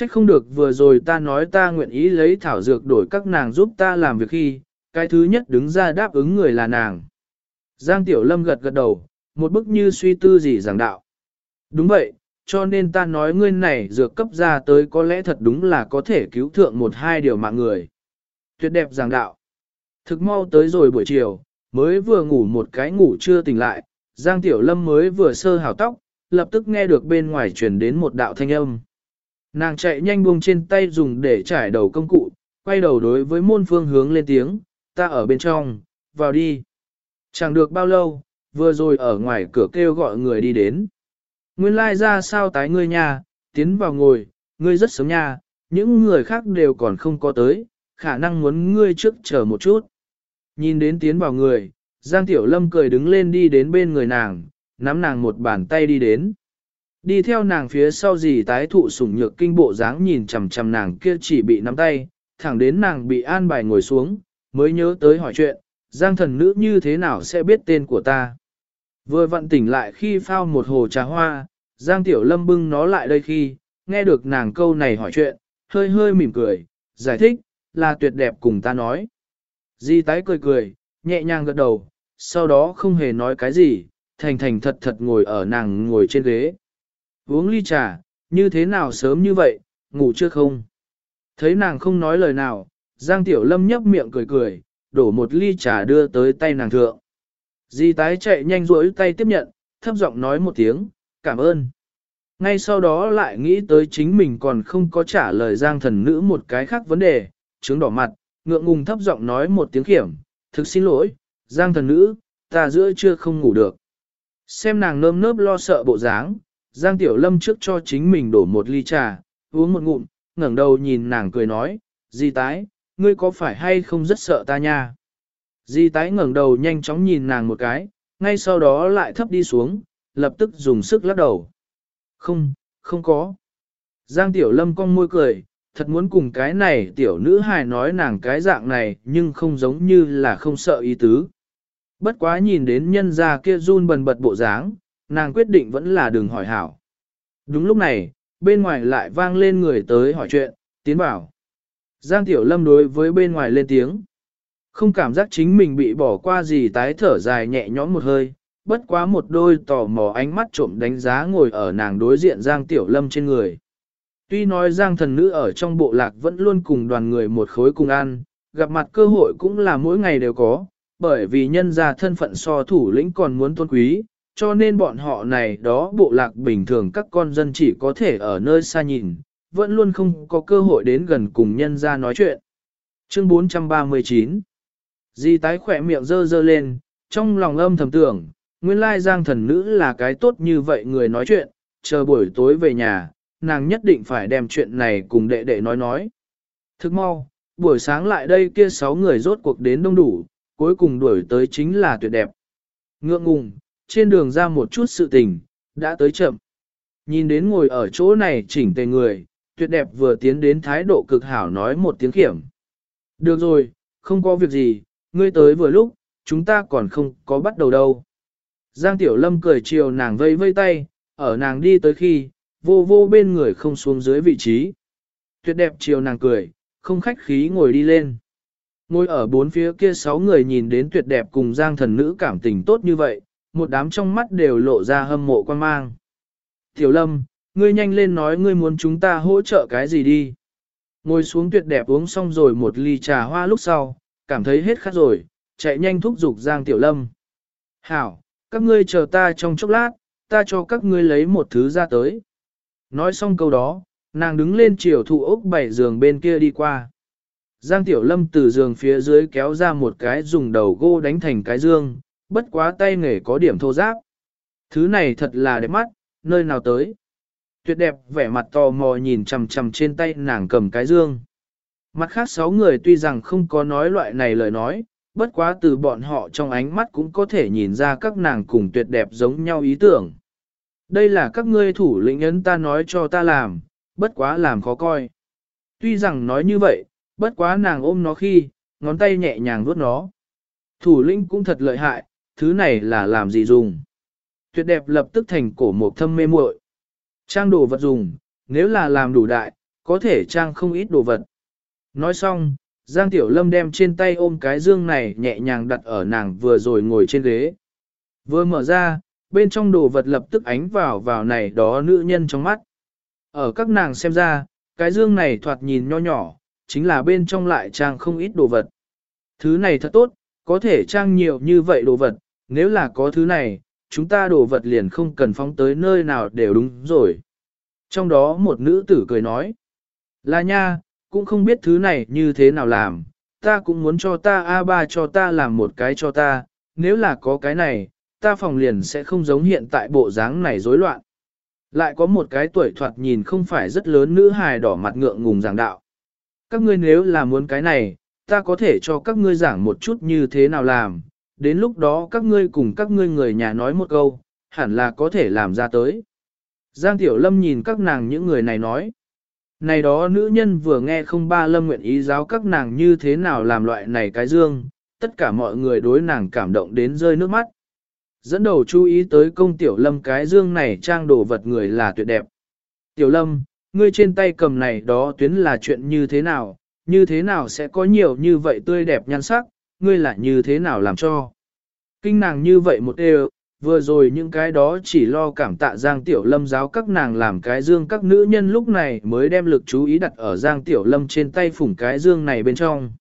Trách không được vừa rồi ta nói ta nguyện ý lấy thảo dược đổi các nàng giúp ta làm việc khi, cái thứ nhất đứng ra đáp ứng người là nàng. Giang Tiểu Lâm gật gật đầu, một bức như suy tư gì giảng đạo. Đúng vậy, cho nên ta nói ngươi này dược cấp ra tới có lẽ thật đúng là có thể cứu thượng một hai điều mạng người. Tuyệt đẹp giảng đạo. Thực mau tới rồi buổi chiều, mới vừa ngủ một cái ngủ chưa tỉnh lại, Giang Tiểu Lâm mới vừa sơ hào tóc, lập tức nghe được bên ngoài truyền đến một đạo thanh âm. Nàng chạy nhanh buông trên tay dùng để trải đầu công cụ, quay đầu đối với môn phương hướng lên tiếng, ta ở bên trong, vào đi. Chẳng được bao lâu, vừa rồi ở ngoài cửa kêu gọi người đi đến. Nguyên lai ra sao tái ngươi nhà tiến vào ngồi, ngươi rất sớm nha, những người khác đều còn không có tới, khả năng muốn ngươi trước chờ một chút. Nhìn đến tiến vào người, Giang Tiểu Lâm cười đứng lên đi đến bên người nàng, nắm nàng một bàn tay đi đến. Đi theo nàng phía sau gì tái thụ sủng nhược kinh bộ dáng nhìn chằm chằm nàng kia chỉ bị nắm tay, thẳng đến nàng bị an bài ngồi xuống, mới nhớ tới hỏi chuyện, Giang thần nữ như thế nào sẽ biết tên của ta. Vừa vặn tỉnh lại khi phao một hồ trà hoa, Giang Tiểu Lâm bưng nó lại đây khi, nghe được nàng câu này hỏi chuyện, hơi hơi mỉm cười, giải thích, là tuyệt đẹp cùng ta nói. Di tái cười cười, nhẹ nhàng gật đầu, sau đó không hề nói cái gì, thành thành thật thật ngồi ở nàng ngồi trên ghế. Uống ly trà, như thế nào sớm như vậy, ngủ chưa không? Thấy nàng không nói lời nào, Giang Tiểu Lâm nhấp miệng cười cười, đổ một ly trà đưa tới tay nàng thượng. Di tái chạy nhanh rỗi tay tiếp nhận, thấp giọng nói một tiếng, cảm ơn. Ngay sau đó lại nghĩ tới chính mình còn không có trả lời Giang thần nữ một cái khác vấn đề, trướng đỏ mặt, ngượng ngùng thấp giọng nói một tiếng khiểm, thực xin lỗi, Giang thần nữ, ta giữa chưa không ngủ được. Xem nàng nơm nớp lo sợ bộ dáng, Giang Tiểu Lâm trước cho chính mình đổ một ly trà, uống một ngụm, ngẩng đầu nhìn nàng cười nói, Di tái, ngươi có phải hay không rất sợ ta nha? Di tái ngẩng đầu nhanh chóng nhìn nàng một cái, ngay sau đó lại thấp đi xuống, lập tức dùng sức lắc đầu. Không, không có. Giang Tiểu Lâm cong môi cười, thật muốn cùng cái này tiểu nữ hài nói nàng cái dạng này nhưng không giống như là không sợ ý tứ. Bất quá nhìn đến nhân gia kia run bần bật bộ dáng, nàng quyết định vẫn là đừng hỏi hảo. Đúng lúc này, bên ngoài lại vang lên người tới hỏi chuyện, tiến bảo. Giang Tiểu Lâm đối với bên ngoài lên tiếng. Không cảm giác chính mình bị bỏ qua gì tái thở dài nhẹ nhõm một hơi, bất quá một đôi tò mò ánh mắt trộm đánh giá ngồi ở nàng đối diện Giang Tiểu Lâm trên người. Tuy nói Giang thần nữ ở trong bộ lạc vẫn luôn cùng đoàn người một khối cùng ăn, gặp mặt cơ hội cũng là mỗi ngày đều có, bởi vì nhân ra thân phận so thủ lĩnh còn muốn tôn quý, cho nên bọn họ này đó bộ lạc bình thường các con dân chỉ có thể ở nơi xa nhìn, vẫn luôn không có cơ hội đến gần cùng nhân ra nói chuyện. Chương 439 Di tái khỏe miệng dơ dơ lên, trong lòng âm thầm tưởng, nguyên lai giang thần nữ là cái tốt như vậy người nói chuyện, chờ buổi tối về nhà, nàng nhất định phải đem chuyện này cùng đệ đệ nói nói. Thức mau, buổi sáng lại đây kia sáu người rốt cuộc đến đông đủ, cuối cùng đuổi tới chính là tuyệt đẹp. Ngượng ngùng, trên đường ra một chút sự tình, đã tới chậm. Nhìn đến ngồi ở chỗ này chỉnh tề người, tuyệt đẹp vừa tiến đến thái độ cực hảo nói một tiếng kiểm. Được rồi, không có việc gì, ngươi tới vừa lúc, chúng ta còn không có bắt đầu đâu. Giang Tiểu Lâm cười chiều nàng vây vây tay, ở nàng đi tới khi, vô vô bên người không xuống dưới vị trí. Tuyệt đẹp chiều nàng cười, không khách khí ngồi đi lên. Ngồi ở bốn phía kia sáu người nhìn đến tuyệt đẹp cùng Giang thần nữ cảm tình tốt như vậy, một đám trong mắt đều lộ ra hâm mộ quan mang. Tiểu Lâm, ngươi nhanh lên nói ngươi muốn chúng ta hỗ trợ cái gì đi. Ngồi xuống tuyệt đẹp uống xong rồi một ly trà hoa lúc sau, cảm thấy hết khát rồi, chạy nhanh thúc giục Giang Tiểu Lâm. Hảo, các ngươi chờ ta trong chốc lát, ta cho các ngươi lấy một thứ ra tới. Nói xong câu đó, nàng đứng lên chiều thụ ốc bảy giường bên kia đi qua. Giang Tiểu Lâm từ giường phía dưới kéo ra một cái dùng đầu gô đánh thành cái dương, bất quá tay nghề có điểm thô giáp. Thứ này thật là đẹp mắt, nơi nào tới. Tuyệt đẹp vẻ mặt tò mò nhìn chằm chằm trên tay nàng cầm cái dương. Mặt khác sáu người tuy rằng không có nói loại này lời nói, bất quá từ bọn họ trong ánh mắt cũng có thể nhìn ra các nàng cùng tuyệt đẹp giống nhau ý tưởng. Đây là các ngươi thủ lĩnh ấn ta nói cho ta làm, bất quá làm khó coi. Tuy rằng nói như vậy, bất quá nàng ôm nó khi, ngón tay nhẹ nhàng vuốt nó. Thủ lĩnh cũng thật lợi hại, thứ này là làm gì dùng. Tuyệt đẹp lập tức thành cổ một thâm mê muội. Trang đồ vật dùng, nếu là làm đủ đại, có thể trang không ít đồ vật. Nói xong, Giang Tiểu Lâm đem trên tay ôm cái dương này nhẹ nhàng đặt ở nàng vừa rồi ngồi trên ghế. Vừa mở ra, bên trong đồ vật lập tức ánh vào vào này đó nữ nhân trong mắt. Ở các nàng xem ra, cái dương này thoạt nhìn nho nhỏ, chính là bên trong lại trang không ít đồ vật. Thứ này thật tốt, có thể trang nhiều như vậy đồ vật, nếu là có thứ này, chúng ta đồ vật liền không cần phóng tới nơi nào đều đúng rồi. Trong đó một nữ tử cười nói, là nha, cũng không biết thứ này như thế nào làm, ta cũng muốn cho ta A3 cho ta làm một cái cho ta, nếu là có cái này, ta phòng liền sẽ không giống hiện tại bộ dáng này rối loạn. Lại có một cái tuổi thoạt nhìn không phải rất lớn nữ hài đỏ mặt ngượng ngùng giảng đạo. Các ngươi nếu là muốn cái này, ta có thể cho các ngươi giảng một chút như thế nào làm, đến lúc đó các ngươi cùng các ngươi người nhà nói một câu, hẳn là có thể làm ra tới. Giang Tiểu Lâm nhìn các nàng những người này nói. Này đó nữ nhân vừa nghe không ba lâm nguyện ý giáo các nàng như thế nào làm loại này cái dương, tất cả mọi người đối nàng cảm động đến rơi nước mắt. Dẫn đầu chú ý tới công tiểu lâm cái dương này trang đồ vật người là tuyệt đẹp. Tiểu lâm, ngươi trên tay cầm này đó tuyến là chuyện như thế nào, như thế nào sẽ có nhiều như vậy tươi đẹp nhan sắc, ngươi là như thế nào làm cho. Kinh nàng như vậy một đều, vừa rồi những cái đó chỉ lo cảm tạ Giang Tiểu Lâm giáo các nàng làm cái dương các nữ nhân lúc này mới đem lực chú ý đặt ở Giang Tiểu Lâm trên tay phủng cái dương này bên trong.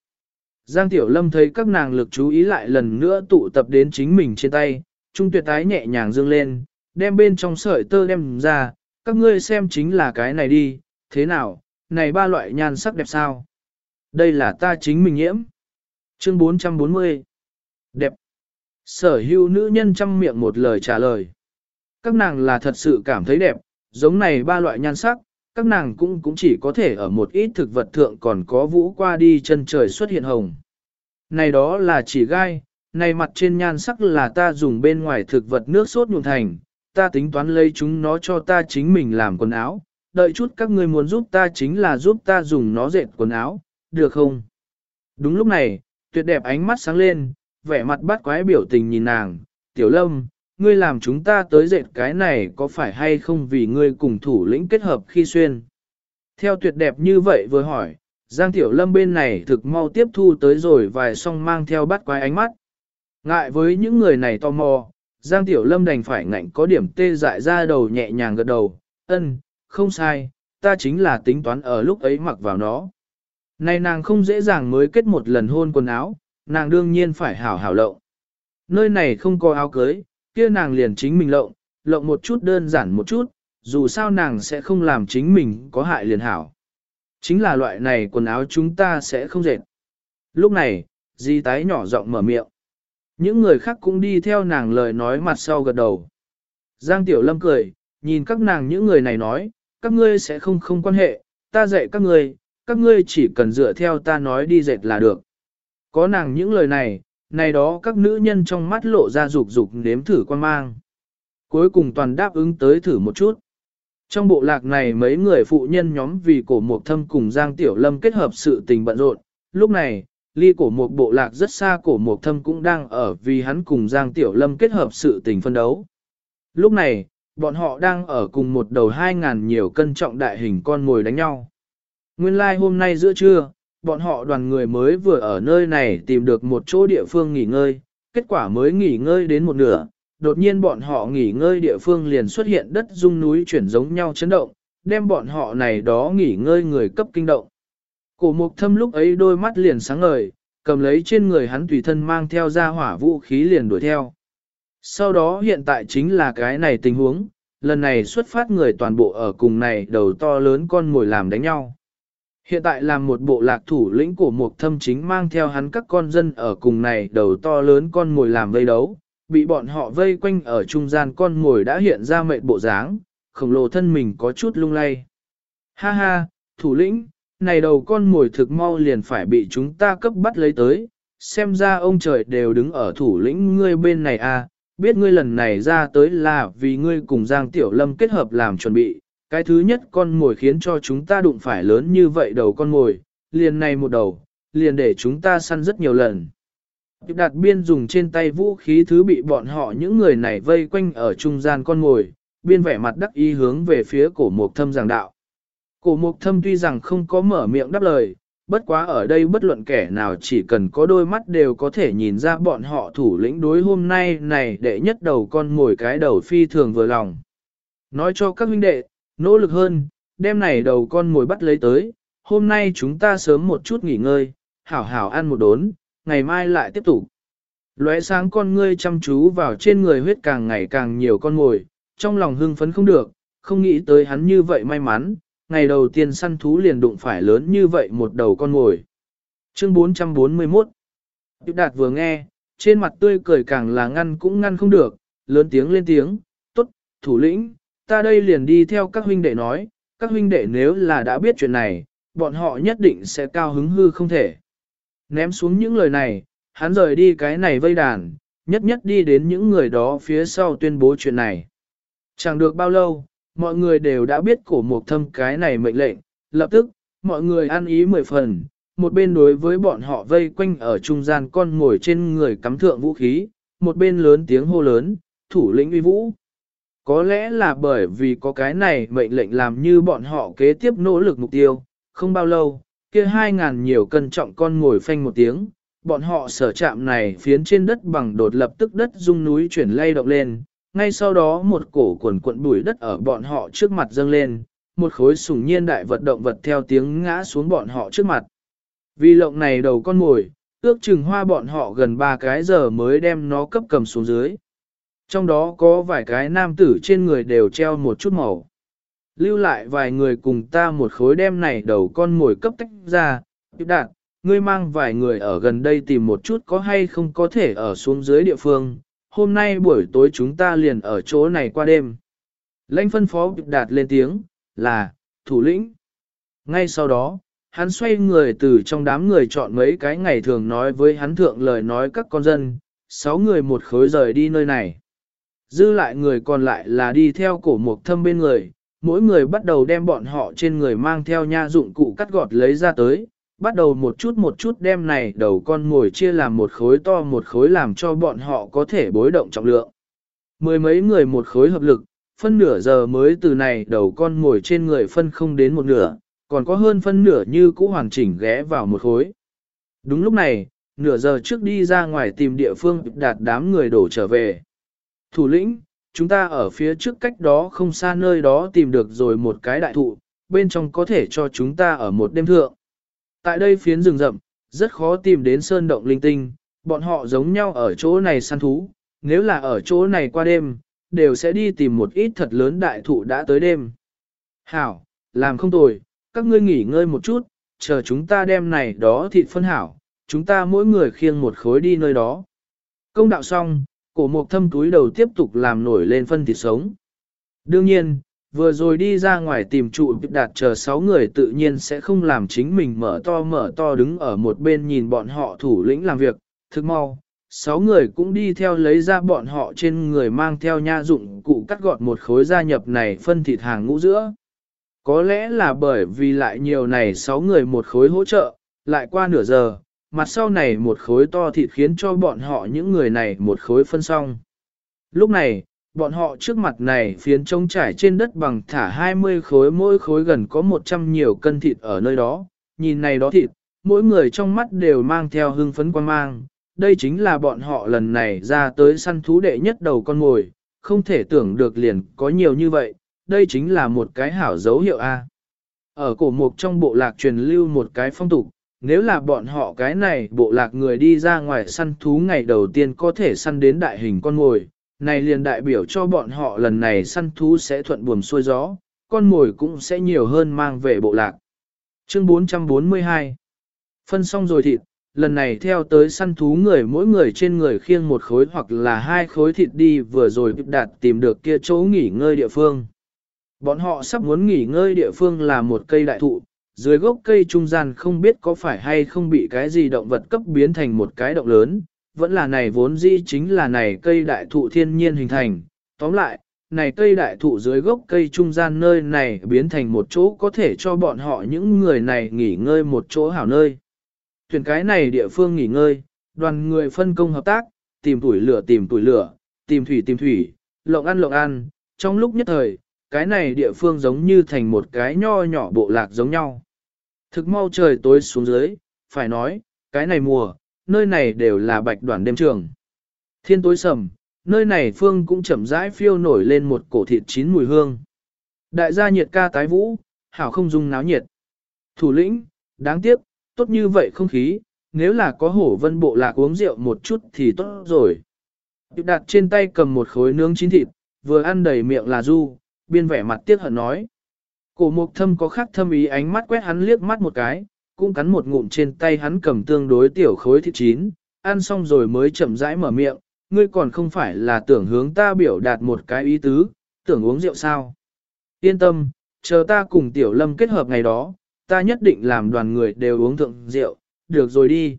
Giang Tiểu Lâm thấy các nàng lực chú ý lại lần nữa tụ tập đến chính mình trên tay, trung tuyệt tái nhẹ nhàng dương lên, đem bên trong sợi tơ đem ra, các ngươi xem chính là cái này đi, thế nào, này ba loại nhan sắc đẹp sao? Đây là ta chính mình nhiễm. Chương 440 Đẹp Sở hữu nữ nhân chăm miệng một lời trả lời. Các nàng là thật sự cảm thấy đẹp, giống này ba loại nhan sắc, các nàng cũng cũng chỉ có thể ở một ít thực vật thượng còn có vũ qua đi chân trời xuất hiện hồng. Này đó là chỉ gai, này mặt trên nhan sắc là ta dùng bên ngoài thực vật nước sốt nhuộm thành, ta tính toán lấy chúng nó cho ta chính mình làm quần áo, đợi chút các ngươi muốn giúp ta chính là giúp ta dùng nó dệt quần áo, được không? Đúng lúc này, tuyệt đẹp ánh mắt sáng lên, vẻ mặt bắt quái biểu tình nhìn nàng, tiểu lâm, ngươi làm chúng ta tới dệt cái này có phải hay không vì ngươi cùng thủ lĩnh kết hợp khi xuyên. Theo tuyệt đẹp như vậy vừa hỏi, Giang Tiểu Lâm bên này thực mau tiếp thu tới rồi vài song mang theo bắt quái ánh mắt. Ngại với những người này tò mò, Giang Tiểu Lâm đành phải ngạnh có điểm tê dại ra đầu nhẹ nhàng gật đầu, ân, không sai, ta chính là tính toán ở lúc ấy mặc vào nó. Này nàng không dễ dàng mới kết một lần hôn quần áo, nàng đương nhiên phải hảo hảo lộng. Nơi này không có áo cưới, kia nàng liền chính mình lộng, lộng một chút đơn giản một chút, dù sao nàng sẽ không làm chính mình có hại liền hảo. Chính là loại này quần áo chúng ta sẽ không dệt. Lúc này, di tái nhỏ giọng mở miệng. Những người khác cũng đi theo nàng lời nói mặt sau gật đầu. Giang Tiểu Lâm cười, nhìn các nàng những người này nói, các ngươi sẽ không không quan hệ, ta dạy các ngươi, các ngươi chỉ cần dựa theo ta nói đi dệt là được. Có nàng những lời này, này đó các nữ nhân trong mắt lộ ra dục dục nếm thử quan mang. Cuối cùng toàn đáp ứng tới thử một chút. Trong bộ lạc này mấy người phụ nhân nhóm vì cổ mục thâm cùng Giang Tiểu Lâm kết hợp sự tình bận rộn. Lúc này, ly cổ mục bộ lạc rất xa cổ mục thâm cũng đang ở vì hắn cùng Giang Tiểu Lâm kết hợp sự tình phân đấu. Lúc này, bọn họ đang ở cùng một đầu hai ngàn nhiều cân trọng đại hình con ngồi đánh nhau. Nguyên lai like hôm nay giữa trưa, bọn họ đoàn người mới vừa ở nơi này tìm được một chỗ địa phương nghỉ ngơi, kết quả mới nghỉ ngơi đến một nửa, đột nhiên bọn họ nghỉ ngơi địa phương liền xuất hiện đất rung núi chuyển giống nhau chấn động, đem bọn họ này đó nghỉ ngơi người cấp kinh động. Cổ mục thâm lúc ấy đôi mắt liền sáng ngời, cầm lấy trên người hắn tùy thân mang theo ra hỏa vũ khí liền đuổi theo. Sau đó hiện tại chính là cái này tình huống, lần này xuất phát người toàn bộ ở cùng này đầu to lớn con ngồi làm đánh nhau. Hiện tại làm một bộ lạc thủ lĩnh của một thâm chính mang theo hắn các con dân ở cùng này đầu to lớn con ngồi làm vây đấu, bị bọn họ vây quanh ở trung gian con ngồi đã hiện ra mệt bộ dáng, khổng lồ thân mình có chút lung lay. Ha ha, thủ lĩnh, này đầu con ngồi thực mau liền phải bị chúng ta cấp bắt lấy tới, xem ra ông trời đều đứng ở thủ lĩnh ngươi bên này à, biết ngươi lần này ra tới là vì ngươi cùng Giang Tiểu Lâm kết hợp làm chuẩn bị, cái thứ nhất con mồi khiến cho chúng ta đụng phải lớn như vậy đầu con mồi, liền này một đầu, liền để chúng ta săn rất nhiều lần. Điệp đạt biên dùng trên tay vũ khí thứ bị bọn họ những người này vây quanh ở trung gian con mồi, biên vẻ mặt đắc ý hướng về phía cổ mục thâm giảng đạo. Cổ mục thâm tuy rằng không có mở miệng đáp lời, bất quá ở đây bất luận kẻ nào chỉ cần có đôi mắt đều có thể nhìn ra bọn họ thủ lĩnh đối hôm nay này đệ nhất đầu con ngồi cái đầu phi thường vừa lòng. Nói cho các huynh đệ, nỗ lực hơn, đêm này đầu con ngồi bắt lấy tới, hôm nay chúng ta sớm một chút nghỉ ngơi, hảo hảo ăn một đốn, ngày mai lại tiếp tục. Lóe sáng con ngươi chăm chú vào trên người huyết càng ngày càng nhiều con ngồi, trong lòng hưng phấn không được, không nghĩ tới hắn như vậy may mắn, ngày đầu tiên săn thú liền đụng phải lớn như vậy một đầu con ngồi. Chương 441 Điệp đạt vừa nghe, trên mặt tươi cười càng là ngăn cũng ngăn không được, lớn tiếng lên tiếng, tốt, thủ lĩnh, ta đây liền đi theo các huynh đệ nói, các huynh đệ nếu là đã biết chuyện này, bọn họ nhất định sẽ cao hứng hư không thể. Ném xuống những lời này, hắn rời đi cái này vây đàn, nhất nhất đi đến những người đó phía sau tuyên bố chuyện này. Chẳng được bao lâu, mọi người đều đã biết cổ mục thâm cái này mệnh lệnh, lập tức, mọi người ăn ý mười phần, một bên đối với bọn họ vây quanh ở trung gian con ngồi trên người cắm thượng vũ khí, một bên lớn tiếng hô lớn, thủ lĩnh uy vũ. Có lẽ là bởi vì có cái này mệnh lệnh làm như bọn họ kế tiếp nỗ lực mục tiêu, không bao lâu, kia hai ngàn nhiều cân trọng con ngồi phanh một tiếng, bọn họ sở chạm này phiến trên đất bằng đột lập tức đất rung núi chuyển lay động lên, ngay sau đó một cổ cuộn cuộn bụi đất ở bọn họ trước mặt dâng lên, một khối sùng nhiên đại vật động vật theo tiếng ngã xuống bọn họ trước mặt. Vì lộng này đầu con ngồi ước chừng hoa bọn họ gần ba cái giờ mới đem nó cấp cầm xuống dưới. Trong đó có vài cái nam tử trên người đều treo một chút màu. Lưu lại vài người cùng ta một khối đem này đầu con mồi cấp tách ra, tiếp đạn, ngươi mang vài người ở gần đây tìm một chút có hay không có thể ở xuống dưới địa phương, hôm nay buổi tối chúng ta liền ở chỗ này qua đêm. Lãnh phân phó đạt lên tiếng, là, thủ lĩnh. Ngay sau đó, hắn xoay người từ trong đám người chọn mấy cái ngày thường nói với hắn thượng lời nói các con dân, sáu người một khối rời đi nơi này. Dư lại người còn lại là đi theo cổ mục thâm bên người, mỗi người bắt đầu đem bọn họ trên người mang theo nha dụng cụ cắt gọt lấy ra tới, bắt đầu một chút một chút đem này đầu con ngồi chia làm một khối to một khối làm cho bọn họ có thể bối động trọng lượng. Mười mấy người một khối hợp lực, phân nửa giờ mới từ này đầu con ngồi trên người phân không đến một nửa, còn có hơn phân nửa như cũ hoàn chỉnh ghé vào một khối. Đúng lúc này, nửa giờ trước đi ra ngoài tìm địa phương đạt đám người đổ trở về. Thủ lĩnh, chúng ta ở phía trước cách đó không xa nơi đó tìm được rồi một cái đại thụ, bên trong có thể cho chúng ta ở một đêm thượng. Tại đây phiến rừng rậm, rất khó tìm đến sơn động linh tinh, bọn họ giống nhau ở chỗ này săn thú, nếu là ở chỗ này qua đêm, đều sẽ đi tìm một ít thật lớn đại thụ đã tới đêm. Hảo, làm không tồi, các ngươi nghỉ ngơi một chút, chờ chúng ta đem này đó thịt phân hảo, chúng ta mỗi người khiêng một khối đi nơi đó. Công đạo xong, cổ mục thâm túi đầu tiếp tục làm nổi lên phân thịt sống. Đương nhiên, vừa rồi đi ra ngoài tìm trụ đạt chờ sáu người tự nhiên sẽ không làm chính mình mở to mở to đứng ở một bên nhìn bọn họ thủ lĩnh làm việc, thức mau. Sáu người cũng đi theo lấy ra bọn họ trên người mang theo nha dụng cụ cắt gọt một khối gia nhập này phân thịt hàng ngũ giữa. Có lẽ là bởi vì lại nhiều này sáu người một khối hỗ trợ, lại qua nửa giờ, mặt sau này một khối to thịt khiến cho bọn họ những người này một khối phân xong. Lúc này, bọn họ trước mặt này phiến trông trải trên đất bằng thả 20 khối mỗi khối gần có 100 nhiều cân thịt ở nơi đó, nhìn này đó thịt, mỗi người trong mắt đều mang theo hưng phấn quan mang, đây chính là bọn họ lần này ra tới săn thú đệ nhất đầu con mồi, không thể tưởng được liền có nhiều như vậy, đây chính là một cái hảo dấu hiệu A. Ở cổ mục trong bộ lạc truyền lưu một cái phong tục, nếu là bọn họ cái này bộ lạc người đi ra ngoài săn thú ngày đầu tiên có thể săn đến đại hình con ngồi, này liền đại biểu cho bọn họ lần này săn thú sẽ thuận buồm xuôi gió, con mồi cũng sẽ nhiều hơn mang về bộ lạc. Chương 442 Phân xong rồi thịt, lần này theo tới săn thú người mỗi người trên người khiêng một khối hoặc là hai khối thịt đi vừa rồi đạt tìm được kia chỗ nghỉ ngơi địa phương. Bọn họ sắp muốn nghỉ ngơi địa phương là một cây đại thụ, dưới gốc cây trung gian không biết có phải hay không bị cái gì động vật cấp biến thành một cái động lớn, vẫn là này vốn dĩ chính là này cây đại thụ thiên nhiên hình thành. Tóm lại, này cây đại thụ dưới gốc cây trung gian nơi này biến thành một chỗ có thể cho bọn họ những người này nghỉ ngơi một chỗ hảo nơi. thuyền cái này địa phương nghỉ ngơi, đoàn người phân công hợp tác, tìm tuổi lửa tìm tuổi lửa, tìm thủy tìm thủy, lộng ăn lộng ăn, trong lúc nhất thời, cái này địa phương giống như thành một cái nho nhỏ bộ lạc giống nhau. Thực mau trời tối xuống dưới, phải nói, cái này mùa, nơi này đều là bạch đoàn đêm trường. Thiên tối sầm, nơi này phương cũng chậm rãi phiêu nổi lên một cổ thịt chín mùi hương. Đại gia nhiệt ca tái vũ, hảo không dung náo nhiệt. Thủ lĩnh, đáng tiếc, tốt như vậy không khí, nếu là có hổ vân bộ lạc uống rượu một chút thì tốt rồi. Điệp đặt trên tay cầm một khối nướng chín thịt, vừa ăn đầy miệng là du, biên vẻ mặt tiếc hận nói. Cổ mục thâm có khác thâm ý ánh mắt quét hắn liếc mắt một cái, cũng cắn một ngụm trên tay hắn cầm tương đối tiểu khối thịt chín, ăn xong rồi mới chậm rãi mở miệng, ngươi còn không phải là tưởng hướng ta biểu đạt một cái ý tứ, tưởng uống rượu sao. Yên tâm, chờ ta cùng tiểu lâm kết hợp ngày đó, ta nhất định làm đoàn người đều uống thượng rượu, được rồi đi.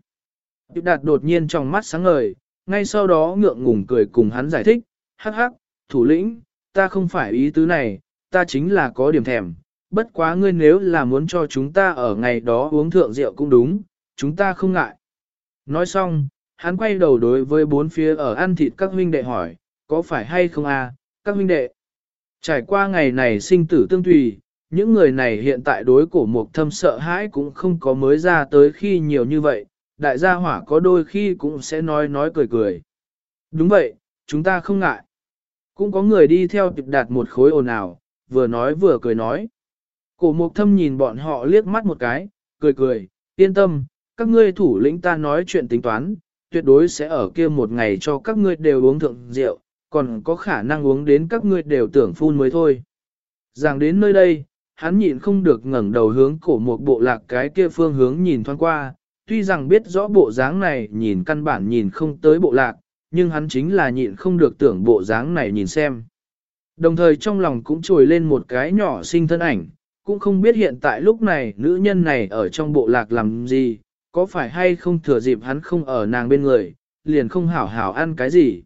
Điệp đạt đột nhiên trong mắt sáng ngời, ngay sau đó ngượng ngùng cười cùng hắn giải thích, hắc hắc, thủ lĩnh, ta không phải ý tứ này, ta chính là có điểm thèm, bất quá ngươi nếu là muốn cho chúng ta ở ngày đó uống thượng rượu cũng đúng, chúng ta không ngại. Nói xong, hắn quay đầu đối với bốn phía ở ăn thịt các huynh đệ hỏi, có phải hay không à, các huynh đệ. Trải qua ngày này sinh tử tương tùy, những người này hiện tại đối cổ mục thâm sợ hãi cũng không có mới ra tới khi nhiều như vậy, đại gia hỏa có đôi khi cũng sẽ nói nói cười cười. Đúng vậy, chúng ta không ngại. Cũng có người đi theo tiệp đạt một khối ồn ào, vừa nói vừa cười nói. Cổ mục thâm nhìn bọn họ liếc mắt một cái, cười cười, yên tâm, các ngươi thủ lĩnh ta nói chuyện tính toán, tuyệt đối sẽ ở kia một ngày cho các ngươi đều uống thượng rượu, còn có khả năng uống đến các ngươi đều tưởng phun mới thôi. Giảng đến nơi đây, hắn nhịn không được ngẩng đầu hướng cổ một bộ lạc cái kia phương hướng nhìn thoáng qua, tuy rằng biết rõ bộ dáng này nhìn căn bản nhìn không tới bộ lạc, nhưng hắn chính là nhịn không được tưởng bộ dáng này nhìn xem. Đồng thời trong lòng cũng trồi lên một cái nhỏ sinh thân ảnh, cũng không biết hiện tại lúc này nữ nhân này ở trong bộ lạc làm gì, có phải hay không thừa dịp hắn không ở nàng bên người, liền không hảo hảo ăn cái gì.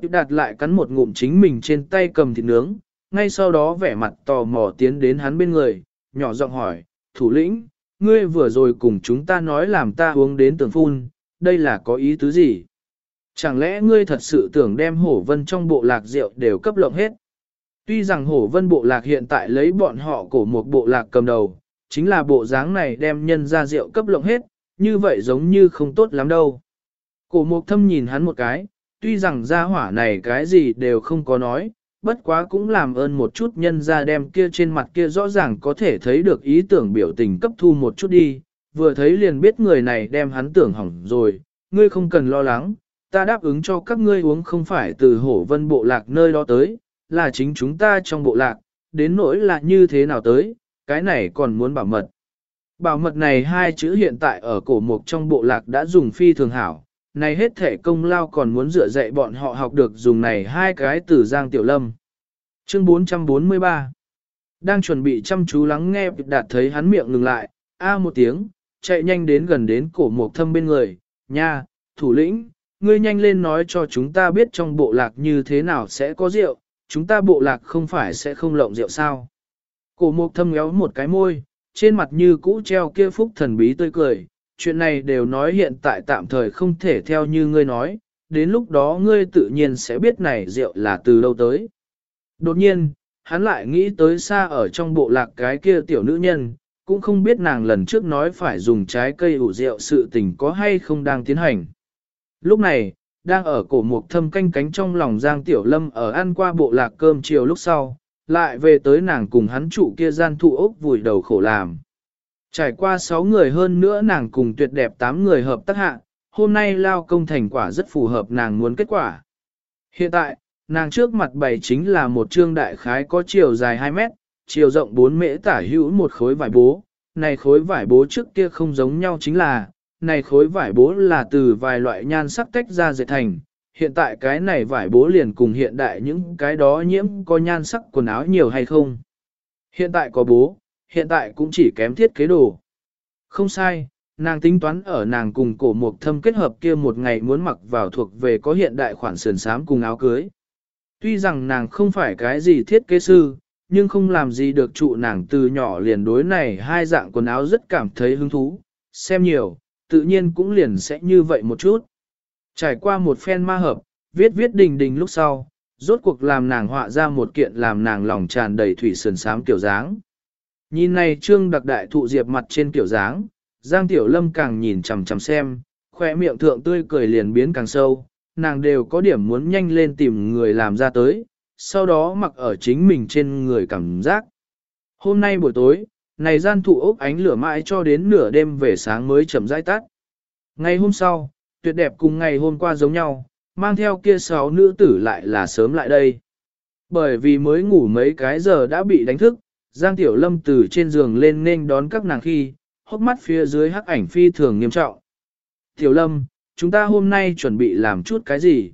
Điệp đạt lại cắn một ngụm chính mình trên tay cầm thịt nướng, ngay sau đó vẻ mặt tò mò tiến đến hắn bên người, nhỏ giọng hỏi, thủ lĩnh, ngươi vừa rồi cùng chúng ta nói làm ta uống đến tường phun, đây là có ý tứ gì? Chẳng lẽ ngươi thật sự tưởng đem hổ vân trong bộ lạc rượu đều cấp lộng hết? Tuy rằng hổ vân bộ lạc hiện tại lấy bọn họ cổ một bộ lạc cầm đầu, chính là bộ dáng này đem nhân ra rượu cấp lộng hết, như vậy giống như không tốt lắm đâu. Cổ mục thâm nhìn hắn một cái, tuy rằng gia hỏa này cái gì đều không có nói, bất quá cũng làm ơn một chút nhân ra đem kia trên mặt kia rõ ràng có thể thấy được ý tưởng biểu tình cấp thu một chút đi, vừa thấy liền biết người này đem hắn tưởng hỏng rồi, ngươi không cần lo lắng, ta đáp ứng cho các ngươi uống không phải từ hổ vân bộ lạc nơi đó tới, là chính chúng ta trong bộ lạc, đến nỗi là như thế nào tới, cái này còn muốn bảo mật. Bảo mật này hai chữ hiện tại ở cổ mục trong bộ lạc đã dùng phi thường hảo, này hết thể công lao còn muốn dựa dạy bọn họ học được dùng này hai cái từ Giang Tiểu Lâm. Chương 443 Đang chuẩn bị chăm chú lắng nghe đạt thấy hắn miệng ngừng lại, a một tiếng, chạy nhanh đến gần đến cổ mục thâm bên người, nha, thủ lĩnh, ngươi nhanh lên nói cho chúng ta biết trong bộ lạc như thế nào sẽ có rượu, chúng ta bộ lạc không phải sẽ không lộng rượu sao. Cổ mục thâm ngéo một cái môi, trên mặt như cũ treo kia phúc thần bí tươi cười, chuyện này đều nói hiện tại tạm thời không thể theo như ngươi nói, đến lúc đó ngươi tự nhiên sẽ biết này rượu là từ đâu tới. Đột nhiên, hắn lại nghĩ tới xa ở trong bộ lạc cái kia tiểu nữ nhân, cũng không biết nàng lần trước nói phải dùng trái cây ủ rượu sự tình có hay không đang tiến hành. Lúc này, đang ở cổ mục thâm canh cánh trong lòng Giang Tiểu Lâm ở ăn qua bộ lạc cơm chiều lúc sau, lại về tới nàng cùng hắn trụ kia gian thụ ốc vùi đầu khổ làm. Trải qua 6 người hơn nữa nàng cùng tuyệt đẹp 8 người hợp tác hạ, hôm nay lao công thành quả rất phù hợp nàng muốn kết quả. Hiện tại, nàng trước mặt bày chính là một trương đại khái có chiều dài 2 mét, chiều rộng 4 mễ tả hữu một khối vải bố. Này khối vải bố trước kia không giống nhau chính là, này khối vải bố là từ vài loại nhan sắc tách ra dệt thành. Hiện tại cái này vải bố liền cùng hiện đại những cái đó nhiễm có nhan sắc quần áo nhiều hay không. Hiện tại có bố, hiện tại cũng chỉ kém thiết kế đồ. Không sai, nàng tính toán ở nàng cùng cổ mục thâm kết hợp kia một ngày muốn mặc vào thuộc về có hiện đại khoản sườn sám cùng áo cưới. Tuy rằng nàng không phải cái gì thiết kế sư, nhưng không làm gì được trụ nàng từ nhỏ liền đối này hai dạng quần áo rất cảm thấy hứng thú, xem nhiều, tự nhiên cũng liền sẽ như vậy một chút. Trải qua một phen ma hợp, viết viết đình đình lúc sau, rốt cuộc làm nàng họa ra một kiện làm nàng lòng tràn đầy thủy sườn sám kiểu dáng. Nhìn này trương đặc đại thụ diệp mặt trên kiểu dáng, Giang Tiểu Lâm càng nhìn chằm chằm xem, khoe miệng thượng tươi cười liền biến càng sâu, nàng đều có điểm muốn nhanh lên tìm người làm ra tới, sau đó mặc ở chính mình trên người cảm giác. Hôm nay buổi tối, này gian thụ ốc ánh lửa mãi cho đến nửa đêm về sáng mới chậm rãi tắt. Ngày hôm sau, tuyệt đẹp cùng ngày hôm qua giống nhau, mang theo kia sáu nữ tử lại là sớm lại đây. Bởi vì mới ngủ mấy cái giờ đã bị đánh thức, Giang Tiểu Lâm từ trên giường lên nên đón các nàng khi, hốc mắt phía dưới hắc ảnh phi thường nghiêm trọng. Tiểu Lâm, chúng ta hôm nay chuẩn bị làm chút cái gì?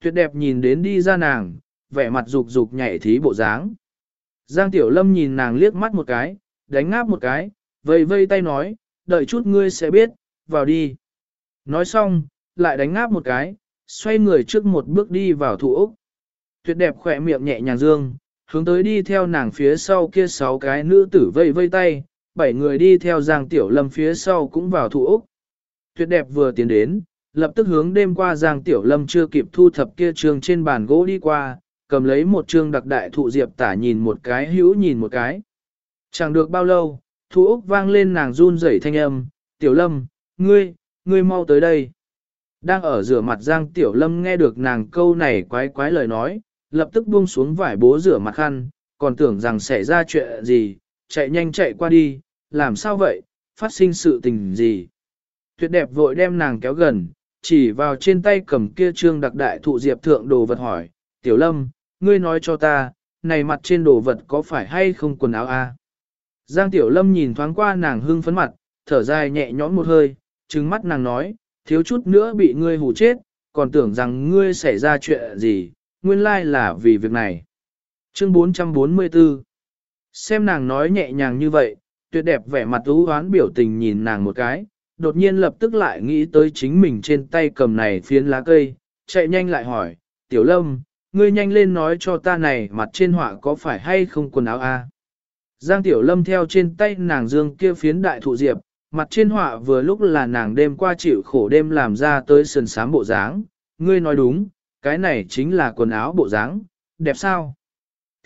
Tuyệt đẹp nhìn đến đi ra nàng, vẻ mặt rục rục nhảy thí bộ dáng. Giang Tiểu Lâm nhìn nàng liếc mắt một cái, đánh ngáp một cái, vây vây tay nói, đợi chút ngươi sẽ biết, vào đi. Nói xong, lại đánh ngáp một cái, xoay người trước một bước đi vào thủ Úc. Tuyệt đẹp khỏe miệng nhẹ nhàng dương, hướng tới đi theo nàng phía sau kia sáu cái nữ tử vây vây tay, bảy người đi theo Giang Tiểu Lâm phía sau cũng vào thủ Úc. Tuyệt đẹp vừa tiến đến, lập tức hướng đêm qua Giang Tiểu Lâm chưa kịp thu thập kia trường trên bàn gỗ đi qua, cầm lấy một trương đặc đại thụ diệp tả nhìn một cái hữu nhìn một cái. Chẳng được bao lâu, thu úc vang lên nàng run rẩy thanh âm, Tiểu Lâm, ngươi, ngươi mau tới đây. Đang ở rửa mặt Giang Tiểu Lâm nghe được nàng câu này quái quái lời nói, lập tức buông xuống vải bố rửa mặt khăn, còn tưởng rằng xảy ra chuyện gì, chạy nhanh chạy qua đi, làm sao vậy, phát sinh sự tình gì. Tuyệt đẹp vội đem nàng kéo gần, chỉ vào trên tay cầm kia trương đặc đại thụ diệp thượng đồ vật hỏi, Tiểu Lâm, ngươi nói cho ta, này mặt trên đồ vật có phải hay không quần áo a? Giang Tiểu Lâm nhìn thoáng qua nàng hưng phấn mặt, thở dài nhẹ nhõm một hơi, trừng mắt nàng nói, thiếu chút nữa bị ngươi hù chết, còn tưởng rằng ngươi xảy ra chuyện gì, nguyên lai là vì việc này. Chương 444 Xem nàng nói nhẹ nhàng như vậy, tuyệt đẹp vẻ mặt ú hoán biểu tình nhìn nàng một cái, đột nhiên lập tức lại nghĩ tới chính mình trên tay cầm này phiến lá cây, chạy nhanh lại hỏi, Tiểu Lâm, ngươi nhanh lên nói cho ta này mặt trên họa có phải hay không quần áo a? Giang Tiểu Lâm theo trên tay nàng dương kia phiến đại thụ diệp, mặt trên họa vừa lúc là nàng đêm qua chịu khổ đêm làm ra tới sườn sám bộ dáng, ngươi nói đúng, cái này chính là quần áo bộ dáng, đẹp sao?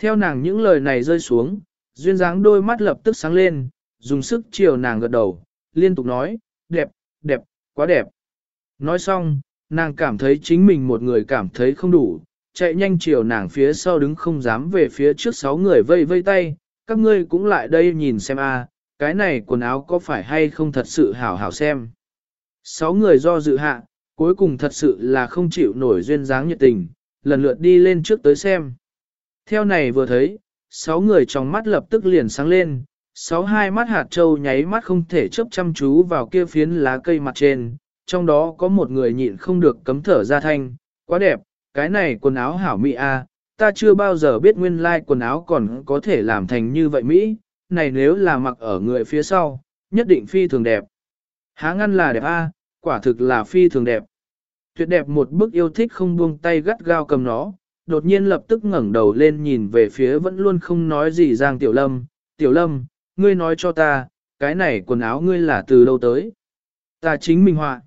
Theo nàng những lời này rơi xuống, duyên dáng đôi mắt lập tức sáng lên, dùng sức chiều nàng gật đầu, liên tục nói, đẹp, đẹp, quá đẹp. Nói xong, nàng cảm thấy chính mình một người cảm thấy không đủ, chạy nhanh chiều nàng phía sau đứng không dám về phía trước sáu người vây vây tay, các ngươi cũng lại đây nhìn xem a, cái này quần áo có phải hay không thật sự hảo hảo xem. Sáu người do dự hạ, cuối cùng thật sự là không chịu nổi duyên dáng nhiệt tình, lần lượt đi lên trước tới xem. Theo này vừa thấy, sáu người trong mắt lập tức liền sáng lên, sáu hai mắt hạt trâu nháy mắt không thể chấp chăm chú vào kia phiến lá cây mặt trên, trong đó có một người nhịn không được cấm thở ra thanh, quá đẹp, cái này quần áo hảo mỹ a, ta chưa bao giờ biết nguyên lai like quần áo còn có thể làm thành như vậy Mỹ, này nếu là mặc ở người phía sau, nhất định phi thường đẹp. Há ngăn là đẹp a, quả thực là phi thường đẹp. Tuyệt đẹp một bức yêu thích không buông tay gắt gao cầm nó, đột nhiên lập tức ngẩng đầu lên nhìn về phía vẫn luôn không nói gì Giang Tiểu Lâm. Tiểu Lâm, ngươi nói cho ta, cái này quần áo ngươi là từ đâu tới? Ta chính mình họa.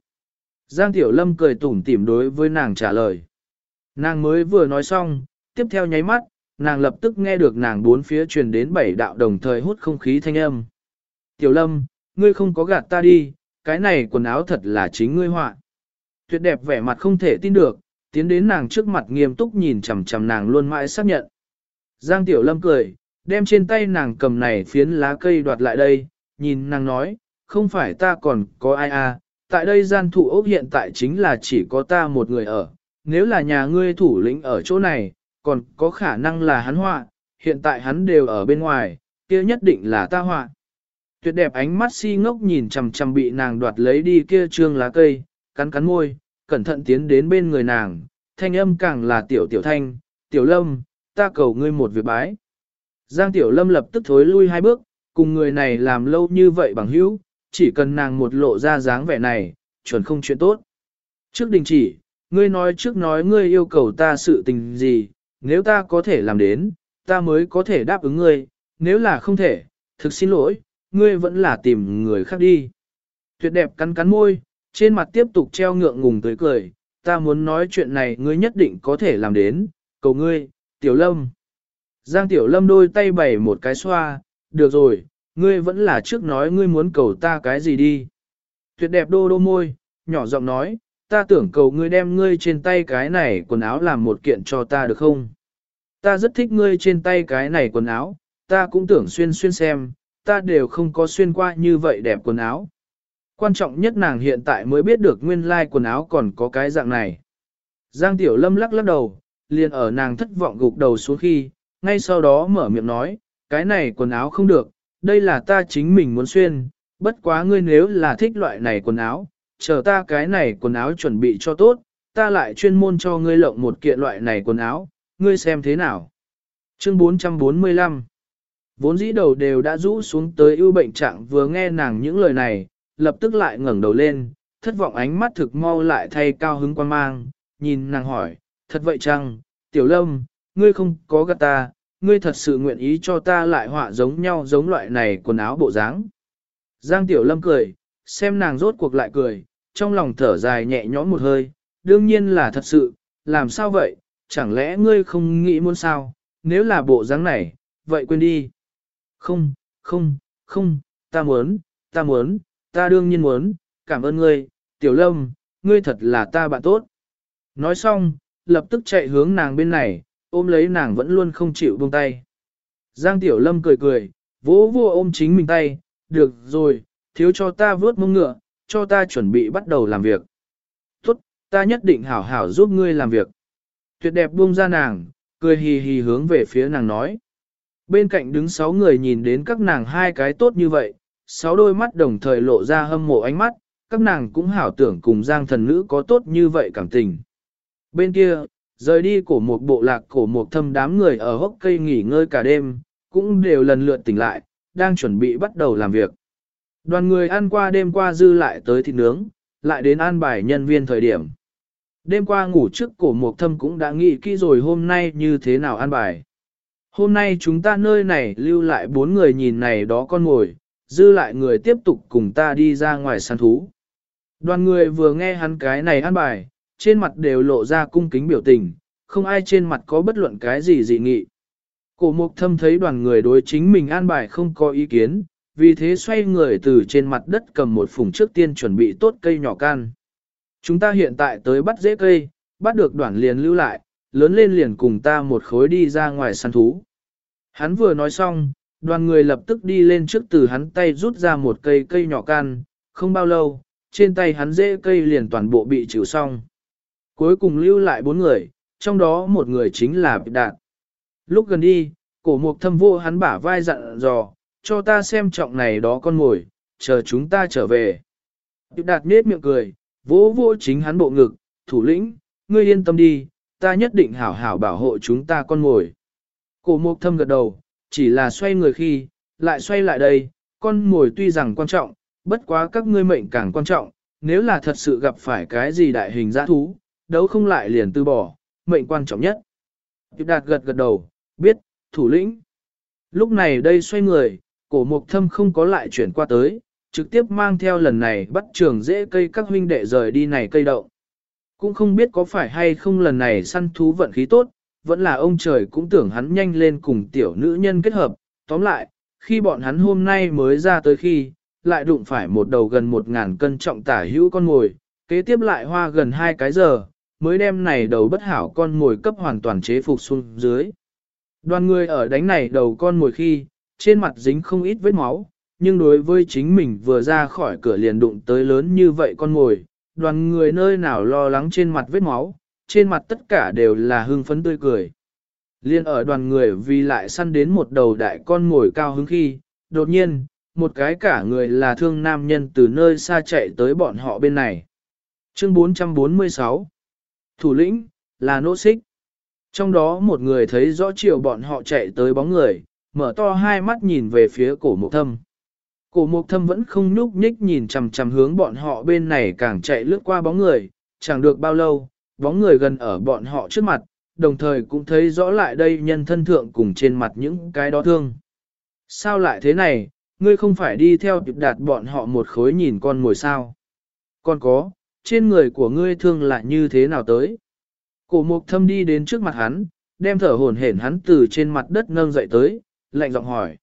Giang Tiểu Lâm cười tủm tỉm đối với nàng trả lời. Nàng mới vừa nói xong, tiếp theo nháy mắt, nàng lập tức nghe được nàng bốn phía truyền đến bảy đạo đồng thời hút không khí thanh âm. Tiểu Lâm, ngươi không có gạt ta đi, cái này quần áo thật là chính ngươi họa. Tuyệt đẹp vẻ mặt không thể tin được, tiến đến nàng trước mặt nghiêm túc nhìn chằm chằm nàng luôn mãi xác nhận. Giang Tiểu Lâm cười, đem trên tay nàng cầm này phiến lá cây đoạt lại đây, nhìn nàng nói, không phải ta còn có ai à, tại đây gian thủ ốc hiện tại chính là chỉ có ta một người ở, nếu là nhà ngươi thủ lĩnh ở chỗ này, còn có khả năng là hắn họa, hiện tại hắn đều ở bên ngoài, kia nhất định là ta họa. Tuyệt đẹp ánh mắt si ngốc nhìn chằm chằm bị nàng đoạt lấy đi kia trương lá cây, cắn cắn môi, cẩn thận tiến đến bên người nàng, thanh âm càng là tiểu tiểu thanh, tiểu lâm, ta cầu ngươi một việc bái. Giang tiểu lâm lập tức thối lui hai bước, cùng người này làm lâu như vậy bằng hữu, chỉ cần nàng một lộ ra dáng vẻ này, chuẩn không chuyện tốt. Trước đình chỉ, ngươi nói trước nói ngươi yêu cầu ta sự tình gì, nếu ta có thể làm đến, ta mới có thể đáp ứng ngươi, nếu là không thể, thực xin lỗi, ngươi vẫn là tìm người khác đi. Tuyệt đẹp cắn cắn môi, trên mặt tiếp tục treo ngượng ngùng tới cười, ta muốn nói chuyện này ngươi nhất định có thể làm đến, cầu ngươi, tiểu lâm. Giang tiểu lâm đôi tay bày một cái xoa, được rồi, ngươi vẫn là trước nói ngươi muốn cầu ta cái gì đi. Tuyệt đẹp đô đô môi, nhỏ giọng nói, ta tưởng cầu ngươi đem ngươi trên tay cái này quần áo làm một kiện cho ta được không? Ta rất thích ngươi trên tay cái này quần áo, ta cũng tưởng xuyên xuyên xem, ta đều không có xuyên qua như vậy đẹp quần áo. Quan trọng nhất nàng hiện tại mới biết được nguyên lai like quần áo còn có cái dạng này. Giang Tiểu Lâm lắc lắc đầu, liền ở nàng thất vọng gục đầu xuống khi, ngay sau đó mở miệng nói, cái này quần áo không được, đây là ta chính mình muốn xuyên, bất quá ngươi nếu là thích loại này quần áo, chờ ta cái này quần áo chuẩn bị cho tốt, ta lại chuyên môn cho ngươi lộng một kiện loại này quần áo, ngươi xem thế nào. Chương 445 Vốn dĩ đầu đều đã rũ xuống tới ưu bệnh trạng vừa nghe nàng những lời này, lập tức lại ngẩng đầu lên, thất vọng ánh mắt thực mau lại thay cao hứng quan mang, nhìn nàng hỏi, thật vậy chăng, tiểu lâm, ngươi không có gạt ta, ngươi thật sự nguyện ý cho ta lại họa giống nhau giống loại này quần áo bộ dáng. Giang tiểu lâm cười, xem nàng rốt cuộc lại cười, trong lòng thở dài nhẹ nhõm một hơi, đương nhiên là thật sự, làm sao vậy, chẳng lẽ ngươi không nghĩ muốn sao, nếu là bộ dáng này, vậy quên đi. Không, không, không, ta muốn, ta muốn, ta đương nhiên muốn, cảm ơn ngươi, tiểu lâm, ngươi thật là ta bạn tốt. Nói xong, lập tức chạy hướng nàng bên này, ôm lấy nàng vẫn luôn không chịu buông tay. Giang tiểu lâm cười cười, vỗ vỗ ôm chính mình tay, được rồi, thiếu cho ta vớt mông ngựa, cho ta chuẩn bị bắt đầu làm việc. Tốt, ta nhất định hảo hảo giúp ngươi làm việc. Tuyệt đẹp buông ra nàng, cười hì hì hướng về phía nàng nói. Bên cạnh đứng sáu người nhìn đến các nàng hai cái tốt như vậy, sáu đôi mắt đồng thời lộ ra hâm mộ ánh mắt, các nàng cũng hảo tưởng cùng giang thần nữ có tốt như vậy cảm tình. Bên kia, rời đi của một bộ lạc cổ một thâm đám người ở hốc cây nghỉ ngơi cả đêm, cũng đều lần lượt tỉnh lại, đang chuẩn bị bắt đầu làm việc. Đoàn người ăn qua đêm qua dư lại tới thịt nướng, lại đến an bài nhân viên thời điểm. Đêm qua ngủ trước cổ mộc thâm cũng đã nghĩ kỹ rồi hôm nay như thế nào an bài. Hôm nay chúng ta nơi này lưu lại bốn người nhìn này đó con ngồi, dư lại người tiếp tục cùng ta đi ra ngoài săn thú. Đoàn người vừa nghe hắn cái này an bài, trên mặt đều lộ ra cung kính biểu tình, không ai trên mặt có bất luận cái gì dị nghị. Cổ mục thâm thấy đoàn người đối chính mình an bài không có ý kiến, vì thế xoay người từ trên mặt đất cầm một phùng trước tiên chuẩn bị tốt cây nhỏ can. Chúng ta hiện tại tới bắt dễ cây, bắt được đoạn liền lưu lại, lớn lên liền cùng ta một khối đi ra ngoài săn thú. Hắn vừa nói xong, đoàn người lập tức đi lên trước từ hắn tay rút ra một cây cây nhỏ can, không bao lâu, trên tay hắn dễ cây liền toàn bộ bị trừ xong. Cuối cùng lưu lại bốn người, trong đó một người chính là Bịt Đạt. Lúc gần đi, cổ mục thâm vô hắn bả vai dặn dò, cho ta xem trọng này đó con ngồi, chờ chúng ta trở về. Bịt Đạt nết miệng cười, vỗ vỗ chính hắn bộ ngực, thủ lĩnh, ngươi yên tâm đi, ta nhất định hảo hảo bảo hộ chúng ta con ngồi. Cổ mục thâm gật đầu, chỉ là xoay người khi, lại xoay lại đây, con ngồi tuy rằng quan trọng, bất quá các ngươi mệnh càng quan trọng, nếu là thật sự gặp phải cái gì đại hình giã thú, đấu không lại liền từ bỏ, mệnh quan trọng nhất. Điệp đạt gật gật đầu, biết, thủ lĩnh. Lúc này đây xoay người, cổ mục thâm không có lại chuyển qua tới, trực tiếp mang theo lần này bắt trường dễ cây các huynh đệ rời đi này cây đậu. Cũng không biết có phải hay không lần này săn thú vận khí tốt, vẫn là ông trời cũng tưởng hắn nhanh lên cùng tiểu nữ nhân kết hợp. Tóm lại, khi bọn hắn hôm nay mới ra tới khi, lại đụng phải một đầu gần một ngàn cân trọng tả hữu con ngồi, kế tiếp lại hoa gần hai cái giờ, mới đem này đầu bất hảo con ngồi cấp hoàn toàn chế phục xuống dưới. Đoàn người ở đánh này đầu con ngồi khi, trên mặt dính không ít vết máu, nhưng đối với chính mình vừa ra khỏi cửa liền đụng tới lớn như vậy con ngồi, đoàn người nơi nào lo lắng trên mặt vết máu, trên mặt tất cả đều là hưng phấn tươi cười. Liên ở đoàn người vì lại săn đến một đầu đại con ngồi cao hứng khi, đột nhiên, một cái cả người là thương nam nhân từ nơi xa chạy tới bọn họ bên này. Chương 446 Thủ lĩnh, là nỗ xích. Trong đó một người thấy rõ chiều bọn họ chạy tới bóng người, mở to hai mắt nhìn về phía cổ mục thâm. Cổ mục thâm vẫn không nhúc nhích nhìn chằm chằm hướng bọn họ bên này càng chạy lướt qua bóng người, chẳng được bao lâu, bóng người gần ở bọn họ trước mặt, đồng thời cũng thấy rõ lại đây nhân thân thượng cùng trên mặt những cái đó thương. Sao lại thế này, ngươi không phải đi theo tiệp đạt bọn họ một khối nhìn con ngồi sao? Còn có, trên người của ngươi thương lại như thế nào tới? Cổ mục thâm đi đến trước mặt hắn, đem thở hổn hển hắn từ trên mặt đất nâng dậy tới, lạnh giọng hỏi.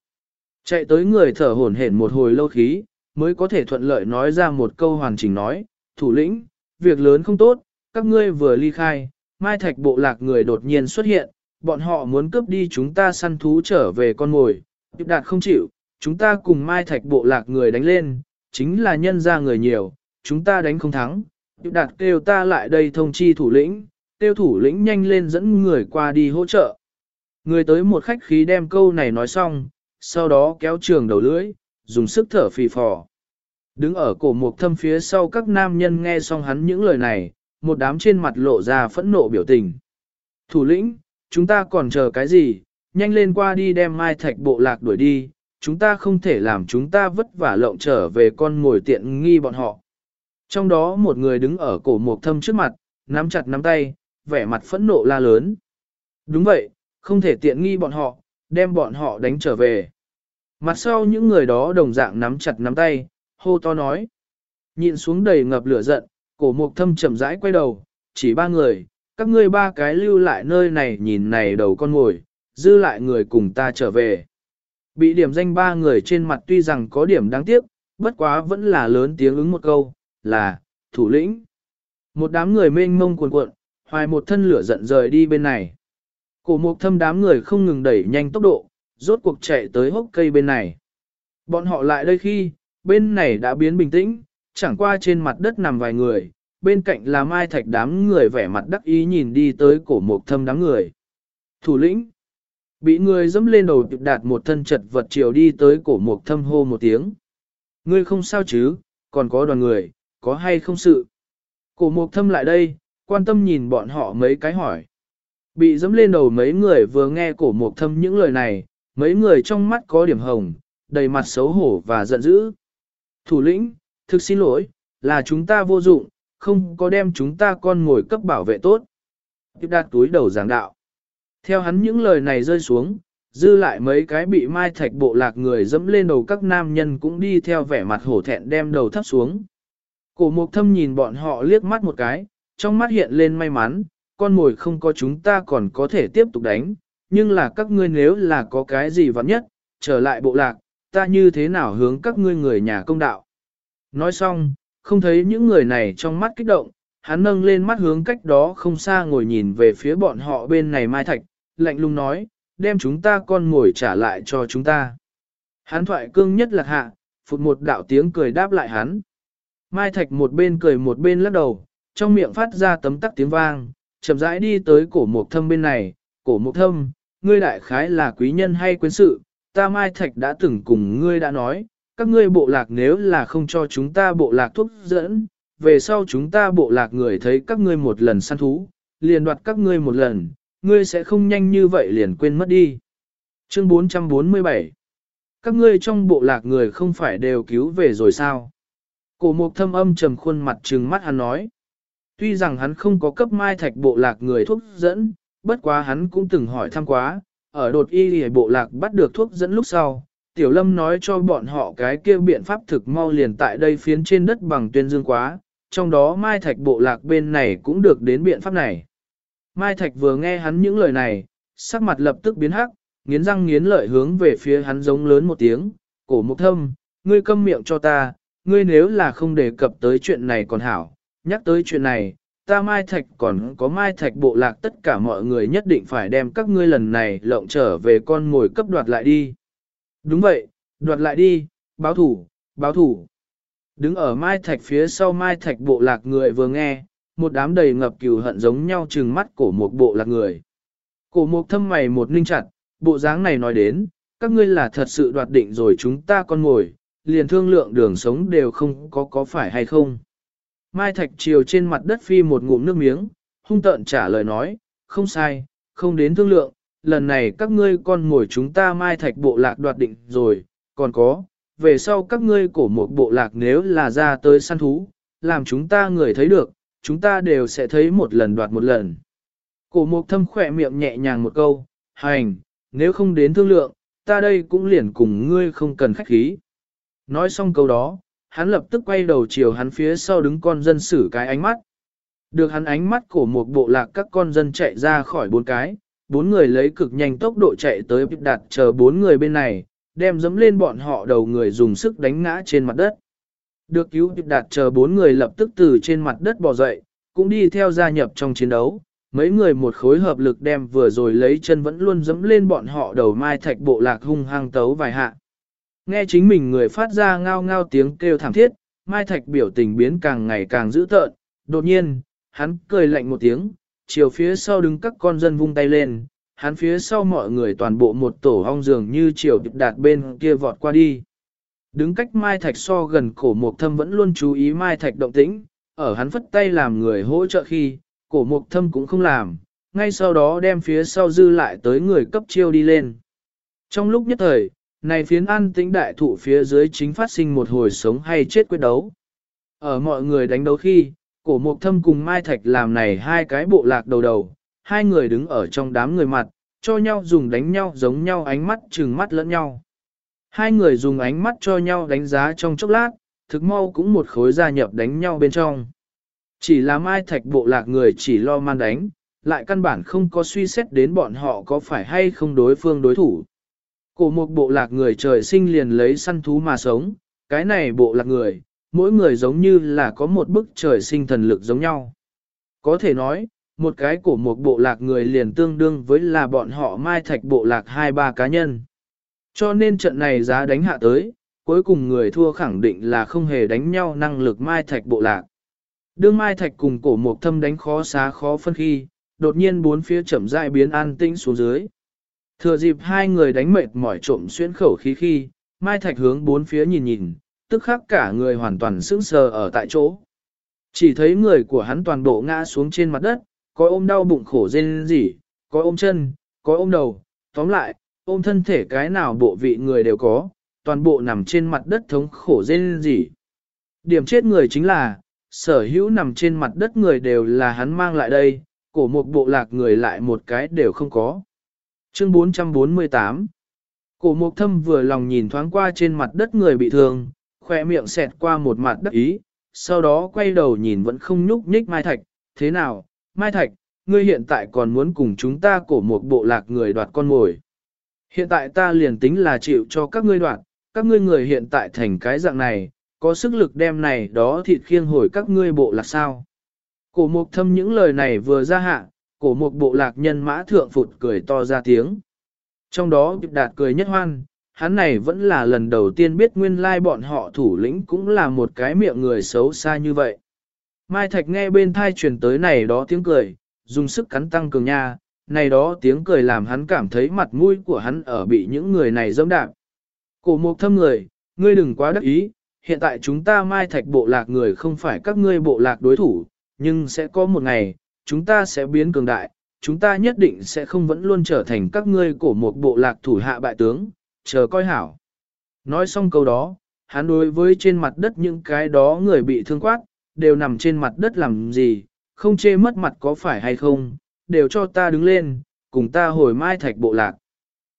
Chạy tới người thở hổn hển một hồi lâu khí, mới có thể thuận lợi nói ra một câu hoàn chỉnh nói, thủ lĩnh, việc lớn không tốt, các ngươi vừa ly khai, mai thạch bộ lạc người đột nhiên xuất hiện, bọn họ muốn cướp đi chúng ta săn thú trở về con mồi, tiếp đạt không chịu, chúng ta cùng mai thạch bộ lạc người đánh lên, chính là nhân ra người nhiều, chúng ta đánh không thắng, tiếp đạt kêu ta lại đây thông chi thủ lĩnh, tiêu thủ lĩnh nhanh lên dẫn người qua đi hỗ trợ. Người tới một khách khí đem câu này nói xong, sau đó kéo trường đầu lưỡi, dùng sức thở phì phò. Đứng ở cổ mục thâm phía sau các nam nhân nghe xong hắn những lời này, một đám trên mặt lộ ra phẫn nộ biểu tình. Thủ lĩnh, chúng ta còn chờ cái gì, nhanh lên qua đi đem mai thạch bộ lạc đuổi đi, chúng ta không thể làm chúng ta vất vả lộng trở về con ngồi tiện nghi bọn họ. Trong đó một người đứng ở cổ mục thâm trước mặt, nắm chặt nắm tay, vẻ mặt phẫn nộ la lớn. Đúng vậy, không thể tiện nghi bọn họ, đem bọn họ đánh trở về. Mặt sau những người đó đồng dạng nắm chặt nắm tay, hô to nói. Nhìn xuống đầy ngập lửa giận, cổ mục thâm chậm rãi quay đầu, chỉ ba người, các ngươi ba cái lưu lại nơi này nhìn này đầu con ngồi, dư lại người cùng ta trở về. Bị điểm danh ba người trên mặt tuy rằng có điểm đáng tiếc, bất quá vẫn là lớn tiếng ứng một câu, là, thủ lĩnh. Một đám người mênh mông cuồn cuộn, hoài một thân lửa giận rời đi bên này. Cổ mục thâm đám người không ngừng đẩy nhanh tốc độ, rốt cuộc chạy tới hốc cây bên này. Bọn họ lại đây khi, bên này đã biến bình tĩnh, chẳng qua trên mặt đất nằm vài người, bên cạnh là mai thạch đám người vẻ mặt đắc ý nhìn đi tới cổ mục thâm đám người. Thủ lĩnh, bị người dẫm lên đầu tiệp đạt một thân chật vật chiều đi tới cổ mục thâm hô một tiếng. Ngươi không sao chứ, còn có đoàn người, có hay không sự? Cổ mục thâm lại đây, quan tâm nhìn bọn họ mấy cái hỏi. Bị dẫm lên đầu mấy người vừa nghe cổ mục thâm những lời này, mấy người trong mắt có điểm hồng, đầy mặt xấu hổ và giận dữ. Thủ lĩnh, thực xin lỗi, là chúng ta vô dụng, không có đem chúng ta con ngồi cấp bảo vệ tốt. Tiếp đạt túi đầu giảng đạo. Theo hắn những lời này rơi xuống, dư lại mấy cái bị mai thạch bộ lạc người dẫm lên đầu các nam nhân cũng đi theo vẻ mặt hổ thẹn đem đầu thấp xuống. Cổ mục thâm nhìn bọn họ liếc mắt một cái, trong mắt hiện lên may mắn, con mồi không có chúng ta còn có thể tiếp tục đánh, nhưng là các ngươi nếu là có cái gì vắn nhất, trở lại bộ lạc, ta như thế nào hướng các ngươi người nhà công đạo. Nói xong, không thấy những người này trong mắt kích động, hắn nâng lên mắt hướng cách đó không xa ngồi nhìn về phía bọn họ bên này Mai Thạch, lạnh lùng nói, đem chúng ta con ngồi trả lại cho chúng ta. Hắn thoại cương nhất là hạ, phụt một đạo tiếng cười đáp lại hắn. Mai Thạch một bên cười một bên lắc đầu, trong miệng phát ra tấm tắc tiếng vang, chậm rãi đi tới cổ mục thâm bên này, cổ mục thâm, ngươi đại khái là quý nhân hay quyến sự, ta Mai Thạch đã từng cùng ngươi đã nói, các ngươi bộ lạc nếu là không cho chúng ta bộ lạc thuốc dẫn, về sau chúng ta bộ lạc người thấy các ngươi một lần săn thú, liền đoạt các ngươi một lần, ngươi sẽ không nhanh như vậy liền quên mất đi. Chương 447 Các ngươi trong bộ lạc người không phải đều cứu về rồi sao? Cổ mục thâm âm trầm khuôn mặt trừng mắt hắn nói. Tuy rằng hắn không có cấp mai thạch bộ lạc người thuốc dẫn, bất quá hắn cũng từng hỏi thăm quá, ở đột y lì bộ lạc bắt được thuốc dẫn lúc sau, Tiểu Lâm nói cho bọn họ cái kia biện pháp thực mau liền tại đây phiến trên đất bằng tuyên dương quá, trong đó Mai Thạch bộ lạc bên này cũng được đến biện pháp này. Mai Thạch vừa nghe hắn những lời này, sắc mặt lập tức biến hắc, nghiến răng nghiến lợi hướng về phía hắn giống lớn một tiếng, cổ mục thâm, ngươi câm miệng cho ta, ngươi nếu là không đề cập tới chuyện này còn hảo, nhắc tới chuyện này, ta Mai Thạch còn có Mai Thạch bộ lạc tất cả mọi người nhất định phải đem các ngươi lần này lộng trở về con ngồi cấp đoạt lại đi. Đúng vậy, đoạt lại đi, báo thủ, báo thủ. Đứng ở Mai Thạch phía sau Mai Thạch bộ lạc người vừa nghe, một đám đầy ngập cừu hận giống nhau trừng mắt cổ một bộ lạc người. Cổ một thâm mày một ninh chặt, bộ dáng này nói đến, các ngươi là thật sự đoạt định rồi chúng ta con ngồi, liền thương lượng đường sống đều không có có phải hay không. Mai Thạch chiều trên mặt đất phi một ngụm nước miếng, hung tợn trả lời nói, không sai, không đến thương lượng, lần này các ngươi con ngồi chúng ta mai thạch bộ lạc đoạt định rồi, còn có, về sau các ngươi cổ một bộ lạc nếu là ra tới săn thú, làm chúng ta người thấy được, chúng ta đều sẽ thấy một lần đoạt một lần. Cổ mục thâm khỏe miệng nhẹ nhàng một câu, hành, nếu không đến thương lượng, ta đây cũng liền cùng ngươi không cần khách khí. Nói xong câu đó, hắn lập tức quay đầu chiều hắn phía sau đứng con dân xử cái ánh mắt. Được hắn ánh mắt của một bộ lạc các con dân chạy ra khỏi bốn cái, bốn người lấy cực nhanh tốc độ chạy tới đặt chờ bốn người bên này, đem dẫm lên bọn họ đầu người dùng sức đánh ngã trên mặt đất. Được cứu đạt chờ bốn người lập tức từ trên mặt đất bò dậy, cũng đi theo gia nhập trong chiến đấu. Mấy người một khối hợp lực đem vừa rồi lấy chân vẫn luôn dẫm lên bọn họ đầu mai thạch bộ lạc hung hăng tấu vài hạ. Nghe chính mình người phát ra ngao ngao tiếng kêu thảm thiết, mai thạch biểu tình biến càng ngày càng dữ tợn. Đột nhiên, hắn cười lạnh một tiếng, chiều phía sau đứng các con dân vung tay lên, hắn phía sau mọi người toàn bộ một tổ hong dường như chiều đạt bên kia vọt qua đi. Đứng cách Mai Thạch so gần cổ mục thâm vẫn luôn chú ý Mai Thạch động tĩnh, ở hắn phất tay làm người hỗ trợ khi, cổ mục thâm cũng không làm, ngay sau đó đem phía sau dư lại tới người cấp chiêu đi lên. Trong lúc nhất thời, này phiến an tĩnh đại thụ phía dưới chính phát sinh một hồi sống hay chết quyết đấu. Ở mọi người đánh đấu khi, cổ mục thâm cùng Mai Thạch làm này hai cái bộ lạc đầu đầu, hai người đứng ở trong đám người mặt, cho nhau dùng đánh nhau giống nhau ánh mắt trừng mắt lẫn nhau. Hai người dùng ánh mắt cho nhau đánh giá trong chốc lát, thực mau cũng một khối gia nhập đánh nhau bên trong. Chỉ là mai thạch bộ lạc người chỉ lo man đánh, lại căn bản không có suy xét đến bọn họ có phải hay không đối phương đối thủ. Cổ một bộ lạc người trời sinh liền lấy săn thú mà sống, cái này bộ lạc người, mỗi người giống như là có một bức trời sinh thần lực giống nhau. Có thể nói, một cái cổ một bộ lạc người liền tương đương với là bọn họ mai thạch bộ lạc hai ba cá nhân. Cho nên trận này giá đánh hạ tới, cuối cùng người thua khẳng định là không hề đánh nhau năng lực mai thạch bộ lạc. Đương mai thạch cùng cổ một thâm đánh khó xá khó phân khi, đột nhiên bốn phía chậm rãi biến an tĩnh xuống dưới. Thừa dịp hai người đánh mệt mỏi trộm xuyên khẩu khí khi, mai thạch hướng bốn phía nhìn nhìn, tức khắc cả người hoàn toàn sững sờ ở tại chỗ. Chỉ thấy người của hắn toàn bộ ngã xuống trên mặt đất, có ôm đau bụng khổ rên rỉ, có ôm chân, có ôm đầu, tóm lại, ôm thân thể cái nào bộ vị người đều có, toàn bộ nằm trên mặt đất thống khổ rên rỉ. Điểm chết người chính là, sở hữu nằm trên mặt đất người đều là hắn mang lại đây, cổ một bộ lạc người lại một cái đều không có. Chương 448 Cổ mục thâm vừa lòng nhìn thoáng qua trên mặt đất người bị thương, khỏe miệng xẹt qua một mặt đất ý, sau đó quay đầu nhìn vẫn không nhúc nhích Mai Thạch, thế nào, Mai Thạch, ngươi hiện tại còn muốn cùng chúng ta cổ một bộ lạc người đoạt con mồi. Hiện tại ta liền tính là chịu cho các ngươi đoạt, các ngươi người hiện tại thành cái dạng này, có sức lực đem này đó thịt khiêng hồi các ngươi bộ lạc sao. Cổ mục thâm những lời này vừa ra hạ, cổ mục bộ lạc nhân mã thượng phụt cười to ra tiếng. Trong đó đạt cười nhất hoan, hắn này vẫn là lần đầu tiên biết nguyên lai bọn họ thủ lĩnh cũng là một cái miệng người xấu xa như vậy. Mai Thạch nghe bên thai truyền tới này đó tiếng cười, dùng sức cắn tăng cường nha, này đó tiếng cười làm hắn cảm thấy mặt mũi của hắn ở bị những người này dẫm đạp. Cổ mục thâm người, ngươi đừng quá đắc ý, hiện tại chúng ta mai thạch bộ lạc người không phải các ngươi bộ lạc đối thủ, nhưng sẽ có một ngày, chúng ta sẽ biến cường đại, chúng ta nhất định sẽ không vẫn luôn trở thành các ngươi của một bộ lạc thủ hạ bại tướng, chờ coi hảo. Nói xong câu đó, hắn đối với trên mặt đất những cái đó người bị thương quát, đều nằm trên mặt đất làm gì, không chê mất mặt có phải hay không, đều cho ta đứng lên, cùng ta hồi mai thạch bộ lạc.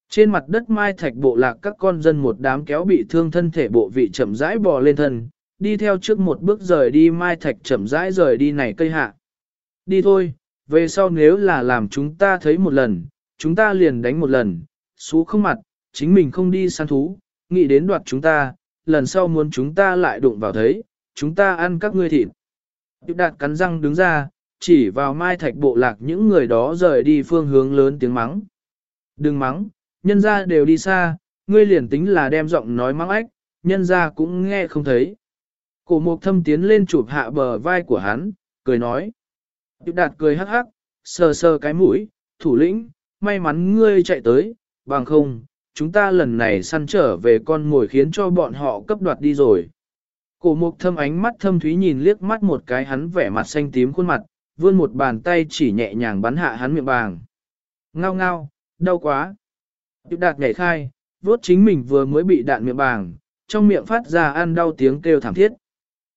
Trên mặt đất mai thạch bộ lạc các con dân một đám kéo bị thương thân thể bộ vị chậm rãi bò lên thân, đi theo trước một bước rời đi mai thạch chậm rãi rời đi này cây hạ. Đi thôi, về sau nếu là làm chúng ta thấy một lần, chúng ta liền đánh một lần, xú không mặt, chính mình không đi săn thú, nghĩ đến đoạt chúng ta, lần sau muốn chúng ta lại đụng vào thấy, chúng ta ăn các ngươi thịt. Điệp đạt cắn răng đứng ra, chỉ vào mai thạch bộ lạc những người đó rời đi phương hướng lớn tiếng mắng. Đừng mắng, nhân ra đều đi xa, ngươi liền tính là đem giọng nói mắng ách, nhân ra cũng nghe không thấy. Cổ mục thâm tiến lên chụp hạ bờ vai của hắn, cười nói. Điệp đạt cười hắc hắc, sờ sờ cái mũi, thủ lĩnh, may mắn ngươi chạy tới, bằng không, chúng ta lần này săn trở về con mồi khiến cho bọn họ cấp đoạt đi rồi. Cổ mục thâm ánh mắt thâm thúy nhìn liếc mắt một cái hắn vẻ mặt xanh tím khuôn mặt, vươn một bàn tay chỉ nhẹ nhàng bắn hạ hắn miệng bàng. Ngao ngao, đau quá. Điệp đạt nhảy khai, vốt chính mình vừa mới bị đạn miệng bàng, trong miệng phát ra ăn đau tiếng kêu thảm thiết.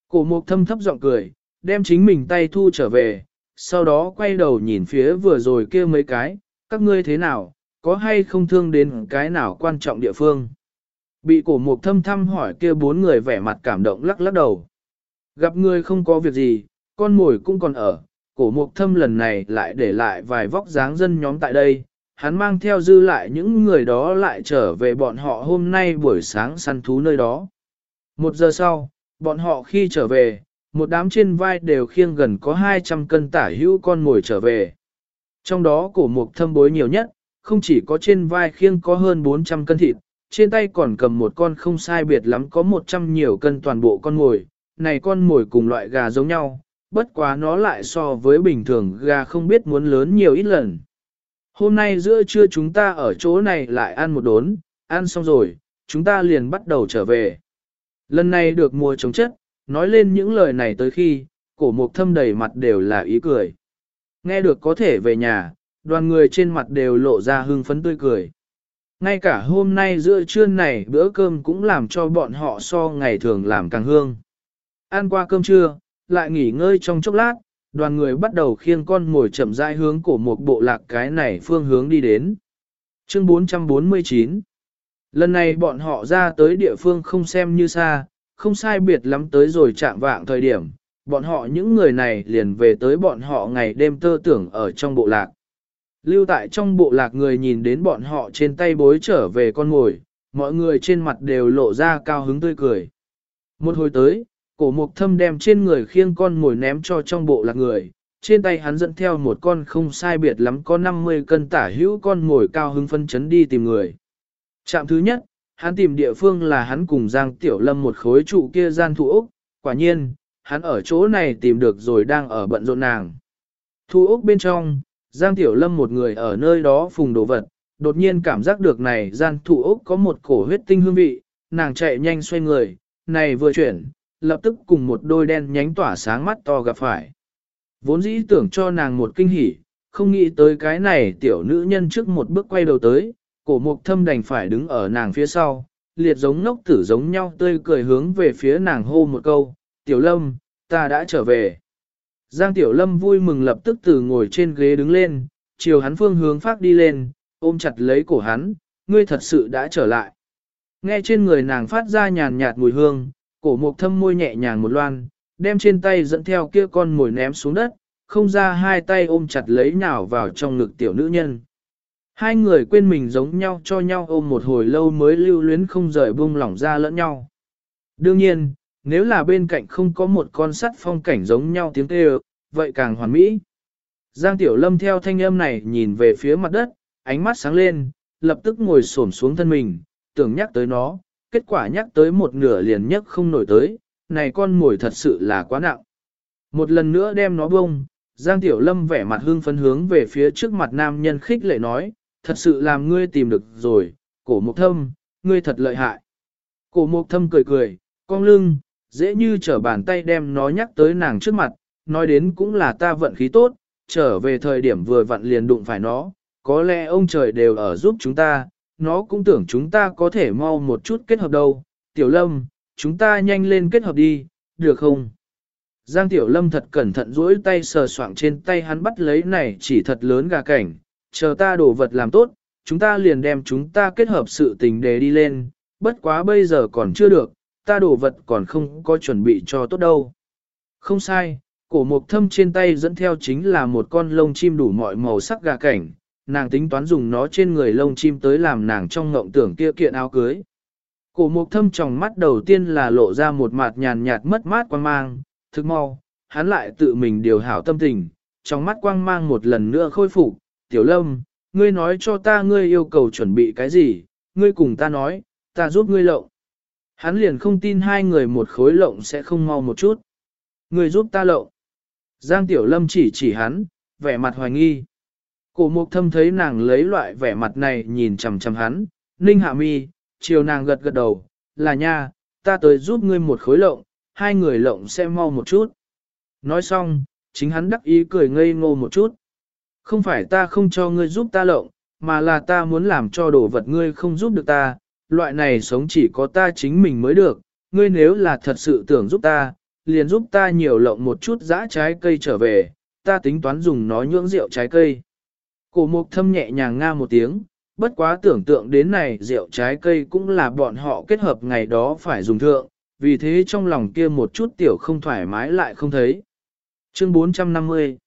Cổ mục thâm thấp giọng cười, đem chính mình tay thu trở về, sau đó quay đầu nhìn phía vừa rồi kia mấy cái, các ngươi thế nào, có hay không thương đến cái nào quan trọng địa phương. Bị cổ mục thâm thăm hỏi kia bốn người vẻ mặt cảm động lắc lắc đầu. Gặp người không có việc gì, con mồi cũng còn ở, cổ mục thâm lần này lại để lại vài vóc dáng dân nhóm tại đây, hắn mang theo dư lại những người đó lại trở về bọn họ hôm nay buổi sáng săn thú nơi đó. Một giờ sau, bọn họ khi trở về, một đám trên vai đều khiêng gần có 200 cân tả hữu con ngồi trở về. Trong đó cổ mục thâm bối nhiều nhất, không chỉ có trên vai khiêng có hơn 400 cân thịt, trên tay còn cầm một con không sai biệt lắm có 100 nhiều cân toàn bộ con ngồi. Này con mồi cùng loại gà giống nhau, bất quá nó lại so với bình thường gà không biết muốn lớn nhiều ít lần. Hôm nay giữa trưa chúng ta ở chỗ này lại ăn một đốn, ăn xong rồi, chúng ta liền bắt đầu trở về. Lần này được mùa chống chất, nói lên những lời này tới khi, cổ mục thâm đầy mặt đều là ý cười. Nghe được có thể về nhà, đoàn người trên mặt đều lộ ra hưng phấn tươi cười. Ngay cả hôm nay giữa trưa này bữa cơm cũng làm cho bọn họ so ngày thường làm càng hương. Ăn qua cơm trưa, lại nghỉ ngơi trong chốc lát, đoàn người bắt đầu khiêng con ngồi chậm rãi hướng của một bộ lạc cái này phương hướng đi đến. Chương 449 Lần này bọn họ ra tới địa phương không xem như xa, không sai biệt lắm tới rồi chạm vạng thời điểm, bọn họ những người này liền về tới bọn họ ngày đêm tơ tưởng ở trong bộ lạc. Lưu tại trong bộ lạc người nhìn đến bọn họ trên tay bối trở về con ngồi, mọi người trên mặt đều lộ ra cao hứng tươi cười. Một hồi tới, cổ mục thâm đem trên người khiêng con ngồi ném cho trong bộ lạc người, trên tay hắn dẫn theo một con không sai biệt lắm có 50 cân tả hữu con ngồi cao hứng phân chấn đi tìm người. Trạm thứ nhất, hắn tìm địa phương là hắn cùng Giang Tiểu Lâm một khối trụ kia gian thủ Úc, quả nhiên, hắn ở chỗ này tìm được rồi đang ở bận rộn nàng. Thu Úc bên trong, Giang Tiểu Lâm một người ở nơi đó phùng đồ vật, đột nhiên cảm giác được này gian thủ Úc có một cổ huyết tinh hương vị, nàng chạy nhanh xoay người, này vừa chuyển, lập tức cùng một đôi đen nhánh tỏa sáng mắt to gặp phải. Vốn dĩ tưởng cho nàng một kinh hỉ, không nghĩ tới cái này tiểu nữ nhân trước một bước quay đầu tới, cổ mục thâm đành phải đứng ở nàng phía sau, liệt giống ngốc tử giống nhau tươi cười hướng về phía nàng hô một câu, tiểu lâm, ta đã trở về. Giang tiểu lâm vui mừng lập tức từ ngồi trên ghế đứng lên, chiều hắn phương hướng phát đi lên, ôm chặt lấy cổ hắn, ngươi thật sự đã trở lại. Nghe trên người nàng phát ra nhàn nhạt mùi hương, cổ mục thâm môi nhẹ nhàng một loan, đem trên tay dẫn theo kia con mồi ném xuống đất, không ra hai tay ôm chặt lấy nào vào trong ngực tiểu nữ nhân. Hai người quên mình giống nhau cho nhau ôm một hồi lâu mới lưu luyến không rời buông lỏng ra lẫn nhau. Đương nhiên, nếu là bên cạnh không có một con sắt phong cảnh giống nhau tiếng kêu, vậy càng hoàn mỹ. Giang Tiểu Lâm theo thanh âm này nhìn về phía mặt đất, ánh mắt sáng lên, lập tức ngồi xổm xuống thân mình, tưởng nhắc tới nó, kết quả nhắc tới một nửa liền nhắc không nổi tới, này con mồi thật sự là quá nặng. Một lần nữa đem nó bông, Giang Tiểu Lâm vẻ mặt hưng phấn hướng về phía trước mặt nam nhân khích lệ nói, thật sự làm ngươi tìm được rồi, cổ mục thâm, ngươi thật lợi hại. Cổ mục thâm cười cười, cong lưng, dễ như trở bàn tay đem nó nhắc tới nàng trước mặt, nói đến cũng là ta vận khí tốt, trở về thời điểm vừa vặn liền đụng phải nó, có lẽ ông trời đều ở giúp chúng ta, nó cũng tưởng chúng ta có thể mau một chút kết hợp đâu. Tiểu Lâm, chúng ta nhanh lên kết hợp đi, được không? Giang Tiểu Lâm thật cẩn thận duỗi tay sờ soạng trên tay hắn bắt lấy này chỉ thật lớn gà cảnh, chờ ta đổ vật làm tốt, chúng ta liền đem chúng ta kết hợp sự tình đề đi lên, bất quá bây giờ còn chưa được, ta đổ vật còn không có chuẩn bị cho tốt đâu. Không sai, cổ mục thâm trên tay dẫn theo chính là một con lông chim đủ mọi màu sắc gà cảnh, nàng tính toán dùng nó trên người lông chim tới làm nàng trong ngộng tưởng kia kiện áo cưới. Cổ mục thâm trong mắt đầu tiên là lộ ra một mặt nhàn nhạt mất mát quang mang, thức mau, hắn lại tự mình điều hảo tâm tình, trong mắt quang mang một lần nữa khôi phục, tiểu lâm, ngươi nói cho ta ngươi yêu cầu chuẩn bị cái gì, ngươi cùng ta nói, ta giúp ngươi lộng. Hắn liền không tin hai người một khối lộng sẽ không mau một chút. Ngươi giúp ta lộng. Giang tiểu lâm chỉ chỉ hắn, vẻ mặt hoài nghi. Cổ mục thâm thấy nàng lấy loại vẻ mặt này nhìn chằm chằm hắn, ninh hạ mi, chiều nàng gật gật đầu, là nha, ta tới giúp ngươi một khối lộng, hai người lộng sẽ mau một chút. Nói xong, chính hắn đắc ý cười ngây ngô một chút. Không phải ta không cho ngươi giúp ta lộng, mà là ta muốn làm cho đồ vật ngươi không giúp được ta, loại này sống chỉ có ta chính mình mới được, ngươi nếu là thật sự tưởng giúp ta, liền giúp ta nhiều lộng một chút dã trái cây trở về, ta tính toán dùng nó nhưỡng rượu trái cây. Cổ mục thâm nhẹ nhàng nga một tiếng, bất quá tưởng tượng đến này rượu trái cây cũng là bọn họ kết hợp ngày đó phải dùng thượng, vì thế trong lòng kia một chút tiểu không thoải mái lại không thấy. Chương 450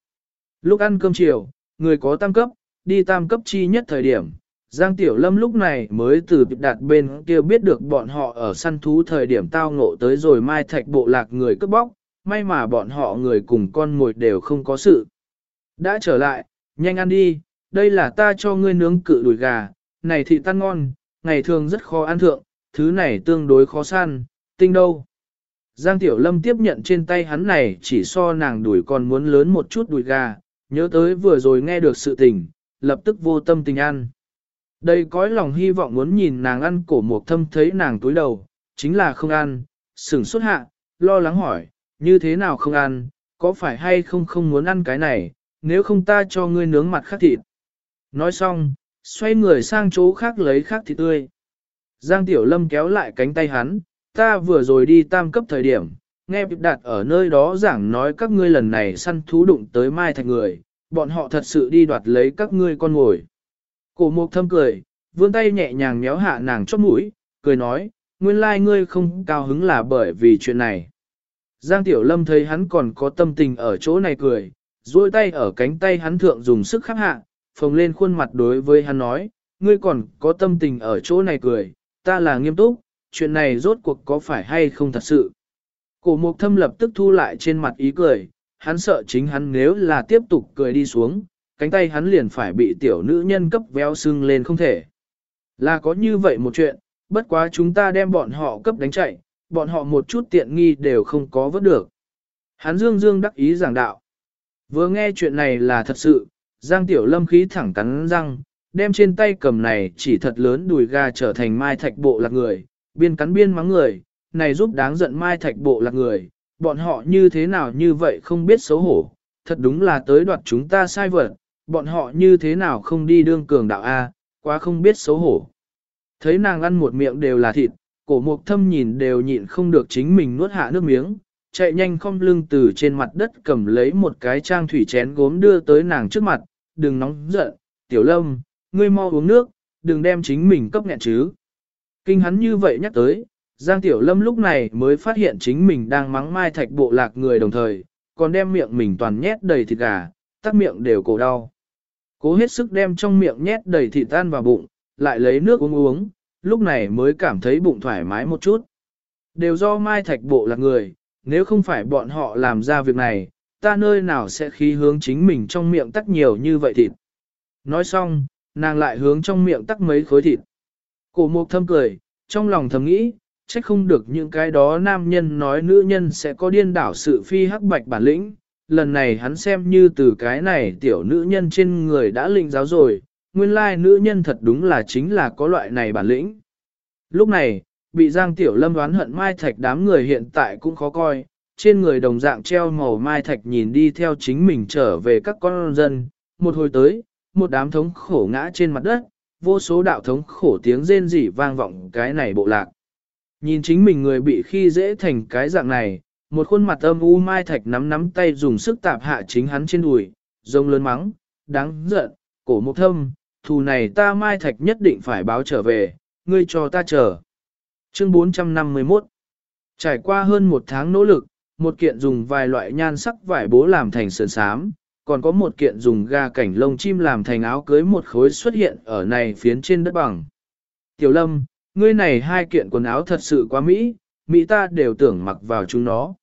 Lúc ăn cơm chiều, người có tam cấp, đi tam cấp chi nhất thời điểm. Giang Tiểu Lâm lúc này mới từ đạt bên kia biết được bọn họ ở săn thú thời điểm tao ngộ tới rồi mai thạch bộ lạc người cướp bóc, may mà bọn họ người cùng con mồi đều không có sự. Đã trở lại, nhanh ăn đi, đây là ta cho ngươi nướng cự đùi gà, này thị tan ngon, ngày thường rất khó ăn thượng, thứ này tương đối khó săn, tinh đâu. Giang Tiểu Lâm tiếp nhận trên tay hắn này chỉ so nàng đuổi còn muốn lớn một chút đùi gà, nhớ tới vừa rồi nghe được sự tình, lập tức vô tâm tình ăn. Đây cõi lòng hy vọng muốn nhìn nàng ăn cổ mộc thâm thấy nàng túi đầu, chính là không ăn, sửng xuất hạ, lo lắng hỏi, như thế nào không ăn, có phải hay không không muốn ăn cái này, nếu không ta cho ngươi nướng mặt khác thịt. Nói xong, xoay người sang chỗ khác lấy khác thịt tươi. Giang Tiểu Lâm kéo lại cánh tay hắn, ta vừa rồi đi tam cấp thời điểm, nghe Bịp Đạt ở nơi đó giảng nói các ngươi lần này săn thú đụng tới mai thạch người, bọn họ thật sự đi đoạt lấy các ngươi con ngồi. Cổ mục thâm cười, vươn tay nhẹ nhàng méo hạ nàng chót mũi, cười nói, nguyên lai ngươi không cao hứng là bởi vì chuyện này. Giang Tiểu Lâm thấy hắn còn có tâm tình ở chỗ này cười, duỗi tay ở cánh tay hắn thượng dùng sức khắc hạ, phồng lên khuôn mặt đối với hắn nói, ngươi còn có tâm tình ở chỗ này cười, ta là nghiêm túc, chuyện này rốt cuộc có phải hay không thật sự. Cổ mục thâm lập tức thu lại trên mặt ý cười, hắn sợ chính hắn nếu là tiếp tục cười đi xuống, cánh tay hắn liền phải bị tiểu nữ nhân cấp véo sưng lên không thể. Là có như vậy một chuyện, bất quá chúng ta đem bọn họ cấp đánh chạy, bọn họ một chút tiện nghi đều không có vớt được. Hắn dương dương đắc ý giảng đạo. Vừa nghe chuyện này là thật sự, Giang Tiểu Lâm khí thẳng cắn răng, đem trên tay cầm này chỉ thật lớn đùi gà trở thành mai thạch bộ lạc người, biên cắn biên mắng người, này giúp đáng giận mai thạch bộ lạc người, bọn họ như thế nào như vậy không biết xấu hổ, thật đúng là tới đoạt chúng ta sai vật, bọn họ như thế nào không đi đương cường đạo A, quá không biết xấu hổ. Thấy nàng ăn một miệng đều là thịt, cổ mục thâm nhìn đều nhịn không được chính mình nuốt hạ nước miếng, chạy nhanh không lưng từ trên mặt đất cầm lấy một cái trang thủy chén gốm đưa tới nàng trước mặt, đừng nóng giận, tiểu lâm, ngươi mau uống nước, đừng đem chính mình cấp nghẹn chứ. Kinh hắn như vậy nhắc tới, Giang Tiểu Lâm lúc này mới phát hiện chính mình đang mắng mai thạch bộ lạc người đồng thời, còn đem miệng mình toàn nhét đầy thịt gà, tắt miệng đều cổ đau. Cố hết sức đem trong miệng nhét đầy thịt tan vào bụng, lại lấy nước uống uống, lúc này mới cảm thấy bụng thoải mái một chút. Đều do mai thạch bộ lạc người, nếu không phải bọn họ làm ra việc này, ta nơi nào sẽ khí hướng chính mình trong miệng tắc nhiều như vậy thịt. Nói xong, nàng lại hướng trong miệng tắc mấy khối thịt. Cổ mục thâm cười, trong lòng thầm nghĩ, trách không được những cái đó nam nhân nói nữ nhân sẽ có điên đảo sự phi hắc bạch bản lĩnh. Lần này hắn xem như từ cái này tiểu nữ nhân trên người đã linh giáo rồi, nguyên lai nữ nhân thật đúng là chính là có loại này bản lĩnh. Lúc này, bị Giang Tiểu Lâm đoán hận Mai Thạch đám người hiện tại cũng khó coi, trên người đồng dạng treo màu Mai Thạch nhìn đi theo chính mình trở về các con dân, một hồi tới, một đám thống khổ ngã trên mặt đất, vô số đạo thống khổ tiếng rên rỉ vang vọng cái này bộ lạc. Nhìn chính mình người bị khi dễ thành cái dạng này, một khuôn mặt âm u Mai Thạch nắm nắm tay dùng sức tạp hạ chính hắn trên đùi, rông lớn mắng, đáng giận, cổ mục thâm, thù này ta Mai Thạch nhất định phải báo trở về, ngươi cho ta chờ. Chương 451 Trải qua hơn một tháng nỗ lực, một kiện dùng vài loại nhan sắc vải bố làm thành sườn sám, còn có một kiện dùng ga cảnh lông chim làm thành áo cưới một khối xuất hiện ở này phiến trên đất bằng. Tiểu lâm, ngươi này hai kiện quần áo thật sự quá mỹ, mỹ ta đều tưởng mặc vào chúng nó.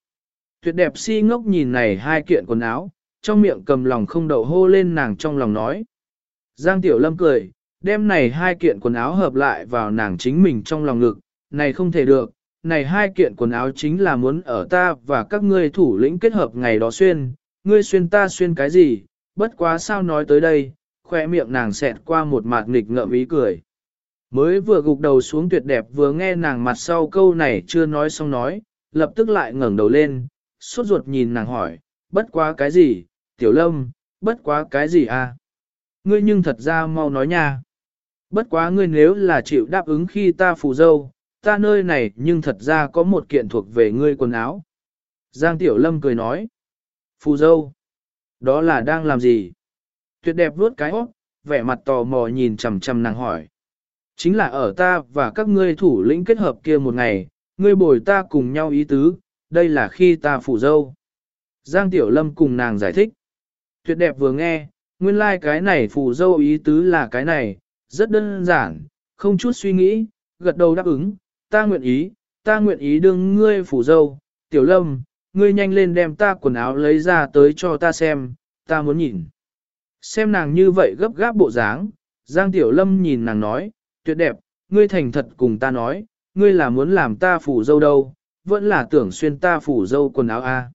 Tuyệt đẹp si ngốc nhìn này hai kiện quần áo, trong miệng cầm lòng không đậu hô lên nàng trong lòng nói. Giang Tiểu Lâm cười, đem này hai kiện quần áo hợp lại vào nàng chính mình trong lòng ngực, này không thể được, này hai kiện quần áo chính là muốn ở ta và các ngươi thủ lĩnh kết hợp ngày đó xuyên, ngươi xuyên ta xuyên cái gì, bất quá sao nói tới đây, khoe miệng nàng xẹt qua một mạt nghịch ngợm ý cười. Mới vừa gục đầu xuống tuyệt đẹp vừa nghe nàng mặt sau câu này chưa nói xong nói, lập tức lại ngẩng đầu lên, sốt ruột nhìn nàng hỏi, bất quá cái gì, tiểu lâm, bất quá cái gì à? Ngươi nhưng thật ra mau nói nha. Bất quá ngươi nếu là chịu đáp ứng khi ta phù dâu, ta nơi này nhưng thật ra có một kiện thuộc về ngươi quần áo. Giang Tiểu Lâm cười nói. Phù dâu. Đó là đang làm gì? Tuyệt đẹp vuốt cái óc, vẻ mặt tò mò nhìn chằm chằm nàng hỏi. Chính là ở ta và các ngươi thủ lĩnh kết hợp kia một ngày, ngươi bồi ta cùng nhau ý tứ, đây là khi ta phủ dâu. Giang Tiểu Lâm cùng nàng giải thích. Tuyệt đẹp vừa nghe, Nguyên lai like cái này phủ dâu ý tứ là cái này, rất đơn giản, không chút suy nghĩ, gật đầu đáp ứng, ta nguyện ý, ta nguyện ý đương ngươi phủ dâu, tiểu lâm, ngươi nhanh lên đem ta quần áo lấy ra tới cho ta xem, ta muốn nhìn. Xem nàng như vậy gấp gáp bộ dáng, Giang Tiểu Lâm nhìn nàng nói, tuyệt đẹp, ngươi thành thật cùng ta nói, ngươi là muốn làm ta phủ dâu đâu, vẫn là tưởng xuyên ta phủ dâu quần áo a.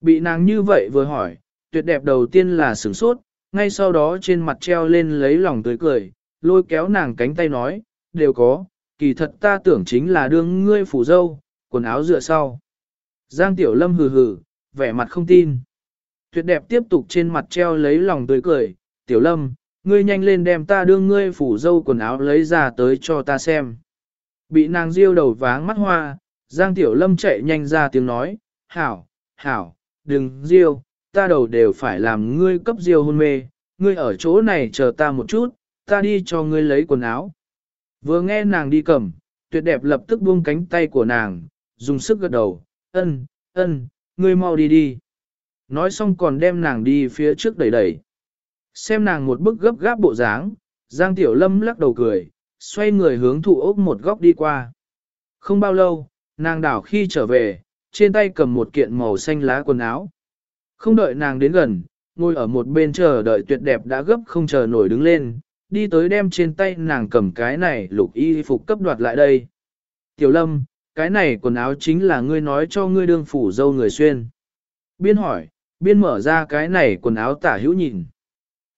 Bị nàng như vậy vừa hỏi, tuyệt đẹp đầu tiên là sửng sốt, ngay sau đó trên mặt treo lên lấy lòng tươi cười, lôi kéo nàng cánh tay nói, đều có, kỳ thật ta tưởng chính là đương ngươi phủ dâu, quần áo dựa sau. Giang Tiểu Lâm hừ hừ, vẻ mặt không tin. Tuyệt đẹp tiếp tục trên mặt treo lấy lòng tươi cười, Tiểu Lâm, ngươi nhanh lên đem ta đương ngươi phủ dâu quần áo lấy ra tới cho ta xem. Bị nàng diêu đầu váng mắt hoa, Giang Tiểu Lâm chạy nhanh ra tiếng nói, hảo, hảo, đừng diêu, ta đầu đều phải làm ngươi cấp diêu hôn mê, ngươi ở chỗ này chờ ta một chút, ta đi cho ngươi lấy quần áo. Vừa nghe nàng đi cầm, tuyệt đẹp lập tức buông cánh tay của nàng, dùng sức gật đầu, ân, ân, ngươi mau đi đi. Nói xong còn đem nàng đi phía trước đẩy đẩy. Xem nàng một bức gấp gáp bộ dáng, Giang Tiểu Lâm lắc đầu cười, xoay người hướng thụ ốc một góc đi qua. Không bao lâu, nàng đảo khi trở về, trên tay cầm một kiện màu xanh lá quần áo. Không đợi nàng đến gần, ngồi ở một bên chờ đợi tuyệt đẹp đã gấp không chờ nổi đứng lên, đi tới đem trên tay nàng cầm cái này lục y phục cấp đoạt lại đây. Tiểu Lâm, cái này quần áo chính là ngươi nói cho ngươi đương phủ dâu người xuyên. Biên hỏi, biên mở ra cái này quần áo tả hữu nhìn.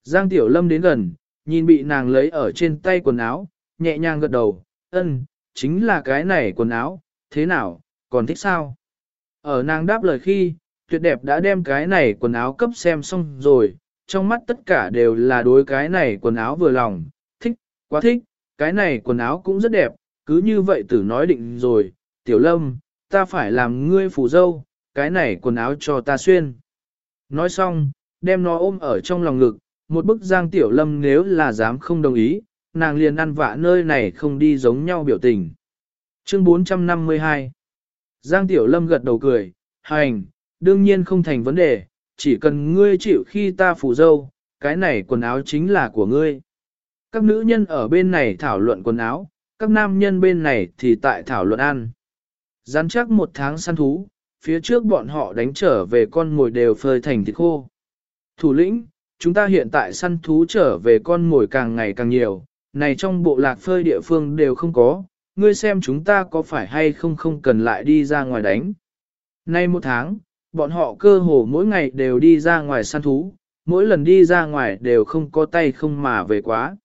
Giang Tiểu Lâm đến gần, nhìn bị nàng lấy ở trên tay quần áo, nhẹ nhàng gật đầu, ân, chính là cái này quần áo, thế nào, còn thích sao? Ở nàng đáp lời khi, tuyệt đẹp đã đem cái này quần áo cấp xem xong rồi, trong mắt tất cả đều là đối cái này quần áo vừa lòng, thích, quá thích, cái này quần áo cũng rất đẹp, cứ như vậy tử nói định rồi, tiểu lâm, ta phải làm ngươi phù dâu, cái này quần áo cho ta xuyên. Nói xong, đem nó ôm ở trong lòng ngực, một bức giang tiểu lâm nếu là dám không đồng ý, nàng liền ăn vạ nơi này không đi giống nhau biểu tình. Chương 452 Giang tiểu lâm gật đầu cười, hành, đương nhiên không thành vấn đề, chỉ cần ngươi chịu khi ta phủ dâu, cái này quần áo chính là của ngươi. Các nữ nhân ở bên này thảo luận quần áo, các nam nhân bên này thì tại thảo luận ăn. Gián chắc một tháng săn thú, phía trước bọn họ đánh trở về con ngồi đều phơi thành thịt khô. Thủ lĩnh, chúng ta hiện tại săn thú trở về con mồi càng ngày càng nhiều, này trong bộ lạc phơi địa phương đều không có, ngươi xem chúng ta có phải hay không không cần lại đi ra ngoài đánh. Nay một tháng, bọn họ cơ hồ mỗi ngày đều đi ra ngoài săn thú, mỗi lần đi ra ngoài đều không có tay không mà về quá.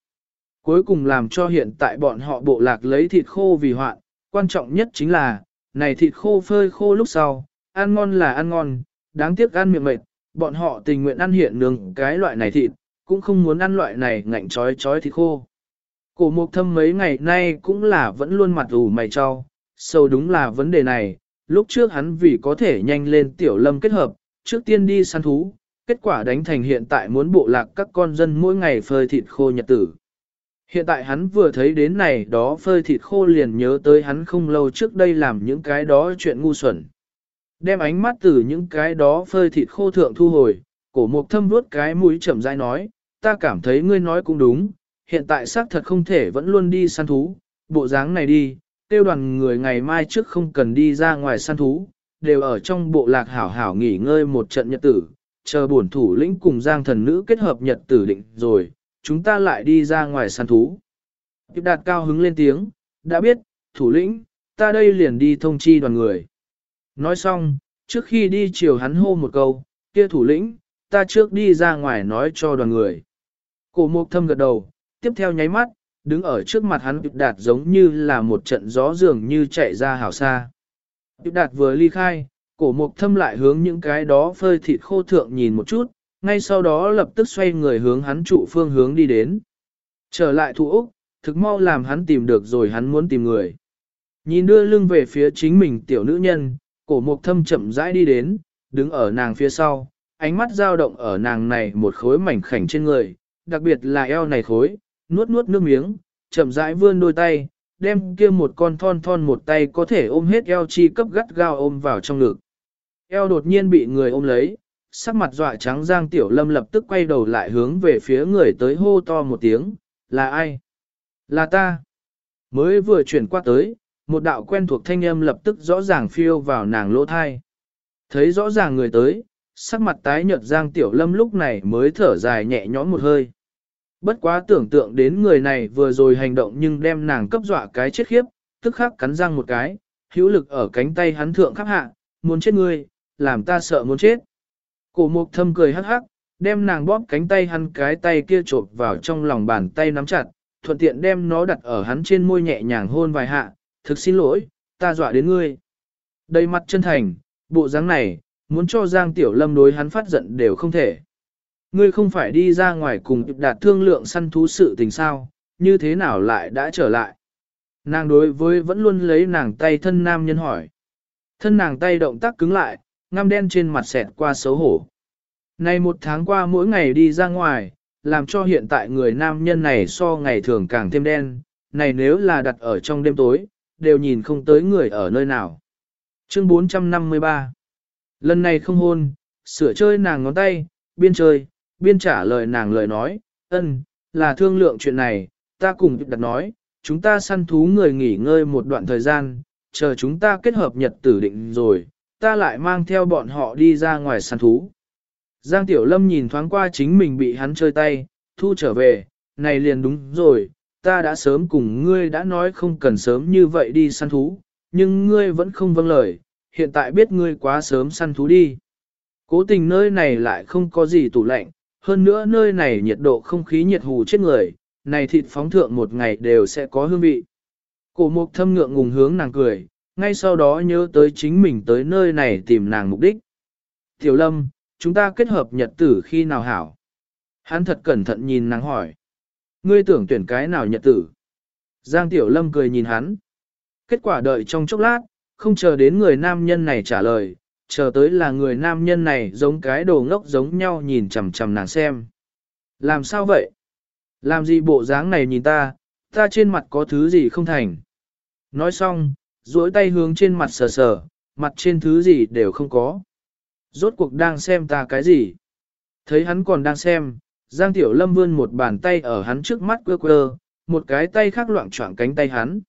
Cuối cùng làm cho hiện tại bọn họ bộ lạc lấy thịt khô vì hoạn, quan trọng nhất chính là, này thịt khô phơi khô lúc sau, ăn ngon là ăn ngon, đáng tiếc ăn miệng mệt, bọn họ tình nguyện ăn hiện nướng cái loại này thịt, cũng không muốn ăn loại này ngạnh chói chói thịt khô. Cổ mục thâm mấy ngày nay cũng là vẫn luôn mặt ủ mày cho, sâu đúng là vấn đề này, lúc trước hắn vì có thể nhanh lên tiểu lâm kết hợp, trước tiên đi săn thú, kết quả đánh thành hiện tại muốn bộ lạc các con dân mỗi ngày phơi thịt khô nhật tử. Hiện tại hắn vừa thấy đến này đó phơi thịt khô liền nhớ tới hắn không lâu trước đây làm những cái đó chuyện ngu xuẩn. Đem ánh mắt từ những cái đó phơi thịt khô thượng thu hồi, cổ mục thâm vuốt cái mũi chậm rãi nói, ta cảm thấy ngươi nói cũng đúng, hiện tại xác thật không thể vẫn luôn đi săn thú, bộ dáng này đi, tiêu đoàn người ngày mai trước không cần đi ra ngoài săn thú, đều ở trong bộ lạc hảo hảo nghỉ ngơi một trận nhật tử, chờ bổn thủ lĩnh cùng giang thần nữ kết hợp nhật tử định rồi, chúng ta lại đi ra ngoài săn thú. Tiếp đạt cao hứng lên tiếng, đã biết, thủ lĩnh, ta đây liền đi thông chi đoàn người. Nói xong, trước khi đi chiều hắn hô một câu, kia thủ lĩnh, ta trước đi ra ngoài nói cho đoàn người. Cổ mục thâm gật đầu, tiếp theo nháy mắt, đứng ở trước mặt hắn Điệp Đạt giống như là một trận gió dường như chạy ra hào xa. Điệp Đạt vừa ly khai, cổ mục thâm lại hướng những cái đó phơi thịt khô thượng nhìn một chút, ngay sau đó lập tức xoay người hướng hắn trụ phương hướng đi đến. Trở lại thủ Úc, thực mau làm hắn tìm được rồi hắn muốn tìm người. Nhìn đưa lưng về phía chính mình tiểu nữ nhân, cổ mục thâm chậm rãi đi đến, đứng ở nàng phía sau, ánh mắt dao động ở nàng này một khối mảnh khảnh trên người, đặc biệt là eo này khối, nuốt nuốt nước miếng, chậm rãi vươn đôi tay, đem kia một con thon thon một tay có thể ôm hết eo chi cấp gắt gao ôm vào trong ngực. Eo đột nhiên bị người ôm lấy, sắc mặt dọa trắng Giang Tiểu Lâm lập tức quay đầu lại hướng về phía người tới hô to một tiếng, là ai? Là ta. Mới vừa chuyển qua tới, một đạo quen thuộc thanh âm lập tức rõ ràng phiêu vào nàng lỗ thai. Thấy rõ ràng người tới, sắc mặt tái nhợt Giang Tiểu Lâm lúc này mới thở dài nhẹ nhõm một hơi. Bất quá tưởng tượng đến người này vừa rồi hành động nhưng đem nàng cấp dọa cái chết khiếp, tức khắc cắn răng một cái, hữu lực ở cánh tay hắn thượng khắp hạ, muốn chết ngươi, làm ta sợ muốn chết. Cổ mục thâm cười hắc hắc, đem nàng bóp cánh tay hắn cái tay kia trộn vào trong lòng bàn tay nắm chặt, thuận tiện đem nó đặt ở hắn trên môi nhẹ nhàng hôn vài hạ, thực xin lỗi, ta dọa đến ngươi. Đầy mặt chân thành, bộ dáng này, muốn cho Giang Tiểu Lâm đối hắn phát giận đều không thể. Ngươi không phải đi ra ngoài cùng đạt thương lượng săn thú sự tình sao, như thế nào lại đã trở lại? Nàng đối với vẫn luôn lấy nàng tay thân nam nhân hỏi. Thân nàng tay động tác cứng lại, ngăm đen trên mặt xẹt qua xấu hổ. Này một tháng qua mỗi ngày đi ra ngoài, làm cho hiện tại người nam nhân này so ngày thường càng thêm đen, này nếu là đặt ở trong đêm tối, đều nhìn không tới người ở nơi nào. Chương 453 Lần này không hôn, sửa chơi nàng ngón tay, biên chơi, biên trả lời nàng lời nói, ân, là thương lượng chuyện này, ta cùng đặt nói, chúng ta săn thú người nghỉ ngơi một đoạn thời gian, chờ chúng ta kết hợp nhật tử định rồi, ta lại mang theo bọn họ đi ra ngoài săn thú. Giang Tiểu Lâm nhìn thoáng qua chính mình bị hắn chơi tay, thu trở về, này liền đúng rồi, ta đã sớm cùng ngươi đã nói không cần sớm như vậy đi săn thú, nhưng ngươi vẫn không vâng lời, hiện tại biết ngươi quá sớm săn thú đi. Cố tình nơi này lại không có gì tủ lạnh, hơn nữa nơi này nhiệt độ không khí nhiệt hù chết người, này thịt phóng thượng một ngày đều sẽ có hương vị. Cổ mục thâm ngượng ngùng hướng nàng cười, ngay sau đó nhớ tới chính mình tới nơi này tìm nàng mục đích. Tiểu lâm, chúng ta kết hợp nhật tử khi nào hảo? Hắn thật cẩn thận nhìn nàng hỏi. Ngươi tưởng tuyển cái nào nhật tử? Giang Tiểu Lâm cười nhìn hắn. Kết quả đợi trong chốc lát, không chờ đến người nam nhân này trả lời, chờ tới là người nam nhân này giống cái đồ ngốc giống nhau nhìn chằm chằm nàng xem. Làm sao vậy? Làm gì bộ dáng này nhìn ta, ta trên mặt có thứ gì không thành? Nói xong, duỗi tay hướng trên mặt sờ sờ, mặt trên thứ gì đều không có. Rốt cuộc đang xem ta cái gì? Thấy hắn còn đang xem, Giang Tiểu Lâm vươn một bàn tay ở hắn trước mắt quơ quơ, một cái tay khác loạn choạng cánh tay hắn.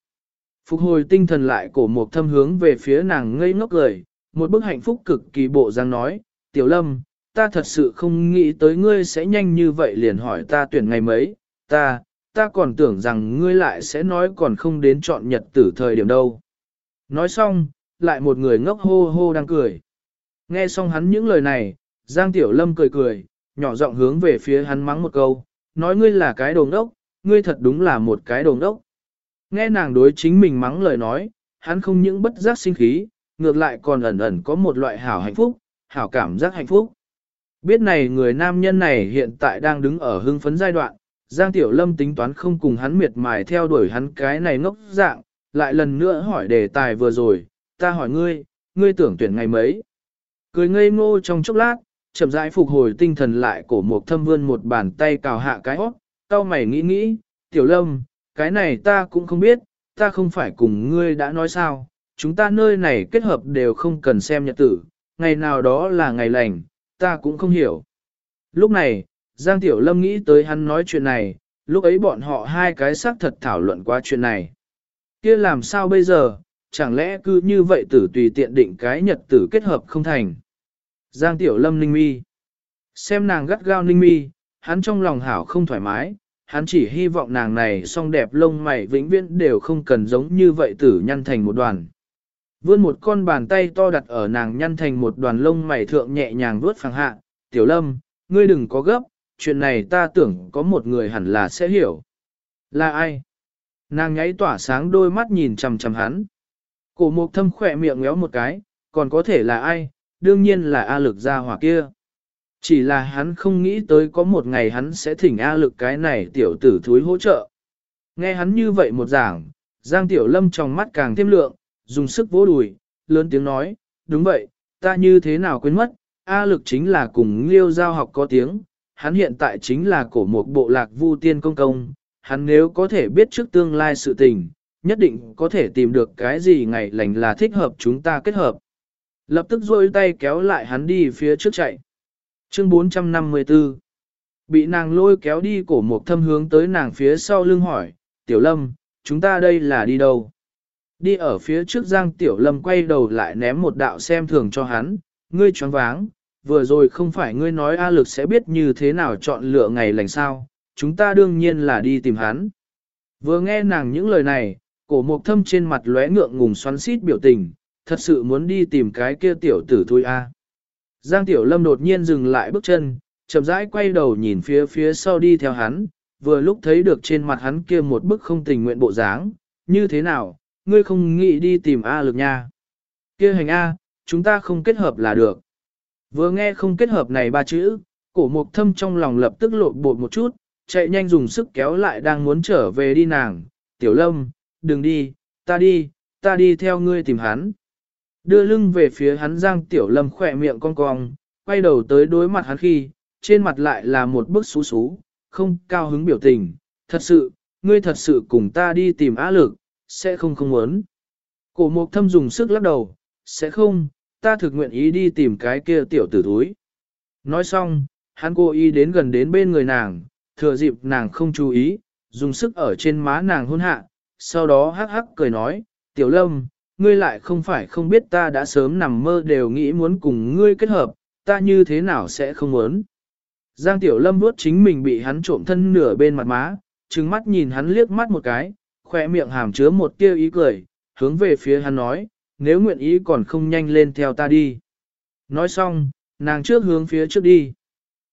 Phục hồi tinh thần lại cổ một thâm hướng về phía nàng ngây ngốc cười, một bức hạnh phúc cực kỳ bộ Giang nói, Tiểu Lâm, ta thật sự không nghĩ tới ngươi sẽ nhanh như vậy liền hỏi ta tuyển ngày mấy, ta, ta còn tưởng rằng ngươi lại sẽ nói còn không đến chọn nhật tử thời điểm đâu. Nói xong, lại một người ngốc hô hô đang cười. Nghe xong hắn những lời này, Giang Tiểu Lâm cười cười, nhỏ giọng hướng về phía hắn mắng một câu, nói ngươi là cái đồ ngốc, ngươi thật đúng là một cái đồ ngốc. Nghe nàng đối chính mình mắng lời nói, hắn không những bất giác sinh khí, ngược lại còn ẩn ẩn có một loại hảo hạnh phúc, hảo cảm giác hạnh phúc. Biết này người nam nhân này hiện tại đang đứng ở hưng phấn giai đoạn, Giang Tiểu Lâm tính toán không cùng hắn miệt mài theo đuổi hắn cái này ngốc dạng, lại lần nữa hỏi đề tài vừa rồi, ta hỏi ngươi, ngươi tưởng tuyển ngày mấy. Cười ngây ngô trong chốc lát, chậm rãi phục hồi tinh thần lại cổ một thâm vươn một bàn tay cào hạ cái hót, tao mày nghĩ nghĩ, tiểu lâm, cái này ta cũng không biết, ta không phải cùng ngươi đã nói sao, chúng ta nơi này kết hợp đều không cần xem nhật tử, ngày nào đó là ngày lành, ta cũng không hiểu. Lúc này, Giang Tiểu Lâm nghĩ tới hắn nói chuyện này, lúc ấy bọn họ hai cái xác thật thảo luận qua chuyện này. kia làm sao bây giờ, chẳng lẽ cứ như vậy tử tùy tiện định cái nhật tử kết hợp không thành. Giang Tiểu Lâm ninh mi. Xem nàng gắt gao ninh mi, hắn trong lòng hảo không thoải mái, hắn chỉ hy vọng nàng này song đẹp lông mày vĩnh viễn đều không cần giống như vậy tử nhăn thành một đoàn. Vươn một con bàn tay to đặt ở nàng nhăn thành một đoàn lông mày thượng nhẹ nhàng vuốt phẳng hạ, Tiểu Lâm, ngươi đừng có gấp, chuyện này ta tưởng có một người hẳn là sẽ hiểu. Là ai? Nàng nháy tỏa sáng đôi mắt nhìn chằm chằm hắn. Cổ mục thâm khỏe miệng ngéo một cái, còn có thể là ai, đương nhiên là A lực gia hỏa kia. Chỉ là hắn không nghĩ tới có một ngày hắn sẽ thỉnh A lực cái này tiểu tử thúi hỗ trợ. Nghe hắn như vậy một giảng, Giang Tiểu Lâm trong mắt càng thêm lượng, dùng sức vỗ đùi, lớn tiếng nói, đúng vậy, ta như thế nào quên mất, A lực chính là cùng liêu giao học có tiếng, hắn hiện tại chính là cổ một bộ lạc vu tiên công công, hắn nếu có thể biết trước tương lai sự tình, nhất định có thể tìm được cái gì ngày lành là thích hợp chúng ta kết hợp. Lập tức rôi tay kéo lại hắn đi phía trước chạy. Chương 454 Bị nàng lôi kéo đi cổ một thâm hướng tới nàng phía sau lưng hỏi, Tiểu Lâm, chúng ta đây là đi đâu? Đi ở phía trước Giang Tiểu Lâm quay đầu lại ném một đạo xem thường cho hắn, ngươi choáng váng, vừa rồi không phải ngươi nói A lực sẽ biết như thế nào chọn lựa ngày lành sao, chúng ta đương nhiên là đi tìm hắn. Vừa nghe nàng những lời này, cổ mục thâm trên mặt lóe ngượng ngùng xoắn xít biểu tình, thật sự muốn đi tìm cái kia tiểu tử thôi a. Giang Tiểu Lâm đột nhiên dừng lại bước chân, chậm rãi quay đầu nhìn phía phía sau đi theo hắn, vừa lúc thấy được trên mặt hắn kia một bức không tình nguyện bộ dáng, như thế nào, ngươi không nghĩ đi tìm A lực nha. Kia hành A, chúng ta không kết hợp là được. Vừa nghe không kết hợp này ba chữ, cổ mục thâm trong lòng lập tức lộn bột một chút, chạy nhanh dùng sức kéo lại đang muốn trở về đi nàng. Tiểu lâm, đừng đi, ta đi, ta đi theo ngươi tìm hắn. Đưa lưng về phía hắn giang tiểu lâm khỏe miệng cong cong, quay đầu tới đối mặt hắn khi, trên mặt lại là một bức xú xú, không cao hứng biểu tình. Thật sự, ngươi thật sự cùng ta đi tìm á lực, sẽ không không muốn. Cổ mục thâm dùng sức lắc đầu, sẽ không, ta thực nguyện ý đi tìm cái kia tiểu tử thúi. Nói xong, hắn cô ý đến gần đến bên người nàng, thừa dịp nàng không chú ý, dùng sức ở trên má nàng hôn hạ, sau đó hắc hắc cười nói, tiểu lâm, ngươi lại không phải không biết ta đã sớm nằm mơ đều nghĩ muốn cùng ngươi kết hợp, ta như thế nào sẽ không muốn. Giang tiểu lâm vuốt chính mình bị hắn trộm thân nửa bên mặt má, trừng mắt nhìn hắn liếc mắt một cái, khoe miệng hàm chứa một tia ý cười, hướng về phía hắn nói, nếu nguyện ý còn không nhanh lên theo ta đi. Nói xong, nàng trước hướng phía trước đi.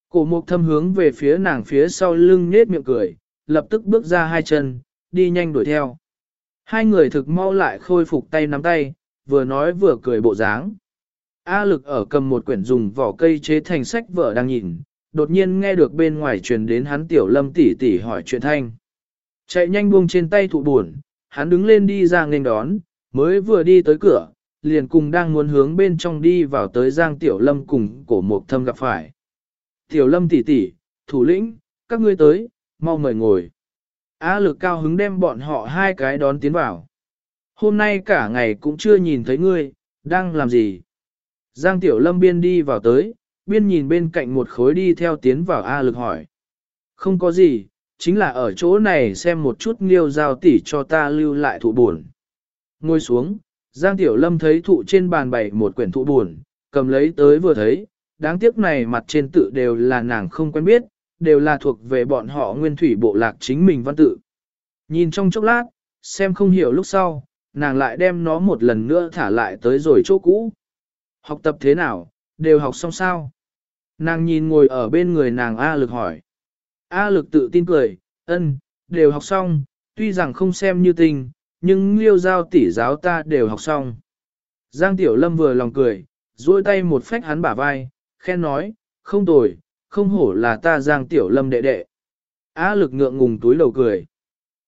Cổ mục thâm hướng về phía nàng phía sau lưng nết miệng cười, lập tức bước ra hai chân, đi nhanh đuổi theo. Hai người thực mau lại khôi phục tay nắm tay, vừa nói vừa cười bộ dáng. A lực ở cầm một quyển dùng vỏ cây chế thành sách vở đang nhìn, đột nhiên nghe được bên ngoài truyền đến hắn tiểu lâm tỷ tỷ hỏi chuyện thanh. Chạy nhanh buông trên tay thụ buồn, hắn đứng lên đi ra nghênh đón, mới vừa đi tới cửa, liền cùng đang muốn hướng bên trong đi vào tới Giang Tiểu Lâm cùng cổ mục thâm gặp phải. Tiểu Lâm tỷ tỷ, thủ lĩnh, các ngươi tới, mau mời ngồi. Á lực cao hứng đem bọn họ hai cái đón tiến vào. Hôm nay cả ngày cũng chưa nhìn thấy ngươi, đang làm gì? Giang Tiểu Lâm biên đi vào tới, biên nhìn bên cạnh một khối đi theo tiến vào A lực hỏi. Không có gì, chính là ở chỗ này xem một chút nghiêu giao tỷ cho ta lưu lại thụ buồn. Ngồi xuống, Giang Tiểu Lâm thấy thụ trên bàn bày một quyển thụ buồn, cầm lấy tới vừa thấy, đáng tiếc này mặt trên tự đều là nàng không quen biết, đều là thuộc về bọn họ nguyên thủy bộ lạc chính mình văn tự. Nhìn trong chốc lát, xem không hiểu lúc sau, nàng lại đem nó một lần nữa thả lại tới rồi chỗ cũ. Học tập thế nào, đều học xong sao? Nàng nhìn ngồi ở bên người nàng A lực hỏi. A lực tự tin cười, ân, đều học xong, tuy rằng không xem như tình, nhưng liêu giao tỷ giáo ta đều học xong. Giang Tiểu Lâm vừa lòng cười, duỗi tay một phách hắn bả vai, khen nói, không tồi, không hổ là ta Giang Tiểu Lâm đệ đệ. Á lực ngượng ngùng túi đầu cười.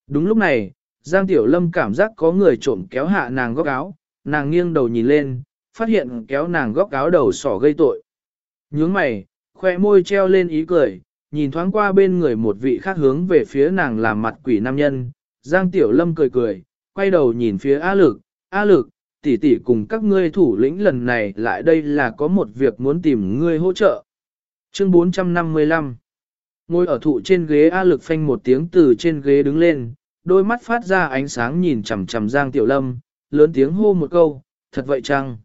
Đúng lúc này, Giang Tiểu Lâm cảm giác có người trộm kéo hạ nàng góc áo, nàng nghiêng đầu nhìn lên, phát hiện kéo nàng góc áo đầu sỏ gây tội. Nhướng mày, khoe môi treo lên ý cười, nhìn thoáng qua bên người một vị khác hướng về phía nàng làm mặt quỷ nam nhân. Giang Tiểu Lâm cười cười, quay đầu nhìn phía A Lực, A Lực, tỷ tỷ cùng các ngươi thủ lĩnh lần này lại đây là có một việc muốn tìm ngươi hỗ trợ. Chương 455 Ngồi ở thụ trên ghế A Lực phanh một tiếng từ trên ghế đứng lên, đôi mắt phát ra ánh sáng nhìn chằm chằm Giang Tiểu Lâm, lớn tiếng hô một câu, thật vậy chăng?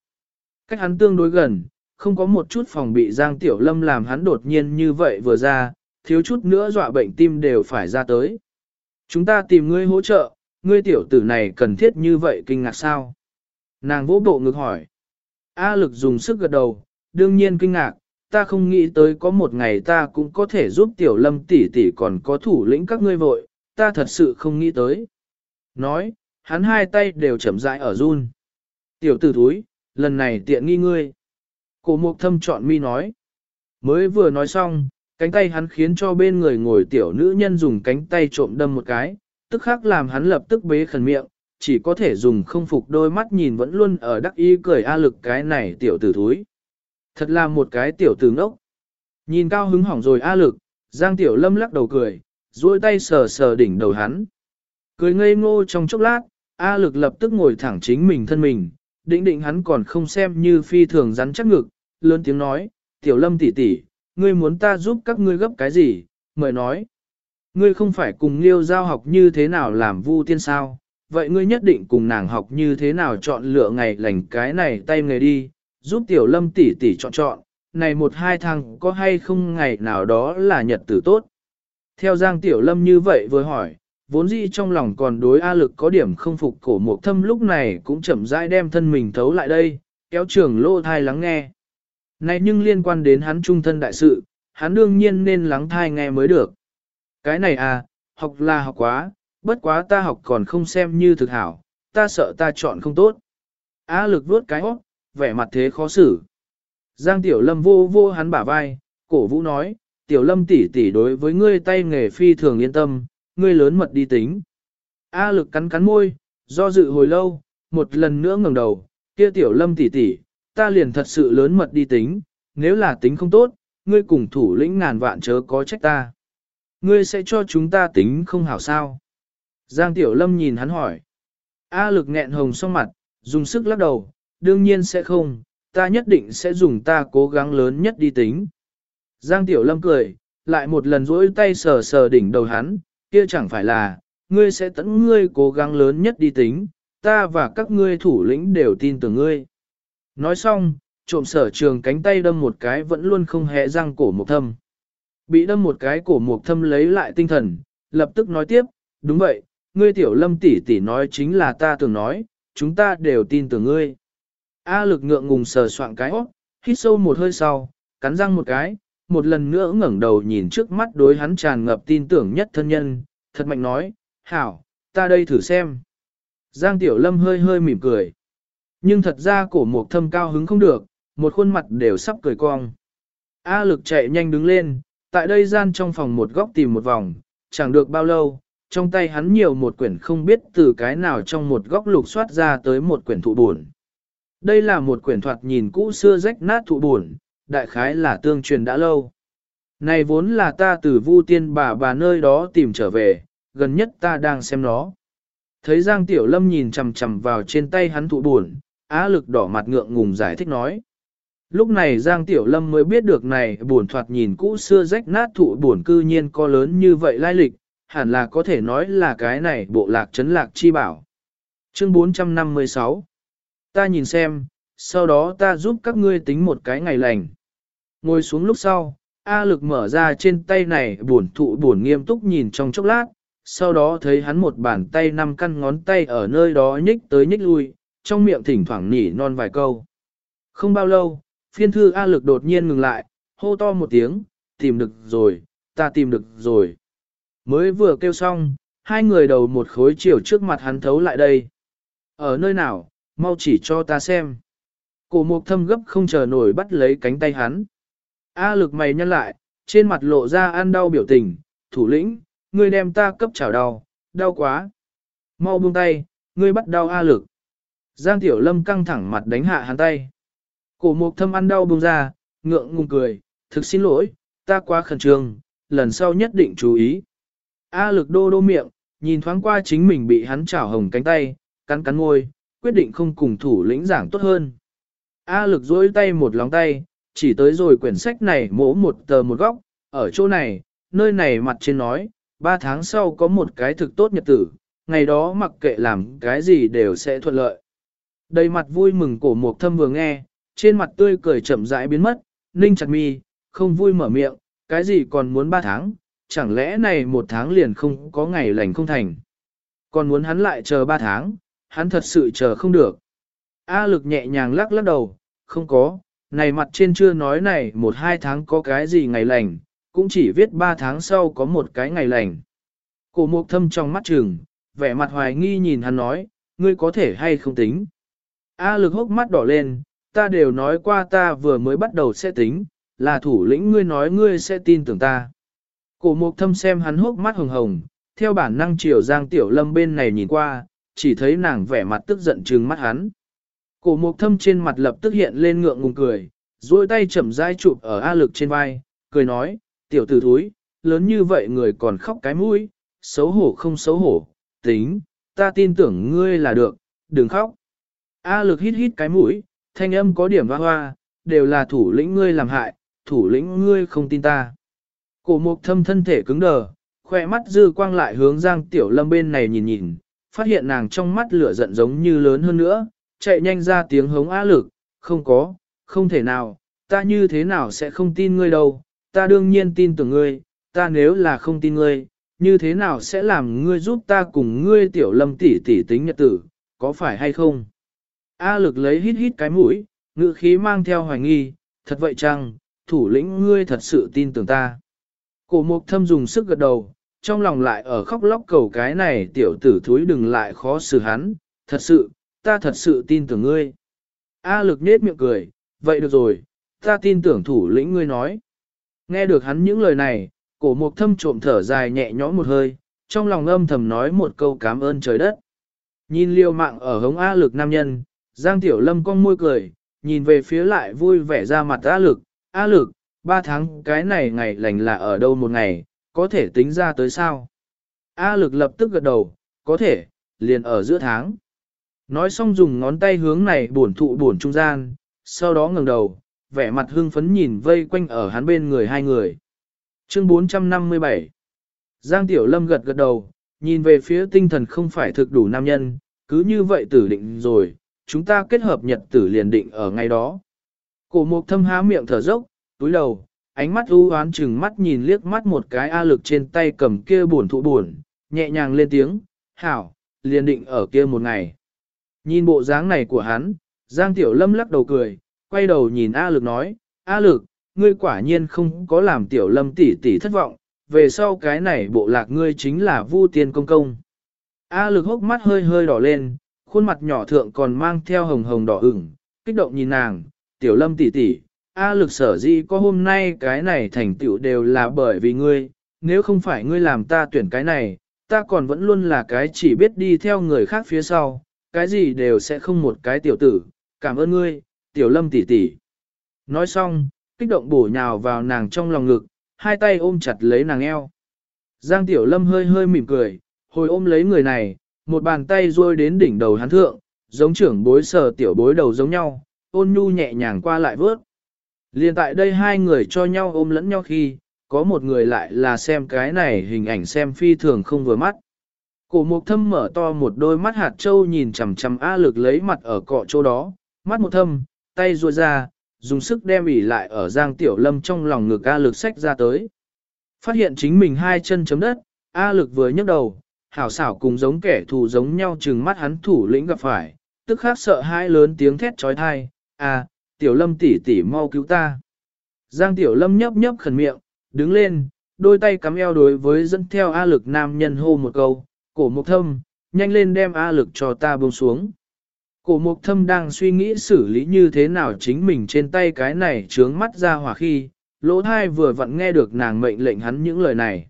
Cách hắn tương đối gần, không có một chút phòng bị Giang Tiểu Lâm làm hắn đột nhiên như vậy vừa ra, thiếu chút nữa dọa bệnh tim đều phải ra tới. Chúng ta tìm ngươi hỗ trợ, ngươi tiểu tử này cần thiết như vậy kinh ngạc sao? Nàng vỗ bộ ngực hỏi. A lực dùng sức gật đầu, đương nhiên kinh ngạc, ta không nghĩ tới có một ngày ta cũng có thể giúp tiểu lâm tỷ tỷ còn có thủ lĩnh các ngươi vội, ta thật sự không nghĩ tới. Nói, hắn hai tay đều chậm rãi ở run. Tiểu tử thúi, lần này tiện nghi ngươi. Cổ mục thâm chọn mi nói. Mới vừa nói xong, cánh tay hắn khiến cho bên người ngồi tiểu nữ nhân dùng cánh tay trộm đâm một cái, tức khắc làm hắn lập tức bế khẩn miệng, chỉ có thể dùng không phục đôi mắt nhìn vẫn luôn ở đắc ý cười a lực cái này tiểu tử thúi. Thật là một cái tiểu tử ngốc. Nhìn cao hứng hỏng rồi a lực, Giang tiểu lâm lắc đầu cười, duỗi tay sờ sờ đỉnh đầu hắn. Cười ngây ngô trong chốc lát, a lực lập tức ngồi thẳng chính mình thân mình, định định hắn còn không xem như phi thường rắn chắc ngực, lớn tiếng nói, tiểu lâm tỷ tỷ, ngươi muốn ta giúp các ngươi gấp cái gì, mời nói. Ngươi không phải cùng liêu giao học như thế nào làm vu tiên sao, vậy ngươi nhất định cùng nàng học như thế nào chọn lựa ngày lành cái này tay nghề đi, giúp tiểu lâm tỷ tỷ chọn chọn, này một hai thằng có hay không ngày nào đó là nhật tử tốt. Theo Giang Tiểu Lâm như vậy vừa hỏi, vốn dĩ trong lòng còn đối A lực có điểm không phục cổ mục thâm lúc này cũng chậm rãi đem thân mình thấu lại đây, kéo trường lô thai lắng nghe. Này nhưng liên quan đến hắn trung thân đại sự, hắn đương nhiên nên lắng thai nghe mới được. Cái này à, học là học quá, bất quá ta học còn không xem như thực hảo, ta sợ ta chọn không tốt. A lực vuốt cái óc, vẻ mặt thế khó xử. Giang Tiểu Lâm vô vô hắn bả vai, cổ vũ nói, Tiểu Lâm tỷ tỷ đối với ngươi tay nghề phi thường yên tâm, ngươi lớn mật đi tính. A lực cắn cắn môi, do dự hồi lâu, một lần nữa ngẩng đầu, kia Tiểu Lâm tỷ tỷ, ta liền thật sự lớn mật đi tính, nếu là tính không tốt, ngươi cùng thủ lĩnh ngàn vạn chớ có trách ta. Ngươi sẽ cho chúng ta tính không hảo sao? Giang Tiểu Lâm nhìn hắn hỏi. A lực nghẹn hồng song mặt, dùng sức lắc đầu, đương nhiên sẽ không, ta nhất định sẽ dùng ta cố gắng lớn nhất đi tính. Giang Tiểu Lâm cười, lại một lần rỗi tay sờ sờ đỉnh đầu hắn, kia chẳng phải là, ngươi sẽ tẫn ngươi cố gắng lớn nhất đi tính, ta và các ngươi thủ lĩnh đều tin tưởng ngươi. Nói xong, trộm sở trường cánh tay đâm một cái vẫn luôn không hề răng cổ một thâm. Bị đâm một cái cổ một thâm lấy lại tinh thần, lập tức nói tiếp, đúng vậy, ngươi tiểu lâm tỷ tỷ nói chính là ta tưởng nói, chúng ta đều tin tưởng ngươi. A lực ngượng ngùng sờ soạn cái óc, hít sâu một hơi sau, cắn răng một cái, một lần nữa ngẩng đầu nhìn trước mắt đối hắn tràn ngập tin tưởng nhất thân nhân, thật mạnh nói, hảo, ta đây thử xem. Giang Tiểu Lâm hơi hơi mỉm cười. Nhưng thật ra cổ mục thâm cao hứng không được, một khuôn mặt đều sắp cười cong. A lực chạy nhanh đứng lên, tại đây gian trong phòng một góc tìm một vòng, chẳng được bao lâu, trong tay hắn nhiều một quyển không biết từ cái nào trong một góc lục soát ra tới một quyển thụ buồn. Đây là một quyển thoạt nhìn cũ xưa rách nát thụ buồn, đại khái là tương truyền đã lâu. Này vốn là ta từ vu tiên bà bà nơi đó tìm trở về, gần nhất ta đang xem nó. Thấy Giang Tiểu Lâm nhìn chằm chằm vào trên tay hắn thụ buồn, á lực đỏ mặt ngượng ngùng giải thích nói. Lúc này Giang Tiểu Lâm mới biết được này buồn thoạt nhìn cũ xưa rách nát thụ buồn cư nhiên có lớn như vậy lai lịch, hẳn là có thể nói là cái này bộ lạc trấn lạc chi bảo. Chương 456 Ta nhìn xem, sau đó ta giúp các ngươi tính một cái ngày lành. Ngồi xuống lúc sau, A lực mở ra trên tay này buồn thụ buồn nghiêm túc nhìn trong chốc lát, sau đó thấy hắn một bàn tay năm căn ngón tay ở nơi đó nhích tới nhích lui, trong miệng thỉnh thoảng nỉ non vài câu. Không bao lâu, phiên thư A lực đột nhiên ngừng lại, hô to một tiếng, tìm được rồi, ta tìm được rồi. Mới vừa kêu xong, hai người đầu một khối chiều trước mặt hắn thấu lại đây. Ở nơi nào, mau chỉ cho ta xem. Cổ mục thâm gấp không chờ nổi bắt lấy cánh tay hắn. A lực mày nhăn lại, trên mặt lộ ra ăn đau biểu tình, thủ lĩnh, ngươi đem ta cấp chảo đau, đau quá. Mau buông tay, ngươi bắt đau A lực. Giang Tiểu Lâm căng thẳng mặt đánh hạ hắn tay. Cổ mục thâm ăn đau buông ra, ngượng ngùng cười, thực xin lỗi, ta quá khẩn trương, lần sau nhất định chú ý. A lực đô đô miệng, nhìn thoáng qua chính mình bị hắn chảo hồng cánh tay, cắn cắn môi, quyết định không cùng thủ lĩnh giảng tốt hơn. A lực dối tay một lòng tay, chỉ tới rồi quyển sách này mổ một tờ một góc, ở chỗ này, nơi này mặt trên nói, ba tháng sau có một cái thực tốt nhật tử, ngày đó mặc kệ làm cái gì đều sẽ thuận lợi. Đầy mặt vui mừng cổ mục thâm vừa nghe, trên mặt tươi cười chậm rãi biến mất, ninh chặt mi, không vui mở miệng, cái gì còn muốn ba tháng, chẳng lẽ này một tháng liền không có ngày lành không thành. Còn muốn hắn lại chờ ba tháng, hắn thật sự chờ không được. A lực nhẹ nhàng lắc lắc đầu, không có, này mặt trên chưa nói này một hai tháng có cái gì ngày lành, cũng chỉ viết ba tháng sau có một cái ngày lành. Cổ mục thâm trong mắt trường, vẻ mặt hoài nghi nhìn hắn nói, ngươi có thể hay không tính. A lực hốc mắt đỏ lên, ta đều nói qua ta vừa mới bắt đầu sẽ tính, là thủ lĩnh ngươi nói ngươi sẽ tin tưởng ta. Cổ mục thâm xem hắn hốc mắt hồng hồng, theo bản năng chiều giang tiểu lâm bên này nhìn qua, chỉ thấy nàng vẻ mặt tức giận trừng mắt hắn. Cổ mục thâm trên mặt lập tức hiện lên ngượng ngùng cười, duỗi tay chậm rãi chụp ở A lực trên vai, cười nói, tiểu tử thúi, lớn như vậy người còn khóc cái mũi, xấu hổ không xấu hổ, tính, ta tin tưởng ngươi là được, đừng khóc. A lực hít hít cái mũi, thanh âm có điểm hoa hoa, đều là thủ lĩnh ngươi làm hại, thủ lĩnh ngươi không tin ta. Cổ mục thâm thân thể cứng đờ, khoe mắt dư quang lại hướng Giang Tiểu Lâm bên này nhìn nhìn, phát hiện nàng trong mắt lửa giận giống như lớn hơn nữa, chạy nhanh ra tiếng hống á lực, không có, không thể nào, ta như thế nào sẽ không tin ngươi đâu, ta đương nhiên tin tưởng ngươi, ta nếu là không tin ngươi, như thế nào sẽ làm ngươi giúp ta cùng ngươi Tiểu Lâm tỷ tỷ tính nhật tử, có phải hay không? A lực lấy hít hít cái mũi, ngữ khí mang theo hoài nghi, thật vậy chăng, thủ lĩnh ngươi thật sự tin tưởng ta. Cổ mục thâm dùng sức gật đầu, trong lòng lại ở khóc lóc cầu cái này tiểu tử thúi đừng lại khó xử hắn, thật sự, ta thật sự tin tưởng ngươi. A lực nết miệng cười, vậy được rồi, ta tin tưởng thủ lĩnh ngươi nói. Nghe được hắn những lời này, cổ mục thâm trộm thở dài nhẹ nhõm một hơi, trong lòng âm thầm nói một câu cảm ơn trời đất. Nhìn liêu mạng ở hống A lực nam nhân, Giang Tiểu Lâm cong môi cười, nhìn về phía lại vui vẻ ra mặt A lực, A lực, ba tháng cái này ngày lành là ở đâu một ngày, có thể tính ra tới sao? A lực lập tức gật đầu, có thể, liền ở giữa tháng. Nói xong dùng ngón tay hướng này buồn thụ buồn trung gian, sau đó ngẩng đầu, vẻ mặt hưng phấn nhìn vây quanh ở hắn bên người hai người. Chương 457 Giang Tiểu Lâm gật gật đầu, nhìn về phía tinh thần không phải thực đủ nam nhân, cứ như vậy tử định rồi, chúng ta kết hợp nhật tử liền định ở ngay đó. Cổ mục thâm há miệng thở dốc, túi đầu, ánh mắt u hoán chừng mắt nhìn liếc mắt một cái A lực trên tay cầm kia buồn thụ buồn, nhẹ nhàng lên tiếng, hảo, liền định ở kia một ngày. Nhìn bộ dáng này của hắn, Giang Tiểu Lâm lắc đầu cười, quay đầu nhìn A lực nói, A lực, ngươi quả nhiên không có làm Tiểu Lâm tỷ tỷ thất vọng, về sau cái này bộ lạc ngươi chính là Vu Tiên Công Công. A lực hốc mắt hơi hơi đỏ lên, khuôn mặt nhỏ thượng còn mang theo hồng hồng đỏ ửng, kích động nhìn nàng, Tiểu Lâm tỷ tỷ, A lực sở di có hôm nay cái này thành tựu đều là bởi vì ngươi, nếu không phải ngươi làm ta tuyển cái này, ta còn vẫn luôn là cái chỉ biết đi theo người khác phía sau, cái gì đều sẽ không một cái tiểu tử, cảm ơn ngươi, tiểu lâm tỷ tỷ. Nói xong, kích động bổ nhào vào nàng trong lòng ngực, hai tay ôm chặt lấy nàng eo. Giang tiểu lâm hơi hơi mỉm cười, hồi ôm lấy người này, một bàn tay rôi đến đỉnh đầu hắn thượng, giống trưởng bối sờ tiểu bối đầu giống nhau, ôn nhu nhẹ nhàng qua lại vớt. Liên tại đây hai người cho nhau ôm lẫn nhau khi, có một người lại là xem cái này hình ảnh xem phi thường không vừa mắt. Cổ mục thâm mở to một đôi mắt hạt trâu nhìn chằm chằm A lực lấy mặt ở cọ chỗ đó, mắt một thâm, tay ruột ra, dùng sức đem ỉ lại ở giang tiểu lâm trong lòng ngực A lực sách ra tới. Phát hiện chính mình hai chân chấm đất, A lực vừa nhấc đầu, hảo xảo cùng giống kẻ thù giống nhau chừng mắt hắn thủ lĩnh gặp phải, tức khác sợ hai lớn tiếng thét trói thai, a tiểu lâm tỷ tỷ mau cứu ta. Giang tiểu lâm nhấp nhấp khẩn miệng, đứng lên, đôi tay cắm eo đối với dẫn theo A lực nam nhân hô một câu, cổ mục thâm, nhanh lên đem A lực cho ta buông xuống. Cổ mục thâm đang suy nghĩ xử lý như thế nào chính mình trên tay cái này trướng mắt ra hỏa khi, lỗ thai vừa vặn nghe được nàng mệnh lệnh hắn những lời này.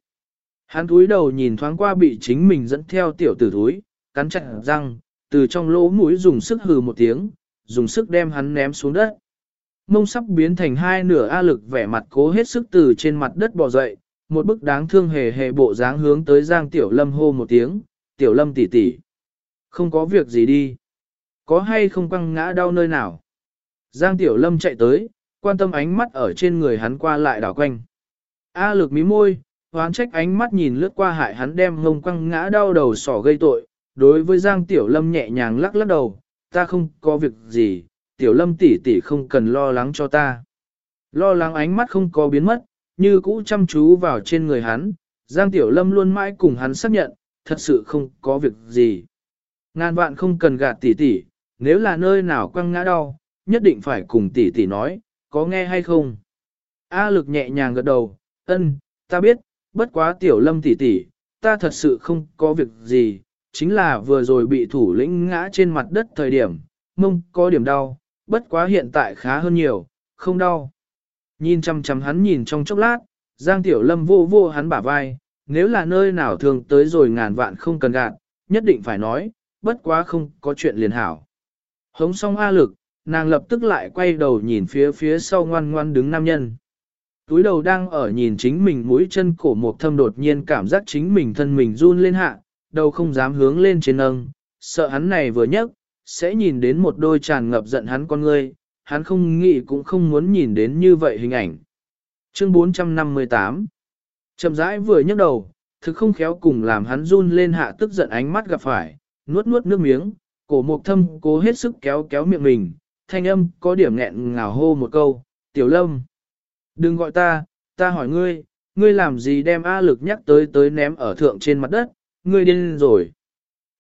Hắn túi đầu nhìn thoáng qua bị chính mình dẫn theo tiểu tử túi, cắn chặt răng, từ trong lỗ mũi dùng sức hừ một tiếng, dùng sức đem hắn ném xuống đất. Mông sắp biến thành hai nửa A lực vẻ mặt cố hết sức từ trên mặt đất bò dậy, một bức đáng thương hề hề bộ dáng hướng tới Giang Tiểu Lâm hô một tiếng, Tiểu Lâm tỷ tỷ, Không có việc gì đi. Có hay không quăng ngã đau nơi nào? Giang Tiểu Lâm chạy tới, quan tâm ánh mắt ở trên người hắn qua lại đảo quanh. A lực mí môi, hoán trách ánh mắt nhìn lướt qua hại hắn đem ngông quăng ngã đau đầu sỏ gây tội. Đối với Giang Tiểu Lâm nhẹ nhàng lắc lắc đầu, ta không có việc gì, Tiểu Lâm tỷ tỷ không cần lo lắng cho ta. Lo lắng ánh mắt không có biến mất, như cũ chăm chú vào trên người hắn, Giang Tiểu Lâm luôn mãi cùng hắn xác nhận, thật sự không có việc gì. Ngàn vạn không cần gạt tỷ tỷ, nếu là nơi nào quăng ngã đau, nhất định phải cùng tỷ tỷ nói, có nghe hay không. A lực nhẹ nhàng gật đầu, ân, ta biết, bất quá Tiểu Lâm tỷ tỷ, ta thật sự không có việc gì, chính là vừa rồi bị thủ lĩnh ngã trên mặt đất thời điểm, mông có điểm đau, bất quá hiện tại khá hơn nhiều, không đau. Nhìn chăm chăm hắn nhìn trong chốc lát, Giang Tiểu Lâm vô vô hắn bả vai, nếu là nơi nào thường tới rồi ngàn vạn không cần gạt, nhất định phải nói, bất quá không có chuyện liền hảo. Hống xong A lực, nàng lập tức lại quay đầu nhìn phía phía sau ngoan ngoan đứng nam nhân. Túi đầu đang ở nhìn chính mình mũi chân cổ một thâm đột nhiên cảm giác chính mình thân mình run lên hạ, đầu không dám hướng lên trên nâng, sợ hắn này vừa nhấc, sẽ nhìn đến một đôi tràn ngập giận hắn con ngươi, hắn không nghĩ cũng không muốn nhìn đến như vậy hình ảnh. Chương 458 Chậm rãi vừa nhấc đầu, thực không khéo cùng làm hắn run lên hạ tức giận ánh mắt gặp phải, nuốt nuốt nước miếng, cổ mục thâm cố hết sức kéo kéo miệng mình, thanh âm có điểm nghẹn ngào hô một câu, tiểu lâm. Đừng gọi ta, ta hỏi ngươi, ngươi làm gì đem A lực nhắc tới tới ném ở thượng trên mặt đất, ngươi điên rồi.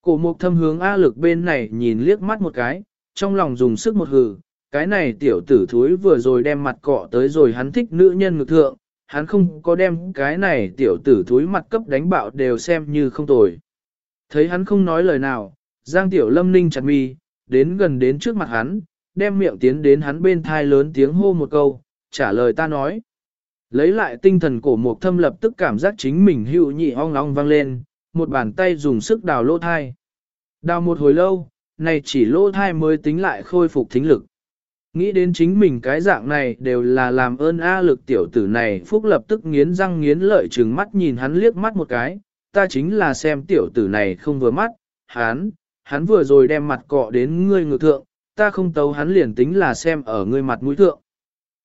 Cổ mục thâm hướng A lực bên này nhìn liếc mắt một cái, trong lòng dùng sức một hừ, cái này tiểu tử thúi vừa rồi đem mặt cọ tới rồi hắn thích nữ nhân ngực thượng, hắn không có đem cái này tiểu tử thúi mặt cấp đánh bạo đều xem như không tồi. Thấy hắn không nói lời nào, Giang Tiểu Lâm ninh chặt mi, đến gần đến trước mặt hắn, đem miệng tiến đến hắn bên thai lớn tiếng hô một câu, trả lời ta nói. Lấy lại tinh thần cổ mục thâm lập tức cảm giác chính mình hữu nhị ong ong vang lên, một bàn tay dùng sức đào lỗ thai. Đào một hồi lâu, này chỉ lỗ thai mới tính lại khôi phục thính lực. Nghĩ đến chính mình cái dạng này đều là làm ơn A lực tiểu tử này phúc lập tức nghiến răng nghiến lợi trừng mắt nhìn hắn liếc mắt một cái, ta chính là xem tiểu tử này không vừa mắt, hắn, hắn vừa rồi đem mặt cọ đến ngươi ngược thượng, ta không tấu hắn liền tính là xem ở ngươi mặt mũi thượng.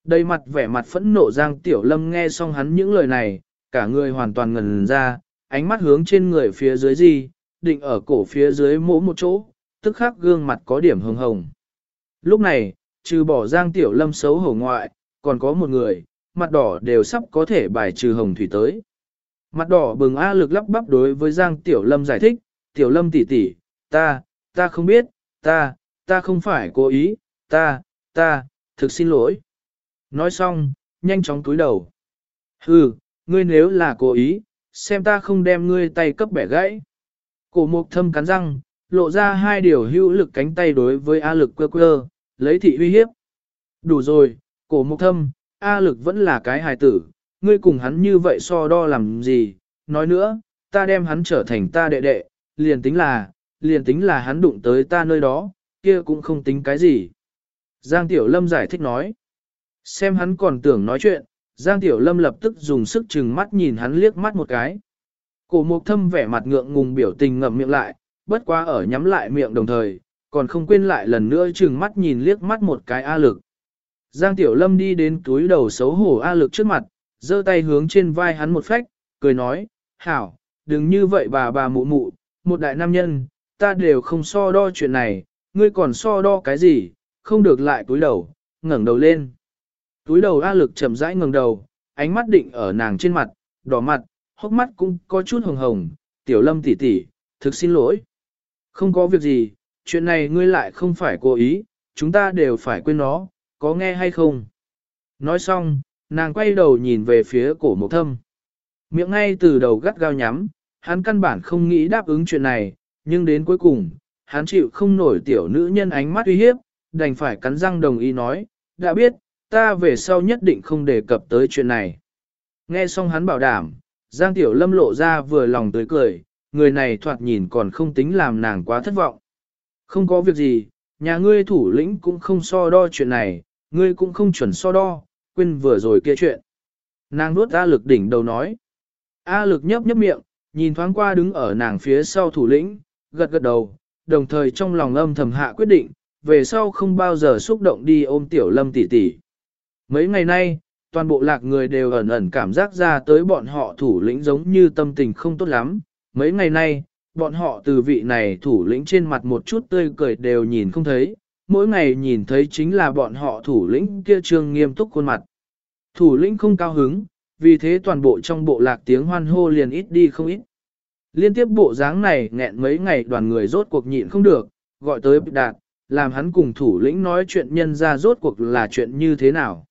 Đầy mặt vẻ mặt phẫn nộ Giang Tiểu Lâm nghe xong hắn những lời này, cả người hoàn toàn ngần ra, ánh mắt hướng trên người phía dưới gì, định ở cổ phía dưới mỗ một chỗ, tức khắc gương mặt có điểm hồng hồng. Lúc này, trừ bỏ Giang Tiểu Lâm xấu hổ ngoại, còn có một người, mặt đỏ đều sắp có thể bài trừ hồng thủy tới. Mặt đỏ bừng A lực lắp bắp đối với Giang Tiểu Lâm giải thích, Tiểu Lâm tỷ tỷ, ta, ta không biết, ta, ta không phải cố ý, ta, ta, thực xin lỗi. Nói xong, nhanh chóng túi đầu. Hừ, ngươi nếu là cố ý, xem ta không đem ngươi tay cấp bẻ gãy. Cổ mục thâm cắn răng, lộ ra hai điều hữu lực cánh tay đối với A lực quơ quơ, lấy thị uy hiếp. Đủ rồi, cổ mục thâm, A lực vẫn là cái hài tử, ngươi cùng hắn như vậy so đo làm gì, nói nữa, ta đem hắn trở thành ta đệ đệ, liền tính là, liền tính là hắn đụng tới ta nơi đó, kia cũng không tính cái gì. Giang Tiểu Lâm giải thích nói, xem hắn còn tưởng nói chuyện, Giang Tiểu Lâm lập tức dùng sức chừng mắt nhìn hắn liếc mắt một cái. Cổ mục thâm vẻ mặt ngượng ngùng biểu tình ngậm miệng lại, bất quá ở nhắm lại miệng đồng thời, còn không quên lại lần nữa chừng mắt nhìn liếc mắt một cái A lực. Giang Tiểu Lâm đi đến túi đầu xấu hổ A lực trước mặt, giơ tay hướng trên vai hắn một phách, cười nói, hảo, đừng như vậy bà bà mụ mụ, một đại nam nhân, ta đều không so đo chuyện này, ngươi còn so đo cái gì, không được lại túi đầu, ngẩng đầu lên. Túi đầu A lực chậm rãi ngừng đầu, ánh mắt định ở nàng trên mặt, đỏ mặt, hốc mắt cũng có chút hồng hồng, tiểu lâm tỷ tỷ, thực xin lỗi. Không có việc gì, chuyện này ngươi lại không phải cố ý, chúng ta đều phải quên nó, có nghe hay không? Nói xong, nàng quay đầu nhìn về phía cổ mộc thâm. Miệng ngay từ đầu gắt gao nhắm, hắn căn bản không nghĩ đáp ứng chuyện này, nhưng đến cuối cùng, hắn chịu không nổi tiểu nữ nhân ánh mắt uy hiếp, đành phải cắn răng đồng ý nói, đã biết, ta về sau nhất định không đề cập tới chuyện này. Nghe xong hắn bảo đảm, Giang Tiểu Lâm lộ ra vừa lòng tới cười, người này thoạt nhìn còn không tính làm nàng quá thất vọng. Không có việc gì, nhà ngươi thủ lĩnh cũng không so đo chuyện này, ngươi cũng không chuẩn so đo, quên vừa rồi kia chuyện. Nàng nuốt A lực đỉnh đầu nói. A lực nhấp nhấp miệng, nhìn thoáng qua đứng ở nàng phía sau thủ lĩnh, gật gật đầu, đồng thời trong lòng âm thầm hạ quyết định, về sau không bao giờ xúc động đi ôm tiểu lâm tỷ tỷ. Mấy ngày nay, toàn bộ lạc người đều ẩn ẩn cảm giác ra tới bọn họ thủ lĩnh giống như tâm tình không tốt lắm. Mấy ngày nay, bọn họ từ vị này thủ lĩnh trên mặt một chút tươi cười đều nhìn không thấy, mỗi ngày nhìn thấy chính là bọn họ thủ lĩnh kia trương nghiêm túc khuôn mặt. Thủ lĩnh không cao hứng, vì thế toàn bộ trong bộ lạc tiếng hoan hô liền ít đi không ít. Liên tiếp bộ dáng này nghẹn mấy ngày đoàn người rốt cuộc nhịn không được, gọi tới đạt, làm hắn cùng thủ lĩnh nói chuyện nhân ra rốt cuộc là chuyện như thế nào.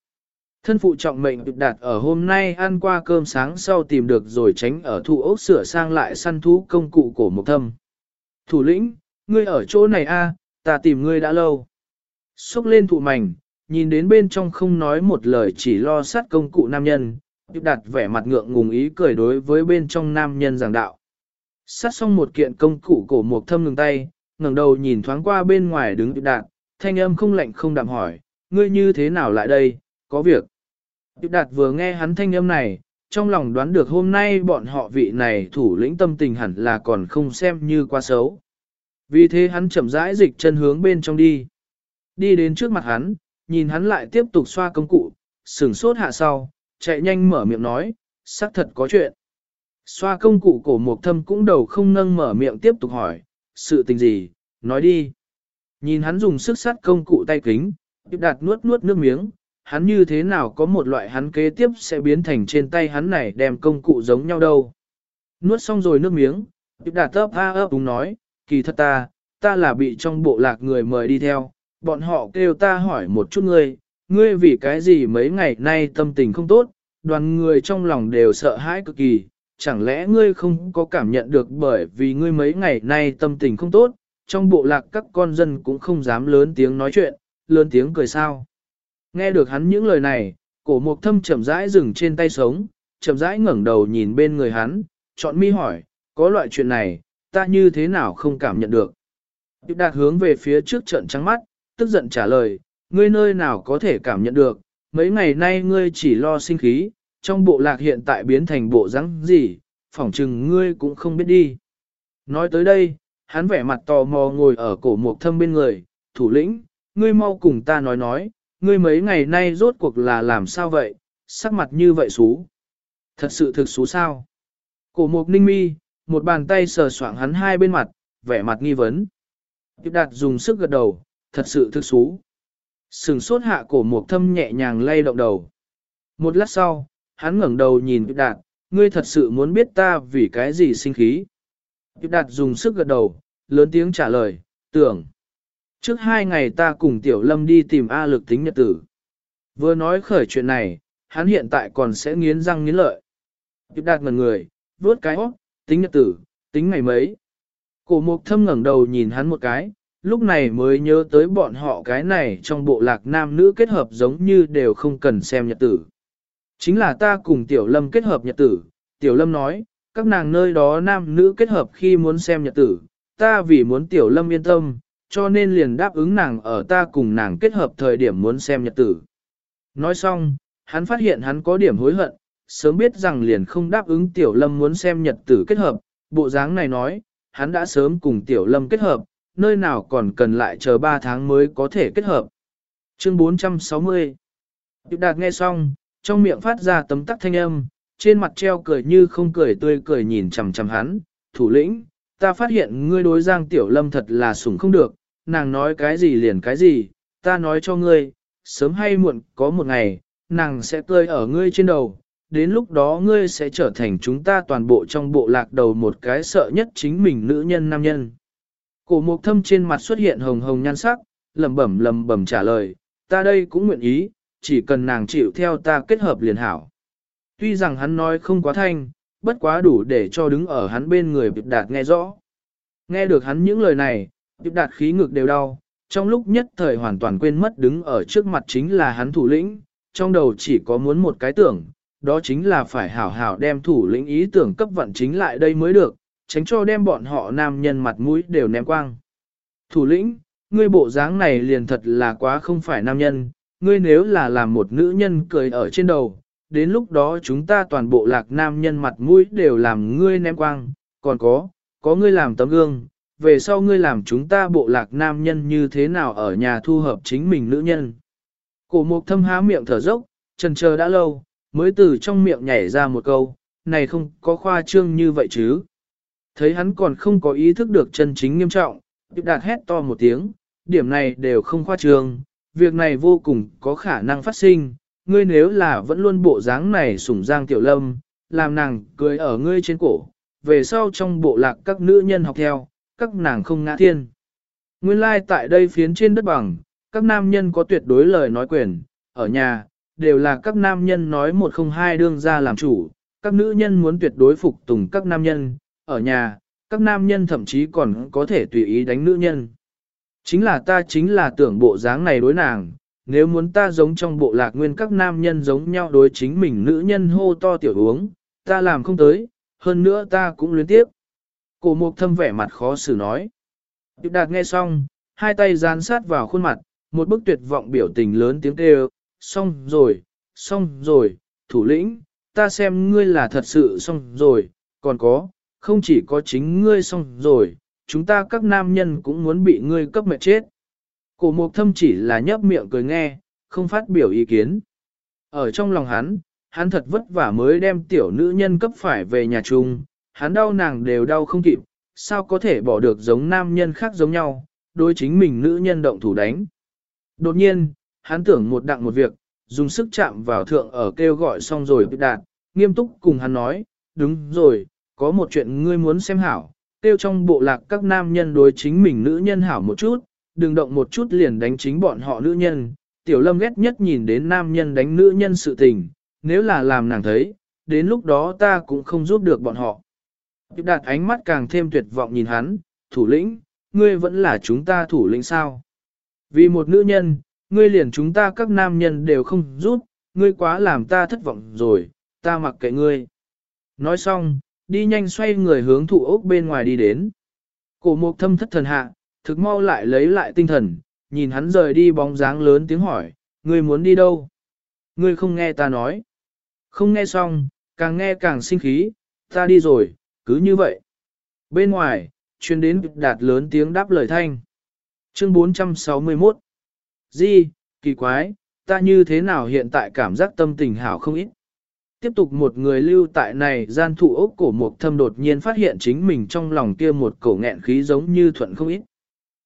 Thân phụ trọng mệnh đạt ở hôm nay ăn qua cơm sáng sau tìm được rồi tránh ở thụ ốc sửa sang lại săn thú công cụ cổ mộc thâm. Thủ lĩnh, ngươi ở chỗ này a, ta tìm ngươi đã lâu. Xúc lên thụ mảnh, nhìn đến bên trong không nói một lời chỉ lo sát công cụ nam nhân, đặt vẻ mặt ngượng ngùng ý cười đối với bên trong nam nhân giảng đạo. Sát xong một kiện công cụ cổ mộc thâm ngừng tay, ngẩng đầu nhìn thoáng qua bên ngoài đứng đạt, thanh âm không lạnh không đạm hỏi, ngươi như thế nào lại đây, có việc. Điệp đạt vừa nghe hắn thanh âm này, trong lòng đoán được hôm nay bọn họ vị này thủ lĩnh tâm tình hẳn là còn không xem như quá xấu. Vì thế hắn chậm rãi dịch chân hướng bên trong đi. Đi đến trước mặt hắn, nhìn hắn lại tiếp tục xoa công cụ, sửng sốt hạ sau, chạy nhanh mở miệng nói, xác thật có chuyện. Xoa công cụ cổ Mộc thâm cũng đầu không nâng mở miệng tiếp tục hỏi, sự tình gì, nói đi. Nhìn hắn dùng sức sát công cụ tay kính, tiếp đạt nuốt nuốt nước miếng, hắn như thế nào có một loại hắn kế tiếp sẽ biến thành trên tay hắn này đem công cụ giống nhau đâu. Nuốt xong rồi nước miếng, tiếp đạt ấp a ấp đúng nói, kỳ thật ta, ta là bị trong bộ lạc người mời đi theo, bọn họ kêu ta hỏi một chút ngươi, ngươi vì cái gì mấy ngày nay tâm tình không tốt, đoàn người trong lòng đều sợ hãi cực kỳ, chẳng lẽ ngươi không có cảm nhận được bởi vì ngươi mấy ngày nay tâm tình không tốt, trong bộ lạc các con dân cũng không dám lớn tiếng nói chuyện, lớn tiếng cười sao. Nghe được hắn những lời này, cổ mục thâm chậm rãi dừng trên tay sống, chậm rãi ngẩng đầu nhìn bên người hắn, chọn mi hỏi, có loại chuyện này, ta như thế nào không cảm nhận được. Điệp đạt hướng về phía trước trận trắng mắt, tức giận trả lời, ngươi nơi nào có thể cảm nhận được, mấy ngày nay ngươi chỉ lo sinh khí, trong bộ lạc hiện tại biến thành bộ rắn gì, phỏng chừng ngươi cũng không biết đi. Nói tới đây, hắn vẻ mặt tò mò ngồi ở cổ mục thâm bên người, thủ lĩnh, ngươi mau cùng ta nói nói, ngươi mấy ngày nay rốt cuộc là làm sao vậy, sắc mặt như vậy xú. Thật sự thực xú sao? Cổ mục ninh mi, một bàn tay sờ soạng hắn hai bên mặt, vẻ mặt nghi vấn. Tiếp đạt dùng sức gật đầu, thật sự thực xú. Sừng sốt hạ cổ mục thâm nhẹ nhàng lay động đầu. Một lát sau, hắn ngẩng đầu nhìn Tiếp đạt, ngươi thật sự muốn biết ta vì cái gì sinh khí. Tiếp đạt dùng sức gật đầu, lớn tiếng trả lời, tưởng. Trước hai ngày ta cùng Tiểu Lâm đi tìm A lực tính nhật tử. Vừa nói khởi chuyện này, hắn hiện tại còn sẽ nghiến răng nghiến lợi. Điệp đạt ngần người, vuốt cái óc, tính nhật tử, tính ngày mấy. Cổ mục thâm ngẩng đầu nhìn hắn một cái, lúc này mới nhớ tới bọn họ cái này trong bộ lạc nam nữ kết hợp giống như đều không cần xem nhật tử. Chính là ta cùng Tiểu Lâm kết hợp nhật tử, Tiểu Lâm nói, các nàng nơi đó nam nữ kết hợp khi muốn xem nhật tử, ta vì muốn Tiểu Lâm yên tâm, cho nên liền đáp ứng nàng ở ta cùng nàng kết hợp thời điểm muốn xem nhật tử. Nói xong, hắn phát hiện hắn có điểm hối hận, sớm biết rằng liền không đáp ứng Tiểu Lâm muốn xem nhật tử kết hợp, bộ dáng này nói, hắn đã sớm cùng Tiểu Lâm kết hợp, nơi nào còn cần lại chờ 3 tháng mới có thể kết hợp. Chương 460 Điệp đạt nghe xong, trong miệng phát ra tấm tắc thanh âm, trên mặt treo cười như không cười tươi cười nhìn chằm chằm hắn, thủ lĩnh, ta phát hiện ngươi đối Giang Tiểu Lâm thật là sủng không được, nàng nói cái gì liền cái gì, ta nói cho ngươi, sớm hay muộn có một ngày, nàng sẽ tươi ở ngươi trên đầu, đến lúc đó ngươi sẽ trở thành chúng ta toàn bộ trong bộ lạc đầu một cái sợ nhất chính mình nữ nhân nam nhân. Cổ mục thâm trên mặt xuất hiện hồng hồng nhan sắc, lầm bẩm lầm bẩm trả lời, ta đây cũng nguyện ý, chỉ cần nàng chịu theo ta kết hợp liền hảo. Tuy rằng hắn nói không quá thanh, bất quá đủ để cho đứng ở hắn bên người bịp đạt nghe rõ. Nghe được hắn những lời này, điệp đạt khí ngực đều đau, trong lúc nhất thời hoàn toàn quên mất đứng ở trước mặt chính là hắn thủ lĩnh, trong đầu chỉ có muốn một cái tưởng, đó chính là phải hảo hảo đem thủ lĩnh ý tưởng cấp vận chính lại đây mới được, tránh cho đem bọn họ nam nhân mặt mũi đều ném quang. Thủ lĩnh, ngươi bộ dáng này liền thật là quá không phải nam nhân, ngươi nếu là làm một nữ nhân cười ở trên đầu, đến lúc đó chúng ta toàn bộ lạc nam nhân mặt mũi đều làm ngươi ném quang, còn có, có ngươi làm tấm gương, về sau ngươi làm chúng ta bộ lạc nam nhân như thế nào ở nhà thu hợp chính mình nữ nhân. Cổ mục thâm há miệng thở dốc, trần chờ đã lâu, mới từ trong miệng nhảy ra một câu, này không có khoa trương như vậy chứ. Thấy hắn còn không có ý thức được chân chính nghiêm trọng, Điệp Đạt hét to một tiếng, điểm này đều không khoa trương, việc này vô cùng có khả năng phát sinh, ngươi nếu là vẫn luôn bộ dáng này sủng giang tiểu lâm, làm nàng cười ở ngươi trên cổ, về sau trong bộ lạc các nữ nhân học theo, các nàng không ngã thiên. Nguyên lai like tại đây phiến trên đất bằng, các nam nhân có tuyệt đối lời nói quyền, ở nhà, đều là các nam nhân nói một không hai đương ra làm chủ, các nữ nhân muốn tuyệt đối phục tùng các nam nhân, ở nhà, các nam nhân thậm chí còn có thể tùy ý đánh nữ nhân. Chính là ta chính là tưởng bộ dáng này đối nàng, nếu muốn ta giống trong bộ lạc nguyên các nam nhân giống nhau đối chính mình nữ nhân hô to tiểu uống, ta làm không tới, hơn nữa ta cũng luyến tiếp. Cổ mục thâm vẻ mặt khó xử nói. Điệp đạt nghe xong, hai tay dán sát vào khuôn mặt, một bức tuyệt vọng biểu tình lớn tiếng kêu, xong rồi, xong rồi, thủ lĩnh, ta xem ngươi là thật sự xong rồi, còn có, không chỉ có chính ngươi xong rồi, chúng ta các nam nhân cũng muốn bị ngươi cấp mệt chết. Cổ mục thâm chỉ là nhấp miệng cười nghe, không phát biểu ý kiến. Ở trong lòng hắn, hắn thật vất vả mới đem tiểu nữ nhân cấp phải về nhà chung, hắn đau nàng đều đau không kịp, sao có thể bỏ được giống nam nhân khác giống nhau, đối chính mình nữ nhân động thủ đánh. Đột nhiên, hắn tưởng một đặng một việc, dùng sức chạm vào thượng ở kêu gọi xong rồi đạt, nghiêm túc cùng hắn nói, đúng rồi, có một chuyện ngươi muốn xem hảo, kêu trong bộ lạc các nam nhân đối chính mình nữ nhân hảo một chút, đừng động một chút liền đánh chính bọn họ nữ nhân. Tiểu lâm ghét nhất nhìn đến nam nhân đánh nữ nhân sự tình, nếu là làm nàng thấy, đến lúc đó ta cũng không giúp được bọn họ. Điệp đạt ánh mắt càng thêm tuyệt vọng nhìn hắn, thủ lĩnh, ngươi vẫn là chúng ta thủ lĩnh sao. Vì một nữ nhân, ngươi liền chúng ta các nam nhân đều không giúp, ngươi quá làm ta thất vọng rồi, ta mặc kệ ngươi. Nói xong, đi nhanh xoay người hướng thủ ốc bên ngoài đi đến. Cổ mục thâm thất thần hạ, thực mau lại lấy lại tinh thần, nhìn hắn rời đi bóng dáng lớn tiếng hỏi, ngươi muốn đi đâu? Ngươi không nghe ta nói. Không nghe xong, càng nghe càng sinh khí, ta đi rồi, cứ như vậy. Bên ngoài, chuyên đến đạt lớn tiếng đáp lời thanh. Chương 461 Di, kỳ quái, ta như thế nào hiện tại cảm giác tâm tình hảo không ít. Tiếp tục một người lưu tại này gian thụ ốc cổ mục thâm đột nhiên phát hiện chính mình trong lòng kia một cổ nghẹn khí giống như thuận không ít.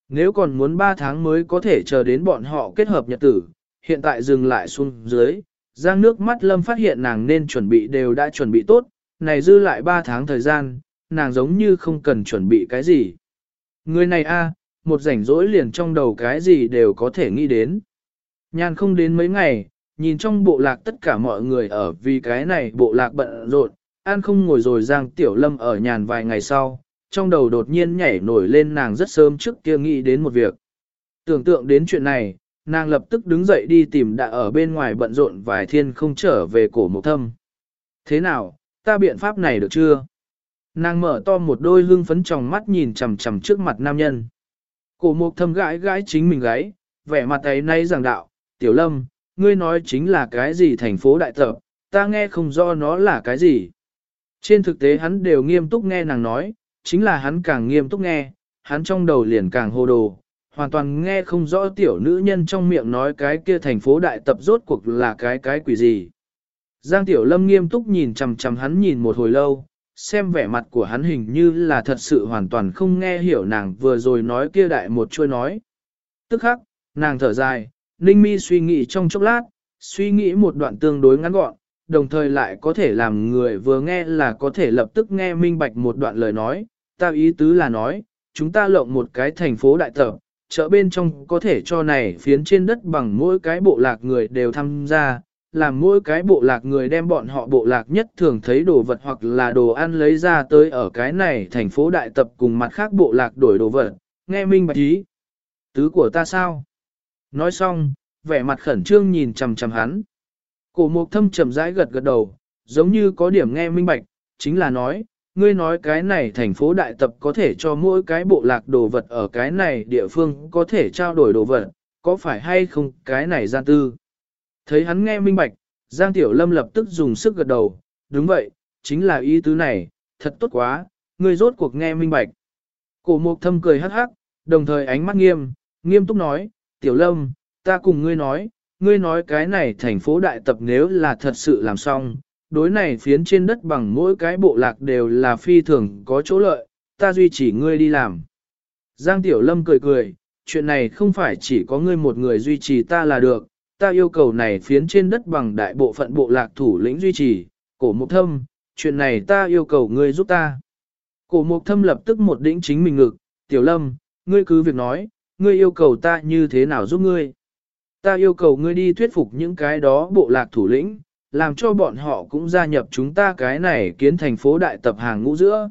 Nếu còn muốn 3 tháng mới có thể chờ đến bọn họ kết hợp nhật tử, hiện tại dừng lại xuống dưới, giang nước mắt lâm phát hiện nàng nên chuẩn bị đều đã chuẩn bị tốt, này dư lại 3 tháng thời gian, nàng giống như không cần chuẩn bị cái gì. Người này a, một rảnh rỗi liền trong đầu cái gì đều có thể nghĩ đến. Nhàn không đến mấy ngày, nhìn trong bộ lạc tất cả mọi người ở vì cái này bộ lạc bận rộn, an không ngồi rồi Giang Tiểu Lâm ở nhàn vài ngày sau, trong đầu đột nhiên nhảy nổi lên nàng rất sớm trước kia nghĩ đến một việc. Tưởng tượng đến chuyện này, nàng lập tức đứng dậy đi tìm đã ở bên ngoài bận rộn vài thiên không trở về cổ mộc thâm. Thế nào, ta biện pháp này được chưa? Nàng mở to một đôi hương phấn tròng mắt nhìn chằm chằm trước mặt nam nhân. Cổ mục thâm gãi gãi chính mình gáy, vẻ mặt ấy nay giảng đạo, tiểu lâm, ngươi nói chính là cái gì thành phố đại tập, ta nghe không rõ nó là cái gì. Trên thực tế hắn đều nghiêm túc nghe nàng nói, chính là hắn càng nghiêm túc nghe, hắn trong đầu liền càng hồ đồ, hoàn toàn nghe không rõ tiểu nữ nhân trong miệng nói cái kia thành phố đại tập rốt cuộc là cái cái quỷ gì. Giang Tiểu Lâm nghiêm túc nhìn chằm chằm hắn nhìn một hồi lâu, xem vẻ mặt của hắn hình như là thật sự hoàn toàn không nghe hiểu nàng vừa rồi nói kia đại một chuôi nói. Tức khắc, nàng thở dài, Ninh Mi suy nghĩ trong chốc lát, suy nghĩ một đoạn tương đối ngắn gọn, đồng thời lại có thể làm người vừa nghe là có thể lập tức nghe minh bạch một đoạn lời nói. Ta ý tứ là nói, chúng ta lộng một cái thành phố đại tập, chợ bên trong có thể cho này phiến trên đất bằng mỗi cái bộ lạc người đều tham gia, làm mỗi cái bộ lạc người đem bọn họ bộ lạc nhất thường thấy đồ vật hoặc là đồ ăn lấy ra tới ở cái này thành phố đại tập cùng mặt khác bộ lạc đổi đồ vật, nghe minh bạch ý. Tứ của ta sao? Nói xong, vẻ mặt khẩn trương nhìn chằm chằm hắn. Cổ mục thâm chậm rãi gật gật đầu, giống như có điểm nghe minh bạch, chính là nói, ngươi nói cái này thành phố đại tập có thể cho mỗi cái bộ lạc đồ vật ở cái này địa phương có thể trao đổi đồ vật, có phải hay không cái này gian tư. Thấy hắn nghe minh bạch, Giang Tiểu Lâm lập tức dùng sức gật đầu, đúng vậy, chính là ý tứ này, thật tốt quá, ngươi rốt cuộc nghe minh bạch. Cổ mục thâm cười hắc hắc, đồng thời ánh mắt nghiêm, nghiêm túc nói, Tiểu Lâm, ta cùng ngươi nói, ngươi nói cái này thành phố đại tập nếu là thật sự làm xong, đối này phiến trên đất bằng mỗi cái bộ lạc đều là phi thường có chỗ lợi, ta duy trì ngươi đi làm. Giang Tiểu Lâm cười cười, chuyện này không phải chỉ có ngươi một người duy trì ta là được, ta yêu cầu này phiến trên đất bằng đại bộ phận bộ lạc thủ lĩnh duy trì, cổ mục thâm, chuyện này ta yêu cầu ngươi giúp ta. Cổ mục thâm lập tức một đĩnh chính mình ngực, Tiểu Lâm, ngươi cứ việc nói, ngươi yêu cầu ta như thế nào giúp ngươi. Ta yêu cầu ngươi đi thuyết phục những cái đó bộ lạc thủ lĩnh, làm cho bọn họ cũng gia nhập chúng ta cái này kiến thành phố đại tập hàng ngũ giữa.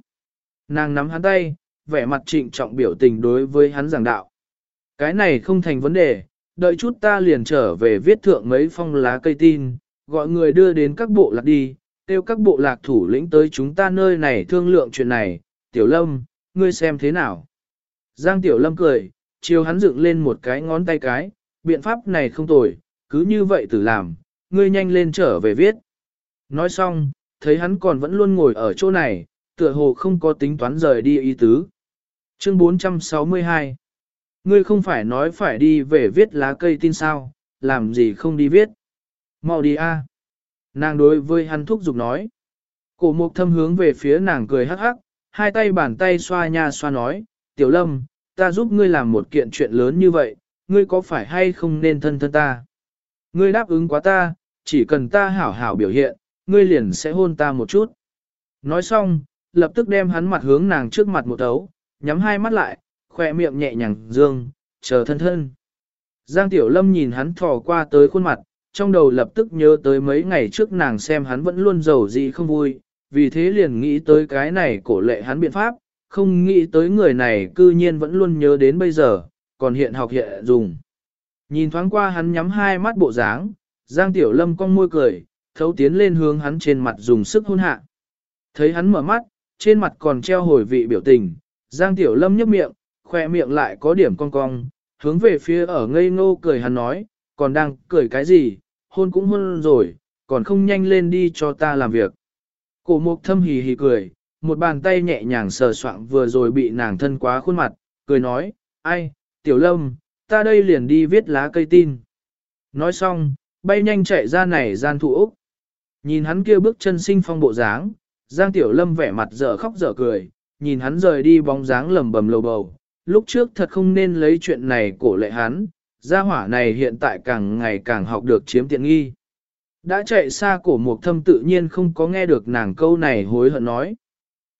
Nàng nắm hắn tay, vẻ mặt trịnh trọng biểu tình đối với hắn giảng đạo. Cái này không thành vấn đề, đợi chút ta liền trở về viết thượng mấy phong lá cây tin, gọi người đưa đến các bộ lạc đi, kêu các bộ lạc thủ lĩnh tới chúng ta nơi này thương lượng chuyện này. Tiểu Lâm, ngươi xem thế nào? Giang Tiểu Lâm cười, chiều hắn dựng lên một cái ngón tay cái, biện pháp này không tồi, cứ như vậy tử làm, ngươi nhanh lên trở về viết. Nói xong, thấy hắn còn vẫn luôn ngồi ở chỗ này, tựa hồ không có tính toán rời đi ý tứ. Chương 462 Ngươi không phải nói phải đi về viết lá cây tin sao, làm gì không đi viết. Mau đi a. Nàng đối với hắn thúc giục nói. Cổ mục thâm hướng về phía nàng cười hắc hắc, hai tay bàn tay xoa nha xoa nói, tiểu lâm, ta giúp ngươi làm một kiện chuyện lớn như vậy, ngươi có phải hay không nên thân thân ta? Ngươi đáp ứng quá ta, chỉ cần ta hảo hảo biểu hiện, ngươi liền sẽ hôn ta một chút. Nói xong, lập tức đem hắn mặt hướng nàng trước mặt một ấu, nhắm hai mắt lại, khoe miệng nhẹ nhàng dương, chờ thân thân. Giang Tiểu Lâm nhìn hắn thò qua tới khuôn mặt, trong đầu lập tức nhớ tới mấy ngày trước nàng xem hắn vẫn luôn giàu gì không vui, vì thế liền nghĩ tới cái này cổ lệ hắn biện pháp, không nghĩ tới người này cư nhiên vẫn luôn nhớ đến bây giờ, còn hiện học hiện dùng. Nhìn thoáng qua hắn nhắm hai mắt bộ dáng, Giang Tiểu Lâm cong môi cười, thấu tiến lên hướng hắn trên mặt dùng sức hôn hạ. Thấy hắn mở mắt, trên mặt còn treo hồi vị biểu tình, Giang Tiểu Lâm nhấp miệng, khoe miệng lại có điểm cong cong, hướng về phía ở ngây ngô cười hắn nói, còn đang cười cái gì, hôn cũng hôn rồi, còn không nhanh lên đi cho ta làm việc. Cổ mục thâm hì hì cười, một bàn tay nhẹ nhàng sờ soạng vừa rồi bị nàng thân quá khuôn mặt, cười nói, ai, tiểu lâm, ta đây liền đi viết lá cây tin. Nói xong, bay nhanh chạy ra này gian thủ Úc. Nhìn hắn kia bước chân sinh phong bộ dáng, Giang Tiểu Lâm vẻ mặt dở khóc dở cười, nhìn hắn rời đi bóng dáng lầm bầm lầu bầu. Lúc trước thật không nên lấy chuyện này cổ lệ hắn, gia hỏa này hiện tại càng ngày càng học được chiếm tiện nghi. Đã chạy xa cổ mục thâm tự nhiên không có nghe được nàng câu này hối hận nói.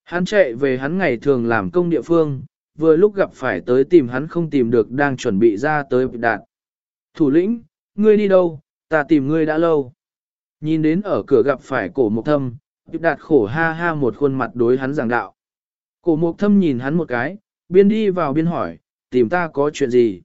Hắn chạy về hắn ngày thường làm công địa phương, vừa lúc gặp phải tới tìm hắn không tìm được đang chuẩn bị ra tới đạt. Thủ lĩnh, ngươi đi đâu, ta tìm ngươi đã lâu. Nhìn đến ở cửa gặp phải cổ mục thâm, đạt khổ ha ha một khuôn mặt đối hắn giảng đạo. Cổ mục thâm nhìn hắn một cái, biên đi vào biên hỏi, tìm ta có chuyện gì.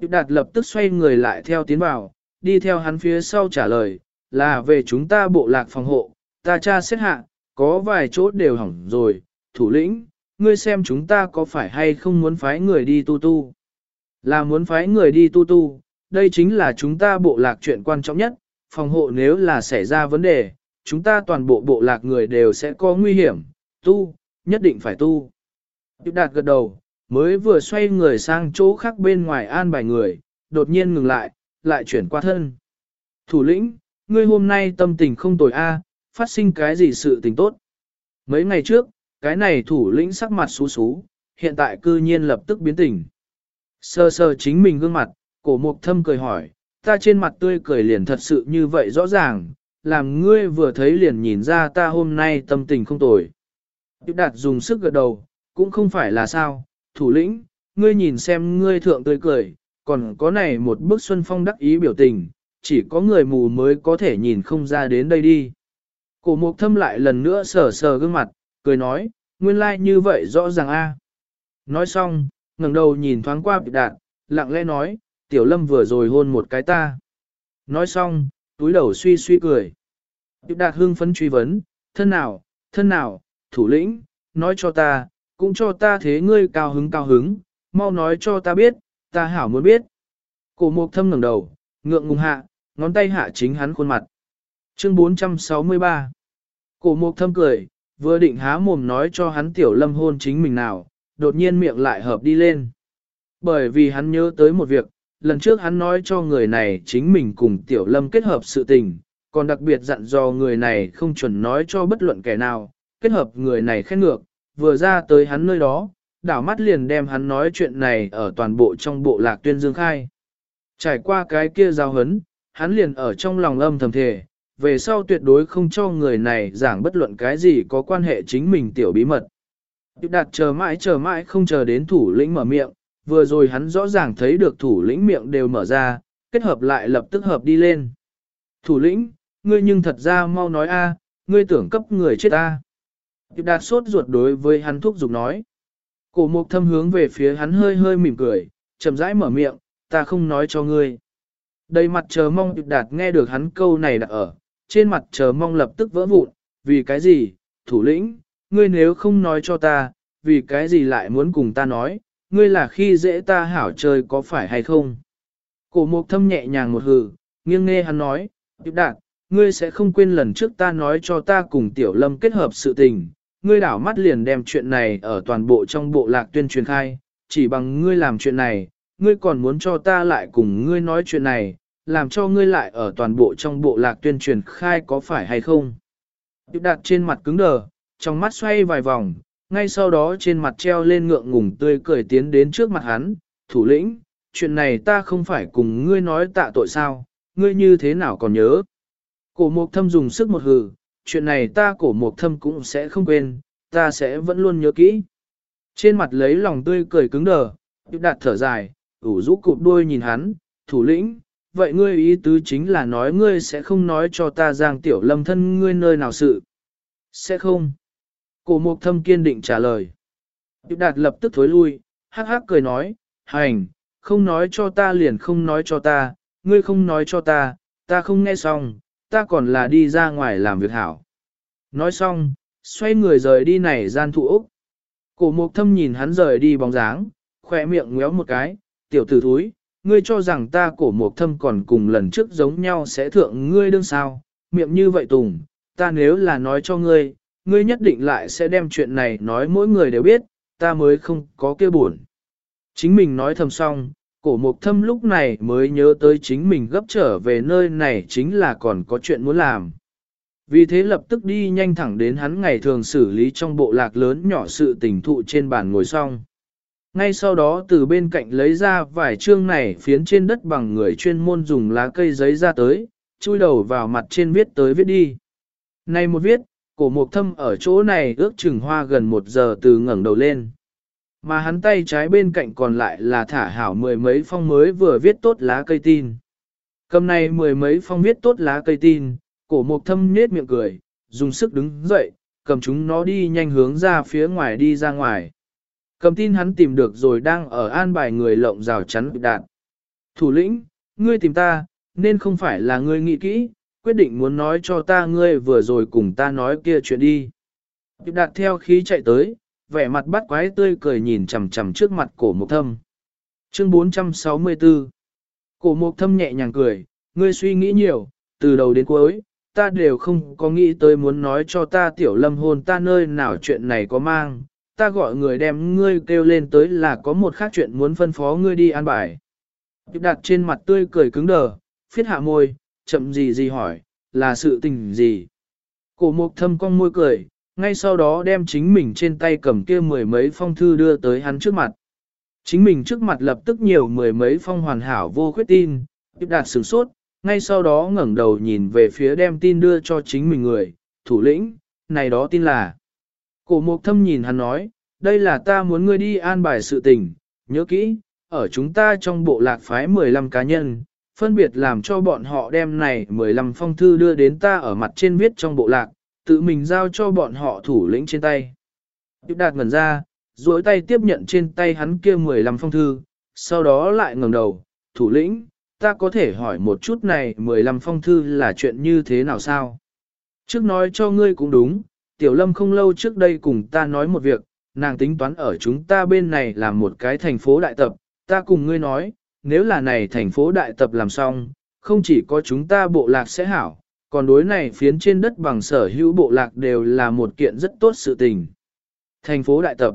Đạt lập tức xoay người lại theo tiến vào, đi theo hắn phía sau trả lời, là về chúng ta bộ lạc phòng hộ, ta tra xét hạ, có vài chỗ đều hỏng rồi, thủ lĩnh, ngươi xem chúng ta có phải hay không muốn phái người đi tu tu. Là muốn phái người đi tu tu, đây chính là chúng ta bộ lạc chuyện quan trọng nhất, phòng hộ nếu là xảy ra vấn đề, chúng ta toàn bộ bộ lạc người đều sẽ có nguy hiểm, tu, nhất định phải tu. Điệp đạt gật đầu, mới vừa xoay người sang chỗ khác bên ngoài an bài người, đột nhiên ngừng lại, lại chuyển qua thân. Thủ lĩnh, ngươi hôm nay tâm tình không tồi a, phát sinh cái gì sự tình tốt. Mấy ngày trước, cái này thủ lĩnh sắc mặt xú xú, hiện tại cư nhiên lập tức biến tình. Sơ sơ chính mình gương mặt, cổ mục thâm cười hỏi, ta trên mặt tươi cười liền thật sự như vậy rõ ràng, làm ngươi vừa thấy liền nhìn ra ta hôm nay tâm tình không tồi. Điệp đạt dùng sức gật đầu, cũng không phải là sao, thủ lĩnh, ngươi nhìn xem ngươi thượng tươi cười, còn có này một bức xuân phong đắc ý biểu tình, chỉ có người mù mới có thể nhìn không ra đến đây đi. Cổ mục thâm lại lần nữa sờ sờ gương mặt, cười nói, nguyên lai like như vậy rõ ràng a. Nói xong, ngẩng đầu nhìn thoáng qua bị đạn, lặng lẽ nói, tiểu lâm vừa rồi hôn một cái ta. Nói xong, túi đầu suy suy cười. Điệp đạt hưng phấn truy vấn, thân nào, thân nào, thủ lĩnh, nói cho ta, cũng cho ta thế ngươi cao hứng cao hứng, mau nói cho ta biết, ta hảo muốn biết. Cổ mục thâm ngẩng đầu, ngượng ngùng hạ, ngón tay hạ chính hắn khuôn mặt. Chương 463 Cổ mục thâm cười, vừa định há mồm nói cho hắn tiểu lâm hôn chính mình nào, đột nhiên miệng lại hợp đi lên. Bởi vì hắn nhớ tới một việc, lần trước hắn nói cho người này chính mình cùng tiểu lâm kết hợp sự tình, còn đặc biệt dặn dò người này không chuẩn nói cho bất luận kẻ nào, kết hợp người này khen ngược, vừa ra tới hắn nơi đó, đảo mắt liền đem hắn nói chuyện này ở toàn bộ trong bộ lạc tuyên dương khai. Trải qua cái kia giao hấn, hắn liền ở trong lòng âm thầm thề, về sau tuyệt đối không cho người này giảng bất luận cái gì có quan hệ chính mình tiểu bí mật. Điều đạt chờ mãi chờ mãi không chờ đến thủ lĩnh mở miệng, vừa rồi hắn rõ ràng thấy được thủ lĩnh miệng đều mở ra, kết hợp lại lập tức hợp đi lên. Thủ lĩnh, ngươi nhưng thật ra mau nói a, ngươi tưởng cấp người chết a. Điệp đạt sốt ruột đối với hắn thúc giục nói. Cổ mục thâm hướng về phía hắn hơi hơi mỉm cười, chậm rãi mở miệng, ta không nói cho ngươi. Đầy mặt chờ mong Điệp đạt nghe được hắn câu này đã ở, trên mặt chờ mong lập tức vỡ vụn, vì cái gì, thủ lĩnh, ngươi nếu không nói cho ta, vì cái gì lại muốn cùng ta nói, ngươi là khi dễ ta hảo chơi có phải hay không? Cổ mục thâm nhẹ nhàng một hừ, nghiêng nghe hắn nói, Điệp đạt, ngươi sẽ không quên lần trước ta nói cho ta cùng tiểu lâm kết hợp sự tình, ngươi đảo mắt liền đem chuyện này ở toàn bộ trong bộ lạc tuyên truyền khai, chỉ bằng ngươi làm chuyện này, ngươi còn muốn cho ta lại cùng ngươi nói chuyện này, làm cho ngươi lại ở toàn bộ trong bộ lạc tuyên truyền khai có phải hay không. Điệp đạt trên mặt cứng đờ, trong mắt xoay vài vòng, ngay sau đó trên mặt treo lên ngượng ngùng tươi cười tiến đến trước mặt hắn, thủ lĩnh, chuyện này ta không phải cùng ngươi nói tạ tội sao, ngươi như thế nào còn nhớ. Cổ mục thâm dùng sức một hừ, chuyện này ta cổ mục thâm cũng sẽ không quên, ta sẽ vẫn luôn nhớ kỹ. Trên mặt lấy lòng tươi cười cứng đờ, Điệp đạt thở dài, ủ rũ cụp đuôi nhìn hắn, thủ lĩnh, vậy ngươi ý tứ chính là nói ngươi sẽ không nói cho ta giang tiểu lâm thân ngươi nơi nào sự. Sẽ không. Cổ mục thâm kiên định trả lời. Điệp đạt lập tức thối lui, hắc hắc cười nói, hành, không nói cho ta liền không nói cho ta, ngươi không nói cho ta, ta không nghe xong, ta còn là đi ra ngoài làm việc hảo. Nói xong, xoay người rời đi này gian thụ Úc. Cổ mục thâm nhìn hắn rời đi bóng dáng, khỏe miệng ngéo một cái, tiểu tử thúi, ngươi cho rằng ta cổ mục thâm còn cùng lần trước giống nhau sẽ thượng ngươi đương sao, miệng như vậy tùng, ta nếu là nói cho ngươi, ngươi nhất định lại sẽ đem chuyện này nói mỗi người đều biết, ta mới không có kia buồn. Chính mình nói thầm xong, cổ mục thâm lúc này mới nhớ tới chính mình gấp trở về nơi này chính là còn có chuyện muốn làm. Vì thế lập tức đi nhanh thẳng đến hắn ngày thường xử lý trong bộ lạc lớn nhỏ sự tình thụ trên bàn ngồi xong. Ngay sau đó từ bên cạnh lấy ra vài chương này phiến trên đất bằng người chuyên môn dùng lá cây giấy ra tới, chui đầu vào mặt trên viết tới viết đi. Này một viết, cổ mục thâm ở chỗ này ước chừng hoa gần một giờ từ ngẩng đầu lên. Mà hắn tay trái bên cạnh còn lại là thả hảo mười mấy phong mới vừa viết tốt lá cây tin. Cầm này mười mấy phong viết tốt lá cây tin, cổ mục thâm nết miệng cười, dùng sức đứng dậy, cầm chúng nó đi nhanh hướng ra phía ngoài đi ra ngoài. Cầm tin hắn tìm được rồi đang ở an bài người lộng rào chắn đạn. Thủ lĩnh, ngươi tìm ta, nên không phải là ngươi nghĩ kỹ, quyết định muốn nói cho ta ngươi vừa rồi cùng ta nói kia chuyện đi. Điệp đạt theo khí chạy tới, vẻ mặt bắt quái tươi cười nhìn chằm chằm trước mặt cổ mục thâm. Chương 464 Cổ mục thâm nhẹ nhàng cười, ngươi suy nghĩ nhiều, từ đầu đến cuối, ta đều không có nghĩ tới muốn nói cho ta tiểu lâm hôn ta nơi nào chuyện này có mang, ta gọi người đem ngươi kêu lên tới là có một khác chuyện muốn phân phó ngươi đi an bài. Điệp đặt trên mặt tươi cười cứng đờ, phiết hạ môi, chậm gì gì hỏi, là sự tình gì. Cổ mục thâm cong môi cười, ngay sau đó đem chính mình trên tay cầm kia mười mấy phong thư đưa tới hắn trước mặt. Chính mình trước mặt lập tức nhiều mười mấy phong hoàn hảo vô khuyết tin, tiếp đạt sửng sốt, ngay sau đó ngẩng đầu nhìn về phía đem tin đưa cho chính mình người, thủ lĩnh, này đó tin là. Cổ mục thâm nhìn hắn nói, đây là ta muốn ngươi đi an bài sự tình, nhớ kỹ, ở chúng ta trong bộ lạc phái 15 cá nhân, phân biệt làm cho bọn họ đem này 15 phong thư đưa đến ta ở mặt trên viết trong bộ lạc, tự mình giao cho bọn họ thủ lĩnh trên tay. Điệp đạt ngẩn ra, duỗi tay tiếp nhận trên tay hắn kia 15 phong thư, sau đó lại ngẩng đầu, thủ lĩnh, ta có thể hỏi một chút này 15 phong thư là chuyện như thế nào sao? Trước nói cho ngươi cũng đúng, Tiểu Lâm không lâu trước đây cùng ta nói một việc, nàng tính toán ở chúng ta bên này làm một cái thành phố đại tập, ta cùng ngươi nói, nếu là này thành phố đại tập làm xong, không chỉ có chúng ta bộ lạc sẽ hảo, còn đối này phiến trên đất bằng sở hữu bộ lạc đều là một kiện rất tốt sự tình. Thành phố đại tập,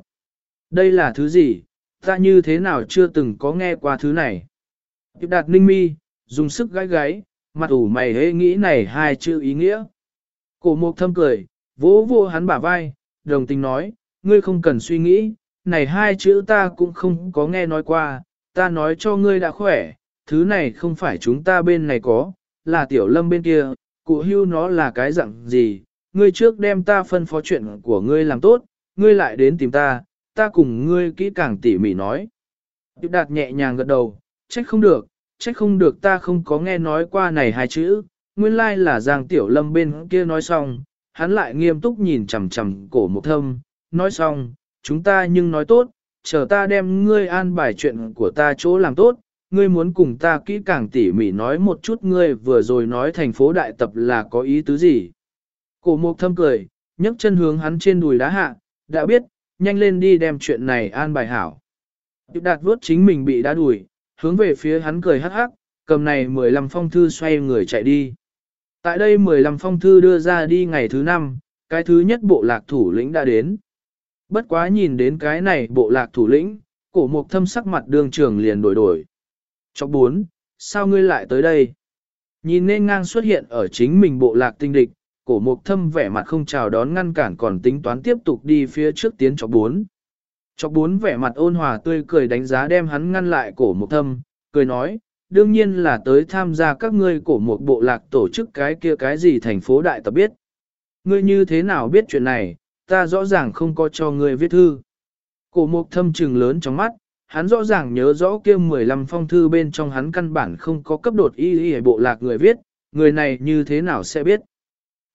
đây là thứ gì, ta như thế nào chưa từng có nghe qua thứ này. Điệp đạt ninh mi, dùng sức gái gáy, mặt ủ mày hế nghĩ này hai chữ ý nghĩa. Cổ mục thâm cười, vỗ vô hắn bả vai, đồng tình nói, ngươi không cần suy nghĩ, này hai chữ ta cũng không có nghe nói qua, ta nói cho ngươi đã khỏe, thứ này không phải chúng ta bên này có, là tiểu lâm bên kia, cụ hưu nó là cái dạng gì, ngươi trước đem ta phân phó chuyện của ngươi làm tốt, ngươi lại đến tìm ta, ta cùng ngươi kỹ càng tỉ mỉ nói. Điệp đạt nhẹ nhàng gật đầu, trách không được, trách không được ta không có nghe nói qua này hai chữ, nguyên lai là Giang Tiểu Lâm bên kia nói xong, hắn lại nghiêm túc nhìn chằm chằm cổ một thâm, nói xong, chúng ta nhưng nói tốt, chờ ta đem ngươi an bài chuyện của ta chỗ làm tốt, ngươi muốn cùng ta kỹ càng tỉ mỉ nói một chút ngươi vừa rồi nói thành phố đại tập là có ý tứ gì. Cổ mục thâm cười, nhấc chân hướng hắn trên đùi đá hạ, đã biết, nhanh lên đi đem chuyện này an bài hảo. Điệp đạt vuốt chính mình bị đá đùi, hướng về phía hắn cười hắc hắc, cầm này 15 phong thư xoay người chạy đi. Tại đây 15 phong thư đưa ra đi ngày thứ năm, cái thứ nhất bộ lạc thủ lĩnh đã đến. Bất quá nhìn đến cái này bộ lạc thủ lĩnh, cổ mục thâm sắc mặt đường trường liền đổi đổi. Chọc bốn, sao ngươi lại tới đây? Nhìn nên ngang xuất hiện ở chính mình bộ lạc tinh địch, cổ mục thâm vẻ mặt không chào đón ngăn cản còn tính toán tiếp tục đi phía trước tiến chọc bốn. Chọc bốn vẻ mặt ôn hòa tươi cười đánh giá đem hắn ngăn lại cổ mục thâm, cười nói, đương nhiên là tới tham gia các ngươi cổ một bộ lạc tổ chức cái kia cái gì thành phố đại tập biết. Ngươi như thế nào biết chuyện này, ta rõ ràng không có cho ngươi viết thư. Cổ mục thâm trừng lớn trong mắt, hắn rõ ràng nhớ rõ kia 15 phong thư bên trong hắn căn bản không có cấp đột y y bộ lạc người viết, người này như thế nào sẽ biết.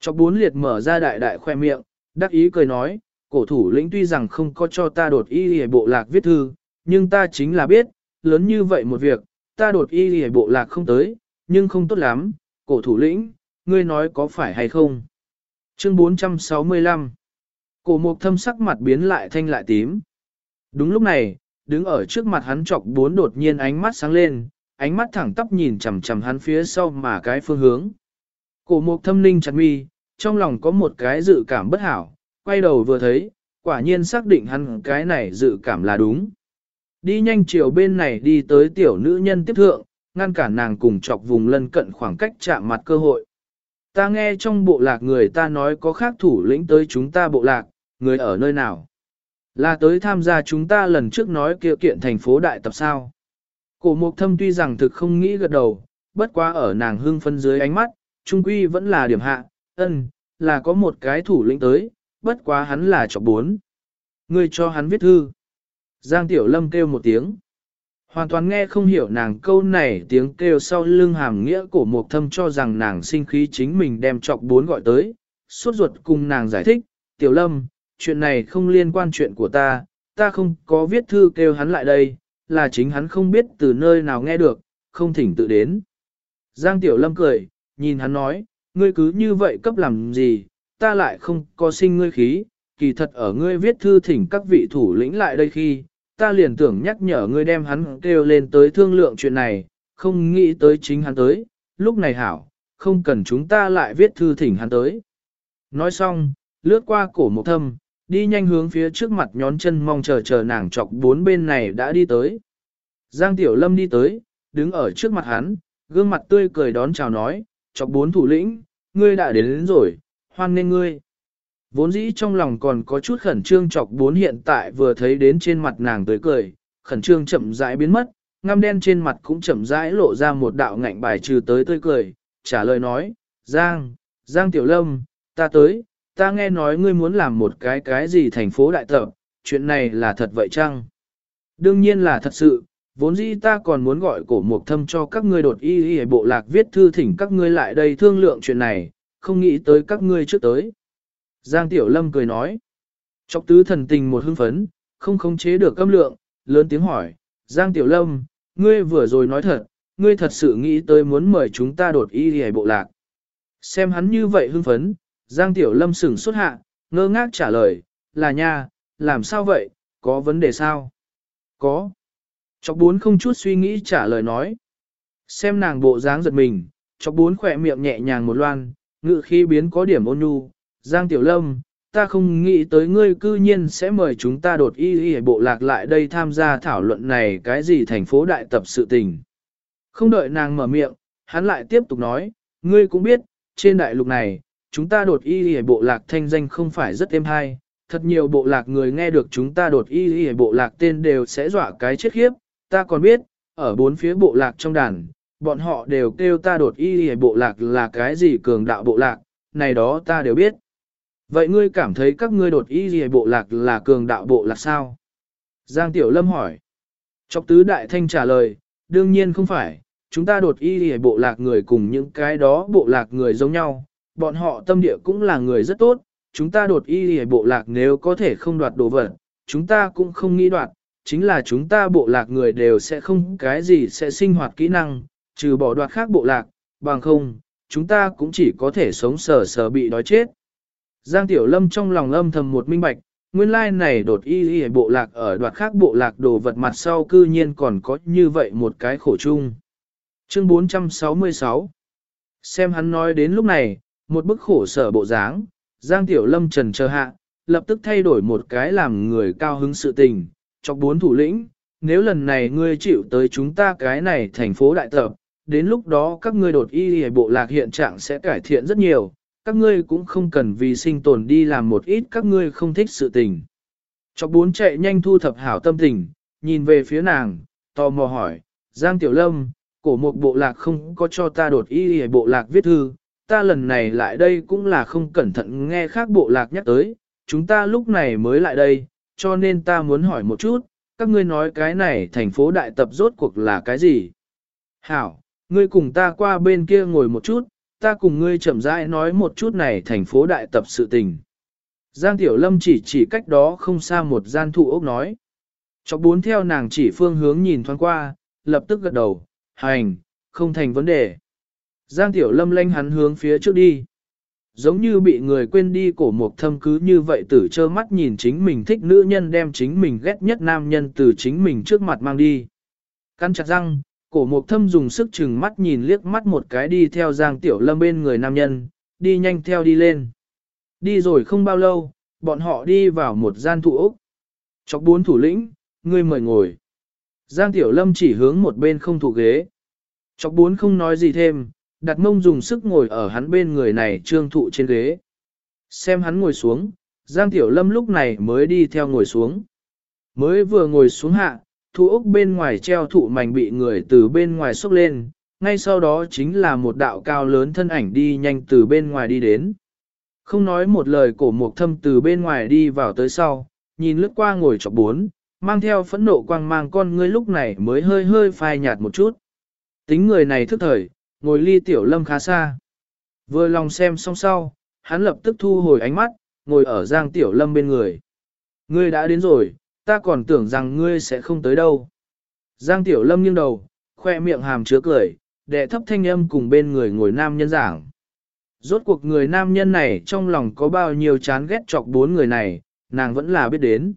Chọc bốn liệt mở ra đại đại khoe miệng, đắc ý cười nói, cổ thủ lĩnh tuy rằng không có cho ta đột y y bộ lạc viết thư, nhưng ta chính là biết, lớn như vậy một việc, ta đột y y bộ lạc không tới, nhưng không tốt lắm, cổ thủ lĩnh, ngươi nói có phải hay không. Chương 465 Cổ mục thâm sắc mặt biến lại thanh lại tím. Đúng lúc này, đứng ở trước mặt hắn chọc bốn đột nhiên ánh mắt sáng lên, ánh mắt thẳng tắp nhìn chằm chằm hắn phía sau mà cái phương hướng. Cổ mục thâm ninh chặt mi, trong lòng có một cái dự cảm bất hảo, quay đầu vừa thấy, quả nhiên xác định hắn cái này dự cảm là đúng. Đi nhanh chiều bên này đi tới tiểu nữ nhân tiếp thượng, ngăn cản nàng cùng chọc vùng lân cận khoảng cách chạm mặt cơ hội. Ta nghe trong bộ lạc người ta nói có khác thủ lĩnh tới chúng ta bộ lạc, người ở nơi nào? Là tới tham gia chúng ta lần trước nói kia kiện thành phố đại tập sao? Cổ mục thâm tuy rằng thực không nghĩ gật đầu, bất quá ở nàng hưng phân dưới ánh mắt, trung quy vẫn là điểm hạ, ân, là có một cái thủ lĩnh tới, bất quá hắn là chọc bốn. Người cho hắn viết thư. Giang Tiểu Lâm kêu một tiếng. Hoàn toàn nghe không hiểu nàng câu này tiếng kêu sau lưng hàm nghĩa của một thâm cho rằng nàng sinh khí chính mình đem chọc bốn gọi tới, suốt ruột cùng nàng giải thích, Tiểu Lâm, chuyện này không liên quan chuyện của ta, ta không có viết thư kêu hắn lại đây, là chính hắn không biết từ nơi nào nghe được, không thỉnh tự đến. Giang Tiểu Lâm cười, nhìn hắn nói, ngươi cứ như vậy cấp làm gì, ta lại không có sinh ngươi khí, kỳ thật ở ngươi viết thư thỉnh các vị thủ lĩnh lại đây khi, ta liền tưởng nhắc nhở ngươi đem hắn kêu lên tới thương lượng chuyện này, không nghĩ tới chính hắn tới, lúc này hảo, không cần chúng ta lại viết thư thỉnh hắn tới. Nói xong, lướt qua cổ một thâm, đi nhanh hướng phía trước mặt nhón chân mong chờ chờ nàng chọc bốn bên này đã đi tới. Giang Tiểu Lâm đi tới, đứng ở trước mặt hắn, gương mặt tươi cười đón chào nói, chọc bốn thủ lĩnh, ngươi đã đến, đến rồi, hoan nên ngươi. Vốn dĩ trong lòng còn có chút khẩn trương chọc bốn hiện tại vừa thấy đến trên mặt nàng tới cười, khẩn trương chậm rãi biến mất, ngăm đen trên mặt cũng chậm rãi lộ ra một đạo ngạnh bài trừ tới tươi cười, trả lời nói, Giang, Giang Tiểu Lâm, ta tới, ta nghe nói ngươi muốn làm một cái cái gì thành phố đại tập, chuyện này là thật vậy chăng? Đương nhiên là thật sự, vốn dĩ ta còn muốn gọi cổ mục thâm cho các ngươi đột y y bộ lạc viết thư thỉnh các ngươi lại đây thương lượng chuyện này, không nghĩ tới các ngươi trước tới. Giang Tiểu Lâm cười nói. Chọc tứ thần tình một hưng phấn, không khống chế được âm lượng, lớn tiếng hỏi. Giang Tiểu Lâm, ngươi vừa rồi nói thật, ngươi thật sự nghĩ tới muốn mời chúng ta đột y y bộ lạc. Xem hắn như vậy hưng phấn, Giang Tiểu Lâm sửng xuất hạ, ngơ ngác trả lời, là nha, làm sao vậy, có vấn đề sao? Có. Chọc bốn không chút suy nghĩ trả lời nói. Xem nàng bộ dáng giật mình, chọc bốn khỏe miệng nhẹ nhàng một loan, ngự khi biến có điểm ôn nhu, Giang Tiểu Lâm, ta không nghĩ tới ngươi cư nhiên sẽ mời chúng ta đột y y bộ lạc lại đây tham gia thảo luận này cái gì thành phố đại tập sự tình. Không đợi nàng mở miệng, hắn lại tiếp tục nói, ngươi cũng biết, trên đại lục này, chúng ta đột y y bộ lạc thanh danh không phải rất êm hay, thật nhiều bộ lạc người nghe được chúng ta đột y y bộ lạc tên đều sẽ dọa cái chết khiếp, ta còn biết, ở bốn phía bộ lạc trong đàn, bọn họ đều kêu ta đột y y bộ lạc là cái gì cường đạo bộ lạc, này đó ta đều biết. Vậy ngươi cảm thấy các ngươi đột y y bộ lạc là cường đạo bộ lạc sao? Giang Tiểu Lâm hỏi. Chọc tứ đại thanh trả lời, đương nhiên không phải, chúng ta đột y y bộ lạc người cùng những cái đó bộ lạc người giống nhau, bọn họ tâm địa cũng là người rất tốt, chúng ta đột y hề bộ lạc nếu có thể không đoạt đồ vật, chúng ta cũng không nghĩ đoạt, chính là chúng ta bộ lạc người đều sẽ không cái gì sẽ sinh hoạt kỹ năng, trừ bỏ đoạt khác bộ lạc, bằng không, chúng ta cũng chỉ có thể sống sờ sờ bị đói chết. Giang Tiểu Lâm trong lòng âm thầm một minh bạch, nguyên lai này đột y y bộ lạc ở đoạt khác bộ lạc đồ vật mặt sau cư nhiên còn có như vậy một cái khổ chung. Chương 466 Xem hắn nói đến lúc này, một bức khổ sở bộ dáng, Giang Tiểu Lâm trần chờ hạ, lập tức thay đổi một cái làm người cao hứng sự tình, Chọc bốn thủ lĩnh, nếu lần này ngươi chịu tới chúng ta cái này thành phố đại tập, đến lúc đó các ngươi đột y hề bộ lạc hiện trạng sẽ cải thiện rất nhiều, các ngươi cũng không cần vì sinh tồn đi làm một ít các ngươi không thích sự tình. Chọc bốn chạy nhanh thu thập hảo tâm tình, nhìn về phía nàng, tò mò hỏi, Giang Tiểu Lâm, cổ một bộ lạc không có cho ta đột y hề bộ lạc viết thư, ta lần này lại đây cũng là không cẩn thận nghe khác bộ lạc nhắc tới, chúng ta lúc này mới lại đây, cho nên ta muốn hỏi một chút, các ngươi nói cái này thành phố đại tập rốt cuộc là cái gì? Hảo, ngươi cùng ta qua bên kia ngồi một chút, ta cùng ngươi chậm rãi nói một chút này thành phố đại tập sự tình. Giang Tiểu Lâm chỉ chỉ cách đó không xa một gian thụ ốc nói. Chọc bốn theo nàng chỉ phương hướng nhìn thoáng qua, lập tức gật đầu, hành, không thành vấn đề. Giang Tiểu Lâm lanh hắn hướng phía trước đi. Giống như bị người quên đi cổ mục thâm cứ như vậy tử trơ mắt nhìn chính mình thích nữ nhân đem chính mình ghét nhất nam nhân từ chính mình trước mặt mang đi. Căn chặt răng, cổ mục thâm dùng sức chừng mắt nhìn liếc mắt một cái đi theo Giang Tiểu Lâm bên người nam nhân, đi nhanh theo đi lên. Đi rồi không bao lâu, bọn họ đi vào một gian thụ ốc. Chọc bốn thủ lĩnh, ngươi mời ngồi. Giang Tiểu Lâm chỉ hướng một bên không thủ ghế. Chọc bốn không nói gì thêm, đặt mông dùng sức ngồi ở hắn bên người này trương thụ trên ghế. Xem hắn ngồi xuống, Giang Tiểu Lâm lúc này mới đi theo ngồi xuống. Mới vừa ngồi xuống hạ, thụ ốc bên ngoài treo thụ mảnh bị người từ bên ngoài xúc lên, ngay sau đó chính là một đạo cao lớn thân ảnh đi nhanh từ bên ngoài đi đến. Không nói một lời cổ mục thâm từ bên ngoài đi vào tới sau, nhìn lướt qua ngồi chọc bốn, mang theo phẫn nộ quang mang con ngươi lúc này mới hơi hơi phai nhạt một chút. Tính người này thức thời, ngồi ly tiểu lâm khá xa. Vừa lòng xem xong sau, hắn lập tức thu hồi ánh mắt, ngồi ở giang tiểu lâm bên người. Ngươi đã đến rồi, ta còn tưởng rằng ngươi sẽ không tới đâu. Giang tiểu lâm nghiêng đầu, khoe miệng hàm chứa cười, đệ thấp thanh âm cùng bên người ngồi nam nhân giảng. Rốt cuộc người nam nhân này trong lòng có bao nhiêu chán ghét chọc bốn người này, nàng vẫn là biết đến.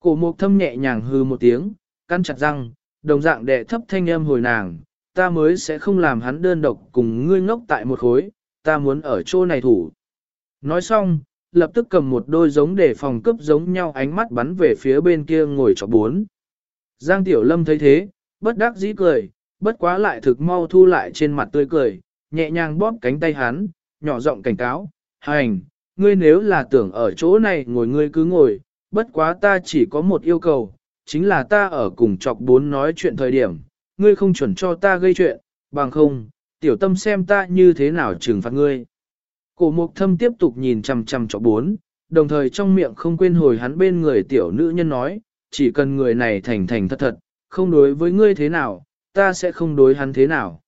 Cổ mục thâm nhẹ nhàng hư một tiếng, căn chặt răng, đồng dạng đệ thấp thanh âm hồi nàng, ta mới sẽ không làm hắn đơn độc cùng ngươi ngốc tại một khối, ta muốn ở chỗ này thủ. Nói xong, lập tức cầm một đôi giống để phòng cấp giống nhau ánh mắt bắn về phía bên kia ngồi chọc bốn. Giang Tiểu Lâm thấy thế, bất đắc dĩ cười, bất quá lại thực mau thu lại trên mặt tươi cười, nhẹ nhàng bóp cánh tay hắn, nhỏ giọng cảnh cáo, hành, ngươi nếu là tưởng ở chỗ này ngồi ngươi cứ ngồi, bất quá ta chỉ có một yêu cầu, chính là ta ở cùng chọc bốn nói chuyện thời điểm, ngươi không chuẩn cho ta gây chuyện, bằng không, tiểu tâm xem ta như thế nào trừng phạt ngươi. Cổ mục thâm tiếp tục nhìn chằm chằm chọc bốn, đồng thời trong miệng không quên hồi hắn bên người tiểu nữ nhân nói, chỉ cần người này thành thành thật thật, không đối với ngươi thế nào, ta sẽ không đối hắn thế nào.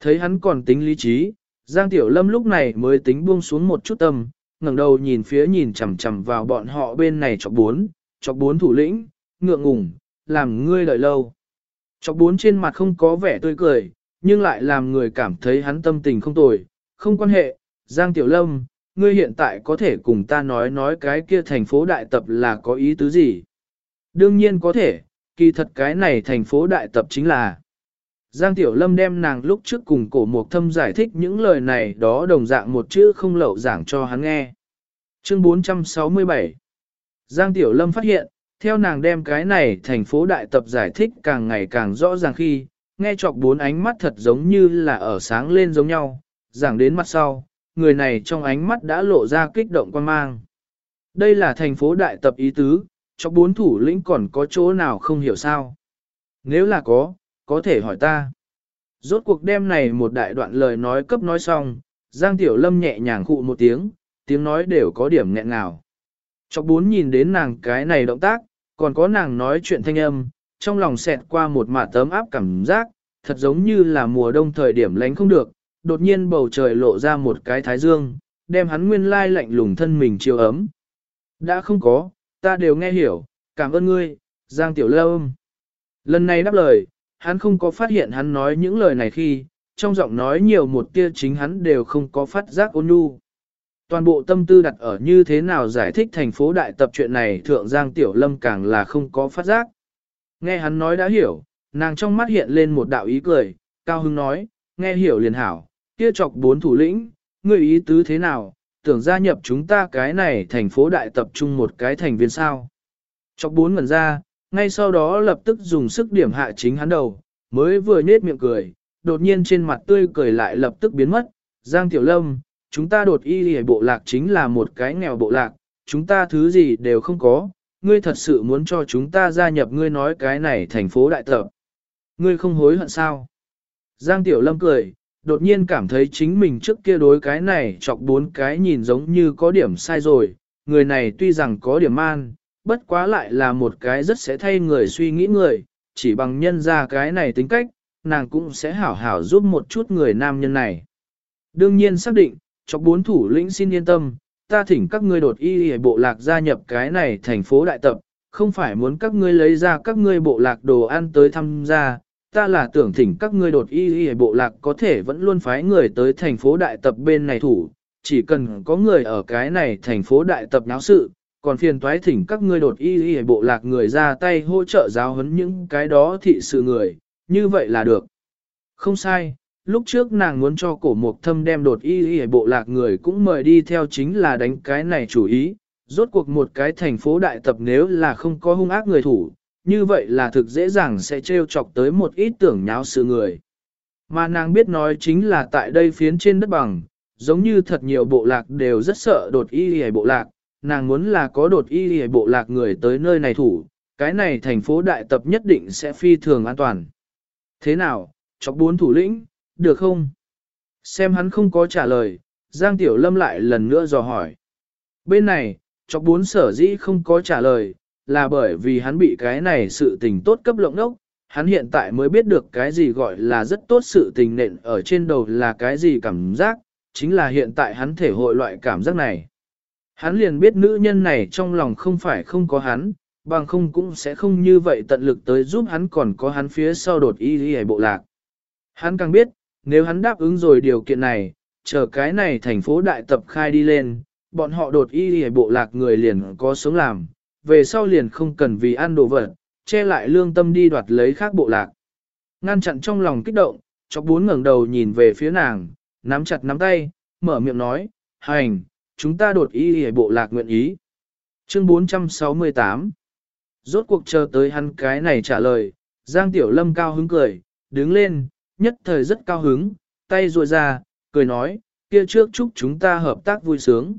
Thấy hắn còn tính lý trí, Giang Tiểu Lâm lúc này mới tính buông xuống một chút tâm, ngẩng đầu nhìn phía nhìn chằm chằm vào bọn họ bên này chọc bốn, chọc bốn thủ lĩnh, ngượng ngùng, làm ngươi đợi lâu. Chọc bốn trên mặt không có vẻ tươi cười, nhưng lại làm người cảm thấy hắn tâm tình không tồi, không quan hệ, Giang Tiểu Lâm, ngươi hiện tại có thể cùng ta nói nói cái kia thành phố đại tập là có ý tứ gì? Đương nhiên có thể, kỳ thật cái này thành phố đại tập chính là Giang Tiểu Lâm đem nàng lúc trước cùng cổ mục thâm giải thích những lời này đó đồng dạng một chữ không lậu giảng cho hắn nghe. Chương 467 Giang Tiểu Lâm phát hiện, theo nàng đem cái này thành phố đại tập giải thích càng ngày càng rõ ràng khi, nghe chọc bốn ánh mắt thật giống như là ở sáng lên giống nhau, giảng đến mặt sau, người này trong ánh mắt đã lộ ra kích động quan mang. Đây là thành phố đại tập ý tứ, chọc bốn thủ lĩnh còn có chỗ nào không hiểu sao. Nếu là có, có thể hỏi ta. Rốt cuộc đêm này một đại đoạn lời nói cấp nói xong, Giang Tiểu Lâm nhẹ nhàng khụ một tiếng, tiếng nói đều có điểm nghẹn ngào. Chọc bốn nhìn đến nàng cái này động tác, còn có nàng nói chuyện thanh âm, trong lòng xẹt qua một mạ tấm áp cảm giác, thật giống như là mùa đông thời điểm lánh không được, đột nhiên bầu trời lộ ra một cái thái dương, đem hắn nguyên lai lạnh lùng thân mình chiều ấm. Đã không có, ta đều nghe hiểu, cảm ơn ngươi, Giang Tiểu Lâm. Lần này đáp lời, hắn không có phát hiện hắn nói những lời này khi, trong giọng nói nhiều một tia chính hắn đều không có phát giác ôn nhu. Toàn bộ tâm tư đặt ở như thế nào giải thích thành phố đại tập chuyện này thượng Giang Tiểu Lâm càng là không có phát giác. Nghe hắn nói đã hiểu, nàng trong mắt hiện lên một đạo ý cười, Cao Hưng nói, nghe hiểu liền hảo, kia chọc bốn thủ lĩnh, người ý tứ thế nào, tưởng gia nhập chúng ta cái này thành phố đại tập trung một cái thành viên sao. Chọc bốn ngần ra, ngay sau đó lập tức dùng sức điểm hạ chính hắn đầu, mới vừa nhết miệng cười, đột nhiên trên mặt tươi cười lại lập tức biến mất. Giang Tiểu Lâm, chúng ta đột y hề bộ lạc chính là một cái nghèo bộ lạc, chúng ta thứ gì đều không có, ngươi thật sự muốn cho chúng ta gia nhập ngươi nói cái này thành phố đại tập. Ngươi không hối hận sao? Giang Tiểu Lâm cười, đột nhiên cảm thấy chính mình trước kia đối cái này chọc bốn cái nhìn giống như có điểm sai rồi, người này tuy rằng có điểm man, bất quá lại là một cái rất sẽ thay người suy nghĩ người, chỉ bằng nhân ra cái này tính cách, nàng cũng sẽ hảo hảo giúp một chút người nam nhân này. Đương nhiên xác định, chọc bốn thủ lĩnh xin yên tâm, ta thỉnh các ngươi đột y y bộ lạc gia nhập cái này thành phố đại tập, không phải muốn các ngươi lấy ra các ngươi bộ lạc đồ ăn tới tham gia, ta là tưởng thỉnh các ngươi đột y y bộ lạc có thể vẫn luôn phái người tới thành phố đại tập bên này thủ, chỉ cần có người ở cái này thành phố đại tập náo sự, còn phiền toái thỉnh các ngươi đột y y bộ lạc người ra tay hỗ trợ giáo huấn những cái đó thị sự người, như vậy là được. Không sai, lúc trước nàng muốn cho cổ mục thâm đem đột y y bộ lạc người cũng mời đi theo chính là đánh cái này chủ ý, rốt cuộc một cái thành phố đại tập nếu là không có hung ác người thủ, như vậy là thực dễ dàng sẽ trêu chọc tới một ít tưởng nháo sự người. Mà nàng biết nói chính là tại đây phiến trên đất bằng, giống như thật nhiều bộ lạc đều rất sợ đột y y bộ lạc, nàng muốn là có đột y y bộ lạc người tới nơi này thủ, cái này thành phố đại tập nhất định sẽ phi thường an toàn. Thế nào, chọc bốn thủ lĩnh, được không? Xem hắn không có trả lời, Giang Tiểu Lâm lại lần nữa dò hỏi. Bên này, chọc bốn sở dĩ không có trả lời, là bởi vì hắn bị cái này sự tình tốt cấp lộng đốc, hắn hiện tại mới biết được cái gì gọi là rất tốt sự tình nện ở trên đầu là cái gì cảm giác, chính là hiện tại hắn thể hội loại cảm giác này. Hắn liền biết nữ nhân này trong lòng không phải không có hắn, bằng không cũng sẽ không như vậy tận lực tới giúp hắn còn có hắn phía sau đột y y bộ lạc. Hắn càng biết, nếu hắn đáp ứng rồi điều kiện này, chờ cái này thành phố đại tập khai đi lên, bọn họ đột y hề bộ lạc người liền có sống làm, về sau liền không cần vì ăn đồ vật, che lại lương tâm đi đoạt lấy khác bộ lạc. Ngăn chặn trong lòng kích động, chọc bốn ngẩng đầu nhìn về phía nàng, nắm chặt nắm tay, mở miệng nói, hành, chúng ta đột ý hề bộ lạc nguyện ý. Chương 468 Rốt cuộc chờ tới hắn cái này trả lời, Giang Tiểu Lâm cao hứng cười, đứng lên, nhất thời rất cao hứng, tay ruội ra, cười nói, kia trước chúc chúng ta hợp tác vui sướng.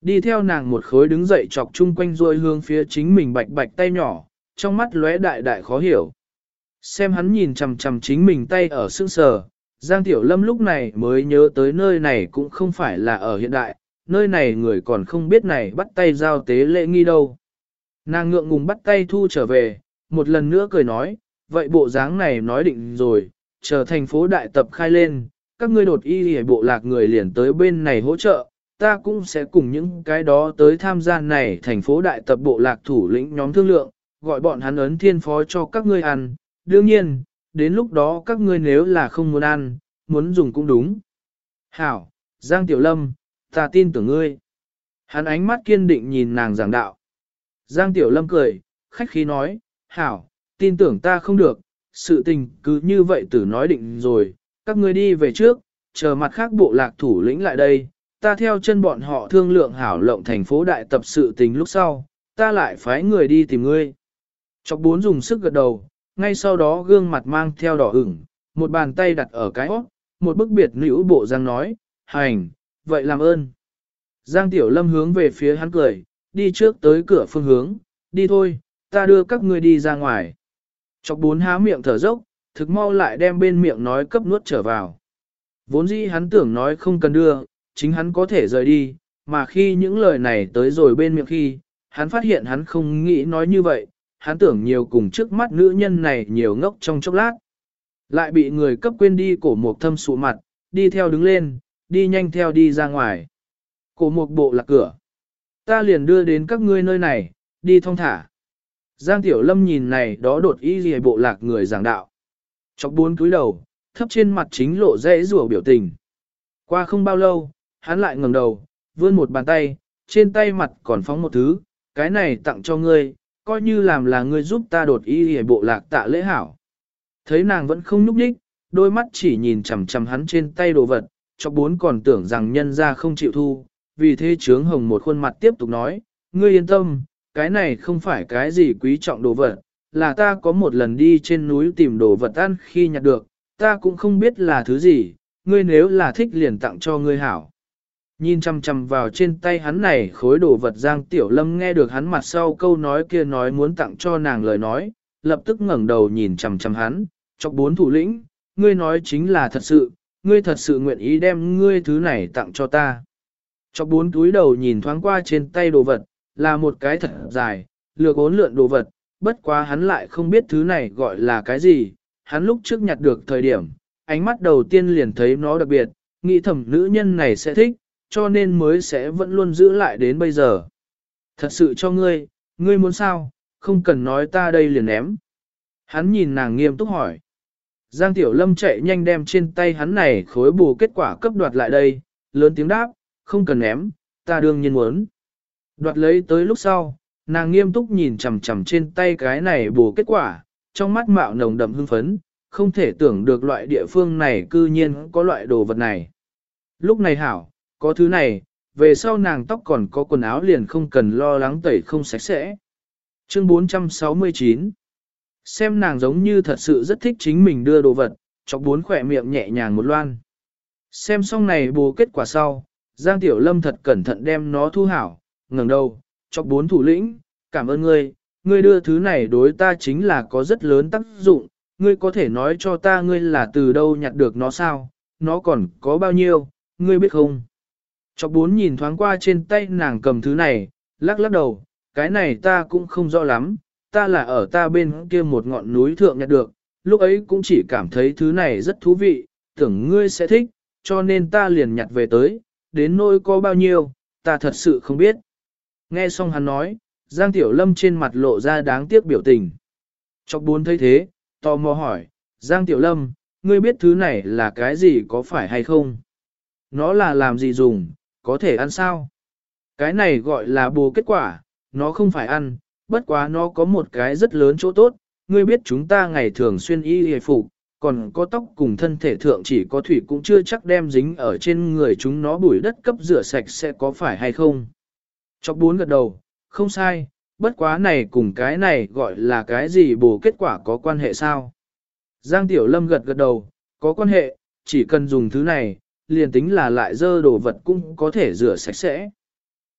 Đi theo nàng một khối đứng dậy chọc chung quanh ruôi hương phía chính mình bạch bạch tay nhỏ, trong mắt lóe đại đại khó hiểu. Xem hắn nhìn chằm chằm chính mình tay ở sương sờ, Giang Tiểu Lâm lúc này mới nhớ tới nơi này cũng không phải là ở hiện đại, nơi này người còn không biết này bắt tay giao tế lễ nghi đâu. Nàng ngượng ngùng bắt tay thu trở về, một lần nữa cười nói, vậy bộ dáng này nói định rồi, chờ thành phố đại tập khai lên, các ngươi đột y hề bộ lạc người liền tới bên này hỗ trợ, ta cũng sẽ cùng những cái đó tới tham gia này thành phố đại tập bộ lạc thủ lĩnh nhóm thương lượng, gọi bọn hắn ấn thiên phó cho các ngươi ăn, đương nhiên, đến lúc đó các ngươi nếu là không muốn ăn, muốn dùng cũng đúng. Hảo, Giang Tiểu Lâm, ta tin tưởng ngươi. Hắn ánh mắt kiên định nhìn nàng giảng đạo. Giang Tiểu Lâm cười, khách khí nói, Hảo, tin tưởng ta không được, sự tình cứ như vậy tử nói định rồi, các ngươi đi về trước, chờ mặt khác bộ lạc thủ lĩnh lại đây, ta theo chân bọn họ thương lượng hảo lộng thành phố đại tập sự tình lúc sau, ta lại phái người đi tìm ngươi. Chọc bốn dùng sức gật đầu, ngay sau đó gương mặt mang theo đỏ ửng, một bàn tay đặt ở cái óc, một bức biệt nữ bộ Giang nói, hành, vậy làm ơn. Giang Tiểu Lâm hướng về phía hắn cười, đi trước tới cửa phương hướng, đi thôi, ta đưa các ngươi đi ra ngoài. Chọc bốn há miệng thở dốc, thực mau lại đem bên miệng nói cấp nuốt trở vào. Vốn dĩ hắn tưởng nói không cần đưa, chính hắn có thể rời đi, mà khi những lời này tới rồi bên miệng khi, hắn phát hiện hắn không nghĩ nói như vậy, hắn tưởng nhiều cùng trước mắt nữ nhân này nhiều ngốc trong chốc lát. Lại bị người cấp quên đi cổ mục thâm sụ mặt, đi theo đứng lên, đi nhanh theo đi ra ngoài. Cổ mục bộ là cửa. Ta liền đưa đến các ngươi nơi này, đi thong thả. Giang Tiểu Lâm nhìn này đó đột ý gì bộ lạc người giảng đạo. Chọc bốn cúi đầu, thấp trên mặt chính lộ dễ rùa biểu tình. Qua không bao lâu, hắn lại ngẩng đầu, vươn một bàn tay, trên tay mặt còn phóng một thứ, cái này tặng cho ngươi, coi như làm là ngươi giúp ta đột ý hề bộ lạc tạ lễ hảo. Thấy nàng vẫn không nhúc nhích, đôi mắt chỉ nhìn chằm chằm hắn trên tay đồ vật, cho bốn còn tưởng rằng nhân ra không chịu thu, vì thế trướng hồng một khuôn mặt tiếp tục nói, ngươi yên tâm, cái này không phải cái gì quý trọng đồ vật, là ta có một lần đi trên núi tìm đồ vật ăn khi nhặt được, ta cũng không biết là thứ gì, ngươi nếu là thích liền tặng cho ngươi hảo. Nhìn chăm chăm vào trên tay hắn này khối đồ vật Giang Tiểu Lâm nghe được hắn mặt sau câu nói kia nói muốn tặng cho nàng lời nói, lập tức ngẩng đầu nhìn chăm chăm hắn, chọc bốn thủ lĩnh, ngươi nói chính là thật sự, ngươi thật sự nguyện ý đem ngươi thứ này tặng cho ta. Chọc bốn túi đầu nhìn thoáng qua trên tay đồ vật, là một cái thật dài, lược ốn lượn đồ vật, bất quá hắn lại không biết thứ này gọi là cái gì, hắn lúc trước nhặt được thời điểm, ánh mắt đầu tiên liền thấy nó đặc biệt, nghĩ thầm nữ nhân này sẽ thích, cho nên mới sẽ vẫn luôn giữ lại đến bây giờ. Thật sự cho ngươi, ngươi muốn sao, không cần nói ta đây liền ném. Hắn nhìn nàng nghiêm túc hỏi. Giang Tiểu Lâm chạy nhanh đem trên tay hắn này khối bù kết quả cấp đoạt lại đây, lớn tiếng đáp, không cần ném, ta đương nhiên muốn. Đoạt lấy tới lúc sau, nàng nghiêm túc nhìn chằm chằm trên tay cái này bù kết quả, trong mắt mạo nồng đậm hưng phấn, không thể tưởng được loại địa phương này cư nhiên có loại đồ vật này. Lúc này hảo, có thứ này, về sau nàng tóc còn có quần áo liền không cần lo lắng tẩy không sạch sẽ. Chương 469 Xem nàng giống như thật sự rất thích chính mình đưa đồ vật, chọc bốn khỏe miệng nhẹ nhàng một loan. Xem xong này bù kết quả sau, Giang Tiểu Lâm thật cẩn thận đem nó thu hảo, ngẩng đầu, chọc bốn thủ lĩnh, cảm ơn ngươi, ngươi đưa thứ này đối ta chính là có rất lớn tác dụng, ngươi có thể nói cho ta ngươi là từ đâu nhặt được nó sao, nó còn có bao nhiêu, ngươi biết không? Chọc bốn nhìn thoáng qua trên tay nàng cầm thứ này, lắc lắc đầu, cái này ta cũng không rõ lắm, ta là ở ta bên kia một ngọn núi thượng nhặt được, lúc ấy cũng chỉ cảm thấy thứ này rất thú vị, tưởng ngươi sẽ thích, cho nên ta liền nhặt về tới, đến nỗi có bao nhiêu, ta thật sự không biết. Nghe xong hắn nói, Giang Tiểu Lâm trên mặt lộ ra đáng tiếc biểu tình. Chọc bốn thấy thế, tò mò hỏi, Giang Tiểu Lâm, ngươi biết thứ này là cái gì có phải hay không? Nó là làm gì dùng, có thể ăn sao? Cái này gọi là bù kết quả, nó không phải ăn, bất quá nó có một cái rất lớn chỗ tốt, ngươi biết chúng ta ngày thường xuyên y hề phục, còn có tóc cùng thân thể thượng chỉ có thủy cũng chưa chắc đem dính ở trên người chúng nó bụi đất cấp rửa sạch sẽ có phải hay không. Chọc bốn gật đầu, không sai, bất quá này cùng cái này gọi là cái gì bổ kết quả có quan hệ sao? Giang Tiểu Lâm gật gật đầu, có quan hệ, chỉ cần dùng thứ này, liền tính là lại dơ đồ vật cũng có thể rửa sạch sẽ.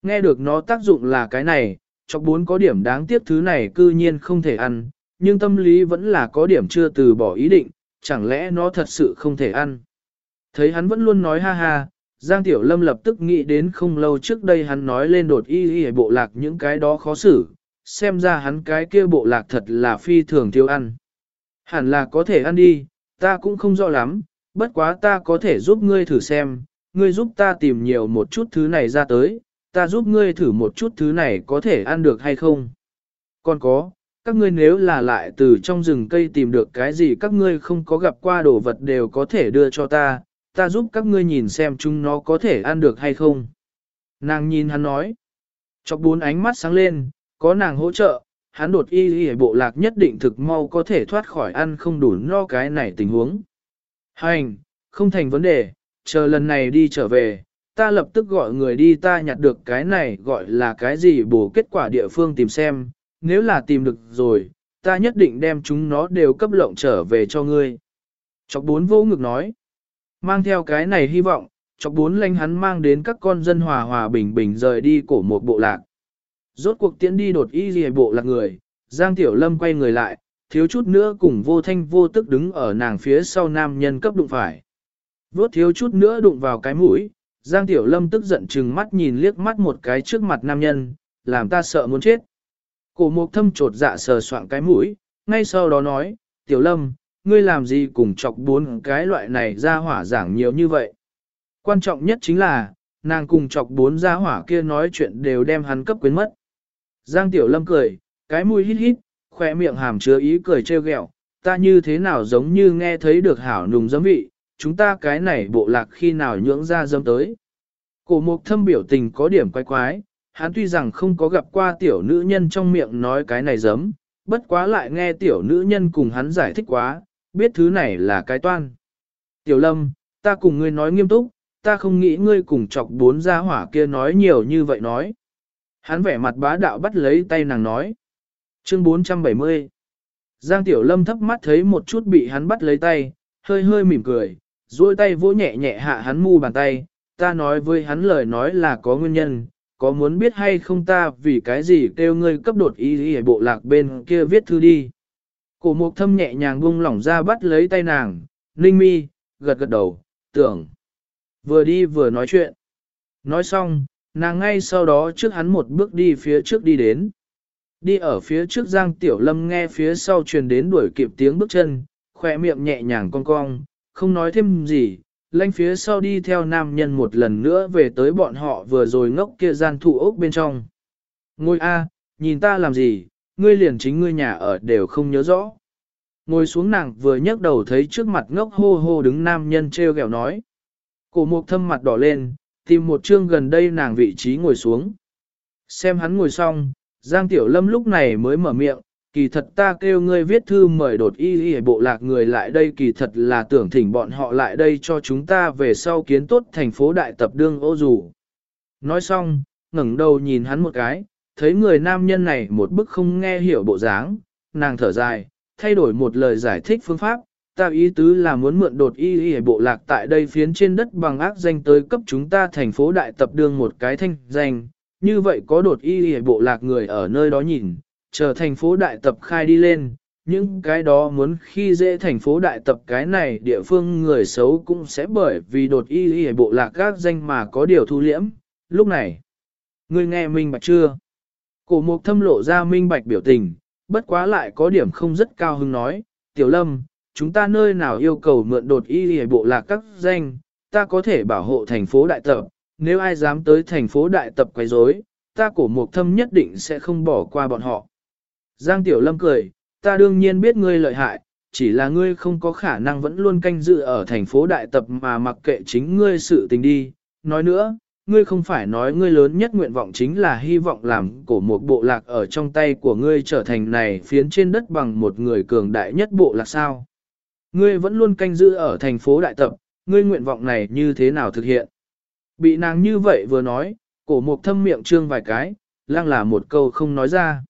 Nghe được nó tác dụng là cái này, chọc bốn có điểm đáng tiếc thứ này cư nhiên không thể ăn, nhưng tâm lý vẫn là có điểm chưa từ bỏ ý định, chẳng lẽ nó thật sự không thể ăn. Thấy hắn vẫn luôn nói ha ha, Giang Tiểu Lâm lập tức nghĩ đến không lâu trước đây hắn nói lên đột y y bộ lạc những cái đó khó xử, xem ra hắn cái kia bộ lạc thật là phi thường tiêu ăn. Hẳn là có thể ăn đi, ta cũng không rõ lắm, bất quá ta có thể giúp ngươi thử xem, ngươi giúp ta tìm nhiều một chút thứ này ra tới, ta giúp ngươi thử một chút thứ này có thể ăn được hay không. Còn có, các ngươi nếu là lại từ trong rừng cây tìm được cái gì các ngươi không có gặp qua đồ vật đều có thể đưa cho ta, ta giúp các ngươi nhìn xem chúng nó có thể ăn được hay không. Nàng nhìn hắn nói, chọc bốn ánh mắt sáng lên, có nàng hỗ trợ, hắn đột y y bộ lạc nhất định thực mau có thể thoát khỏi ăn không đủ no cái này tình huống. Hành, không thành vấn đề, chờ lần này đi trở về, ta lập tức gọi người đi ta nhặt được cái này gọi là cái gì bổ kết quả địa phương tìm xem, nếu là tìm được rồi, ta nhất định đem chúng nó đều cấp lộng trở về cho ngươi. Chọc bốn vô ngực nói, mang theo cái này hy vọng, chọc bốn lanh hắn mang đến các con dân hòa hòa bình bình rời đi cổ một bộ lạc. Rốt cuộc tiễn đi đột y gì bộ lạc người, Giang Tiểu Lâm quay người lại, thiếu chút nữa cùng vô thanh vô tức đứng ở nàng phía sau nam nhân cấp đụng phải. Vốt thiếu chút nữa đụng vào cái mũi, Giang Tiểu Lâm tức giận chừng mắt nhìn liếc mắt một cái trước mặt nam nhân, làm ta sợ muốn chết. Cổ mục thâm trột dạ sờ soạn cái mũi, ngay sau đó nói, Tiểu Lâm, ngươi làm gì cùng chọc bốn cái loại này ra hỏa giảng nhiều như vậy. Quan trọng nhất chính là, nàng cùng chọc bốn ra hỏa kia nói chuyện đều đem hắn cấp quyến mất. Giang Tiểu Lâm cười, cái mũi hít hít, khoe miệng hàm chứa ý cười trêu ghẹo, ta như thế nào giống như nghe thấy được hảo nùng giấm vị, chúng ta cái này bộ lạc khi nào nhưỡng ra dâm tới. Cổ mục thâm biểu tình có điểm quái quái, hắn tuy rằng không có gặp qua tiểu nữ nhân trong miệng nói cái này giấm, bất quá lại nghe tiểu nữ nhân cùng hắn giải thích quá, biết thứ này là cái toan. Tiểu lâm, ta cùng ngươi nói nghiêm túc, ta không nghĩ ngươi cùng chọc bốn gia hỏa kia nói nhiều như vậy nói. Hắn vẻ mặt bá đạo bắt lấy tay nàng nói. Chương 470 Giang Tiểu Lâm thấp mắt thấy một chút bị hắn bắt lấy tay, hơi hơi mỉm cười, duỗi tay vỗ nhẹ nhẹ hạ hắn mu bàn tay, ta nói với hắn lời nói là có nguyên nhân, có muốn biết hay không ta vì cái gì kêu ngươi cấp đột ý ý bộ lạc bên kia viết thư đi. Cổ mục thâm nhẹ nhàng buông lỏng ra bắt lấy tay nàng, ninh mi, gật gật đầu, tưởng. Vừa đi vừa nói chuyện. Nói xong, nàng ngay sau đó trước hắn một bước đi phía trước đi đến. Đi ở phía trước Giang Tiểu Lâm nghe phía sau truyền đến đuổi kịp tiếng bước chân, khỏe miệng nhẹ nhàng cong cong, không nói thêm gì, lanh phía sau đi theo nam nhân một lần nữa về tới bọn họ vừa rồi ngốc kia gian thụ ốc bên trong. Ngôi A, nhìn ta làm gì, ngươi liền chính ngươi nhà ở đều không nhớ rõ. Ngồi xuống nàng vừa nhấc đầu thấy trước mặt ngốc hô hô đứng nam nhân treo gẹo nói. Cổ mục thâm mặt đỏ lên, tìm một chương gần đây nàng vị trí ngồi xuống. Xem hắn ngồi xong, Giang Tiểu Lâm lúc này mới mở miệng, kỳ thật ta kêu ngươi viết thư mời đột y y bộ lạc người lại đây kỳ thật là tưởng thỉnh bọn họ lại đây cho chúng ta về sau kiến tốt thành phố đại tập đương ô dù. Nói xong, ngẩng đầu nhìn hắn một cái, thấy người nam nhân này một bức không nghe hiểu bộ dáng, nàng thở dài, thay đổi một lời giải thích phương pháp, ta ý tứ là muốn mượn đột y y bộ lạc tại đây phiến trên đất bằng ác danh tới cấp chúng ta thành phố đại tập đương một cái thanh danh, như vậy có đột y y bộ lạc người ở nơi đó nhìn, chờ thành phố đại tập khai đi lên, những cái đó muốn khi dễ thành phố đại tập cái này địa phương người xấu cũng sẽ bởi vì đột y y bộ lạc các danh mà có điều thu liễm. Lúc này, người nghe mình bạch chưa? Cổ mục thâm lộ ra minh bạch biểu tình, bất quá lại có điểm không rất cao hứng nói, tiểu lâm, chúng ta nơi nào yêu cầu mượn đột y hề bộ lạc các danh, ta có thể bảo hộ thành phố đại tập, nếu ai dám tới thành phố đại tập quấy rối, ta cổ mục thâm nhất định sẽ không bỏ qua bọn họ. Giang Tiểu Lâm cười, ta đương nhiên biết ngươi lợi hại, chỉ là ngươi không có khả năng vẫn luôn canh dự ở thành phố đại tập mà mặc kệ chính ngươi sự tình đi. Nói nữa, ngươi không phải nói ngươi lớn nhất nguyện vọng chính là hy vọng làm cổ một bộ lạc ở trong tay của ngươi trở thành này phiến trên đất bằng một người cường đại nhất bộ lạc sao. Ngươi vẫn luôn canh giữ ở thành phố đại tập, ngươi nguyện vọng này như thế nào thực hiện? Bị nàng như vậy vừa nói, cổ mục thâm miệng trương vài cái, lang là một câu không nói ra.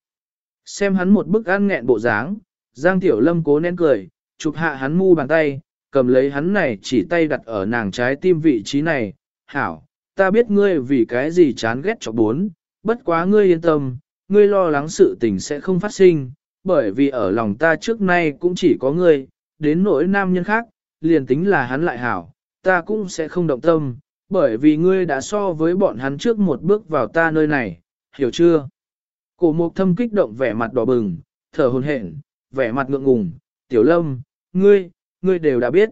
Xem hắn một bức ăn nghẹn bộ dáng, Giang Tiểu Lâm cố nén cười, chụp hạ hắn mu bàn tay, cầm lấy hắn này chỉ tay đặt ở nàng trái tim vị trí này, hảo, ta biết ngươi vì cái gì chán ghét cho bốn, bất quá ngươi yên tâm, ngươi lo lắng sự tình sẽ không phát sinh, bởi vì ở lòng ta trước nay cũng chỉ có ngươi, đến nỗi nam nhân khác, liền tính là hắn lại hảo, ta cũng sẽ không động tâm, bởi vì ngươi đã so với bọn hắn trước một bước vào ta nơi này, hiểu chưa? Cổ mục thâm kích động vẻ mặt đỏ bừng, thở hồn hển, vẻ mặt ngượng ngùng, tiểu lâm, ngươi, ngươi đều đã biết.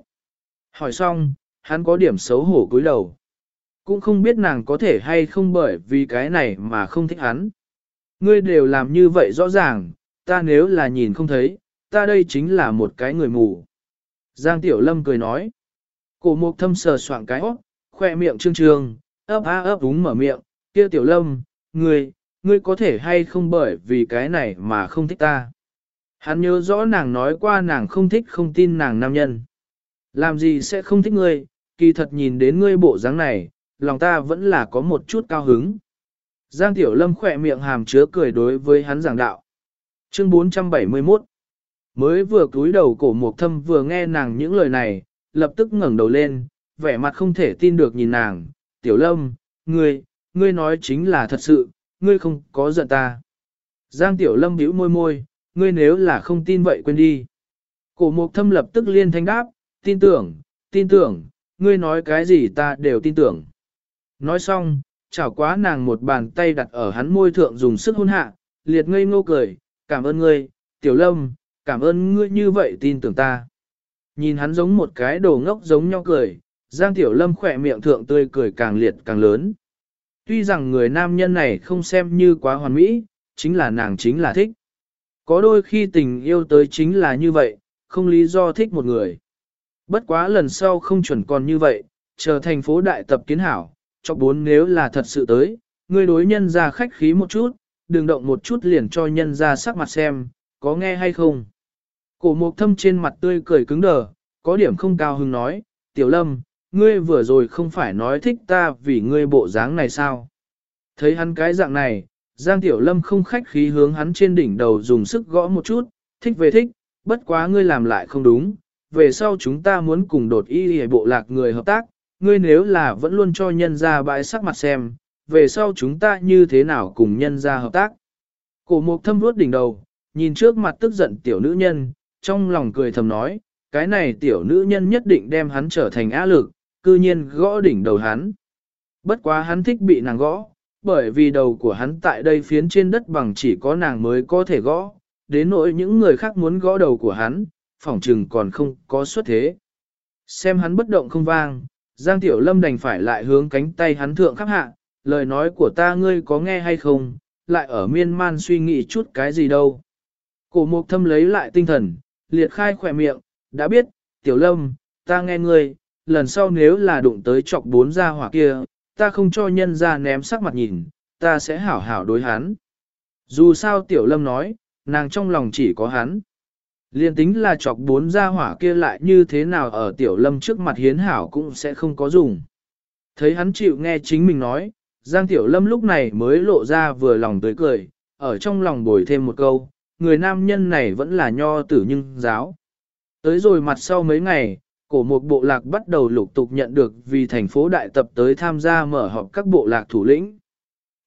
Hỏi xong, hắn có điểm xấu hổ cúi đầu. Cũng không biết nàng có thể hay không bởi vì cái này mà không thích hắn. Ngươi đều làm như vậy rõ ràng, ta nếu là nhìn không thấy, ta đây chính là một cái người mù. Giang Tiểu Lâm cười nói. Cổ mục thâm sờ soạn cái óc, khoe miệng trương trương, ấp a ấp đúng mở miệng, kia Tiểu Lâm, ngươi, ngươi có thể hay không bởi vì cái này mà không thích ta. Hắn nhớ rõ nàng nói qua nàng không thích không tin nàng nam nhân. Làm gì sẽ không thích ngươi, kỳ thật nhìn đến ngươi bộ dáng này, lòng ta vẫn là có một chút cao hứng. Giang Tiểu Lâm khỏe miệng hàm chứa cười đối với hắn giảng đạo. Chương 471 Mới vừa cúi đầu cổ mục thâm vừa nghe nàng những lời này, lập tức ngẩng đầu lên, vẻ mặt không thể tin được nhìn nàng. Tiểu Lâm, ngươi, ngươi nói chính là thật sự, ngươi không có giận ta. Giang Tiểu Lâm bĩu môi môi, ngươi nếu là không tin vậy quên đi. Cổ mục thâm lập tức liên thanh đáp, tin tưởng, tin tưởng, ngươi nói cái gì ta đều tin tưởng. Nói xong, chảo quá nàng một bàn tay đặt ở hắn môi thượng dùng sức hôn hạ, liệt ngây ngô cười, cảm ơn ngươi, Tiểu Lâm, cảm ơn ngươi như vậy tin tưởng ta. Nhìn hắn giống một cái đồ ngốc giống nhau cười, Giang Tiểu Lâm khỏe miệng thượng tươi cười càng liệt càng lớn. Tuy rằng người nam nhân này không xem như quá hoàn mỹ, chính là nàng chính là thích. Có đôi khi tình yêu tới chính là như vậy, không lý do thích một người. Bất quá lần sau không chuẩn còn như vậy, chờ thành phố đại tập kiến hảo, cho bốn nếu là thật sự tới, ngươi đối nhân ra khách khí một chút, đừng động một chút liền cho nhân ra sắc mặt xem, có nghe hay không. Cổ mục thâm trên mặt tươi cười cứng đờ, có điểm không cao hứng nói, tiểu lâm, ngươi vừa rồi không phải nói thích ta vì ngươi bộ dáng này sao? Thấy hắn cái dạng này, Giang Tiểu Lâm không khách khí hướng hắn trên đỉnh đầu dùng sức gõ một chút, thích về thích, bất quá ngươi làm lại không đúng, về sau chúng ta muốn cùng đột y hề bộ lạc người hợp tác, ngươi nếu là vẫn luôn cho nhân ra bãi sắc mặt xem, về sau chúng ta như thế nào cùng nhân ra hợp tác. Cổ mục thâm vuốt đỉnh đầu, nhìn trước mặt tức giận tiểu nữ nhân, trong lòng cười thầm nói, cái này tiểu nữ nhân nhất định đem hắn trở thành á lực, cư nhiên gõ đỉnh đầu hắn. Bất quá hắn thích bị nàng gõ, bởi vì đầu của hắn tại đây phiến trên đất bằng chỉ có nàng mới có thể gõ, đến nỗi những người khác muốn gõ đầu của hắn, phỏng trừng còn không có xuất thế. Xem hắn bất động không vang, Giang Tiểu Lâm đành phải lại hướng cánh tay hắn thượng khắp hạ, lời nói của ta ngươi có nghe hay không, lại ở miên man suy nghĩ chút cái gì đâu. Cổ mục thâm lấy lại tinh thần, liệt khai khỏe miệng, đã biết, Tiểu Lâm, ta nghe ngươi, lần sau nếu là đụng tới chọc bốn gia hỏa kia, ta không cho nhân ra ném sắc mặt nhìn, ta sẽ hảo hảo đối hắn. Dù sao Tiểu Lâm nói, nàng trong lòng chỉ có hắn. Liên tính là chọc bốn gia hỏa kia lại như thế nào ở Tiểu Lâm trước mặt hiến hảo cũng sẽ không có dùng. Thấy hắn chịu nghe chính mình nói, Giang Tiểu Lâm lúc này mới lộ ra vừa lòng tươi cười, ở trong lòng bồi thêm một câu, người nam nhân này vẫn là nho tử nhưng giáo. Tới rồi mặt sau mấy ngày, cổ một bộ lạc bắt đầu lục tục nhận được vì thành phố đại tập tới tham gia mở họp các bộ lạc thủ lĩnh.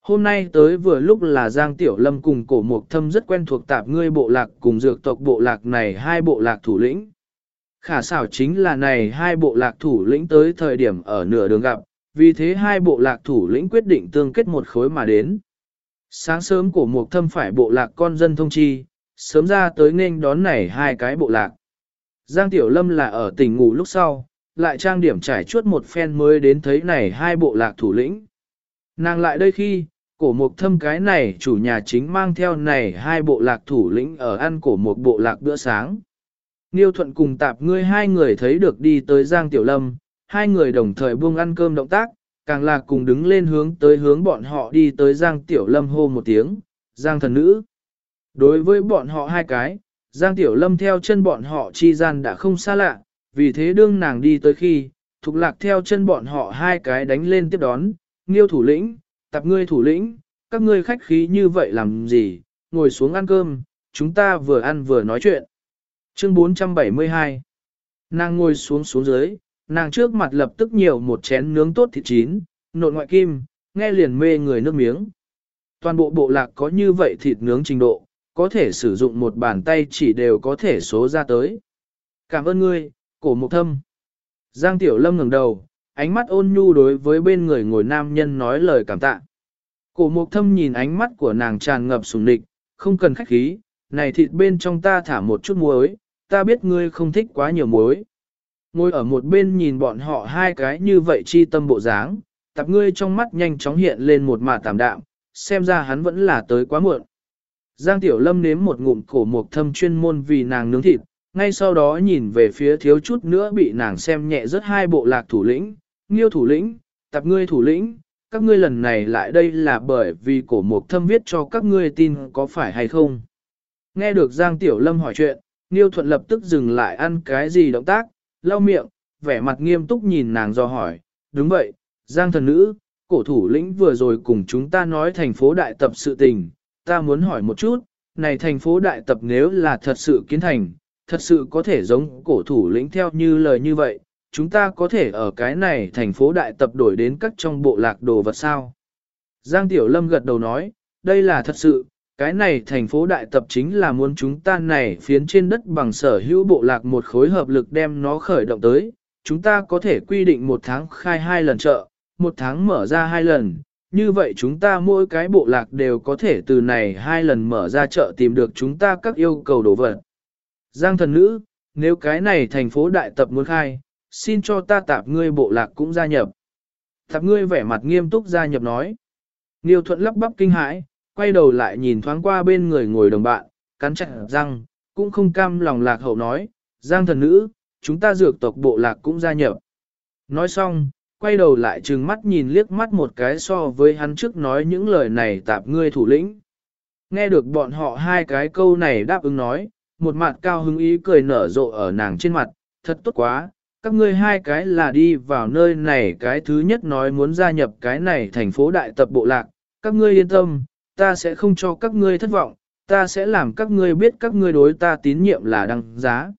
Hôm nay tới vừa lúc là Giang Tiểu Lâm cùng cổ mục thâm rất quen thuộc tạp ngươi bộ lạc cùng dược tộc bộ lạc này hai bộ lạc thủ lĩnh. Khả xảo chính là này hai bộ lạc thủ lĩnh tới thời điểm ở nửa đường gặp, vì thế hai bộ lạc thủ lĩnh quyết định tương kết một khối mà đến. Sáng sớm cổ mục thâm phải bộ lạc con dân thông chi, sớm ra tới nên đón này hai cái bộ lạc. Giang Tiểu Lâm là ở tỉnh ngủ lúc sau, lại trang điểm trải chuốt một phen mới đến thấy này hai bộ lạc thủ lĩnh. Nàng lại đây khi, cổ mục thâm cái này chủ nhà chính mang theo này hai bộ lạc thủ lĩnh ở ăn cổ một bộ lạc bữa sáng. Niêu thuận cùng tạp ngươi hai người thấy được đi tới Giang Tiểu Lâm, hai người đồng thời buông ăn cơm động tác, càng là cùng đứng lên hướng tới hướng bọn họ đi tới Giang Tiểu Lâm hô một tiếng, Giang thần nữ. Đối với bọn họ hai cái, Giang Tiểu Lâm theo chân bọn họ chi gian đã không xa lạ, vì thế đương nàng đi tới khi, thục lạc theo chân bọn họ hai cái đánh lên tiếp đón, nghiêu thủ lĩnh, tập ngươi thủ lĩnh, các ngươi khách khí như vậy làm gì, ngồi xuống ăn cơm, chúng ta vừa ăn vừa nói chuyện. Chương 472 Nàng ngồi xuống xuống dưới, nàng trước mặt lập tức nhiều một chén nướng tốt thịt chín, nộn ngoại kim, nghe liền mê người nước miếng. Toàn bộ bộ lạc có như vậy thịt nướng trình độ, có thể sử dụng một bàn tay chỉ đều có thể số ra tới. Cảm ơn ngươi, cổ mục thâm. Giang Tiểu Lâm ngẩng đầu, ánh mắt ôn nhu đối với bên người ngồi nam nhân nói lời cảm tạ. Cổ mục thâm nhìn ánh mắt của nàng tràn ngập sùng địch, không cần khách khí, này thịt bên trong ta thả một chút muối, ta biết ngươi không thích quá nhiều muối. Ngồi ở một bên nhìn bọn họ hai cái như vậy chi tâm bộ dáng, tập ngươi trong mắt nhanh chóng hiện lên một mạt tạm đạm, xem ra hắn vẫn là tới quá muộn. Giang Tiểu Lâm nếm một ngụm cổ mục thâm chuyên môn vì nàng nướng thịt, ngay sau đó nhìn về phía thiếu chút nữa bị nàng xem nhẹ rất hai bộ lạc thủ lĩnh, nghiêu thủ lĩnh, tập ngươi thủ lĩnh, các ngươi lần này lại đây là bởi vì cổ mục thâm viết cho các ngươi tin có phải hay không. Nghe được Giang Tiểu Lâm hỏi chuyện, Nghiêu Thuận lập tức dừng lại ăn cái gì động tác, lau miệng, vẻ mặt nghiêm túc nhìn nàng do hỏi, đúng vậy, Giang thần nữ, cổ thủ lĩnh vừa rồi cùng chúng ta nói thành phố đại tập sự tình, ta muốn hỏi một chút, này thành phố đại tập nếu là thật sự kiến thành, thật sự có thể giống cổ thủ lĩnh theo như lời như vậy, chúng ta có thể ở cái này thành phố đại tập đổi đến các trong bộ lạc đồ vật sao. Giang Tiểu Lâm gật đầu nói, đây là thật sự, cái này thành phố đại tập chính là muốn chúng ta này phiến trên đất bằng sở hữu bộ lạc một khối hợp lực đem nó khởi động tới, chúng ta có thể quy định một tháng khai hai lần chợ, một tháng mở ra hai lần, như vậy chúng ta mỗi cái bộ lạc đều có thể từ này hai lần mở ra chợ tìm được chúng ta các yêu cầu đồ vật. Giang thần nữ, nếu cái này thành phố đại tập muốn khai, xin cho ta tạp ngươi bộ lạc cũng gia nhập. Tạp ngươi vẻ mặt nghiêm túc gia nhập nói. Niêu thuận lắp bắp kinh hãi, quay đầu lại nhìn thoáng qua bên người ngồi đồng bạn, cắn chặt răng, cũng không cam lòng lạc hậu nói, Giang thần nữ, chúng ta dược tộc bộ lạc cũng gia nhập. Nói xong, quay đầu lại trừng mắt nhìn liếc mắt một cái so với hắn trước nói những lời này tạp ngươi thủ lĩnh. Nghe được bọn họ hai cái câu này đáp ứng nói, một mặt cao hứng ý cười nở rộ ở nàng trên mặt, thật tốt quá, các ngươi hai cái là đi vào nơi này cái thứ nhất nói muốn gia nhập cái này thành phố đại tập bộ lạc, các ngươi yên tâm, ta sẽ không cho các ngươi thất vọng, ta sẽ làm các ngươi biết các ngươi đối ta tín nhiệm là đăng giá.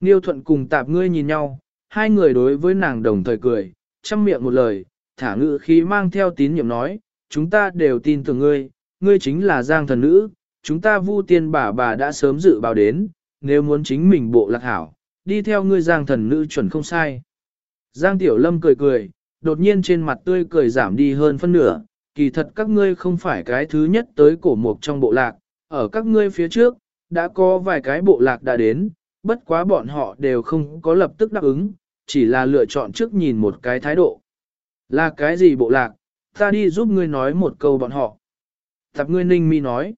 niêu thuận cùng tạp ngươi nhìn nhau, hai người đối với nàng đồng thời cười, chăm miệng một lời, thả ngự khí mang theo tín nhiệm nói, chúng ta đều tin tưởng ngươi, ngươi chính là giang thần nữ, chúng ta vu tiên bà bà đã sớm dự báo đến, nếu muốn chính mình bộ lạc hảo, đi theo ngươi giang thần nữ chuẩn không sai. Giang Tiểu Lâm cười cười, đột nhiên trên mặt tươi cười giảm đi hơn phân nửa, kỳ thật các ngươi không phải cái thứ nhất tới cổ mục trong bộ lạc, ở các ngươi phía trước, đã có vài cái bộ lạc đã đến, bất quá bọn họ đều không có lập tức đáp ứng, chỉ là lựa chọn trước nhìn một cái thái độ. Là cái gì bộ lạc, ta đi giúp ngươi nói một câu bọn họ. Tạp ngươi ninh mi nói.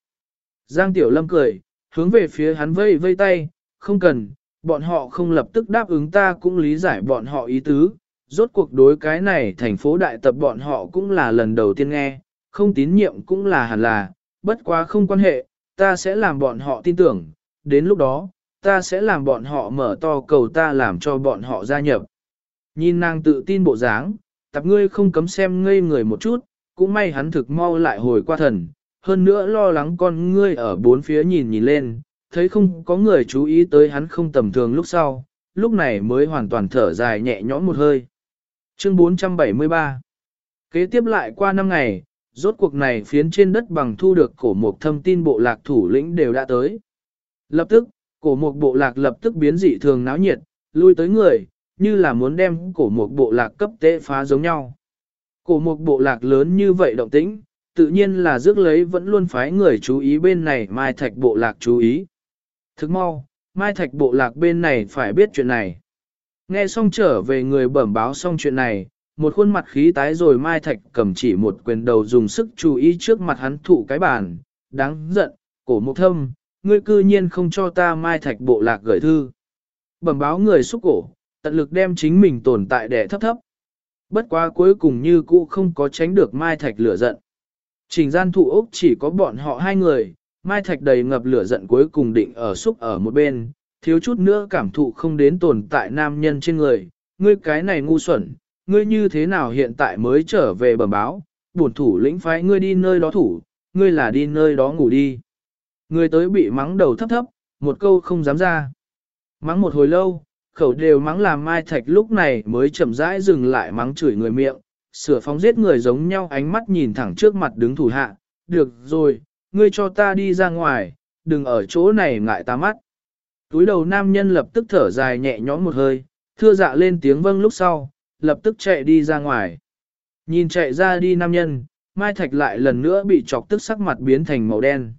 Giang Tiểu Lâm cười, hướng về phía hắn vây vây tay, không cần, bọn họ không lập tức đáp ứng ta cũng lý giải bọn họ ý tứ. Rốt cuộc đối cái này thành phố đại tập bọn họ cũng là lần đầu tiên nghe, không tín nhiệm cũng là hẳn là, bất quá không quan hệ, ta sẽ làm bọn họ tin tưởng, đến lúc đó, ta sẽ làm bọn họ mở to cầu ta làm cho bọn họ gia nhập. Nhìn nàng tự tin bộ dáng, tập ngươi không cấm xem ngây người một chút, cũng may hắn thực mau lại hồi qua thần, hơn nữa lo lắng con ngươi ở bốn phía nhìn nhìn lên, thấy không có người chú ý tới hắn không tầm thường lúc sau, lúc này mới hoàn toàn thở dài nhẹ nhõm một hơi. Chương 473 Kế tiếp lại qua năm ngày, rốt cuộc này phiến trên đất bằng thu được cổ mục thâm tin bộ lạc thủ lĩnh đều đã tới. Lập tức, cổ mục bộ lạc lập tức biến dị thường náo nhiệt, lui tới người, như là muốn đem cổ mục bộ lạc cấp tế phá giống nhau. Cổ mục bộ lạc lớn như vậy động tĩnh, tự nhiên là rước lấy vẫn luôn phái người chú ý bên này Mai Thạch bộ lạc chú ý. Thức mau, Mai Thạch bộ lạc bên này phải biết chuyện này. Nghe xong trở về người bẩm báo xong chuyện này, một khuôn mặt khí tái rồi Mai Thạch cầm chỉ một quyền đầu dùng sức chú ý trước mặt hắn thụ cái bàn, đáng giận, cổ mục thâm, ngươi cư nhiên không cho ta Mai Thạch bộ lạc gửi thư. Bẩm báo người xúc cổ, tận lực đem chính mình tồn tại để thấp thấp. Bất quá cuối cùng như cũ không có tránh được Mai Thạch lửa giận. Trình gian thụ ốc chỉ có bọn họ hai người, Mai Thạch đầy ngập lửa giận cuối cùng định ở xúc ở một bên, thiếu chút nữa cảm thụ không đến tồn tại nam nhân trên người, ngươi cái này ngu xuẩn, ngươi như thế nào hiện tại mới trở về bẩm báo, bổn thủ lĩnh phái ngươi đi nơi đó thủ, ngươi là đi nơi đó ngủ đi. Ngươi tới bị mắng đầu thấp thấp, một câu không dám ra. Mắng một hồi lâu, khẩu đều mắng làm Mai Thạch lúc này mới chậm rãi dừng lại mắng chửi người miệng, sửa phóng giết người giống nhau ánh mắt nhìn thẳng trước mặt đứng thủ hạ, được rồi, ngươi cho ta đi ra ngoài, đừng ở chỗ này ngại ta mắt. Túi đầu nam nhân lập tức thở dài nhẹ nhõm một hơi, thưa dạ lên tiếng vâng lúc sau, lập tức chạy đi ra ngoài. Nhìn chạy ra đi nam nhân, Mai Thạch lại lần nữa bị chọc tức sắc mặt biến thành màu đen.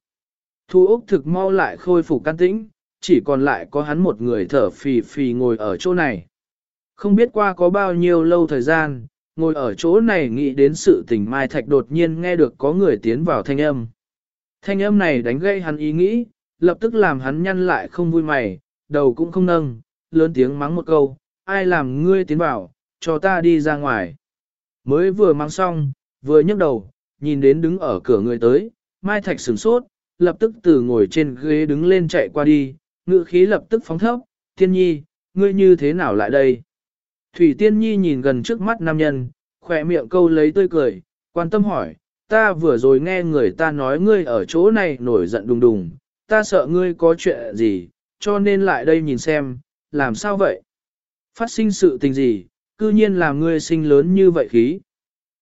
Thu Úc thực mau lại khôi phục can tĩnh, chỉ còn lại có hắn một người thở phì phì ngồi ở chỗ này. Không biết qua có bao nhiêu lâu thời gian, ngồi ở chỗ này nghĩ đến sự tình Mai Thạch đột nhiên nghe được có người tiến vào thanh âm. Thanh âm này đánh gây hắn ý nghĩ, lập tức làm hắn nhăn lại không vui mày, đầu cũng không nâng, lớn tiếng mắng một câu, ai làm ngươi tiến vào, cho ta đi ra ngoài. Mới vừa mắng xong, vừa nhấc đầu, nhìn đến đứng ở cửa người tới, Mai Thạch sửng sốt, lập tức từ ngồi trên ghế đứng lên chạy qua đi, ngự khí lập tức phóng thấp, thiên nhi, ngươi như thế nào lại đây? Thủy tiên nhi nhìn gần trước mắt nam nhân, khỏe miệng câu lấy tươi cười, quan tâm hỏi, ta vừa rồi nghe người ta nói ngươi ở chỗ này nổi giận đùng đùng, ta sợ ngươi có chuyện gì, cho nên lại đây nhìn xem, làm sao vậy? Phát sinh sự tình gì, cư nhiên làm ngươi sinh lớn như vậy khí.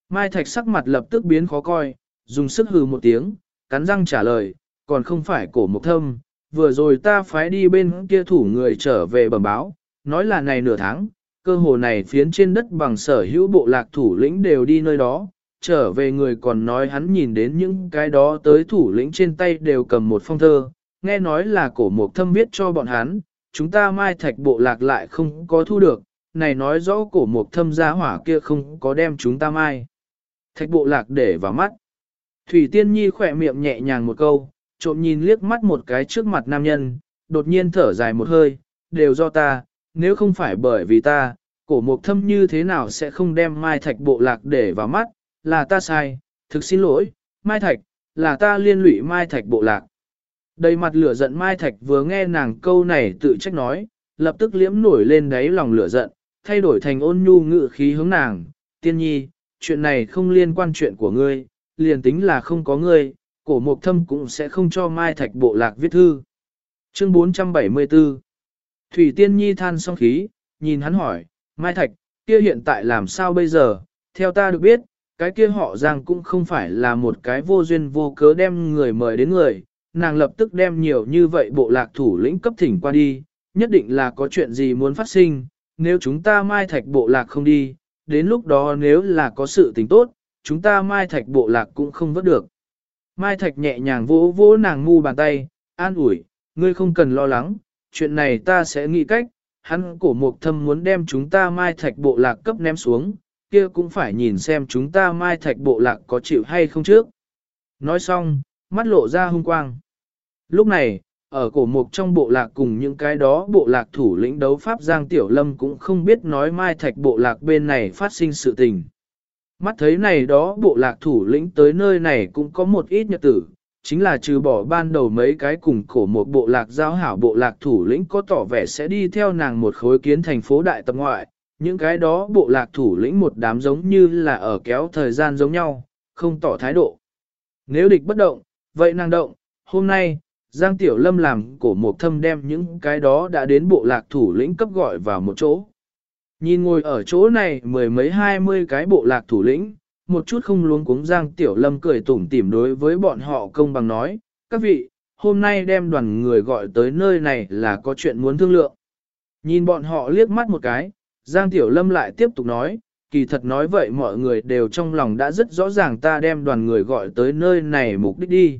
Mai Thạch sắc mặt lập tức biến khó coi, dùng sức hừ một tiếng, cắn răng trả lời, còn không phải cổ mục thâm, vừa rồi ta phái đi bên kia thủ người trở về bẩm báo, nói là này nửa tháng, cơ hồ này phiến trên đất bằng sở hữu bộ lạc thủ lĩnh đều đi nơi đó, trở về người còn nói hắn nhìn đến những cái đó tới thủ lĩnh trên tay đều cầm một phong thơ, nghe nói là cổ mục thâm viết cho bọn hắn, chúng ta mai thạch bộ lạc lại không có thu được, này nói rõ cổ mục thâm gia hỏa kia không có đem chúng ta mai. Thạch bộ lạc để vào mắt. Thủy Tiên Nhi khỏe miệng nhẹ nhàng một câu, trộm nhìn liếc mắt một cái trước mặt nam nhân, đột nhiên thở dài một hơi, đều do ta, nếu không phải bởi vì ta, cổ mục thâm như thế nào sẽ không đem Mai Thạch bộ lạc để vào mắt, là ta sai, thực xin lỗi, Mai Thạch, là ta liên lụy Mai Thạch bộ lạc. Đầy mặt lửa giận Mai Thạch vừa nghe nàng câu này tự trách nói, lập tức liễm nổi lên đáy lòng lửa giận, thay đổi thành ôn nhu ngự khí hướng nàng, tiên nhi, chuyện này không liên quan chuyện của ngươi, liền tính là không có ngươi, cổ Mộc thâm cũng sẽ không cho Mai Thạch bộ lạc viết thư. Chương 474 Thủy Tiên Nhi than xong khí, nhìn hắn hỏi, Mai Thạch, kia hiện tại làm sao bây giờ? Theo ta được biết, cái kia họ Giang cũng không phải là một cái vô duyên vô cớ đem người mời đến người, nàng lập tức đem nhiều như vậy bộ lạc thủ lĩnh cấp thỉnh qua đi, nhất định là có chuyện gì muốn phát sinh, nếu chúng ta Mai Thạch bộ lạc không đi, đến lúc đó nếu là có sự tình tốt, chúng ta Mai Thạch bộ lạc cũng không vớt được. Mai Thạch nhẹ nhàng vỗ vỗ nàng ngu bàn tay, an ủi, ngươi không cần lo lắng, chuyện này ta sẽ nghĩ cách, hắn cổ mục thâm muốn đem chúng ta Mai Thạch bộ lạc cấp ném xuống, kia cũng phải nhìn xem chúng ta Mai Thạch bộ lạc có chịu hay không trước. Nói xong, mắt lộ ra hung quang. Lúc này, ở cổ mục trong bộ lạc cùng những cái đó bộ lạc thủ lĩnh đấu Pháp Giang Tiểu Lâm cũng không biết nói Mai Thạch bộ lạc bên này phát sinh sự tình. Mắt thấy này đó bộ lạc thủ lĩnh tới nơi này cũng có một ít nhật tử, chính là trừ bỏ ban đầu mấy cái cùng cổ một bộ lạc giao hảo bộ lạc thủ lĩnh có tỏ vẻ sẽ đi theo nàng một khối kiến thành phố đại tập ngoại, những cái đó bộ lạc thủ lĩnh một đám giống như là ở kéo thời gian giống nhau, không tỏ thái độ. Nếu địch bất động, vậy năng động, hôm nay, Giang Tiểu Lâm làm cổ một thâm đem những cái đó đã đến bộ lạc thủ lĩnh cấp gọi vào một chỗ. Nhìn ngồi ở chỗ này mười mấy hai mươi cái bộ lạc thủ lĩnh, một chút không luống cuống Giang Tiểu Lâm cười tủm tỉm đối với bọn họ công bằng nói, các vị, hôm nay đem đoàn người gọi tới nơi này là có chuyện muốn thương lượng. Nhìn bọn họ liếc mắt một cái, Giang Tiểu Lâm lại tiếp tục nói, kỳ thật nói vậy mọi người đều trong lòng đã rất rõ ràng ta đem đoàn người gọi tới nơi này mục đích đi.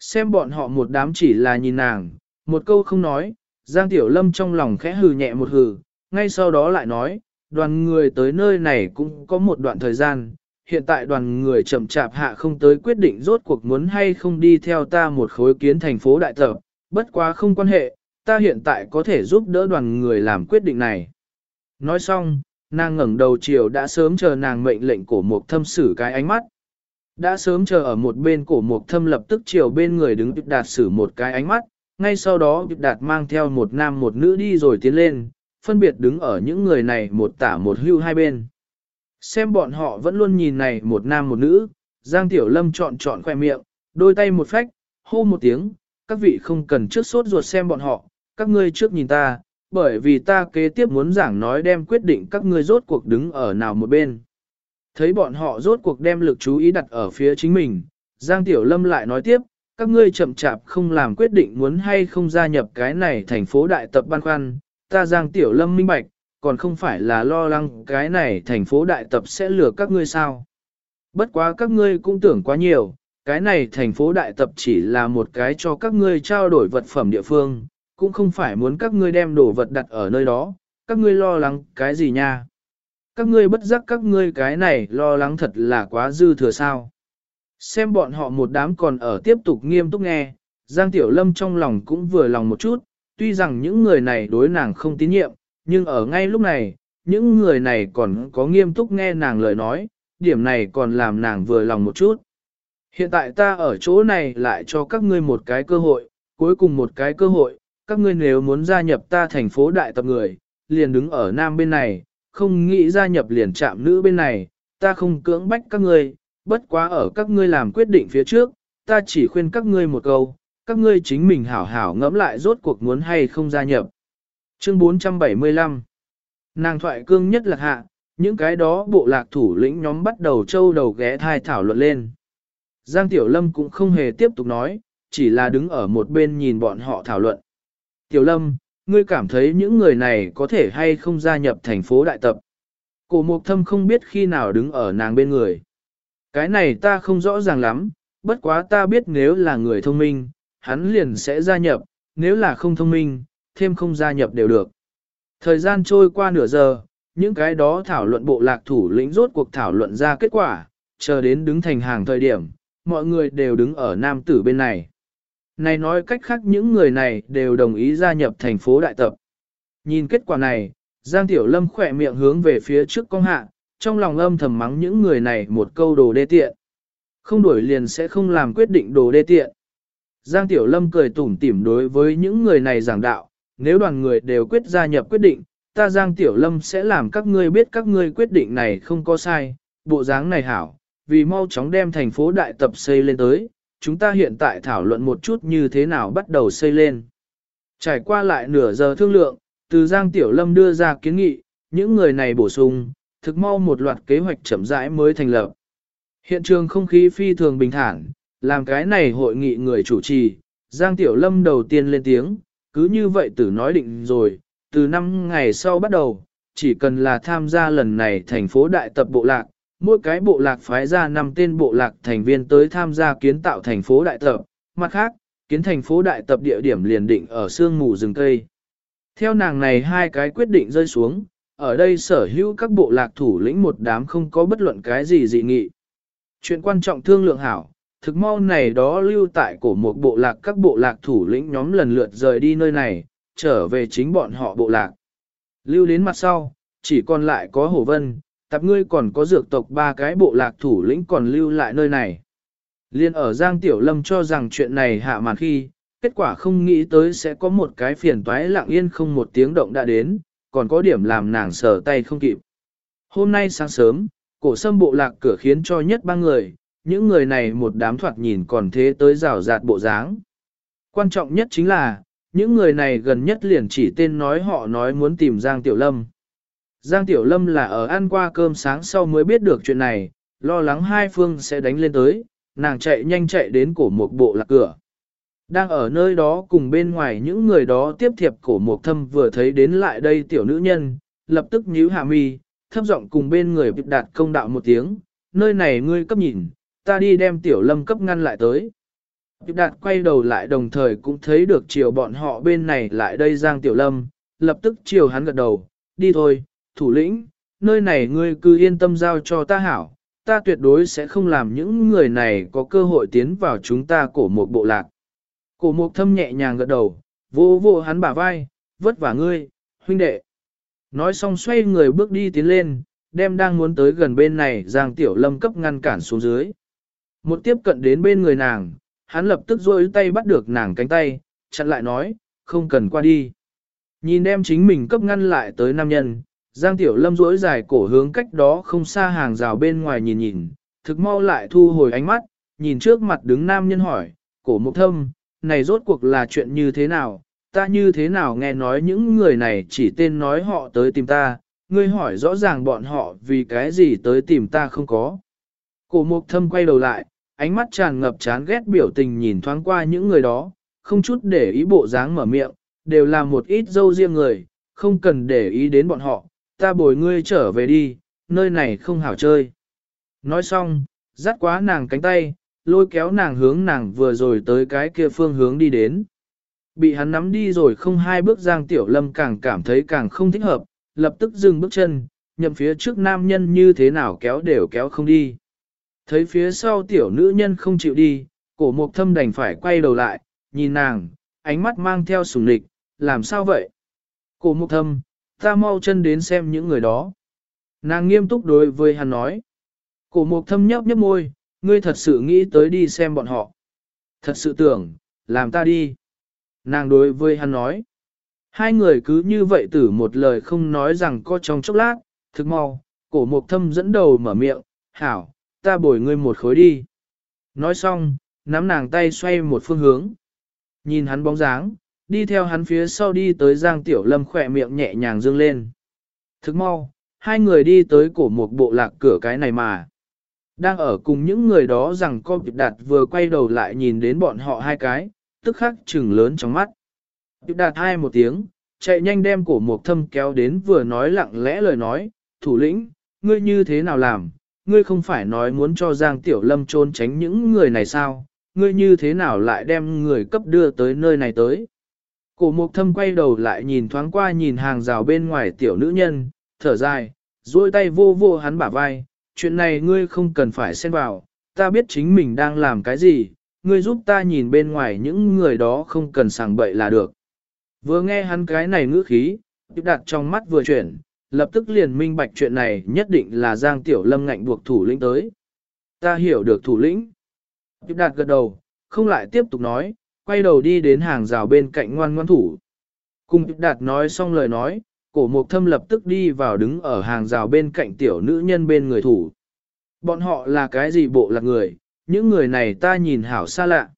Xem bọn họ một đám chỉ là nhìn nàng, một câu không nói, Giang Tiểu Lâm trong lòng khẽ hừ nhẹ một hừ, ngay sau đó lại nói, đoàn người tới nơi này cũng có một đoạn thời gian, hiện tại đoàn người chậm chạp hạ không tới quyết định rốt cuộc muốn hay không đi theo ta một khối kiến thành phố đại tập, bất quá không quan hệ, ta hiện tại có thể giúp đỡ đoàn người làm quyết định này. Nói xong, nàng ngẩng đầu chiều đã sớm chờ nàng mệnh lệnh cổ mục thâm xử cái ánh mắt. Đã sớm chờ ở một bên cổ mục thâm lập tức chiều bên người đứng đạt xử một cái ánh mắt, ngay sau đó đạt mang theo một nam một nữ đi rồi tiến lên, phân biệt đứng ở những người này một tả một hưu hai bên. Xem bọn họ vẫn luôn nhìn này một nam một nữ, Giang Tiểu Lâm chọn chọn khoe miệng, đôi tay một phách, hô một tiếng, các vị không cần trước sốt ruột xem bọn họ, các ngươi trước nhìn ta, bởi vì ta kế tiếp muốn giảng nói đem quyết định các ngươi rốt cuộc đứng ở nào một bên. Thấy bọn họ rốt cuộc đem lực chú ý đặt ở phía chính mình, Giang Tiểu Lâm lại nói tiếp, các ngươi chậm chạp không làm quyết định muốn hay không gia nhập cái này thành phố đại tập ban khoăn, ta Giang Tiểu Lâm minh bạch, còn không phải là lo lắng cái này thành phố đại tập sẽ lừa các ngươi sao. Bất quá các ngươi cũng tưởng quá nhiều, cái này thành phố đại tập chỉ là một cái cho các ngươi trao đổi vật phẩm địa phương, cũng không phải muốn các ngươi đem đồ vật đặt ở nơi đó, các ngươi lo lắng cái gì nha. Các ngươi bất giác các ngươi cái này lo lắng thật là quá dư thừa sao. Xem bọn họ một đám còn ở tiếp tục nghiêm túc nghe, Giang Tiểu Lâm trong lòng cũng vừa lòng một chút, tuy rằng những người này đối nàng không tín nhiệm, nhưng ở ngay lúc này, những người này còn có nghiêm túc nghe nàng lời nói, điểm này còn làm nàng vừa lòng một chút. Hiện tại ta ở chỗ này lại cho các ngươi một cái cơ hội, cuối cùng một cái cơ hội, các ngươi nếu muốn gia nhập ta thành phố đại tập người, liền đứng ở nam bên này, không nghĩ gia nhập liền chạm nữ bên này, ta không cưỡng bách các ngươi, bất quá ở các ngươi làm quyết định phía trước, ta chỉ khuyên các ngươi một câu, các ngươi chính mình hảo hảo ngẫm lại rốt cuộc muốn hay không gia nhập. Chương 475 Nàng thoại cương nhất lạc hạ, những cái đó bộ lạc thủ lĩnh nhóm bắt đầu châu đầu ghé thai thảo luận lên. Giang Tiểu Lâm cũng không hề tiếp tục nói, chỉ là đứng ở một bên nhìn bọn họ thảo luận. Tiểu Lâm, ngươi cảm thấy những người này có thể hay không gia nhập thành phố đại tập? Cổ Mộc Thâm không biết khi nào đứng ở nàng bên người. Cái này ta không rõ ràng lắm, bất quá ta biết nếu là người thông minh, hắn liền sẽ gia nhập, nếu là không thông minh, thêm không gia nhập đều được. Thời gian trôi qua nửa giờ, những cái đó thảo luận bộ lạc thủ lĩnh rốt cuộc thảo luận ra kết quả, chờ đến đứng thành hàng thời điểm, mọi người đều đứng ở nam tử bên này. Này nói cách khác những người này đều đồng ý gia nhập thành phố đại tập. Nhìn kết quả này, Giang Tiểu Lâm khỏe miệng hướng về phía trước công hạ, trong lòng âm thầm mắng những người này một câu đồ đê tiện. Không đuổi liền sẽ không làm quyết định đồ đê tiện. Giang Tiểu Lâm cười tủm tỉm đối với những người này giảng đạo, nếu đoàn người đều quyết gia nhập quyết định, ta Giang Tiểu Lâm sẽ làm các ngươi biết các ngươi quyết định này không có sai, bộ dáng này hảo, vì mau chóng đem thành phố đại tập xây lên tới, chúng ta hiện tại thảo luận một chút như thế nào bắt đầu xây lên. Trải qua lại nửa giờ thương lượng, Từ Giang Tiểu Lâm đưa ra kiến nghị, những người này bổ sung, thực mau một loạt kế hoạch chậm rãi mới thành lập. Hiện trường không khí phi thường bình thản, làm cái này hội nghị người chủ trì, Giang Tiểu Lâm đầu tiên lên tiếng, cứ như vậy tử nói định rồi, từ năm ngày sau bắt đầu, chỉ cần là tham gia lần này thành phố đại tập bộ lạc, mỗi cái bộ lạc phái ra 5 tên bộ lạc thành viên tới tham gia kiến tạo thành phố đại tập, mặt khác, kiến thành phố đại tập địa điểm liền định ở sương mù rừng cây. Theo nàng này hai cái quyết định rơi xuống, ở đây sở hữu các bộ lạc thủ lĩnh một đám không có bất luận cái gì dị nghị. Chuyện quan trọng thương lượng hảo, thực mau này đó lưu tại cổ một bộ lạc các bộ lạc thủ lĩnh nhóm lần lượt rời đi nơi này, trở về chính bọn họ bộ lạc. Lưu đến mặt sau, chỉ còn lại có hồ vân, tập ngươi còn có dược tộc ba cái bộ lạc thủ lĩnh còn lưu lại nơi này. Liên ở Giang Tiểu Lâm cho rằng chuyện này hạ màn khi, kết quả không nghĩ tới sẽ có một cái phiền toái lặng yên không một tiếng động đã đến, còn có điểm làm nàng sờ tay không kịp. Hôm nay sáng sớm, cổ sâm bộ lạc cửa khiến cho nhất ba người, những người này một đám thoạt nhìn còn thế tới rào rạt bộ dáng. Quan trọng nhất chính là, những người này gần nhất liền chỉ tên nói họ nói muốn tìm Giang Tiểu Lâm. Giang Tiểu Lâm là ở ăn qua cơm sáng sau mới biết được chuyện này, lo lắng hai phương sẽ đánh lên tới, nàng chạy nhanh chạy đến cổ một bộ lạc cửa. Đang ở nơi đó cùng bên ngoài những người đó tiếp thiệp cổ một thâm vừa thấy đến lại đây tiểu nữ nhân, lập tức nhíu hạ mi, thấp giọng cùng bên người đạt công đạo một tiếng, nơi này ngươi cấp nhìn, ta đi đem tiểu lâm cấp ngăn lại tới. Điệp đạt quay đầu lại đồng thời cũng thấy được chiều bọn họ bên này lại đây giang tiểu lâm, lập tức chiều hắn gật đầu, đi thôi, thủ lĩnh, nơi này ngươi cứ yên tâm giao cho ta hảo, ta tuyệt đối sẽ không làm những người này có cơ hội tiến vào chúng ta cổ một bộ lạc. Cổ mục thâm nhẹ nhàng gật đầu, vô vô hắn bả vai, vất vả ngươi, huynh đệ. Nói xong xoay người bước đi tiến lên, đem đang muốn tới gần bên này Giang Tiểu Lâm cấp ngăn cản xuống dưới. Một tiếp cận đến bên người nàng, hắn lập tức rôi tay bắt được nàng cánh tay, chặn lại nói, không cần qua đi. Nhìn đem chính mình cấp ngăn lại tới nam nhân, Giang Tiểu Lâm duỗi dài cổ hướng cách đó không xa hàng rào bên ngoài nhìn nhìn, thực mau lại thu hồi ánh mắt, nhìn trước mặt đứng nam nhân hỏi, cổ mục thâm, này rốt cuộc là chuyện như thế nào, ta như thế nào nghe nói những người này chỉ tên nói họ tới tìm ta, ngươi hỏi rõ ràng bọn họ vì cái gì tới tìm ta không có. Cổ mục thâm quay đầu lại, ánh mắt tràn ngập chán ghét biểu tình nhìn thoáng qua những người đó, không chút để ý bộ dáng mở miệng, đều là một ít dâu riêng người, không cần để ý đến bọn họ, ta bồi ngươi trở về đi, nơi này không hảo chơi. Nói xong, dắt quá nàng cánh tay, lôi kéo nàng hướng nàng vừa rồi tới cái kia phương hướng đi đến. Bị hắn nắm đi rồi không hai bước Giang Tiểu Lâm càng cảm thấy càng không thích hợp, lập tức dừng bước chân, nhậm phía trước nam nhân như thế nào kéo đều kéo không đi. Thấy phía sau tiểu nữ nhân không chịu đi, cổ mục thâm đành phải quay đầu lại, nhìn nàng, ánh mắt mang theo sùng lịch, làm sao vậy? Cổ mục thâm, ta mau chân đến xem những người đó. Nàng nghiêm túc đối với hắn nói. Cổ mục thâm nhấp nhấp môi, ngươi thật sự nghĩ tới đi xem bọn họ. Thật sự tưởng, làm ta đi. Nàng đối với hắn nói. Hai người cứ như vậy tử một lời không nói rằng có trong chốc lát, thực mau, cổ mục thâm dẫn đầu mở miệng, hảo, ta bồi ngươi một khối đi. Nói xong, nắm nàng tay xoay một phương hướng. Nhìn hắn bóng dáng, đi theo hắn phía sau đi tới Giang Tiểu Lâm khỏe miệng nhẹ nhàng dương lên. Thức mau, hai người đi tới cổ một bộ lạc cửa cái này mà. Đang ở cùng những người đó rằng con Điệp Đạt vừa quay đầu lại nhìn đến bọn họ hai cái, tức khắc trừng lớn trong mắt. Điệp Đạt hai một tiếng, chạy nhanh đem cổ một thâm kéo đến vừa nói lặng lẽ lời nói, thủ lĩnh, ngươi như thế nào làm, ngươi không phải nói muốn cho Giang Tiểu Lâm trốn tránh những người này sao, ngươi như thế nào lại đem người cấp đưa tới nơi này tới. Cổ mục thâm quay đầu lại nhìn thoáng qua nhìn hàng rào bên ngoài tiểu nữ nhân, thở dài, duỗi tay vô vô hắn bả vai, chuyện này ngươi không cần phải xen vào, ta biết chính mình đang làm cái gì, ngươi giúp ta nhìn bên ngoài những người đó không cần sàng bậy là được. Vừa nghe hắn cái này ngữ khí, tiếp đặt trong mắt vừa chuyển, lập tức liền minh bạch chuyện này nhất định là Giang Tiểu Lâm ngạnh buộc thủ lĩnh tới. Ta hiểu được thủ lĩnh. Tiếp đạt gật đầu, không lại tiếp tục nói, quay đầu đi đến hàng rào bên cạnh ngoan ngoan thủ. Cùng Tiếp đạt nói xong lời nói, cổ mục thâm lập tức đi vào đứng ở hàng rào bên cạnh tiểu nữ nhân bên người thủ. Bọn họ là cái gì bộ là người, những người này ta nhìn hảo xa lạ.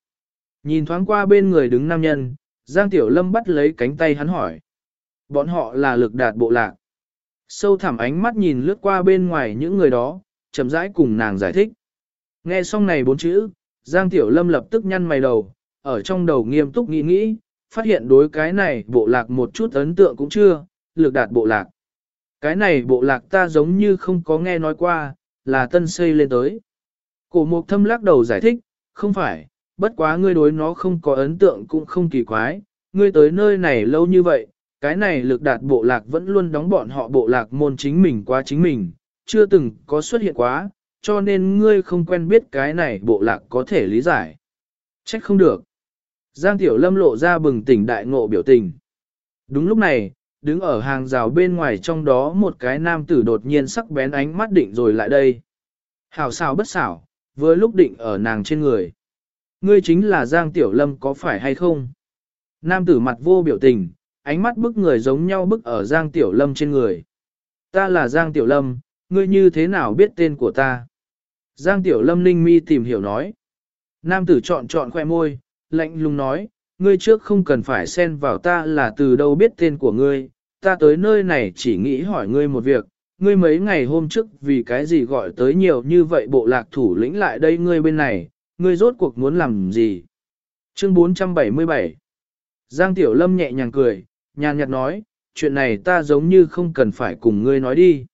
Nhìn thoáng qua bên người đứng nam nhân, Giang Tiểu Lâm bắt lấy cánh tay hắn hỏi. Bọn họ là lực đạt bộ lạc. Sâu thẳm ánh mắt nhìn lướt qua bên ngoài những người đó, chậm rãi cùng nàng giải thích. Nghe xong này bốn chữ, Giang Tiểu Lâm lập tức nhăn mày đầu, ở trong đầu nghiêm túc nghĩ nghĩ, phát hiện đối cái này bộ lạc một chút ấn tượng cũng chưa, lực đạt bộ lạc. Cái này bộ lạc ta giống như không có nghe nói qua, là tân xây lên tới. Cổ mục thâm lắc đầu giải thích, không phải, bất quá ngươi đối nó không có ấn tượng cũng không kỳ quái, ngươi tới nơi này lâu như vậy, cái này lực đạt bộ lạc vẫn luôn đóng bọn họ bộ lạc môn chính mình qua chính mình, chưa từng có xuất hiện quá, cho nên ngươi không quen biết cái này bộ lạc có thể lý giải. Trách không được. Giang Tiểu Lâm lộ ra bừng tỉnh đại ngộ biểu tình. Đúng lúc này, đứng ở hàng rào bên ngoài trong đó một cái nam tử đột nhiên sắc bén ánh mắt định rồi lại đây. Hảo xảo bất xảo, vừa lúc định ở nàng trên người. Ngươi chính là Giang Tiểu Lâm có phải hay không? Nam tử mặt vô biểu tình, ánh mắt bức người giống nhau bức ở Giang Tiểu Lâm trên người. Ta là Giang Tiểu Lâm, ngươi như thế nào biết tên của ta? Giang Tiểu Lâm ninh mi tìm hiểu nói. Nam tử chọn chọn khoe môi, lạnh lùng nói, ngươi trước không cần phải xen vào ta là từ đâu biết tên của ngươi, ta tới nơi này chỉ nghĩ hỏi ngươi một việc, ngươi mấy ngày hôm trước vì cái gì gọi tới nhiều như vậy bộ lạc thủ lĩnh lại đây ngươi bên này, ngươi rốt cuộc muốn làm gì? Chương 477 Giang Tiểu Lâm nhẹ nhàng cười, nhàn nhạt nói, chuyện này ta giống như không cần phải cùng ngươi nói đi.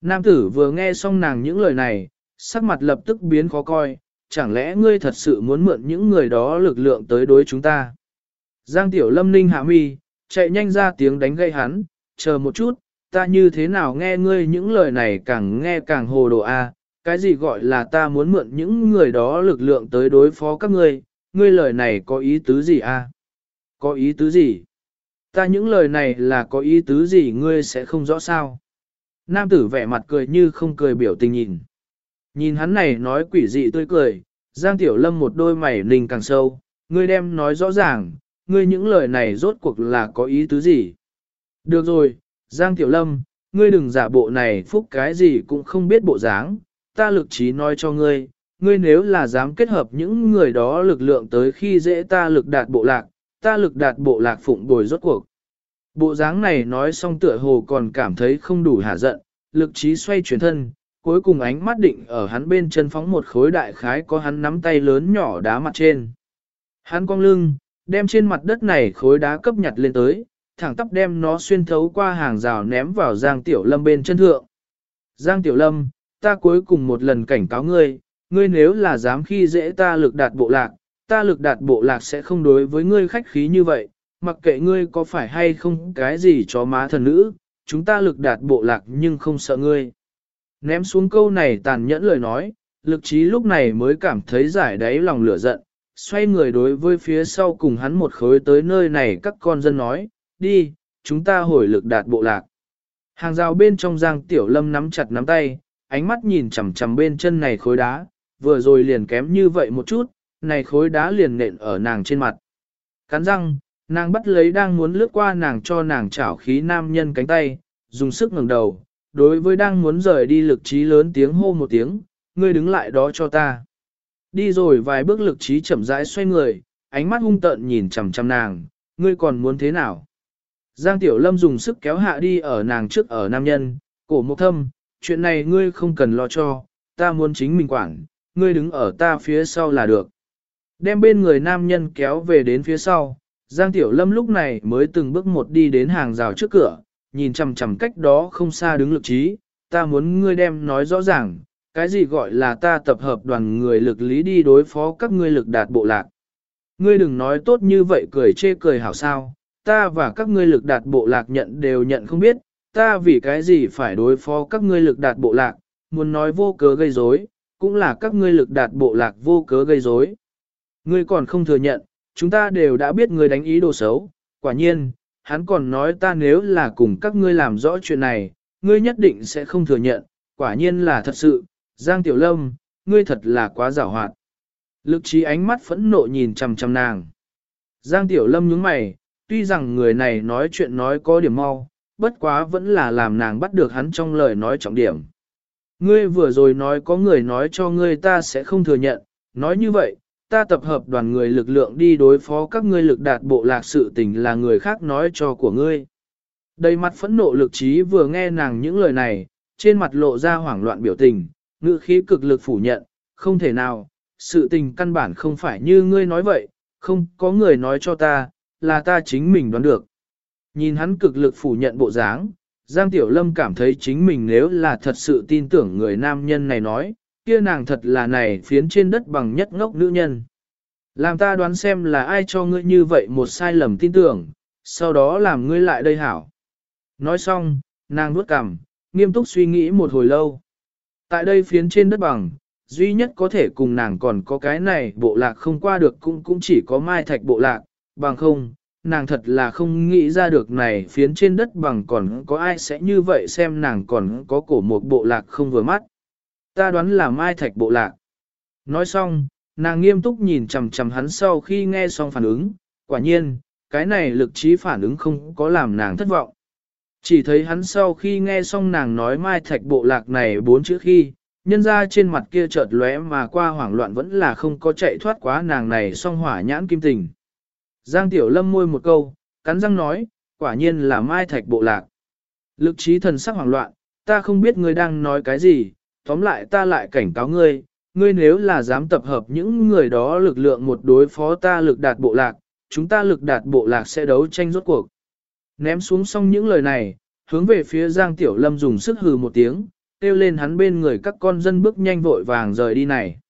Nam tử vừa nghe xong nàng những lời này, sắc mặt lập tức biến khó coi, chẳng lẽ ngươi thật sự muốn mượn những người đó lực lượng tới đối chúng ta? Giang Tiểu Lâm ninh hạ mi, chạy nhanh ra tiếng đánh gây hắn, chờ một chút, ta như thế nào nghe ngươi những lời này càng nghe càng hồ đồ a cái gì gọi là ta muốn mượn những người đó lực lượng tới đối phó các ngươi, ngươi lời này có ý tứ gì a Có ý tứ gì? Ta những lời này là có ý tứ gì ngươi sẽ không rõ sao? Nam tử vẻ mặt cười như không cười biểu tình nhìn. Nhìn hắn này nói quỷ dị tươi cười, Giang Tiểu Lâm một đôi mày ninh càng sâu, ngươi đem nói rõ ràng, ngươi những lời này rốt cuộc là có ý tứ gì? Được rồi, Giang Tiểu Lâm, ngươi đừng giả bộ này phúc cái gì cũng không biết bộ dáng, ta lực trí nói cho ngươi, ngươi nếu là dám kết hợp những người đó lực lượng tới khi dễ ta lực đạt bộ lạc, ta lực đạt bộ lạc phụng bồi rốt cuộc. Bộ dáng này nói xong tựa hồ còn cảm thấy không đủ hả giận, lực trí xoay chuyển thân, cuối cùng ánh mắt định ở hắn bên chân phóng một khối đại khái có hắn nắm tay lớn nhỏ đá mặt trên. Hắn cong lưng, đem trên mặt đất này khối đá cấp nhặt lên tới, thẳng tắp đem nó xuyên thấu qua hàng rào ném vào Giang Tiểu Lâm bên chân thượng. Giang Tiểu Lâm, ta cuối cùng một lần cảnh cáo ngươi, ngươi nếu là dám khi dễ ta lực đạt bộ lạc, ta lực đạt bộ lạc sẽ không đối với ngươi khách khí như vậy, mặc kệ ngươi có phải hay không cái gì cho má thần nữ, chúng ta lực đạt bộ lạc nhưng không sợ ngươi. Ném xuống câu này tàn nhẫn lời nói, lực trí lúc này mới cảm thấy giải đáy lòng lửa giận, xoay người đối với phía sau cùng hắn một khối tới nơi này các con dân nói, đi, chúng ta hồi lực đạt bộ lạc. Hàng rào bên trong giang tiểu lâm nắm chặt nắm tay, ánh mắt nhìn chằm chằm bên chân này khối đá, vừa rồi liền kém như vậy một chút, này khối đá liền nện ở nàng trên mặt. Cắn răng, nàng bắt lấy đang muốn lướt qua nàng cho nàng chảo khí nam nhân cánh tay, dùng sức ngẩng đầu, đối với đang muốn rời đi lực trí lớn tiếng hô một tiếng, ngươi đứng lại đó cho ta. Đi rồi vài bước lực trí chậm rãi xoay người, ánh mắt hung tợn nhìn chằm chằm nàng, ngươi còn muốn thế nào? Giang Tiểu Lâm dùng sức kéo hạ đi ở nàng trước ở nam nhân, cổ mộc thâm, chuyện này ngươi không cần lo cho, ta muốn chính mình quản, ngươi đứng ở ta phía sau là được. Đem bên người nam nhân kéo về đến phía sau, Giang Tiểu Lâm lúc này mới từng bước một đi đến hàng rào trước cửa, nhìn chằm chằm cách đó không xa đứng lực trí, ta muốn ngươi đem nói rõ ràng, cái gì gọi là ta tập hợp đoàn người lực lý đi đối phó các ngươi lực đạt bộ lạc. Ngươi đừng nói tốt như vậy cười chê cười hảo sao, ta và các ngươi lực đạt bộ lạc nhận đều nhận không biết, ta vì cái gì phải đối phó các ngươi lực đạt bộ lạc, muốn nói vô cớ gây rối, cũng là các ngươi lực đạt bộ lạc vô cớ gây rối. Ngươi còn không thừa nhận, chúng ta đều đã biết ngươi đánh ý đồ xấu, quả nhiên, hắn còn nói ta nếu là cùng các ngươi làm rõ chuyện này, ngươi nhất định sẽ không thừa nhận, quả nhiên là thật sự, Giang Tiểu Lâm, ngươi thật là quá giảo hoạt. Lực trí ánh mắt phẫn nộ nhìn chằm chằm nàng. Giang Tiểu Lâm nhướng mày, tuy rằng người này nói chuyện nói có điểm mau, bất quá vẫn là làm nàng bắt được hắn trong lời nói trọng điểm. Ngươi vừa rồi nói có người nói cho ngươi ta sẽ không thừa nhận, nói như vậy, ta tập hợp đoàn người lực lượng đi đối phó các ngươi lực đạt bộ lạc sự tình là người khác nói cho của ngươi. Đầy mặt phẫn nộ lực trí vừa nghe nàng những lời này, trên mặt lộ ra hoảng loạn biểu tình, ngữ khí cực lực phủ nhận, không thể nào, sự tình căn bản không phải như ngươi nói vậy, không có người nói cho ta, là ta chính mình đoán được. Nhìn hắn cực lực phủ nhận bộ dáng, Giang Tiểu Lâm cảm thấy chính mình nếu là thật sự tin tưởng người nam nhân này nói, kia nàng thật là này phiến trên đất bằng nhất ngốc nữ nhân. Làm ta đoán xem là ai cho ngươi như vậy một sai lầm tin tưởng, sau đó làm ngươi lại đây hảo. Nói xong, nàng nuốt cằm, nghiêm túc suy nghĩ một hồi lâu. Tại đây phiến trên đất bằng, duy nhất có thể cùng nàng còn có cái này bộ lạc không qua được cũng cũng chỉ có mai thạch bộ lạc, bằng không, nàng thật là không nghĩ ra được này phiến trên đất bằng còn có ai sẽ như vậy xem nàng còn có cổ một bộ lạc không vừa mắt. Ta đoán là mai thạch bộ lạc. Nói xong, nàng nghiêm túc nhìn chằm chằm hắn sau khi nghe xong phản ứng, quả nhiên, cái này lực trí phản ứng không có làm nàng thất vọng. Chỉ thấy hắn sau khi nghe xong nàng nói mai thạch bộ lạc này bốn chữ khi, nhân ra trên mặt kia chợt lóe mà qua hoảng loạn vẫn là không có chạy thoát quá nàng này song hỏa nhãn kim tình. Giang Tiểu Lâm môi một câu, cắn răng nói, quả nhiên là mai thạch bộ lạc. Lực trí thần sắc hoảng loạn, ta không biết ngươi đang nói cái gì, tóm lại ta lại cảnh cáo ngươi, ngươi nếu là dám tập hợp những người đó lực lượng một đối phó ta lực đạt bộ lạc, chúng ta lực đạt bộ lạc sẽ đấu tranh rốt cuộc. Ném xuống xong những lời này, hướng về phía Giang Tiểu Lâm dùng sức hừ một tiếng, kêu lên hắn bên người các con dân bước nhanh vội vàng rời đi này.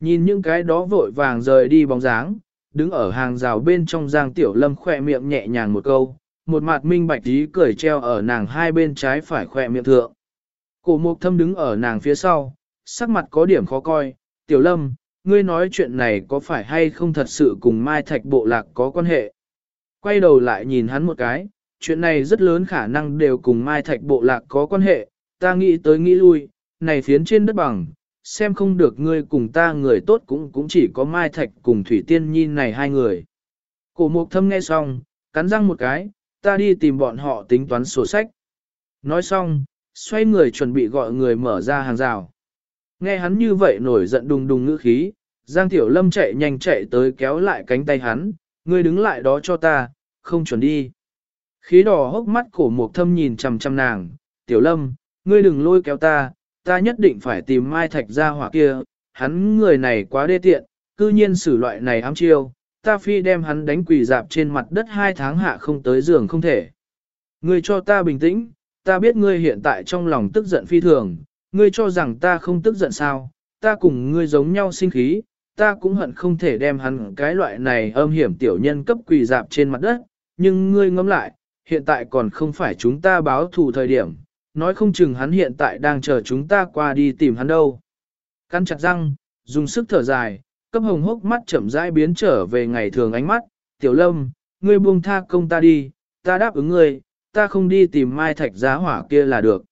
Nhìn những cái đó vội vàng rời đi bóng dáng, đứng ở hàng rào bên trong Giang Tiểu Lâm khỏe miệng nhẹ nhàng một câu, một mặt minh bạch ý cười treo ở nàng hai bên trái phải khỏe miệng thượng. Cổ mục thâm đứng ở nàng phía sau, sắc mặt có điểm khó coi, Tiểu Lâm, ngươi nói chuyện này có phải hay không thật sự cùng Mai Thạch Bộ Lạc có quan hệ? Quay đầu lại nhìn hắn một cái, chuyện này rất lớn khả năng đều cùng Mai Thạch Bộ Lạc có quan hệ, ta nghĩ tới nghĩ lui, này phiến trên đất bằng, xem không được ngươi cùng ta người tốt cũng cũng chỉ có Mai Thạch cùng Thủy Tiên Nhi này hai người. Cổ mục thâm nghe xong, cắn răng một cái, ta đi tìm bọn họ tính toán sổ sách. Nói xong, xoay người chuẩn bị gọi người mở ra hàng rào. Nghe hắn như vậy nổi giận đùng đùng ngữ khí, Giang Tiểu Lâm chạy nhanh chạy tới kéo lại cánh tay hắn, ngươi đứng lại đó cho ta, không chuẩn đi. Khí đỏ hốc mắt cổ mục thâm nhìn chằm chằm nàng, Tiểu Lâm, ngươi đừng lôi kéo ta, ta nhất định phải tìm Mai Thạch ra hỏa kia, hắn người này quá đê tiện, cư nhiên xử loại này ám chiêu, ta phi đem hắn đánh quỳ dạp trên mặt đất hai tháng hạ không tới giường không thể. Ngươi cho ta bình tĩnh, ta biết ngươi hiện tại trong lòng tức giận phi thường, ngươi cho rằng ta không tức giận sao, ta cùng ngươi giống nhau sinh khí, ta cũng hận không thể đem hắn cái loại này âm hiểm tiểu nhân cấp quỳ dạp trên mặt đất, nhưng ngươi ngẫm lại, hiện tại còn không phải chúng ta báo thù thời điểm, nói không chừng hắn hiện tại đang chờ chúng ta qua đi tìm hắn đâu. Căn chặt răng, dùng sức thở dài, cấp hồng hốc mắt chậm rãi biến trở về ngày thường ánh mắt, tiểu lâm, ngươi buông tha công ta đi, ta đáp ứng ngươi, ta không đi tìm mai thạch giá hỏa kia là được.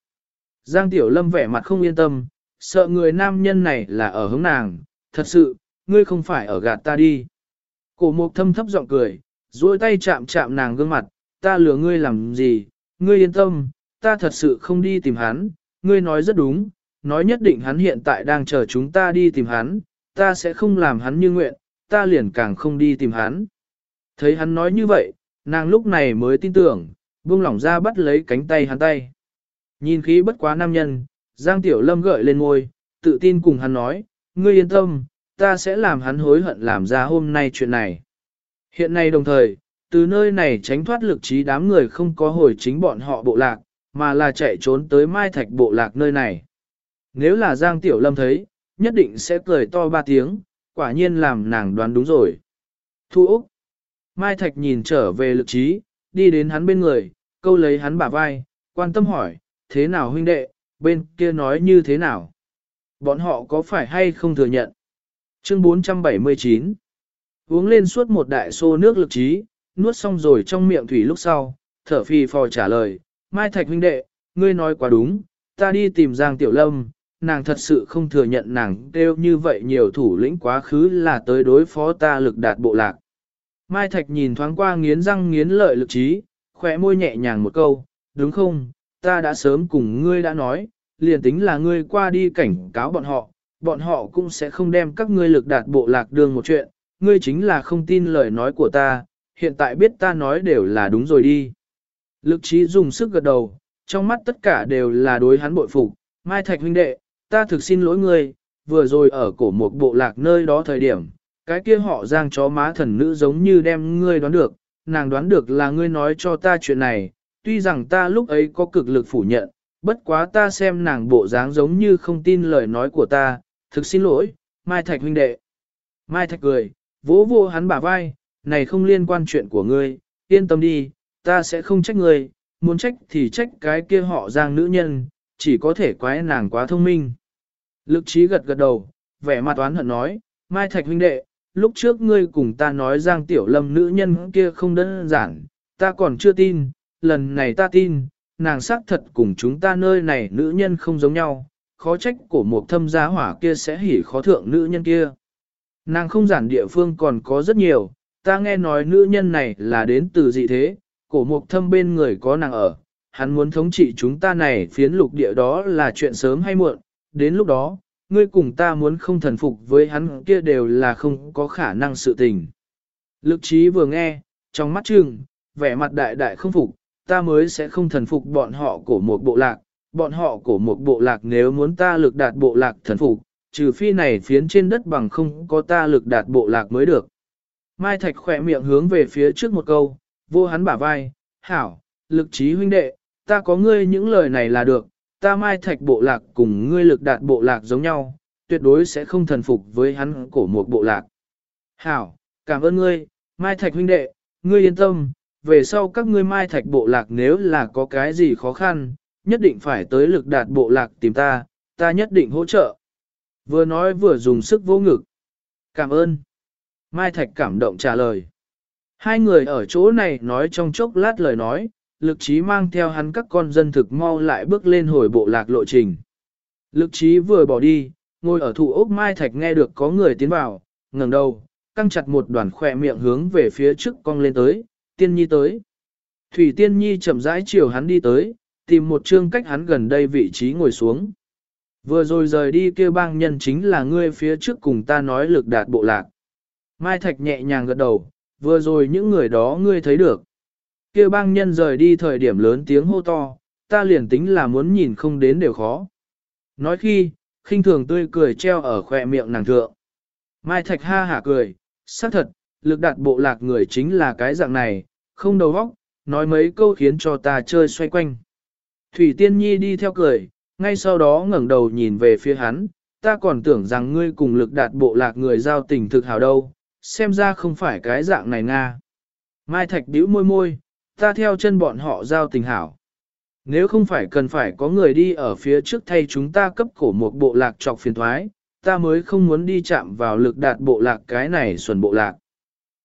Giang tiểu lâm vẻ mặt không yên tâm, sợ người nam nhân này là ở hướng nàng, thật sự, ngươi không phải ở gạt ta đi. Cổ mục thâm thấp giọng cười, duỗi tay chạm chạm nàng gương mặt, ta lừa ngươi làm gì, ngươi yên tâm, ta thật sự không đi tìm hắn, ngươi nói rất đúng, nói nhất định hắn hiện tại đang chờ chúng ta đi tìm hắn, ta sẽ không làm hắn như nguyện, ta liền càng không đi tìm hắn. Thấy hắn nói như vậy, nàng lúc này mới tin tưởng, buông lỏng ra bắt lấy cánh tay hắn tay. Nhìn khí bất quá nam nhân, Giang Tiểu Lâm gợi lên ngôi, tự tin cùng hắn nói, ngươi yên tâm, ta sẽ làm hắn hối hận làm ra hôm nay chuyện này. Hiện nay đồng thời, từ nơi này tránh thoát lực trí đám người không có hồi chính bọn họ bộ lạc, mà là chạy trốn tới Mai Thạch bộ lạc nơi này. Nếu là Giang Tiểu Lâm thấy, nhất định sẽ cười to ba tiếng, quả nhiên làm nàng đoán đúng rồi. Thu Úc. Mai Thạch nhìn trở về lực trí, đi đến hắn bên người, câu lấy hắn bả vai, quan tâm hỏi, thế nào huynh đệ, bên kia nói như thế nào? Bọn họ có phải hay không thừa nhận? Chương 479 Uống lên suốt một đại xô nước lực trí, nuốt xong rồi trong miệng thủy lúc sau, thở phì phò trả lời, Mai Thạch huynh đệ, ngươi nói quá đúng, ta đi tìm Giang Tiểu Lâm, nàng thật sự không thừa nhận nàng đều như vậy nhiều thủ lĩnh quá khứ là tới đối phó ta lực đạt bộ lạc. Mai Thạch nhìn thoáng qua nghiến răng nghiến lợi lực trí, khỏe môi nhẹ nhàng một câu, đúng không, ta đã sớm cùng ngươi đã nói, liền tính là ngươi qua đi cảnh cáo bọn họ, bọn họ cũng sẽ không đem các ngươi lực đạt bộ lạc đường một chuyện, ngươi chính là không tin lời nói của ta, hiện tại biết ta nói đều là đúng rồi đi. Lực trí dùng sức gật đầu, trong mắt tất cả đều là đối hắn bội phục. Mai Thạch huynh đệ, ta thực xin lỗi ngươi, vừa rồi ở cổ một bộ lạc nơi đó thời điểm, cái kia họ giang chó má thần nữ giống như đem ngươi đoán được, nàng đoán được là ngươi nói cho ta chuyện này, tuy rằng ta lúc ấy có cực lực phủ nhận, bất quá ta xem nàng bộ dáng giống như không tin lời nói của ta, thực xin lỗi, Mai Thạch huynh đệ. Mai Thạch cười, vỗ vô hắn bả vai, này không liên quan chuyện của ngươi, yên tâm đi, ta sẽ không trách ngươi, muốn trách thì trách cái kia họ giang nữ nhân, chỉ có thể quái nàng quá thông minh. Lực trí gật gật đầu, vẻ mặt oán hận nói, Mai Thạch huynh đệ, lúc trước ngươi cùng ta nói giang tiểu lâm nữ nhân kia không đơn giản, ta còn chưa tin, lần này ta tin, nàng xác thật cùng chúng ta nơi này nữ nhân không giống nhau, khó trách cổ một thâm gia hỏa kia sẽ hỉ khó thượng nữ nhân kia. Nàng không giản địa phương còn có rất nhiều, ta nghe nói nữ nhân này là đến từ dị thế, cổ mục thâm bên người có nàng ở, hắn muốn thống trị chúng ta này phiến lục địa đó là chuyện sớm hay muộn, đến lúc đó, ngươi cùng ta muốn không thần phục với hắn kia đều là không có khả năng sự tình. Lực trí vừa nghe, trong mắt trừng, vẻ mặt đại đại không phục, ta mới sẽ không thần phục bọn họ của một bộ lạc, bọn họ của một bộ lạc nếu muốn ta lực đạt bộ lạc thần phục, trừ phi này phiến trên đất bằng không có ta lực đạt bộ lạc mới được. Mai Thạch khỏe miệng hướng về phía trước một câu, vô hắn bả vai, hảo, lực trí huynh đệ, ta có ngươi những lời này là được, ta Mai Thạch bộ lạc cùng ngươi lực đạt bộ lạc giống nhau, tuyệt đối sẽ không thần phục với hắn cổ một bộ lạc. Hảo, cảm ơn ngươi, Mai Thạch huynh đệ, ngươi yên tâm, về sau các ngươi Mai Thạch bộ lạc nếu là có cái gì khó khăn, nhất định phải tới lực đạt bộ lạc tìm ta, ta nhất định hỗ trợ. Vừa nói vừa dùng sức vô ngực. Cảm ơn. Mai Thạch cảm động trả lời. Hai người ở chỗ này nói trong chốc lát lời nói, lực trí mang theo hắn các con dân thực mau lại bước lên hồi bộ lạc lộ trình. Lực trí vừa bỏ đi, ngồi ở thụ ốc Mai Thạch nghe được có người tiến vào, ngẩng đầu, căng chặt một đoàn khỏe miệng hướng về phía trước cong lên tới, tiên nhi tới. Thủy tiên nhi chậm rãi chiều hắn đi tới, tìm một chương cách hắn gần đây vị trí ngồi xuống. Vừa rồi rời đi kêu bang nhân chính là ngươi phía trước cùng ta nói lực đạt bộ lạc. Mai Thạch nhẹ nhàng gật đầu, vừa rồi những người đó ngươi thấy được. Kia bang nhân rời đi thời điểm lớn tiếng hô to, ta liền tính là muốn nhìn không đến đều khó. Nói khi, khinh thường tươi cười treo ở khỏe miệng nàng thượng. Mai Thạch ha hả cười, xác thật, lực đạt bộ lạc người chính là cái dạng này, không đầu óc, nói mấy câu khiến cho ta chơi xoay quanh. Thủy Tiên Nhi đi theo cười, ngay sau đó ngẩng đầu nhìn về phía hắn, ta còn tưởng rằng ngươi cùng lực đạt bộ lạc người giao tình thực hào đâu, xem ra không phải cái dạng này nga. Mai Thạch bĩu môi môi, ta theo chân bọn họ giao tình hảo. Nếu không phải cần phải có người đi ở phía trước thay chúng ta cấp cổ một bộ lạc trọc phiền thoái, ta mới không muốn đi chạm vào lực đạt bộ lạc cái này xuẩn bộ lạc.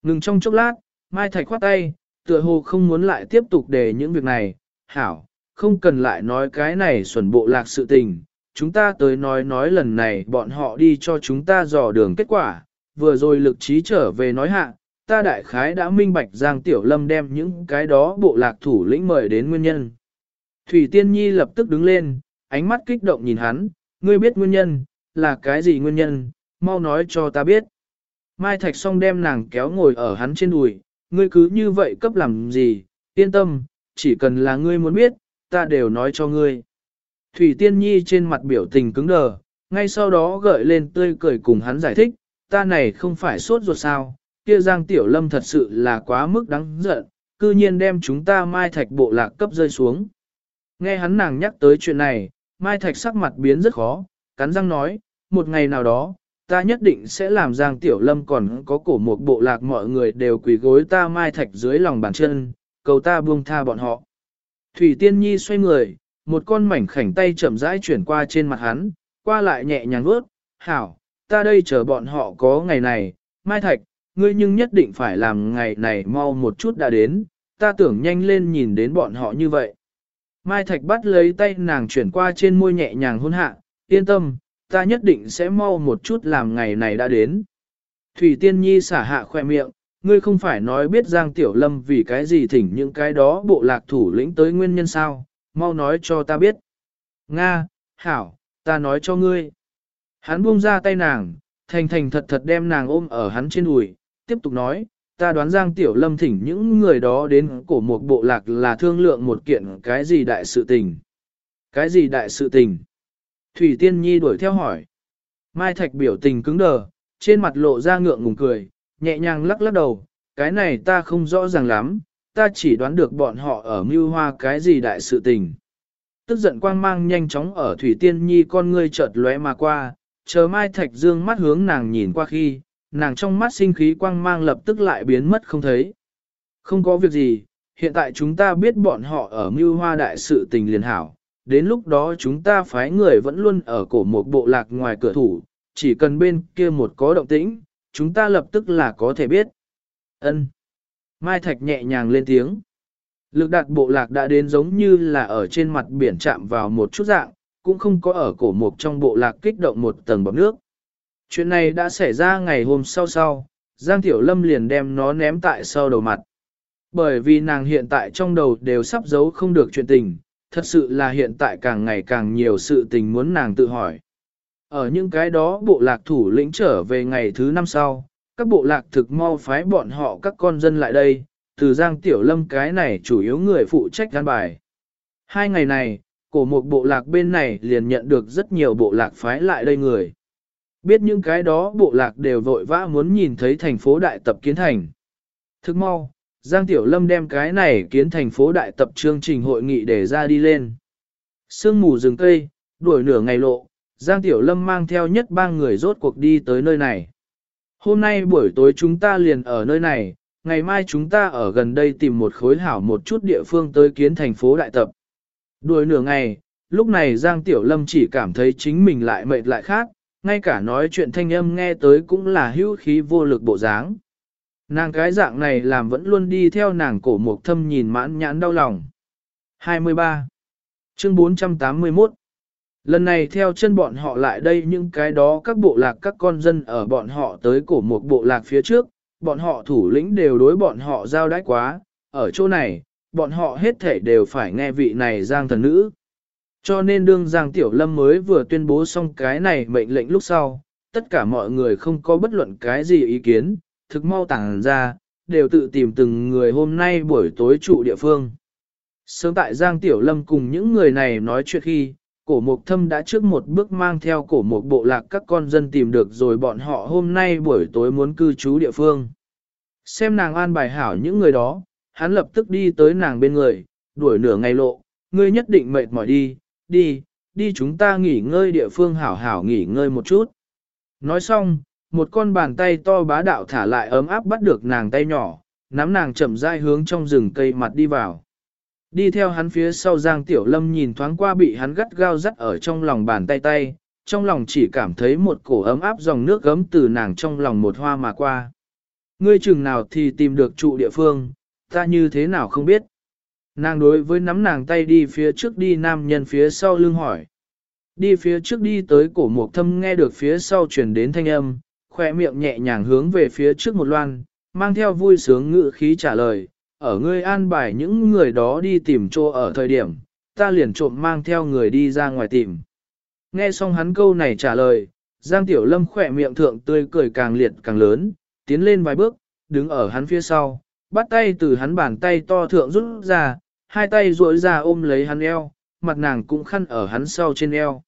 Ngừng trong chốc lát, Mai Thạch khoát tay, tựa hồ không muốn lại tiếp tục để những việc này, hảo, không cần lại nói cái này xuẩn bộ lạc sự tình, chúng ta tới nói nói lần này bọn họ đi cho chúng ta dò đường kết quả, vừa rồi lực trí trở về nói hạ, ta đại khái đã minh bạch Giang Tiểu Lâm đem những cái đó bộ lạc thủ lĩnh mời đến nguyên nhân. Thủy Tiên Nhi lập tức đứng lên, ánh mắt kích động nhìn hắn, ngươi biết nguyên nhân, là cái gì nguyên nhân, mau nói cho ta biết. Mai Thạch song đem nàng kéo ngồi ở hắn trên đùi, ngươi cứ như vậy cấp làm gì, yên tâm, chỉ cần là ngươi muốn biết, ta đều nói cho ngươi. Thủy Tiên Nhi trên mặt biểu tình cứng đờ, ngay sau đó gợi lên tươi cười cùng hắn giải thích, ta này không phải sốt ruột sao, kia Giang Tiểu Lâm thật sự là quá mức đáng giận, cư nhiên đem chúng ta Mai Thạch bộ lạc cấp rơi xuống. Nghe hắn nàng nhắc tới chuyện này, Mai Thạch sắc mặt biến rất khó, cắn răng nói, một ngày nào đó, ta nhất định sẽ làm Giang Tiểu Lâm còn có cổ một bộ lạc mọi người đều quỳ gối ta Mai Thạch dưới lòng bàn chân, cầu ta buông tha bọn họ. Thủy Tiên Nhi xoay người, một con mảnh khảnh tay chậm rãi chuyển qua trên mặt hắn, qua lại nhẹ nhàng vớt, hảo, ta đây chờ bọn họ có ngày này, Mai Thạch, ngươi nhưng nhất định phải làm ngày này mau một chút đã đến, ta tưởng nhanh lên nhìn đến bọn họ như vậy. Mai Thạch bắt lấy tay nàng chuyển qua trên môi nhẹ nhàng hôn hạ, yên tâm, ta nhất định sẽ mau một chút làm ngày này đã đến. Thủy Tiên Nhi xả hạ khoe miệng, ngươi không phải nói biết Giang Tiểu Lâm vì cái gì thỉnh những cái đó bộ lạc thủ lĩnh tới nguyên nhân sao, mau nói cho ta biết. Nga, Hảo, ta nói cho ngươi. Hắn buông ra tay nàng, thành thành thật thật đem nàng ôm ở hắn trên đùi, tiếp tục nói, ta đoán Giang Tiểu Lâm thỉnh những người đó đến cổ một bộ lạc là thương lượng một kiện cái gì đại sự tình. Cái gì đại sự tình? Thủy Tiên Nhi đuổi theo hỏi. Mai Thạch biểu tình cứng đờ, trên mặt lộ ra ngượng ngùng cười, nhẹ nhàng lắc lắc đầu, cái này ta không rõ ràng lắm, ta chỉ đoán được bọn họ ở mưu hoa cái gì đại sự tình. Tức giận quang mang nhanh chóng ở Thủy Tiên Nhi con ngươi chợt lóe mà qua, chờ Mai Thạch dương mắt hướng nàng nhìn qua khi, nàng trong mắt sinh khí quang mang lập tức lại biến mất không thấy. Không có việc gì, hiện tại chúng ta biết bọn họ ở mưu hoa đại sự tình liền hảo, đến lúc đó chúng ta phái người vẫn luôn ở cổ một bộ lạc ngoài cửa thủ, chỉ cần bên kia một có động tĩnh, chúng ta lập tức là có thể biết. Ân. Mai Thạch nhẹ nhàng lên tiếng. Lực đạt bộ lạc đã đến giống như là ở trên mặt biển chạm vào một chút dạng, cũng không có ở cổ mục trong bộ lạc kích động một tầng bọc nước. Chuyện này đã xảy ra ngày hôm sau sau, Giang Tiểu Lâm liền đem nó ném tại sau đầu mặt. Bởi vì nàng hiện tại trong đầu đều sắp giấu không được chuyện tình, thật sự là hiện tại càng ngày càng nhiều sự tình muốn nàng tự hỏi. Ở những cái đó bộ lạc thủ lĩnh trở về ngày thứ năm sau, các bộ lạc thực mau phái bọn họ các con dân lại đây, từ Giang Tiểu Lâm cái này chủ yếu người phụ trách gắn bài. Hai ngày này, cổ một bộ lạc bên này liền nhận được rất nhiều bộ lạc phái lại đây người. Biết những cái đó bộ lạc đều vội vã muốn nhìn thấy thành phố đại tập kiến thành. Thức mau, Giang Tiểu Lâm đem cái này kiến thành phố đại tập chương trình hội nghị để ra đi lên. Sương mù rừng cây, đuổi nửa ngày lộ, Giang Tiểu Lâm mang theo nhất ba người rốt cuộc đi tới nơi này. Hôm nay buổi tối chúng ta liền ở nơi này, ngày mai chúng ta ở gần đây tìm một khối hảo một chút địa phương tới kiến thành phố đại tập. Đuổi nửa ngày, lúc này Giang Tiểu Lâm chỉ cảm thấy chính mình lại mệt lại khác, ngay cả nói chuyện thanh âm nghe tới cũng là hữu khí vô lực bộ dáng. Nàng cái dạng này làm vẫn luôn đi theo nàng cổ mục thâm nhìn mãn nhãn đau lòng. 23. Chương 481 Lần này theo chân bọn họ lại đây những cái đó các bộ lạc các con dân ở bọn họ tới cổ một bộ lạc phía trước, bọn họ thủ lĩnh đều đối bọn họ giao đái quá, ở chỗ này, bọn họ hết thể đều phải nghe vị này giang thần nữ. Cho nên đương Giang Tiểu Lâm mới vừa tuyên bố xong cái này mệnh lệnh lúc sau, tất cả mọi người không có bất luận cái gì ý kiến, thực mau tàng ra, đều tự tìm từng người hôm nay buổi tối trụ địa phương. Sớm tại Giang Tiểu Lâm cùng những người này nói chuyện khi, cổ mục thâm đã trước một bước mang theo cổ mục bộ lạc các con dân tìm được rồi bọn họ hôm nay buổi tối muốn cư trú địa phương. Xem nàng an bài hảo những người đó, hắn lập tức đi tới nàng bên người, đuổi nửa ngày lộ, ngươi nhất định mệt mỏi đi, đi, đi chúng ta nghỉ ngơi địa phương hảo hảo nghỉ ngơi một chút. Nói xong, một con bàn tay to bá đạo thả lại ấm áp bắt được nàng tay nhỏ, nắm nàng chậm rãi hướng trong rừng cây mặt đi vào. Đi theo hắn phía sau Giang Tiểu Lâm nhìn thoáng qua bị hắn gắt gao dắt ở trong lòng bàn tay tay, trong lòng chỉ cảm thấy một cổ ấm áp dòng nước gấm từ nàng trong lòng một hoa mà qua. Ngươi chừng nào thì tìm được trụ địa phương, ta như thế nào không biết. Nàng đối với nắm nàng tay đi phía trước đi nam nhân phía sau lưng hỏi. Đi phía trước đi tới cổ mục thâm nghe được phía sau truyền đến thanh âm, khỏe miệng nhẹ nhàng hướng về phía trước một loan, mang theo vui sướng ngự khí trả lời, ở ngươi an bài những người đó đi tìm chỗ ở thời điểm, ta liền trộm mang theo người đi ra ngoài tìm. Nghe xong hắn câu này trả lời, Giang Tiểu Lâm khỏe miệng thượng tươi cười càng liệt càng lớn, tiến lên vài bước, đứng ở hắn phía sau, bắt tay từ hắn bàn tay to thượng rút ra, hai tay duỗi ra ôm lấy hắn eo, mặt nàng cũng khăn ở hắn sau trên eo.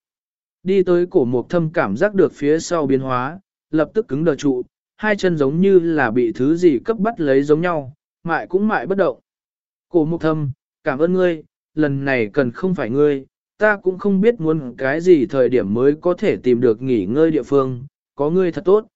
Đi tới cổ mục thâm cảm giác được phía sau biến hóa, lập tức cứng đờ trụ, hai chân giống như là bị thứ gì cấp bắt lấy giống nhau, mại cũng mại bất động. Cổ mục thâm, cảm ơn ngươi, lần này cần không phải ngươi, ta cũng không biết muốn cái gì thời điểm mới có thể tìm được nghỉ ngơi địa phương, có ngươi thật tốt.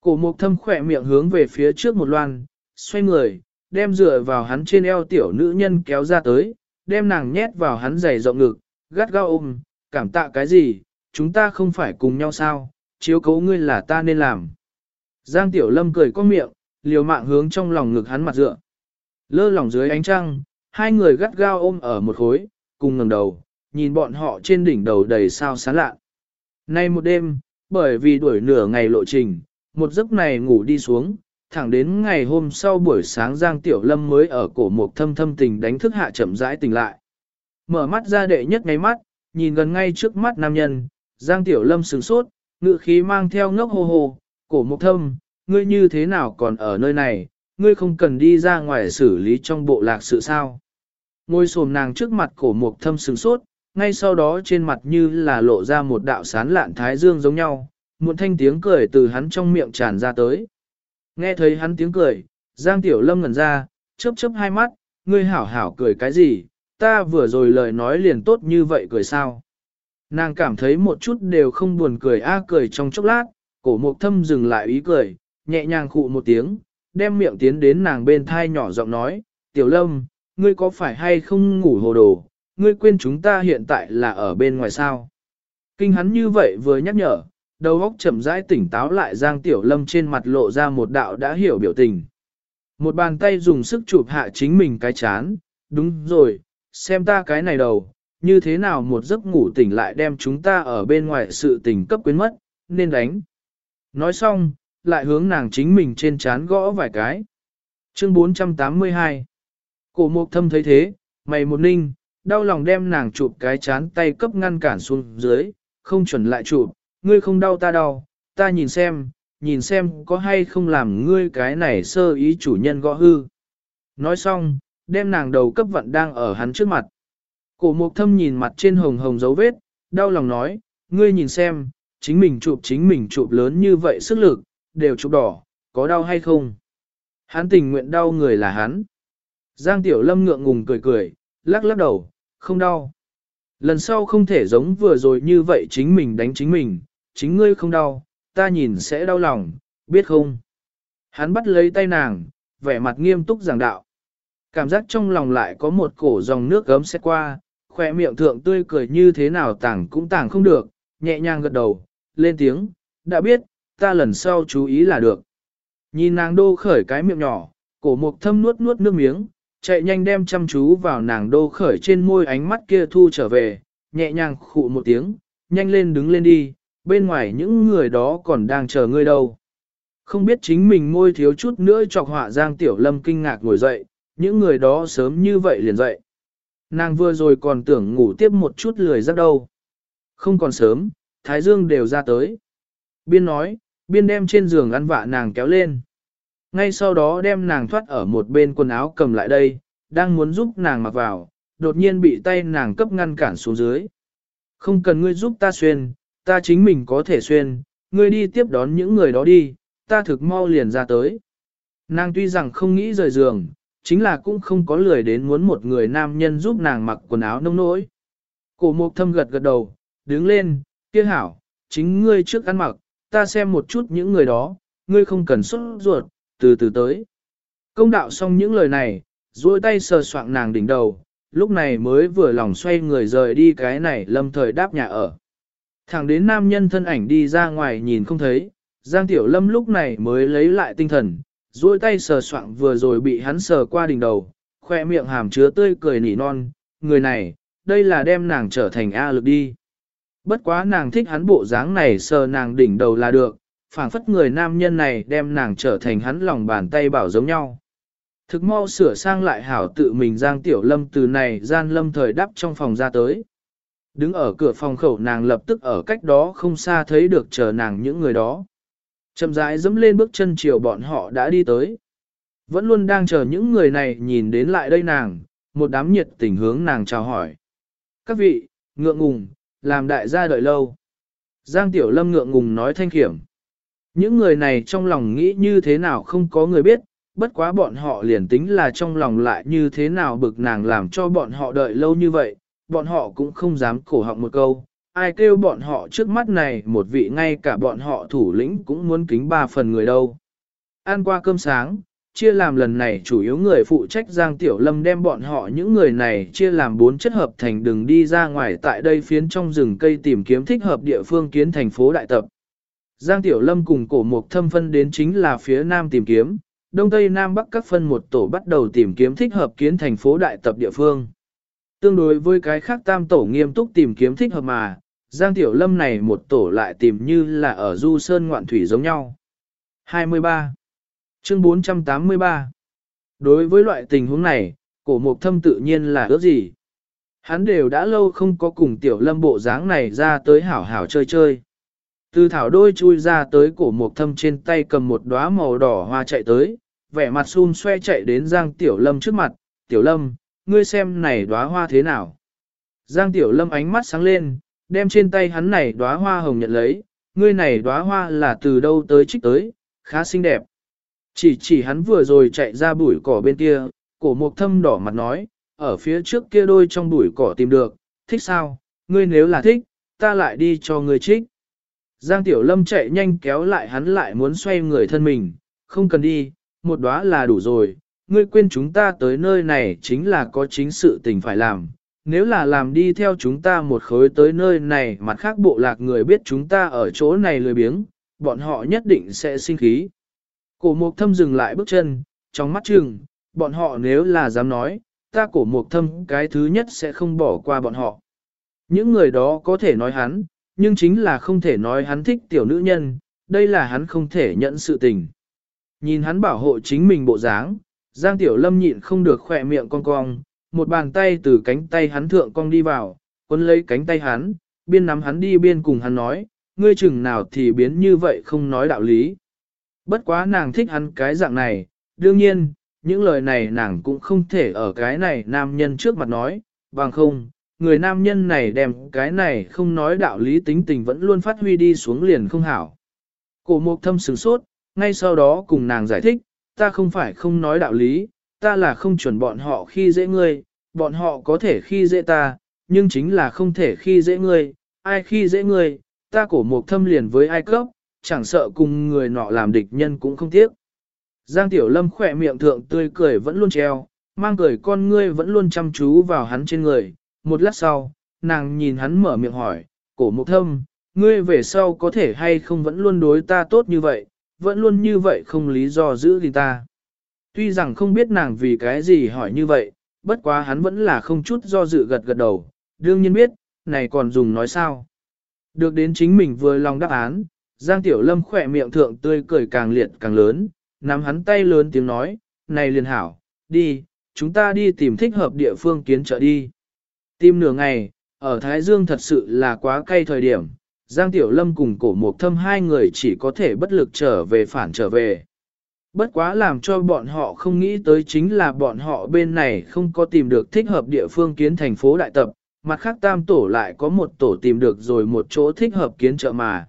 Cổ mục thâm khỏe miệng hướng về phía trước một loan, xoay người, đem dựa vào hắn trên eo tiểu nữ nhân kéo ra tới, đem nàng nhét vào hắn giày rộng ngực, gắt gao ôm, cảm tạ cái gì, chúng ta không phải cùng nhau sao, chiếu cố ngươi là ta nên làm. Giang tiểu lâm cười có miệng, liều mạng hướng trong lòng ngực hắn mặt dựa. Lơ lỏng dưới ánh trăng, hai người gắt gao ôm ở một khối, cùng ngẩng đầu, nhìn bọn họ trên đỉnh đầu đầy sao sáng lạ. Nay một đêm, bởi vì đuổi nửa ngày lộ trình, một giấc này ngủ đi xuống, thẳng đến ngày hôm sau buổi sáng Giang Tiểu Lâm mới ở cổ mục thâm thâm tình đánh thức hạ chậm rãi tỉnh lại. Mở mắt ra đệ nhất ngay mắt, nhìn gần ngay trước mắt nam nhân, Giang Tiểu Lâm sửng sốt, ngự khí mang theo ngốc hô hô, cổ mục thâm, ngươi như thế nào còn ở nơi này, ngươi không cần đi ra ngoài xử lý trong bộ lạc sự sao. Ngôi xồm nàng trước mặt cổ mục thâm sửng sốt, ngay sau đó trên mặt như là lộ ra một đạo sán lạn thái dương giống nhau, một thanh tiếng cười từ hắn trong miệng tràn ra tới. Nghe thấy hắn tiếng cười, Giang Tiểu Lâm ngẩn ra, chớp chớp hai mắt, ngươi hảo hảo cười cái gì, ta vừa rồi lời nói liền tốt như vậy cười sao. Nàng cảm thấy một chút đều không buồn cười a cười trong chốc lát, cổ mục thâm dừng lại ý cười, nhẹ nhàng khụ một tiếng, đem miệng tiến đến nàng bên thai nhỏ giọng nói, Tiểu Lâm, ngươi có phải hay không ngủ hồ đồ, ngươi quên chúng ta hiện tại là ở bên ngoài sao. Kinh hắn như vậy vừa nhắc nhở, đầu óc chậm rãi tỉnh táo lại Giang Tiểu Lâm trên mặt lộ ra một đạo đã hiểu biểu tình. Một bàn tay dùng sức chụp hạ chính mình cái chán, đúng rồi, xem ta cái này đầu, như thế nào một giấc ngủ tỉnh lại đem chúng ta ở bên ngoài sự tình cấp quyến mất, nên đánh. Nói xong, lại hướng nàng chính mình trên chán gõ vài cái. Chương 482 Cổ mục thâm thấy thế, mày một ninh, đau lòng đem nàng chụp cái chán tay cấp ngăn cản xuống dưới, không chuẩn lại chụp, ngươi không đau ta đau, ta nhìn xem, nhìn xem có hay không làm ngươi cái này sơ ý chủ nhân gõ hư. Nói xong, đem nàng đầu cấp vận đang ở hắn trước mặt. Cổ mục thâm nhìn mặt trên hồng hồng dấu vết, đau lòng nói, ngươi nhìn xem, chính mình chụp chính mình chụp lớn như vậy sức lực, đều chụp đỏ, có đau hay không? Hắn tình nguyện đau người là hắn. Giang Tiểu Lâm ngượng ngùng cười cười, lắc lắc đầu, không đau. Lần sau không thể giống vừa rồi như vậy chính mình đánh chính mình, chính ngươi không đau, ta nhìn sẽ đau lòng, biết không? Hắn bắt lấy tay nàng, vẻ mặt nghiêm túc giảng đạo. Cảm giác trong lòng lại có một cổ dòng nước gấm xét qua, khỏe miệng thượng tươi cười như thế nào tảng cũng tảng không được, nhẹ nhàng gật đầu, lên tiếng, đã biết, ta lần sau chú ý là được. Nhìn nàng đô khởi cái miệng nhỏ, cổ mục thâm nuốt nuốt nước miếng, chạy nhanh đem chăm chú vào nàng đô khởi trên môi ánh mắt kia thu trở về, nhẹ nhàng khụ một tiếng, nhanh lên đứng lên đi, bên ngoài những người đó còn đang chờ ngươi đâu. Không biết chính mình môi thiếu chút nữa chọc họa Giang Tiểu Lâm kinh ngạc ngồi dậy, những người đó sớm như vậy liền dậy. Nàng vừa rồi còn tưởng ngủ tiếp một chút lười giấc đâu. Không còn sớm, Thái Dương đều ra tới. Biên nói, biên đem trên giường ăn vạ nàng kéo lên. Ngay sau đó đem nàng thoát ở một bên quần áo cầm lại đây, đang muốn giúp nàng mặc vào, đột nhiên bị tay nàng cấp ngăn cản xuống dưới. Không cần ngươi giúp ta xuyên, ta chính mình có thể xuyên, ngươi đi tiếp đón những người đó đi, ta thực mau liền ra tới. Nàng tuy rằng không nghĩ rời giường, chính là cũng không có lười đến muốn một người nam nhân giúp nàng mặc quần áo nông nỗi. Cổ mục thâm gật gật đầu, đứng lên, kia hảo, chính ngươi trước ăn mặc, ta xem một chút những người đó, ngươi không cần xuất ruột, từ từ tới. Công đạo xong những lời này, duỗi tay sờ soạng nàng đỉnh đầu, lúc này mới vừa lòng xoay người rời đi cái này lâm thời đáp nhà ở. Thẳng đến nam nhân thân ảnh đi ra ngoài nhìn không thấy, Giang Tiểu Lâm lúc này mới lấy lại tinh thần, duỗi tay sờ soạng vừa rồi bị hắn sờ qua đỉnh đầu, khoe miệng hàm chứa tươi cười nỉ non, người này, đây là đem nàng trở thành A lực đi. Bất quá nàng thích hắn bộ dáng này sờ nàng đỉnh đầu là được, phảng phất người nam nhân này đem nàng trở thành hắn lòng bàn tay bảo giống nhau. Thực mau sửa sang lại hảo tự mình Giang Tiểu Lâm từ này gian lâm thời đắp trong phòng ra tới. Đứng ở cửa phòng khẩu nàng lập tức ở cách đó không xa thấy được chờ nàng những người đó. Chậm rãi dẫm lên bước chân chiều bọn họ đã đi tới. Vẫn luôn đang chờ những người này nhìn đến lại đây nàng, một đám nhiệt tình hướng nàng chào hỏi. Các vị, ngượng ngùng, làm đại gia đợi lâu. Giang Tiểu Lâm ngượng ngùng nói thanh khiểm. Những người này trong lòng nghĩ như thế nào không có người biết, bất quá bọn họ liền tính là trong lòng lại như thế nào bực nàng làm cho bọn họ đợi lâu như vậy, bọn họ cũng không dám cổ họng một câu. Ai kêu bọn họ trước mắt này một vị ngay cả bọn họ thủ lĩnh cũng muốn kính ba phần người đâu. Ăn qua cơm sáng, chia làm lần này chủ yếu người phụ trách Giang Tiểu Lâm đem bọn họ những người này chia làm bốn chất hợp thành đường đi ra ngoài tại đây phiến trong rừng cây tìm kiếm thích hợp địa phương kiến thành phố đại tập. Giang Tiểu Lâm cùng cổ mục thâm phân đến chính là phía nam tìm kiếm, đông tây nam bắc các phân một tổ bắt đầu tìm kiếm thích hợp kiến thành phố đại tập địa phương. Tương đối với cái khác tam tổ nghiêm túc tìm kiếm thích hợp mà, Giang Tiểu Lâm này một tổ lại tìm như là ở du sơn ngoạn thủy giống nhau. 23. Chương 483 Đối với loại tình huống này, cổ mục thâm tự nhiên là ước gì? Hắn đều đã lâu không có cùng Tiểu Lâm bộ dáng này ra tới hảo hảo chơi chơi. Từ thảo đôi chui ra tới cổ mục thâm trên tay cầm một đóa màu đỏ hoa chạy tới, vẻ mặt xun xoe chạy đến Giang Tiểu Lâm trước mặt, Tiểu Lâm, ngươi xem này đóa hoa thế nào. Giang Tiểu Lâm ánh mắt sáng lên, đem trên tay hắn này đóa hoa hồng nhận lấy, ngươi này đóa hoa là từ đâu tới trích tới, khá xinh đẹp. Chỉ chỉ hắn vừa rồi chạy ra bụi cỏ bên kia, cổ mục thâm đỏ mặt nói, ở phía trước kia đôi trong bụi cỏ tìm được, thích sao, ngươi nếu là thích, ta lại đi cho ngươi trích. Giang Tiểu Lâm chạy nhanh kéo lại hắn lại muốn xoay người thân mình, không cần đi, một đóa là đủ rồi, ngươi quên chúng ta tới nơi này chính là có chính sự tình phải làm. Nếu là làm đi theo chúng ta một khối tới nơi này mặt khác bộ lạc người biết chúng ta ở chỗ này lười biếng, bọn họ nhất định sẽ sinh khí. Cổ mục thâm dừng lại bước chân, trong mắt chừng, bọn họ nếu là dám nói, ta cổ mục thâm cái thứ nhất sẽ không bỏ qua bọn họ. Những người đó có thể nói hắn, nhưng chính là không thể nói hắn thích tiểu nữ nhân, đây là hắn không thể nhận sự tình. Nhìn hắn bảo hộ chính mình bộ dáng, Giang Tiểu Lâm nhịn không được khỏe miệng cong cong, một bàn tay từ cánh tay hắn thượng cong đi vào, quân lấy cánh tay hắn, biên nắm hắn đi biên cùng hắn nói, ngươi chừng nào thì biến như vậy không nói đạo lý. Bất quá nàng thích hắn cái dạng này, đương nhiên, những lời này nàng cũng không thể ở cái này nam nhân trước mặt nói, bằng không, người nam nhân này đem cái này không nói đạo lý tính tình vẫn luôn phát huy đi xuống liền không hảo. Cổ mục thâm sửng sốt, ngay sau đó cùng nàng giải thích, ta không phải không nói đạo lý, ta là không chuẩn bọn họ khi dễ ngươi, bọn họ có thể khi dễ ta, nhưng chính là không thể khi dễ ngươi, ai khi dễ ngươi, ta cổ mục thâm liền với ai cấp, chẳng sợ cùng người nọ làm địch nhân cũng không tiếc. Giang Tiểu Lâm khỏe miệng thượng tươi cười vẫn luôn treo, mang cười con ngươi vẫn luôn chăm chú vào hắn trên người. Một lát sau, nàng nhìn hắn mở miệng hỏi, cổ mục thâm, ngươi về sau có thể hay không vẫn luôn đối ta tốt như vậy, vẫn luôn như vậy không lý do giữ gì ta. Tuy rằng không biết nàng vì cái gì hỏi như vậy, bất quá hắn vẫn là không chút do dự gật gật đầu, đương nhiên biết, này còn dùng nói sao. Được đến chính mình vừa lòng đáp án, Giang Tiểu Lâm khỏe miệng thượng tươi cười càng liệt càng lớn, nắm hắn tay lớn tiếng nói, này liền hảo, đi, chúng ta đi tìm thích hợp địa phương kiến trợ đi. Tìm nửa ngày, ở Thái Dương thật sự là quá cay thời điểm, Giang Tiểu Lâm cùng cổ mục thâm hai người chỉ có thể bất lực trở về phản trở về. Bất quá làm cho bọn họ không nghĩ tới chính là bọn họ bên này không có tìm được thích hợp địa phương kiến thành phố đại tập, mặt khác tam tổ lại có một tổ tìm được rồi một chỗ thích hợp kiến trợ mà.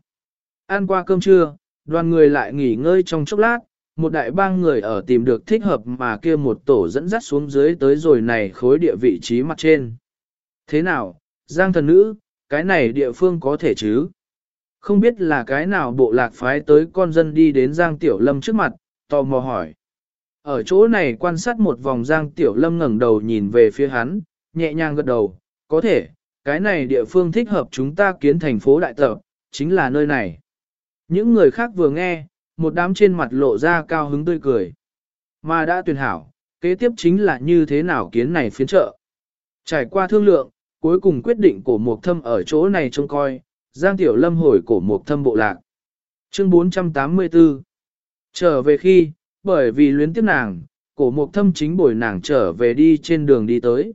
Ăn qua cơm trưa, đoàn người lại nghỉ ngơi trong chốc lát, một đại bang người ở tìm được thích hợp mà kia một tổ dẫn dắt xuống dưới tới rồi này khối địa vị trí mặt trên. Thế nào, Giang thần nữ, cái này địa phương có thể chứ? Không biết là cái nào bộ lạc phái tới con dân đi đến Giang Tiểu Lâm trước mặt, tò mò hỏi. Ở chỗ này quan sát một vòng Giang Tiểu Lâm ngẩng đầu nhìn về phía hắn, nhẹ nhàng gật đầu, có thể, cái này địa phương thích hợp chúng ta kiến thành phố đại tập, chính là nơi này. Những người khác vừa nghe, một đám trên mặt lộ ra cao hứng tươi cười. Mà đã tuyển hảo, kế tiếp chính là như thế nào kiến này phiến trợ. Trải qua thương lượng, cuối cùng quyết định cổ mục thâm ở chỗ này trông coi, Giang Tiểu Lâm hồi cổ mục thâm bộ lạc. Chương 484 Trở về khi, bởi vì luyến tiếc nàng, cổ mục thâm chính bồi nàng trở về đi trên đường đi tới.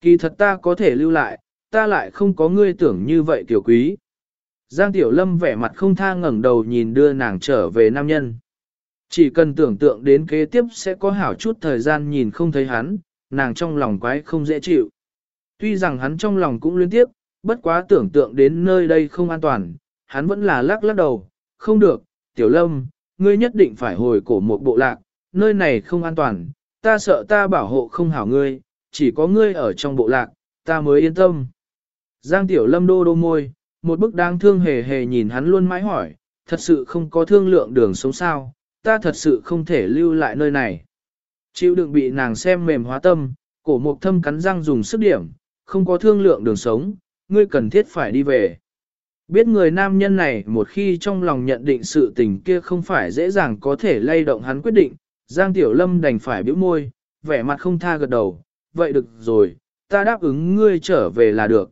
Kỳ thật ta có thể lưu lại, ta lại không có ngươi tưởng như vậy tiểu quý. Giang Tiểu Lâm vẻ mặt không tha ngẩng đầu nhìn đưa nàng trở về nam nhân. Chỉ cần tưởng tượng đến kế tiếp sẽ có hảo chút thời gian nhìn không thấy hắn, nàng trong lòng quái không dễ chịu. Tuy rằng hắn trong lòng cũng liên tiếp, bất quá tưởng tượng đến nơi đây không an toàn, hắn vẫn là lắc lắc đầu, không được, Tiểu Lâm, ngươi nhất định phải hồi cổ một bộ lạc, nơi này không an toàn, ta sợ ta bảo hộ không hảo ngươi, chỉ có ngươi ở trong bộ lạc, ta mới yên tâm. Giang Tiểu Lâm đô đô môi, một bức đáng thương hề hề nhìn hắn luôn mãi hỏi, thật sự không có thương lượng đường sống sao, ta thật sự không thể lưu lại nơi này. Chịu đựng bị nàng xem mềm hóa tâm, cổ mục thâm cắn răng dùng sức điểm, không có thương lượng đường sống, ngươi cần thiết phải đi về. Biết người nam nhân này một khi trong lòng nhận định sự tình kia không phải dễ dàng có thể lay động hắn quyết định, Giang Tiểu Lâm đành phải bĩu môi, vẻ mặt không tha gật đầu, vậy được rồi, ta đáp ứng ngươi trở về là được.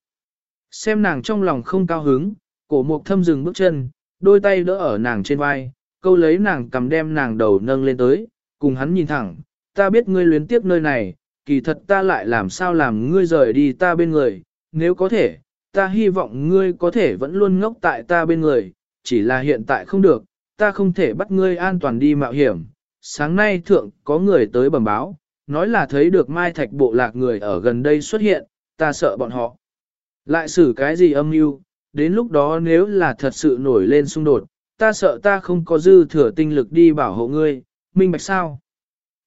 Xem nàng trong lòng không cao hứng, cổ mục thâm dừng bước chân, đôi tay đỡ ở nàng trên vai, câu lấy nàng cầm đem nàng đầu nâng lên tới, cùng hắn nhìn thẳng, ta biết ngươi luyến tiếc nơi này, kỳ thật ta lại làm sao làm ngươi rời đi ta bên người, nếu có thể, ta hy vọng ngươi có thể vẫn luôn ngốc tại ta bên người, chỉ là hiện tại không được, ta không thể bắt ngươi an toàn đi mạo hiểm, sáng nay thượng có người tới bẩm báo, nói là thấy được mai thạch bộ lạc người ở gần đây xuất hiện, ta sợ bọn họ. Lại xử cái gì âm mưu, đến lúc đó nếu là thật sự nổi lên xung đột, ta sợ ta không có dư thừa tinh lực đi bảo hộ ngươi, minh bạch sao?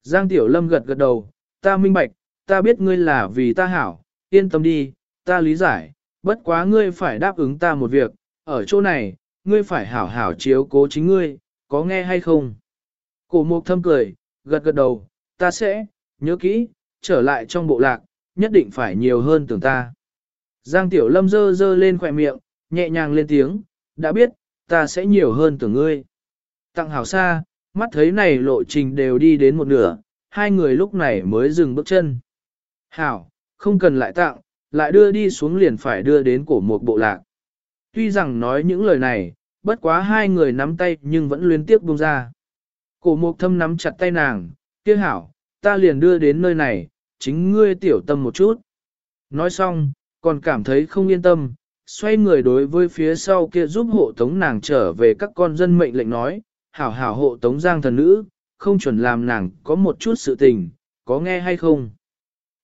Giang Tiểu Lâm gật gật đầu, ta minh bạch, ta biết ngươi là vì ta hảo, yên tâm đi, ta lý giải, bất quá ngươi phải đáp ứng ta một việc, ở chỗ này, ngươi phải hảo hảo chiếu cố chính ngươi, có nghe hay không? Cổ mục thâm cười, gật gật đầu, ta sẽ, nhớ kỹ, trở lại trong bộ lạc, nhất định phải nhiều hơn tưởng ta. Giang Tiểu Lâm dơ dơ lên khỏe miệng, nhẹ nhàng lên tiếng, đã biết, ta sẽ nhiều hơn tưởng ngươi. Tặng hảo xa, mắt thấy này lộ trình đều đi đến một nửa, hai người lúc này mới dừng bước chân. Hảo, không cần lại tặng, lại đưa đi xuống liền phải đưa đến cổ một bộ lạc. Tuy rằng nói những lời này, bất quá hai người nắm tay nhưng vẫn liên tiếp buông ra. Cổ mục thâm nắm chặt tay nàng, kia hảo, ta liền đưa đến nơi này, chính ngươi tiểu tâm một chút. Nói xong, còn cảm thấy không yên tâm, xoay người đối với phía sau kia giúp hộ tống nàng trở về các con dân mệnh lệnh nói, hảo hảo hộ tống giang thần nữ, không chuẩn làm nàng có một chút sự tình, có nghe hay không.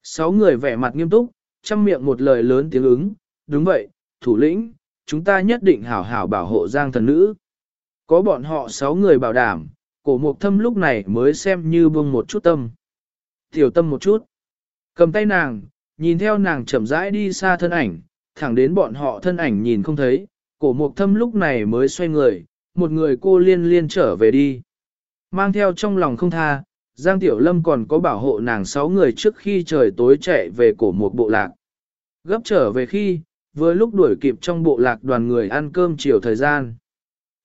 Sáu người vẻ mặt nghiêm túc, chăm miệng một lời lớn tiếng ứng, đúng vậy, thủ lĩnh, chúng ta nhất định hảo hảo bảo hộ giang thần nữ. Có bọn họ sáu người bảo đảm, cổ mục thâm lúc này mới xem như buông một chút tâm. Tiểu tâm một chút. Cầm tay nàng, nhìn theo nàng chậm rãi đi xa thân ảnh, thẳng đến bọn họ thân ảnh nhìn không thấy, cổ mục thâm lúc này mới xoay người, một người cô liên liên trở về đi. Mang theo trong lòng không tha, Giang Tiểu Lâm còn có bảo hộ nàng sáu người trước khi trời tối chạy về cổ một bộ lạc. Gấp trở về khi, vừa lúc đuổi kịp trong bộ lạc đoàn người ăn cơm chiều thời gian.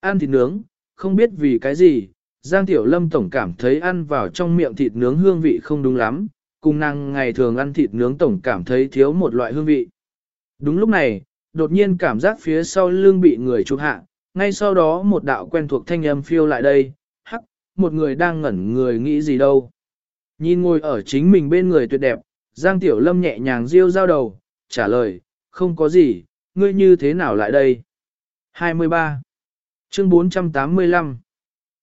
Ăn thịt nướng, không biết vì cái gì, Giang Tiểu Lâm tổng cảm thấy ăn vào trong miệng thịt nướng hương vị không đúng lắm, cùng nàng ngày thường ăn thịt nướng tổng cảm thấy thiếu một loại hương vị. Đúng lúc này, đột nhiên cảm giác phía sau lưng bị người chụp hạ, ngay sau đó một đạo quen thuộc thanh âm phiêu lại đây, một người đang ngẩn người nghĩ gì đâu. Nhìn ngồi ở chính mình bên người tuyệt đẹp, Giang Tiểu Lâm nhẹ nhàng riêu giao đầu, trả lời, không có gì, ngươi như thế nào lại đây? 23. Chương 485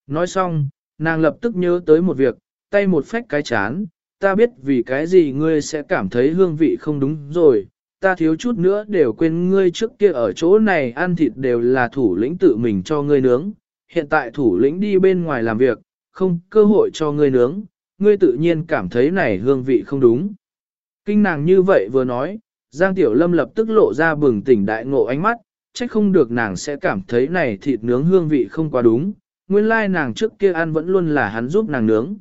Nói xong, nàng lập tức nhớ tới một việc, tay một phách cái chán, ta biết vì cái gì ngươi sẽ cảm thấy hương vị không đúng rồi, ta thiếu chút nữa đều quên ngươi trước kia ở chỗ này ăn thịt đều là thủ lĩnh tự mình cho ngươi nướng, hiện tại thủ lĩnh đi bên ngoài làm việc, không cơ hội cho ngươi nướng, ngươi tự nhiên cảm thấy này hương vị không đúng. Kinh nàng như vậy vừa nói, Giang Tiểu Lâm lập tức lộ ra bừng tỉnh đại ngộ ánh mắt, trách không được nàng sẽ cảm thấy này thịt nướng hương vị không quá đúng, nguyên lai nàng trước kia ăn vẫn luôn là hắn giúp nàng nướng.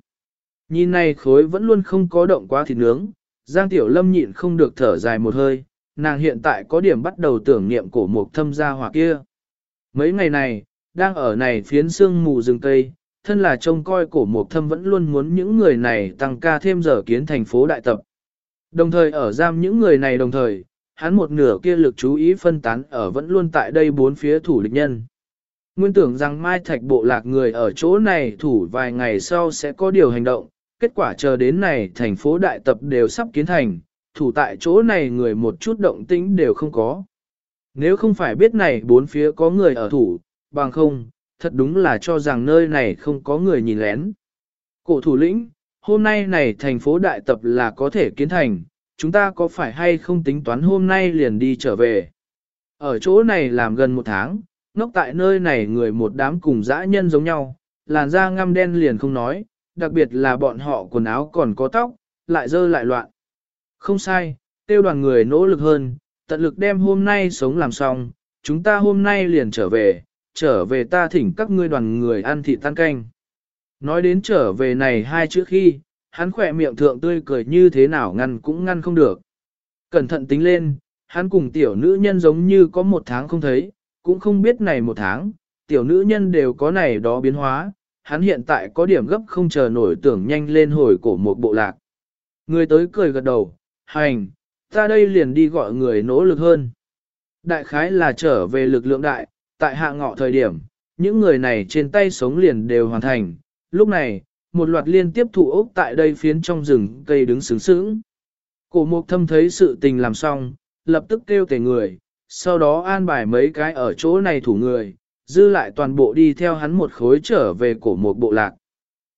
Nhìn này khối vẫn luôn không có động quá thịt nướng, Giang Tiểu Lâm nhịn không được thở dài một hơi, nàng hiện tại có điểm bắt đầu tưởng niệm cổ mục thâm gia hỏa kia. Mấy ngày này, đang ở này phiến sương mù rừng cây, thân là trông coi cổ mục thâm vẫn luôn muốn những người này tăng ca thêm giờ kiến thành phố đại tập. Đồng thời ở giam những người này đồng thời, hắn một nửa kia lực chú ý phân tán ở vẫn luôn tại đây bốn phía thủ địch nhân. Nguyên tưởng rằng Mai Thạch bộ lạc người ở chỗ này thủ vài ngày sau sẽ có điều hành động, kết quả chờ đến này thành phố đại tập đều sắp kiến thành, thủ tại chỗ này người một chút động tĩnh đều không có. Nếu không phải biết này bốn phía có người ở thủ, bằng không, thật đúng là cho rằng nơi này không có người nhìn lén. Cổ thủ lĩnh, hôm nay này thành phố đại tập là có thể kiến thành, chúng ta có phải hay không tính toán hôm nay liền đi trở về. Ở chỗ này làm gần một tháng, ngốc tại nơi này người một đám cùng dã nhân giống nhau, làn da ngăm đen liền không nói, đặc biệt là bọn họ quần áo còn có tóc, lại dơ lại loạn. Không sai, tiêu đoàn người nỗ lực hơn, tận lực đem hôm nay sống làm xong, chúng ta hôm nay liền trở về, trở về ta thỉnh các ngươi đoàn người ăn thịt tan canh. Nói đến trở về này hai chữ khi, hắn khỏe miệng thượng tươi cười như thế nào ngăn cũng ngăn không được. Cẩn thận tính lên, hắn cùng tiểu nữ nhân giống như có một tháng không thấy, cũng không biết này một tháng, tiểu nữ nhân đều có này đó biến hóa, hắn hiện tại có điểm gấp không chờ nổi tưởng nhanh lên hồi cổ một bộ lạc. Người tới cười gật đầu, hành, ta đây liền đi gọi người nỗ lực hơn. Đại khái là trở về lực lượng đại, tại hạ ngọ thời điểm, những người này trên tay sống liền đều hoàn thành. Lúc này, một loạt liên tiếp thụ ốc tại đây phiến trong rừng cây đứng sướng sướng. Cổ mục thâm thấy sự tình làm xong, lập tức kêu tề người, sau đó an bài mấy cái ở chỗ này thủ người, dư lại toàn bộ đi theo hắn một khối trở về cổ một bộ lạc.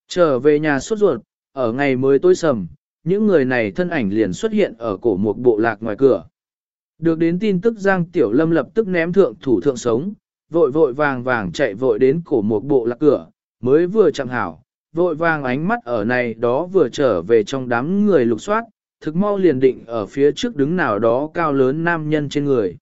Trở về nhà suốt ruột, ở ngày mới tối sầm, những người này thân ảnh liền xuất hiện ở cổ một bộ lạc ngoài cửa. Được đến tin tức Giang Tiểu Lâm lập tức ném thượng thủ thượng sống, vội vội vàng vàng chạy vội đến cổ một bộ lạc cửa, mới vừa chạm hảo, vội vàng ánh mắt ở này đó vừa trở về trong đám người lục soát, thực mau liền định ở phía trước đứng nào đó cao lớn nam nhân trên người.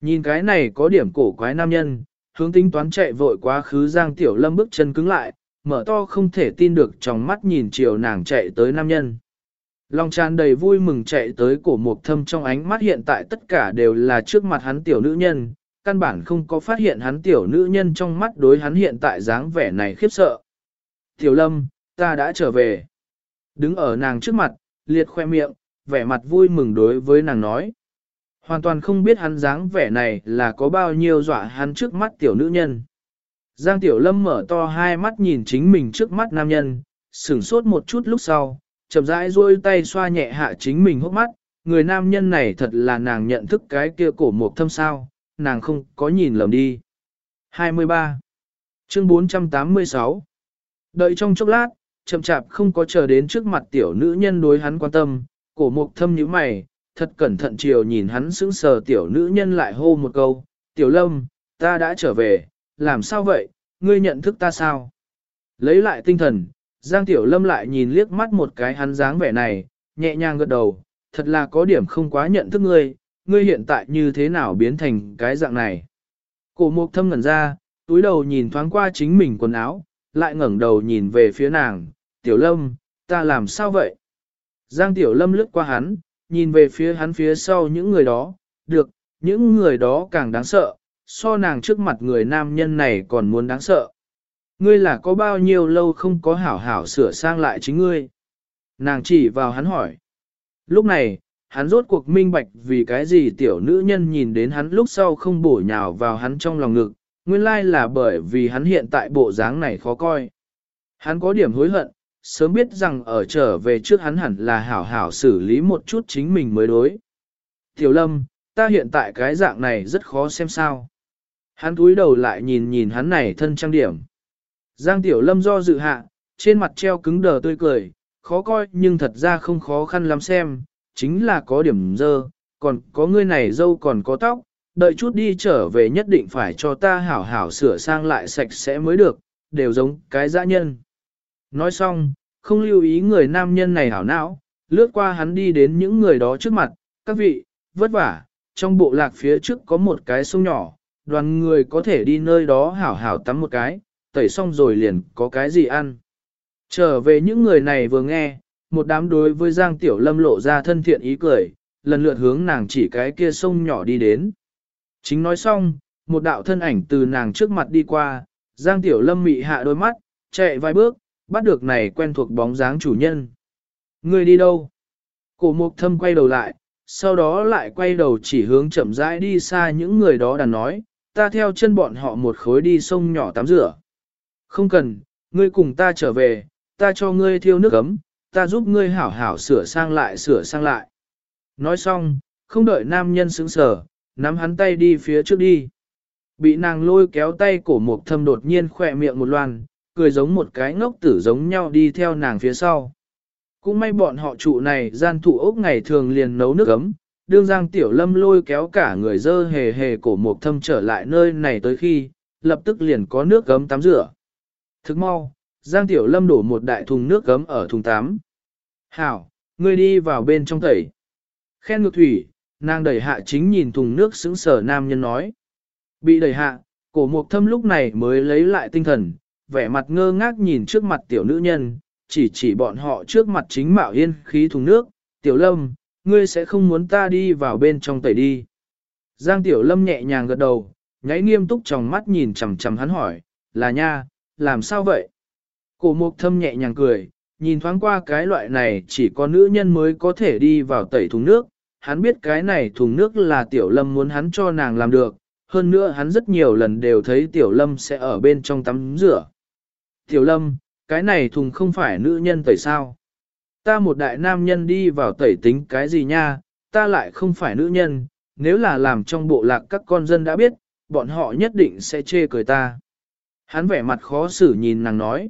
Nhìn cái này có điểm cổ quái nam nhân, hướng tính toán chạy vội quá khứ Giang Tiểu Lâm bước chân cứng lại, mở to không thể tin được trong mắt nhìn chiều nàng chạy tới nam nhân. Lòng tràn đầy vui mừng chạy tới cổ mục thâm trong ánh mắt hiện tại tất cả đều là trước mặt hắn tiểu nữ nhân, căn bản không có phát hiện hắn tiểu nữ nhân trong mắt đối hắn hiện tại dáng vẻ này khiếp sợ. Tiểu lâm, ta đã trở về. Đứng ở nàng trước mặt, liệt khoe miệng, vẻ mặt vui mừng đối với nàng nói. Hoàn toàn không biết hắn dáng vẻ này là có bao nhiêu dọa hắn trước mắt tiểu nữ nhân. Giang tiểu lâm mở to hai mắt nhìn chính mình trước mắt nam nhân, sửng sốt một chút lúc sau, chậm rãi duỗi tay xoa nhẹ hạ chính mình hốc mắt, người nam nhân này thật là nàng nhận thức cái kia cổ một thâm sao, nàng không có nhìn lầm đi. 23. Chương 486 Đợi trong chốc lát, chậm chạp không có chờ đến trước mặt tiểu nữ nhân đối hắn quan tâm, cổ mục thâm như mày, thật cẩn thận chiều nhìn hắn sững sờ tiểu nữ nhân lại hô một câu, tiểu lâm, ta đã trở về, làm sao vậy, ngươi nhận thức ta sao? Lấy lại tinh thần, Giang tiểu lâm lại nhìn liếc mắt một cái hắn dáng vẻ này, nhẹ nhàng gật đầu, thật là có điểm không quá nhận thức ngươi, ngươi hiện tại như thế nào biến thành cái dạng này? Cổ mục thâm ngẩn ra, túi đầu nhìn thoáng qua chính mình quần áo, lại ngẩng đầu nhìn về phía nàng, tiểu lâm, ta làm sao vậy? Giang tiểu lâm lướt qua hắn, nhìn về phía hắn phía sau những người đó, được, những người đó càng đáng sợ, so nàng trước mặt người nam nhân này còn muốn đáng sợ. Ngươi là có bao nhiêu lâu không có hảo hảo sửa sang lại chính ngươi? Nàng chỉ vào hắn hỏi. Lúc này, hắn rốt cuộc minh bạch vì cái gì tiểu nữ nhân nhìn đến hắn lúc sau không bổ nhào vào hắn trong lòng ngực, nguyên lai là bởi vì hắn hiện tại bộ dáng này khó coi. Hắn có điểm hối hận, sớm biết rằng ở trở về trước hắn hẳn là hảo hảo xử lý một chút chính mình mới đối. Tiểu lâm, ta hiện tại cái dạng này rất khó xem sao. Hắn cúi đầu lại nhìn nhìn hắn này thân trang điểm. Giang tiểu lâm do dự hạ, trên mặt treo cứng đờ tươi cười, khó coi nhưng thật ra không khó khăn lắm xem, chính là có điểm dơ, còn có ngươi này dâu còn có tóc, đợi chút đi trở về nhất định phải cho ta hảo hảo sửa sang lại sạch sẽ mới được, đều giống cái dã nhân. Nói xong, không lưu ý người nam nhân này hảo não, lướt qua hắn đi đến những người đó trước mặt, các vị, vất vả, trong bộ lạc phía trước có một cái sông nhỏ, đoàn người có thể đi nơi đó hảo hảo tắm một cái, tẩy xong rồi liền có cái gì ăn. Trở về những người này vừa nghe, một đám đối với Giang Tiểu Lâm lộ ra thân thiện ý cười, lần lượt hướng nàng chỉ cái kia sông nhỏ đi đến. Chính nói xong, một đạo thân ảnh từ nàng trước mặt đi qua, Giang Tiểu Lâm mị hạ đôi mắt, chạy vài bước, bắt được này quen thuộc bóng dáng chủ nhân. Người đi đâu? Cổ mục thâm quay đầu lại, sau đó lại quay đầu chỉ hướng chậm rãi đi xa những người đó đàn nói, ta theo chân bọn họ một khối đi sông nhỏ tắm rửa. Không cần, ngươi cùng ta trở về, ta cho ngươi thiêu nước ấm, ta giúp ngươi hảo hảo sửa sang lại sửa sang lại. Nói xong, không đợi nam nhân sững sờ, nắm hắn tay đi phía trước đi. Bị nàng lôi kéo tay cổ mục thâm đột nhiên khỏe miệng một loan, cười giống một cái ngốc tử giống nhau đi theo nàng phía sau. Cũng may bọn họ trụ này gian thụ ốc ngày thường liền nấu nước ấm, đương giang tiểu lâm lôi kéo cả người dơ hề hề cổ mục thâm trở lại nơi này tới khi, lập tức liền có nước gấm tắm rửa. Thức mau, giang tiểu lâm đổ một đại thùng nước gấm ở thùng tám. Hảo, ngươi đi vào bên trong tẩy. Khen ngược thủy, nàng đẩy hạ chính nhìn thùng nước sững sở nam nhân nói. Bị đẩy hạ, cổ mục thâm lúc này mới lấy lại tinh thần, vẻ mặt ngơ ngác nhìn trước mặt tiểu nữ nhân, chỉ chỉ bọn họ trước mặt chính mạo yên khí thùng nước, tiểu lâm, ngươi sẽ không muốn ta đi vào bên trong tẩy đi. Giang tiểu lâm nhẹ nhàng gật đầu, nháy nghiêm túc trong mắt nhìn chằm chằm hắn hỏi, là nha, làm sao vậy? Cổ mục thâm nhẹ nhàng cười, nhìn thoáng qua cái loại này chỉ có nữ nhân mới có thể đi vào tẩy thùng nước, hắn biết cái này thùng nước là tiểu lâm muốn hắn cho nàng làm được, hơn nữa hắn rất nhiều lần đều thấy tiểu lâm sẽ ở bên trong tắm rửa. Tiểu lâm, cái này thùng không phải nữ nhân tẩy sao? Ta một đại nam nhân đi vào tẩy tính cái gì nha, ta lại không phải nữ nhân, nếu là làm trong bộ lạc các con dân đã biết, bọn họ nhất định sẽ chê cười ta. Hắn vẻ mặt khó xử nhìn nàng nói.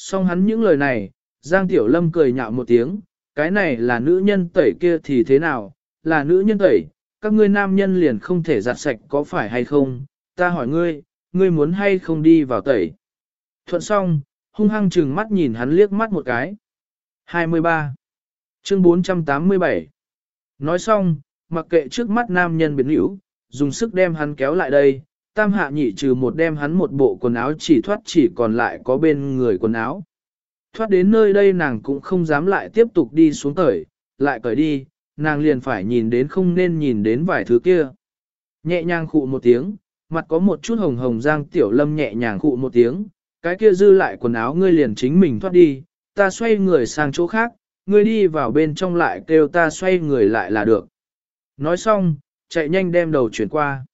Xong hắn những lời này, Giang Tiểu Lâm cười nhạo một tiếng, cái này là nữ nhân tẩy kia thì thế nào, là nữ nhân tẩy, các ngươi nam nhân liền không thể giặt sạch có phải hay không, ta hỏi ngươi, ngươi muốn hay không đi vào tẩy. Thuận xong, hung hăng chừng mắt nhìn hắn liếc mắt một cái. 23. Chương 487 Nói xong, mặc kệ trước mắt nam nhân biến hữu, dùng sức đem hắn kéo lại đây, tam hạ nhị trừ một đem hắn một bộ quần áo chỉ thoát chỉ còn lại có bên người quần áo. Thoát đến nơi đây nàng cũng không dám lại tiếp tục đi xuống cởi, lại cởi đi, nàng liền phải nhìn đến không nên nhìn đến vài thứ kia. Nhẹ nhàng khụ một tiếng, mặt có một chút hồng hồng giang tiểu lâm nhẹ nhàng khụ một tiếng, cái kia dư lại quần áo ngươi liền chính mình thoát đi, ta xoay người sang chỗ khác, ngươi đi vào bên trong lại kêu ta xoay người lại là được. Nói xong, chạy nhanh đem đầu chuyển qua.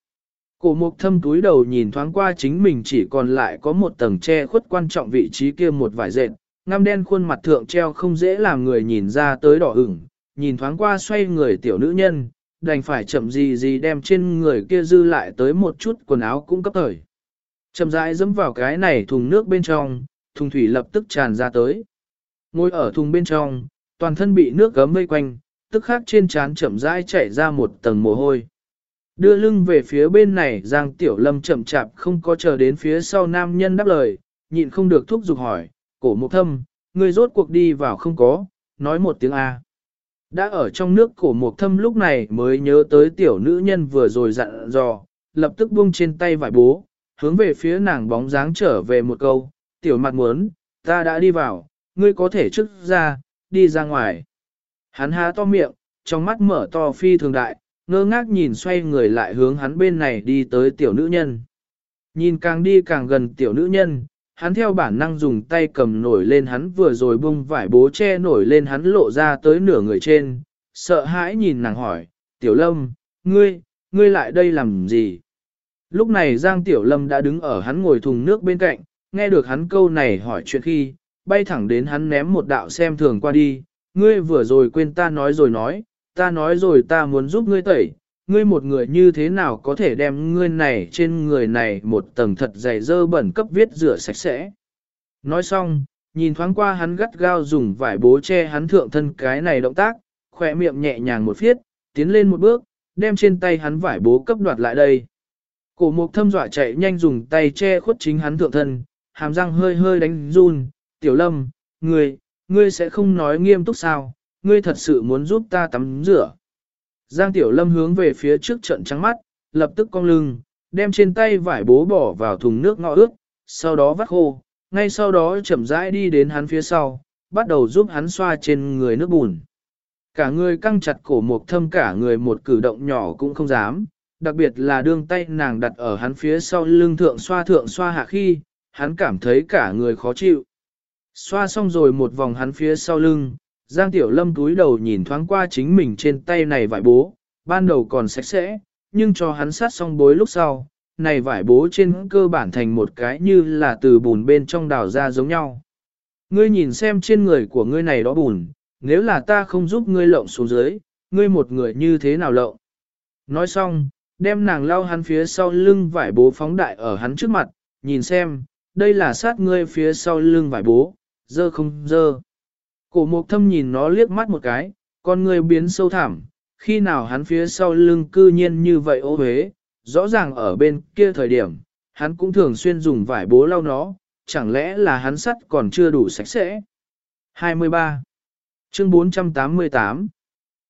Cổ mục thâm túi đầu nhìn thoáng qua chính mình chỉ còn lại có một tầng che khuất quan trọng vị trí kia một vải dệt, ngăm đen khuôn mặt thượng treo không dễ làm người nhìn ra tới đỏ ửng, nhìn thoáng qua xoay người tiểu nữ nhân, đành phải chậm gì gì đem trên người kia dư lại tới một chút quần áo cũng cấp thời. Chậm rãi dẫm vào cái này thùng nước bên trong, thùng thủy lập tức tràn ra tới. Ngồi ở thùng bên trong, toàn thân bị nước gấm vây quanh, tức khắc trên trán chậm rãi chảy ra một tầng mồ hôi. Đưa lưng về phía bên này Giang Tiểu Lâm chậm chạp không có chờ đến phía sau nam nhân đáp lời, nhịn không được thúc giục hỏi, cổ mục thâm, người rốt cuộc đi vào không có, nói một tiếng A. Đã ở trong nước cổ mục thâm lúc này mới nhớ tới tiểu nữ nhân vừa rồi dặn dò, lập tức buông trên tay vải bố, hướng về phía nàng bóng dáng trở về một câu, tiểu mặt muốn, ta đã đi vào, ngươi có thể trước ra, đi ra ngoài. Hắn há to miệng, trong mắt mở to phi thường đại, ngơ ngác nhìn xoay người lại hướng hắn bên này đi tới tiểu nữ nhân. Nhìn càng đi càng gần tiểu nữ nhân, hắn theo bản năng dùng tay cầm nổi lên hắn vừa rồi bung vải bố che nổi lên hắn lộ ra tới nửa người trên, sợ hãi nhìn nàng hỏi, tiểu lâm, ngươi, ngươi lại đây làm gì? Lúc này Giang Tiểu Lâm đã đứng ở hắn ngồi thùng nước bên cạnh, nghe được hắn câu này hỏi chuyện khi, bay thẳng đến hắn ném một đạo xem thường qua đi, ngươi vừa rồi quên ta nói rồi nói, ta nói rồi ta muốn giúp ngươi tẩy, ngươi một người như thế nào có thể đem ngươi này trên người này một tầng thật dày dơ bẩn cấp viết rửa sạch sẽ. Nói xong, nhìn thoáng qua hắn gắt gao dùng vải bố che hắn thượng thân cái này động tác, khỏe miệng nhẹ nhàng một phiết, tiến lên một bước, đem trên tay hắn vải bố cấp đoạt lại đây. Cổ mục thâm dọa chạy nhanh dùng tay che khuất chính hắn thượng thân, hàm răng hơi hơi đánh run, tiểu lâm, ngươi, ngươi sẽ không nói nghiêm túc sao, ngươi thật sự muốn giúp ta tắm rửa. Giang tiểu lâm hướng về phía trước trận trắng mắt, lập tức cong lưng, đem trên tay vải bố bỏ vào thùng nước ngọ ướt, sau đó vắt khô, ngay sau đó chậm rãi đi đến hắn phía sau, bắt đầu giúp hắn xoa trên người nước bùn. Cả người căng chặt cổ một thâm cả người một cử động nhỏ cũng không dám, đặc biệt là đương tay nàng đặt ở hắn phía sau lưng thượng xoa thượng xoa hạ khi, hắn cảm thấy cả người khó chịu. Xoa xong rồi một vòng hắn phía sau lưng, Giang Tiểu Lâm túi đầu nhìn thoáng qua chính mình trên tay này vải bố, ban đầu còn sạch sẽ, nhưng cho hắn sát xong bối lúc sau, này vải bố trên cơ bản thành một cái như là từ bùn bên trong đào ra giống nhau. Ngươi nhìn xem trên người của ngươi này đó bùn, nếu là ta không giúp ngươi lộng xuống dưới, ngươi một người như thế nào lộng. Nói xong, đem nàng lau hắn phía sau lưng vải bố phóng đại ở hắn trước mặt, nhìn xem, đây là sát ngươi phía sau lưng vải bố, dơ không dơ. Cổ mục thâm nhìn nó liếc mắt một cái, con người biến sâu thẳm, khi nào hắn phía sau lưng cư nhiên như vậy ô huế, rõ ràng ở bên kia thời điểm, hắn cũng thường xuyên dùng vải bố lau nó, chẳng lẽ là hắn sắt còn chưa đủ sạch sẽ. 23. Chương 488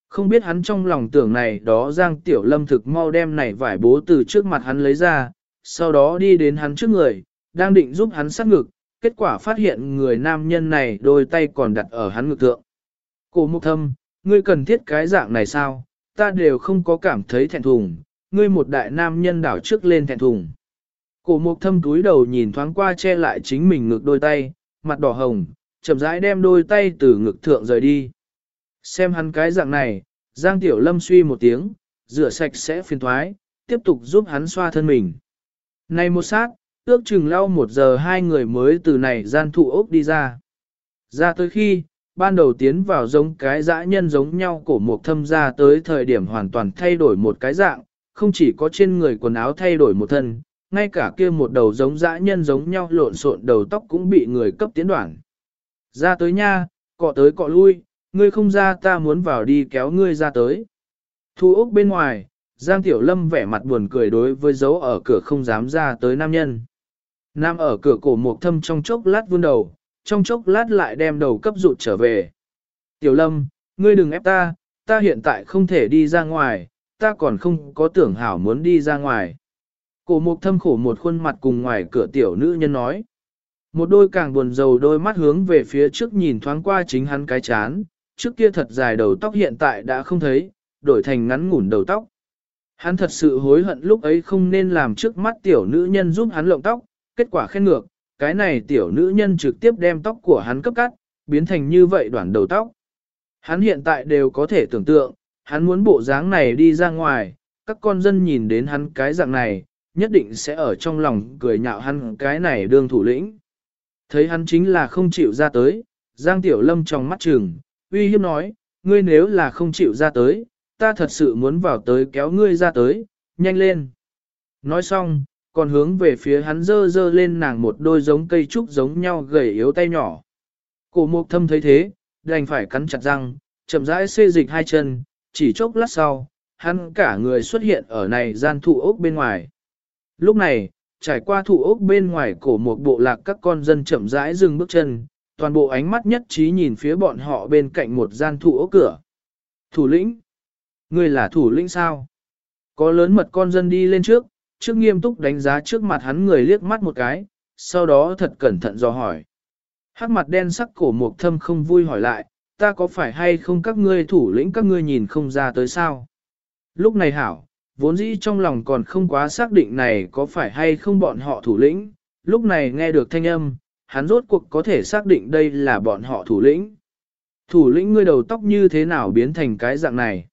không biết hắn trong lòng tưởng này đó Giang Tiểu Lâm thực mau đem này vải bố từ trước mặt hắn lấy ra, sau đó đi đến hắn trước người, đang định giúp hắn sát ngực, kết quả phát hiện người nam nhân này đôi tay còn đặt ở hắn ngực thượng. Cổ mục thâm, ngươi cần thiết cái dạng này sao, ta đều không có cảm thấy thẹn thùng, ngươi một đại nam nhân đảo trước lên thẹn thùng. Cổ mục thâm túi đầu nhìn thoáng qua che lại chính mình ngực đôi tay, mặt đỏ hồng, chậm rãi đem đôi tay từ ngực thượng rời đi. Xem hắn cái dạng này, Giang Tiểu Lâm suy một tiếng, rửa sạch sẽ phiền thoái, tiếp tục giúp hắn xoa thân mình. Này một sát, ước chừng lau một giờ hai người mới từ này gian thụ ốc đi ra. Ra tới khi, ban đầu tiến vào giống cái dã nhân giống nhau cổ mục thâm ra tới thời điểm hoàn toàn thay đổi một cái dạng, không chỉ có trên người quần áo thay đổi một thân, ngay cả kia một đầu giống dã nhân giống nhau lộn xộn đầu tóc cũng bị người cấp tiến đoạn. Ra tới nha, cọ tới cọ lui, ngươi không ra ta muốn vào đi kéo ngươi ra tới. Thu ốc bên ngoài, Giang Tiểu Lâm vẻ mặt buồn cười đối với dấu ở cửa không dám ra tới nam nhân. Nam ở cửa cổ một thâm trong chốc lát vươn đầu, trong chốc lát lại đem đầu cấp rụt trở về. Tiểu Lâm, ngươi đừng ép ta, ta hiện tại không thể đi ra ngoài, ta còn không có tưởng hảo muốn đi ra ngoài. Cổ mục thâm khổ một khuôn mặt cùng ngoài cửa tiểu nữ nhân nói. Một đôi càng buồn rầu đôi mắt hướng về phía trước nhìn thoáng qua chính hắn cái chán, trước kia thật dài đầu tóc hiện tại đã không thấy, đổi thành ngắn ngủn đầu tóc. Hắn thật sự hối hận lúc ấy không nên làm trước mắt tiểu nữ nhân giúp hắn lộng tóc, kết quả khen ngược, cái này tiểu nữ nhân trực tiếp đem tóc của hắn cấp cắt, biến thành như vậy đoạn đầu tóc. Hắn hiện tại đều có thể tưởng tượng, hắn muốn bộ dáng này đi ra ngoài, các con dân nhìn đến hắn cái dạng này, nhất định sẽ ở trong lòng cười nhạo hắn cái này đương thủ lĩnh. Thấy hắn chính là không chịu ra tới, Giang Tiểu Lâm trong mắt trừng, uy hiếp nói, ngươi nếu là không chịu ra tới, ta thật sự muốn vào tới kéo ngươi ra tới, nhanh lên. Nói xong, còn hướng về phía hắn dơ dơ lên nàng một đôi giống cây trúc giống nhau gầy yếu tay nhỏ. Cổ mục thâm thấy thế, đành phải cắn chặt răng, chậm rãi xê dịch hai chân, chỉ chốc lát sau, hắn cả người xuất hiện ở này gian thụ ốc bên ngoài. Lúc này, trải qua thụ ốc bên ngoài cổ một bộ lạc các con dân chậm rãi dừng bước chân, toàn bộ ánh mắt nhất trí nhìn phía bọn họ bên cạnh một gian thụ ốc cửa. Thủ lĩnh? Người là thủ lĩnh sao? Có lớn mật con dân đi lên trước, trước nghiêm túc đánh giá trước mặt hắn người liếc mắt một cái, sau đó thật cẩn thận dò hỏi. Hắc mặt đen sắc cổ mục thâm không vui hỏi lại, ta có phải hay không các ngươi thủ lĩnh các ngươi nhìn không ra tới sao? Lúc này hảo, vốn dĩ trong lòng còn không quá xác định này có phải hay không bọn họ thủ lĩnh, lúc này nghe được thanh âm, hắn rốt cuộc có thể xác định đây là bọn họ thủ lĩnh. Thủ lĩnh ngươi đầu tóc như thế nào biến thành cái dạng này?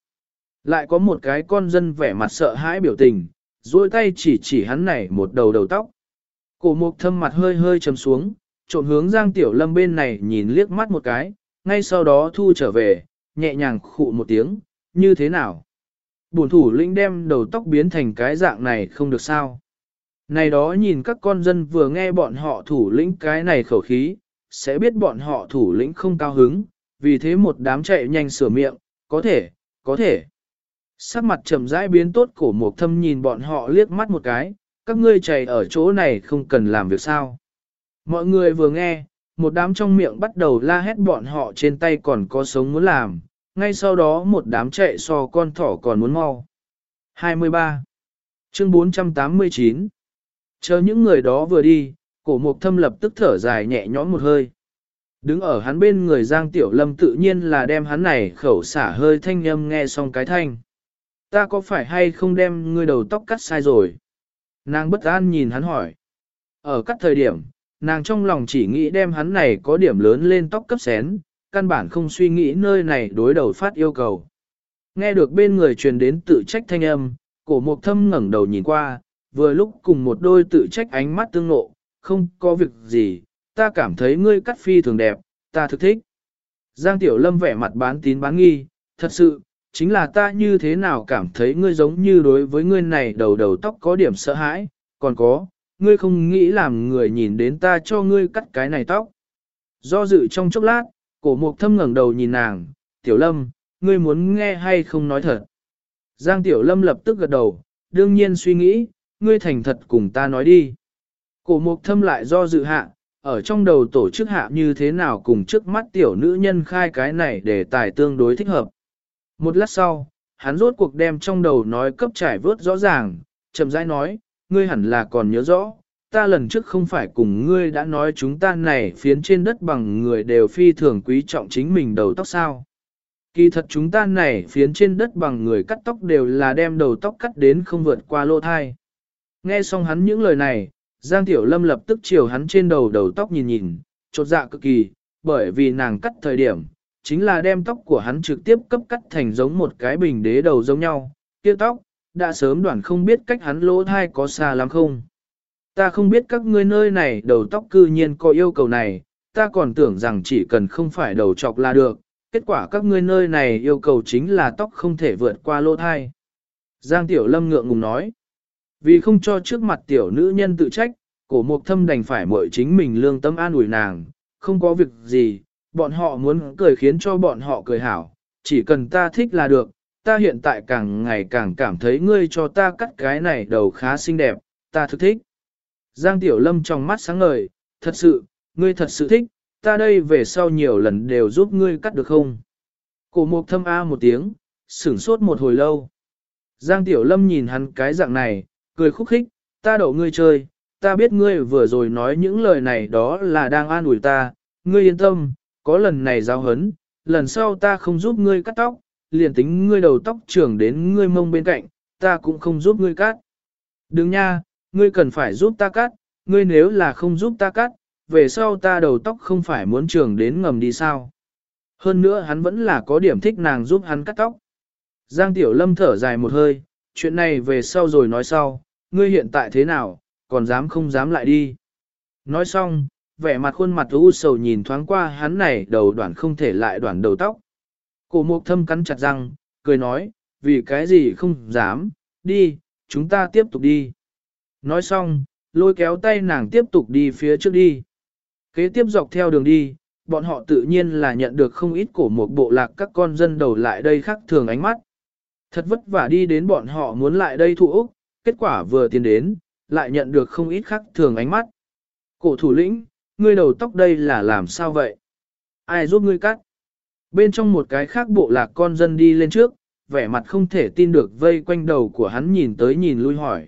Lại có một cái con dân vẻ mặt sợ hãi biểu tình, duỗi tay chỉ chỉ hắn này một đầu đầu tóc. Cổ mục thâm mặt hơi hơi chấm xuống, trộn hướng Giang Tiểu Lâm bên này nhìn liếc mắt một cái, ngay sau đó thu trở về, nhẹ nhàng khụ một tiếng, như thế nào? Bổn thủ lĩnh đem đầu tóc biến thành cái dạng này không được sao. Này đó nhìn các con dân vừa nghe bọn họ thủ lĩnh cái này khẩu khí, sẽ biết bọn họ thủ lĩnh không cao hứng, vì thế một đám chạy nhanh sửa miệng, có thể, có thể. Sắc mặt trầm rãi biến tốt cổ mục thâm nhìn bọn họ liếc mắt một cái, các ngươi chạy ở chỗ này không cần làm việc sao. Mọi người vừa nghe, một đám trong miệng bắt đầu la hét bọn họ trên tay còn có sống muốn làm, ngay sau đó một đám chạy so con thỏ còn muốn mau. 23. Chương 489 Chờ những người đó vừa đi, cổ mục thâm lập tức thở dài nhẹ nhõm một hơi. Đứng ở hắn bên người Giang Tiểu Lâm tự nhiên là đem hắn này khẩu xả hơi thanh âm nghe xong cái thanh. Ta có phải hay không đem ngươi đầu tóc cắt sai rồi? Nàng bất an nhìn hắn hỏi. Ở cắt thời điểm, nàng trong lòng chỉ nghĩ đem hắn này có điểm lớn lên tóc cấp xén, căn bản không suy nghĩ nơi này đối đầu phát yêu cầu. Nghe được bên người truyền đến tự trách thanh âm, cổ mục thâm ngẩng đầu nhìn qua, vừa lúc cùng một đôi tự trách ánh mắt tương ngộ, không có việc gì, ta cảm thấy ngươi cắt phi thường đẹp, ta thực thích. Giang Tiểu Lâm vẻ mặt bán tín bán nghi, thật sự, chính là ta như thế nào cảm thấy ngươi giống như đối với ngươi này đầu đầu tóc có điểm sợ hãi, còn có, ngươi không nghĩ làm người nhìn đến ta cho ngươi cắt cái này tóc. Do dự trong chốc lát, cổ mục thâm ngẩng đầu nhìn nàng, Tiểu Lâm, ngươi muốn nghe hay không nói thật. Giang Tiểu Lâm lập tức gật đầu, đương nhiên suy nghĩ, ngươi thành thật cùng ta nói đi. Cổ mục thâm lại do dự hạ, ở trong đầu tổ chức hạ như thế nào cùng trước mắt tiểu nữ nhân khai cái này để tài tương đối thích hợp. Một lát sau, hắn rốt cuộc đem trong đầu nói cấp trải vớt rõ ràng, chậm rãi nói, ngươi hẳn là còn nhớ rõ, ta lần trước không phải cùng ngươi đã nói chúng ta này phiến trên đất bằng người đều phi thường quý trọng chính mình đầu tóc sao. Kỳ thật chúng ta này phiến trên đất bằng người cắt tóc đều là đem đầu tóc cắt đến không vượt qua lô thai. Nghe xong hắn những lời này, Giang Tiểu Lâm lập tức chiều hắn trên đầu đầu tóc nhìn nhìn, chột dạ cực kỳ, bởi vì nàng cắt thời điểm, chính là đem tóc của hắn trực tiếp cấp cắt thành giống một cái bình đế đầu giống nhau, kia tóc, đã sớm đoạn không biết cách hắn lỗ thai có xa lắm không. Ta không biết các ngươi nơi này đầu tóc cư nhiên có yêu cầu này, ta còn tưởng rằng chỉ cần không phải đầu chọc là được, kết quả các ngươi nơi này yêu cầu chính là tóc không thể vượt qua lỗ thai. Giang Tiểu Lâm ngượng ngùng nói, vì không cho trước mặt tiểu nữ nhân tự trách, cổ mục thâm đành phải mội chính mình lương tâm an ủi nàng, không có việc gì, bọn họ muốn cười khiến cho bọn họ cười hảo, chỉ cần ta thích là được, ta hiện tại càng ngày càng cảm thấy ngươi cho ta cắt cái này đầu khá xinh đẹp, ta thực thích. Giang Tiểu Lâm trong mắt sáng ngời, thật sự, ngươi thật sự thích, ta đây về sau nhiều lần đều giúp ngươi cắt được không? Cổ mục thâm A một tiếng, sửng sốt một hồi lâu. Giang Tiểu Lâm nhìn hắn cái dạng này, cười khúc khích, ta đậu ngươi chơi, ta biết ngươi vừa rồi nói những lời này đó là đang an ủi ta, ngươi yên tâm, có lần này giao hấn, lần sau ta không giúp ngươi cắt tóc, liền tính ngươi đầu tóc trưởng đến ngươi mông bên cạnh, ta cũng không giúp ngươi cắt. Đừng nha, ngươi cần phải giúp ta cắt, ngươi nếu là không giúp ta cắt, về sau ta đầu tóc không phải muốn trưởng đến ngầm đi sao. Hơn nữa hắn vẫn là có điểm thích nàng giúp hắn cắt tóc. Giang Tiểu Lâm thở dài một hơi, chuyện này về sau rồi nói sau, ngươi hiện tại thế nào, còn dám không dám lại đi. Nói xong, vẻ mặt khuôn mặt u sầu nhìn thoáng qua hắn này đầu đoạn không thể lại đoạn đầu tóc. Cổ mục thâm cắn chặt răng, cười nói, vì cái gì không dám, đi, chúng ta tiếp tục đi. Nói xong, lôi kéo tay nàng tiếp tục đi phía trước đi. Kế tiếp dọc theo đường đi, bọn họ tự nhiên là nhận được không ít cổ một bộ lạc các con dân đầu lại đây khác thường ánh mắt. Thật vất vả đi đến bọn họ muốn lại đây thủ Úc, kết quả vừa tiến đến, lại nhận được không ít khác thường ánh mắt. Cổ thủ lĩnh, ngươi đầu tóc đây là làm sao vậy? Ai giúp ngươi cắt? Bên trong một cái khác bộ lạc con dân đi lên trước, vẻ mặt không thể tin được vây quanh đầu của hắn nhìn tới nhìn lui hỏi.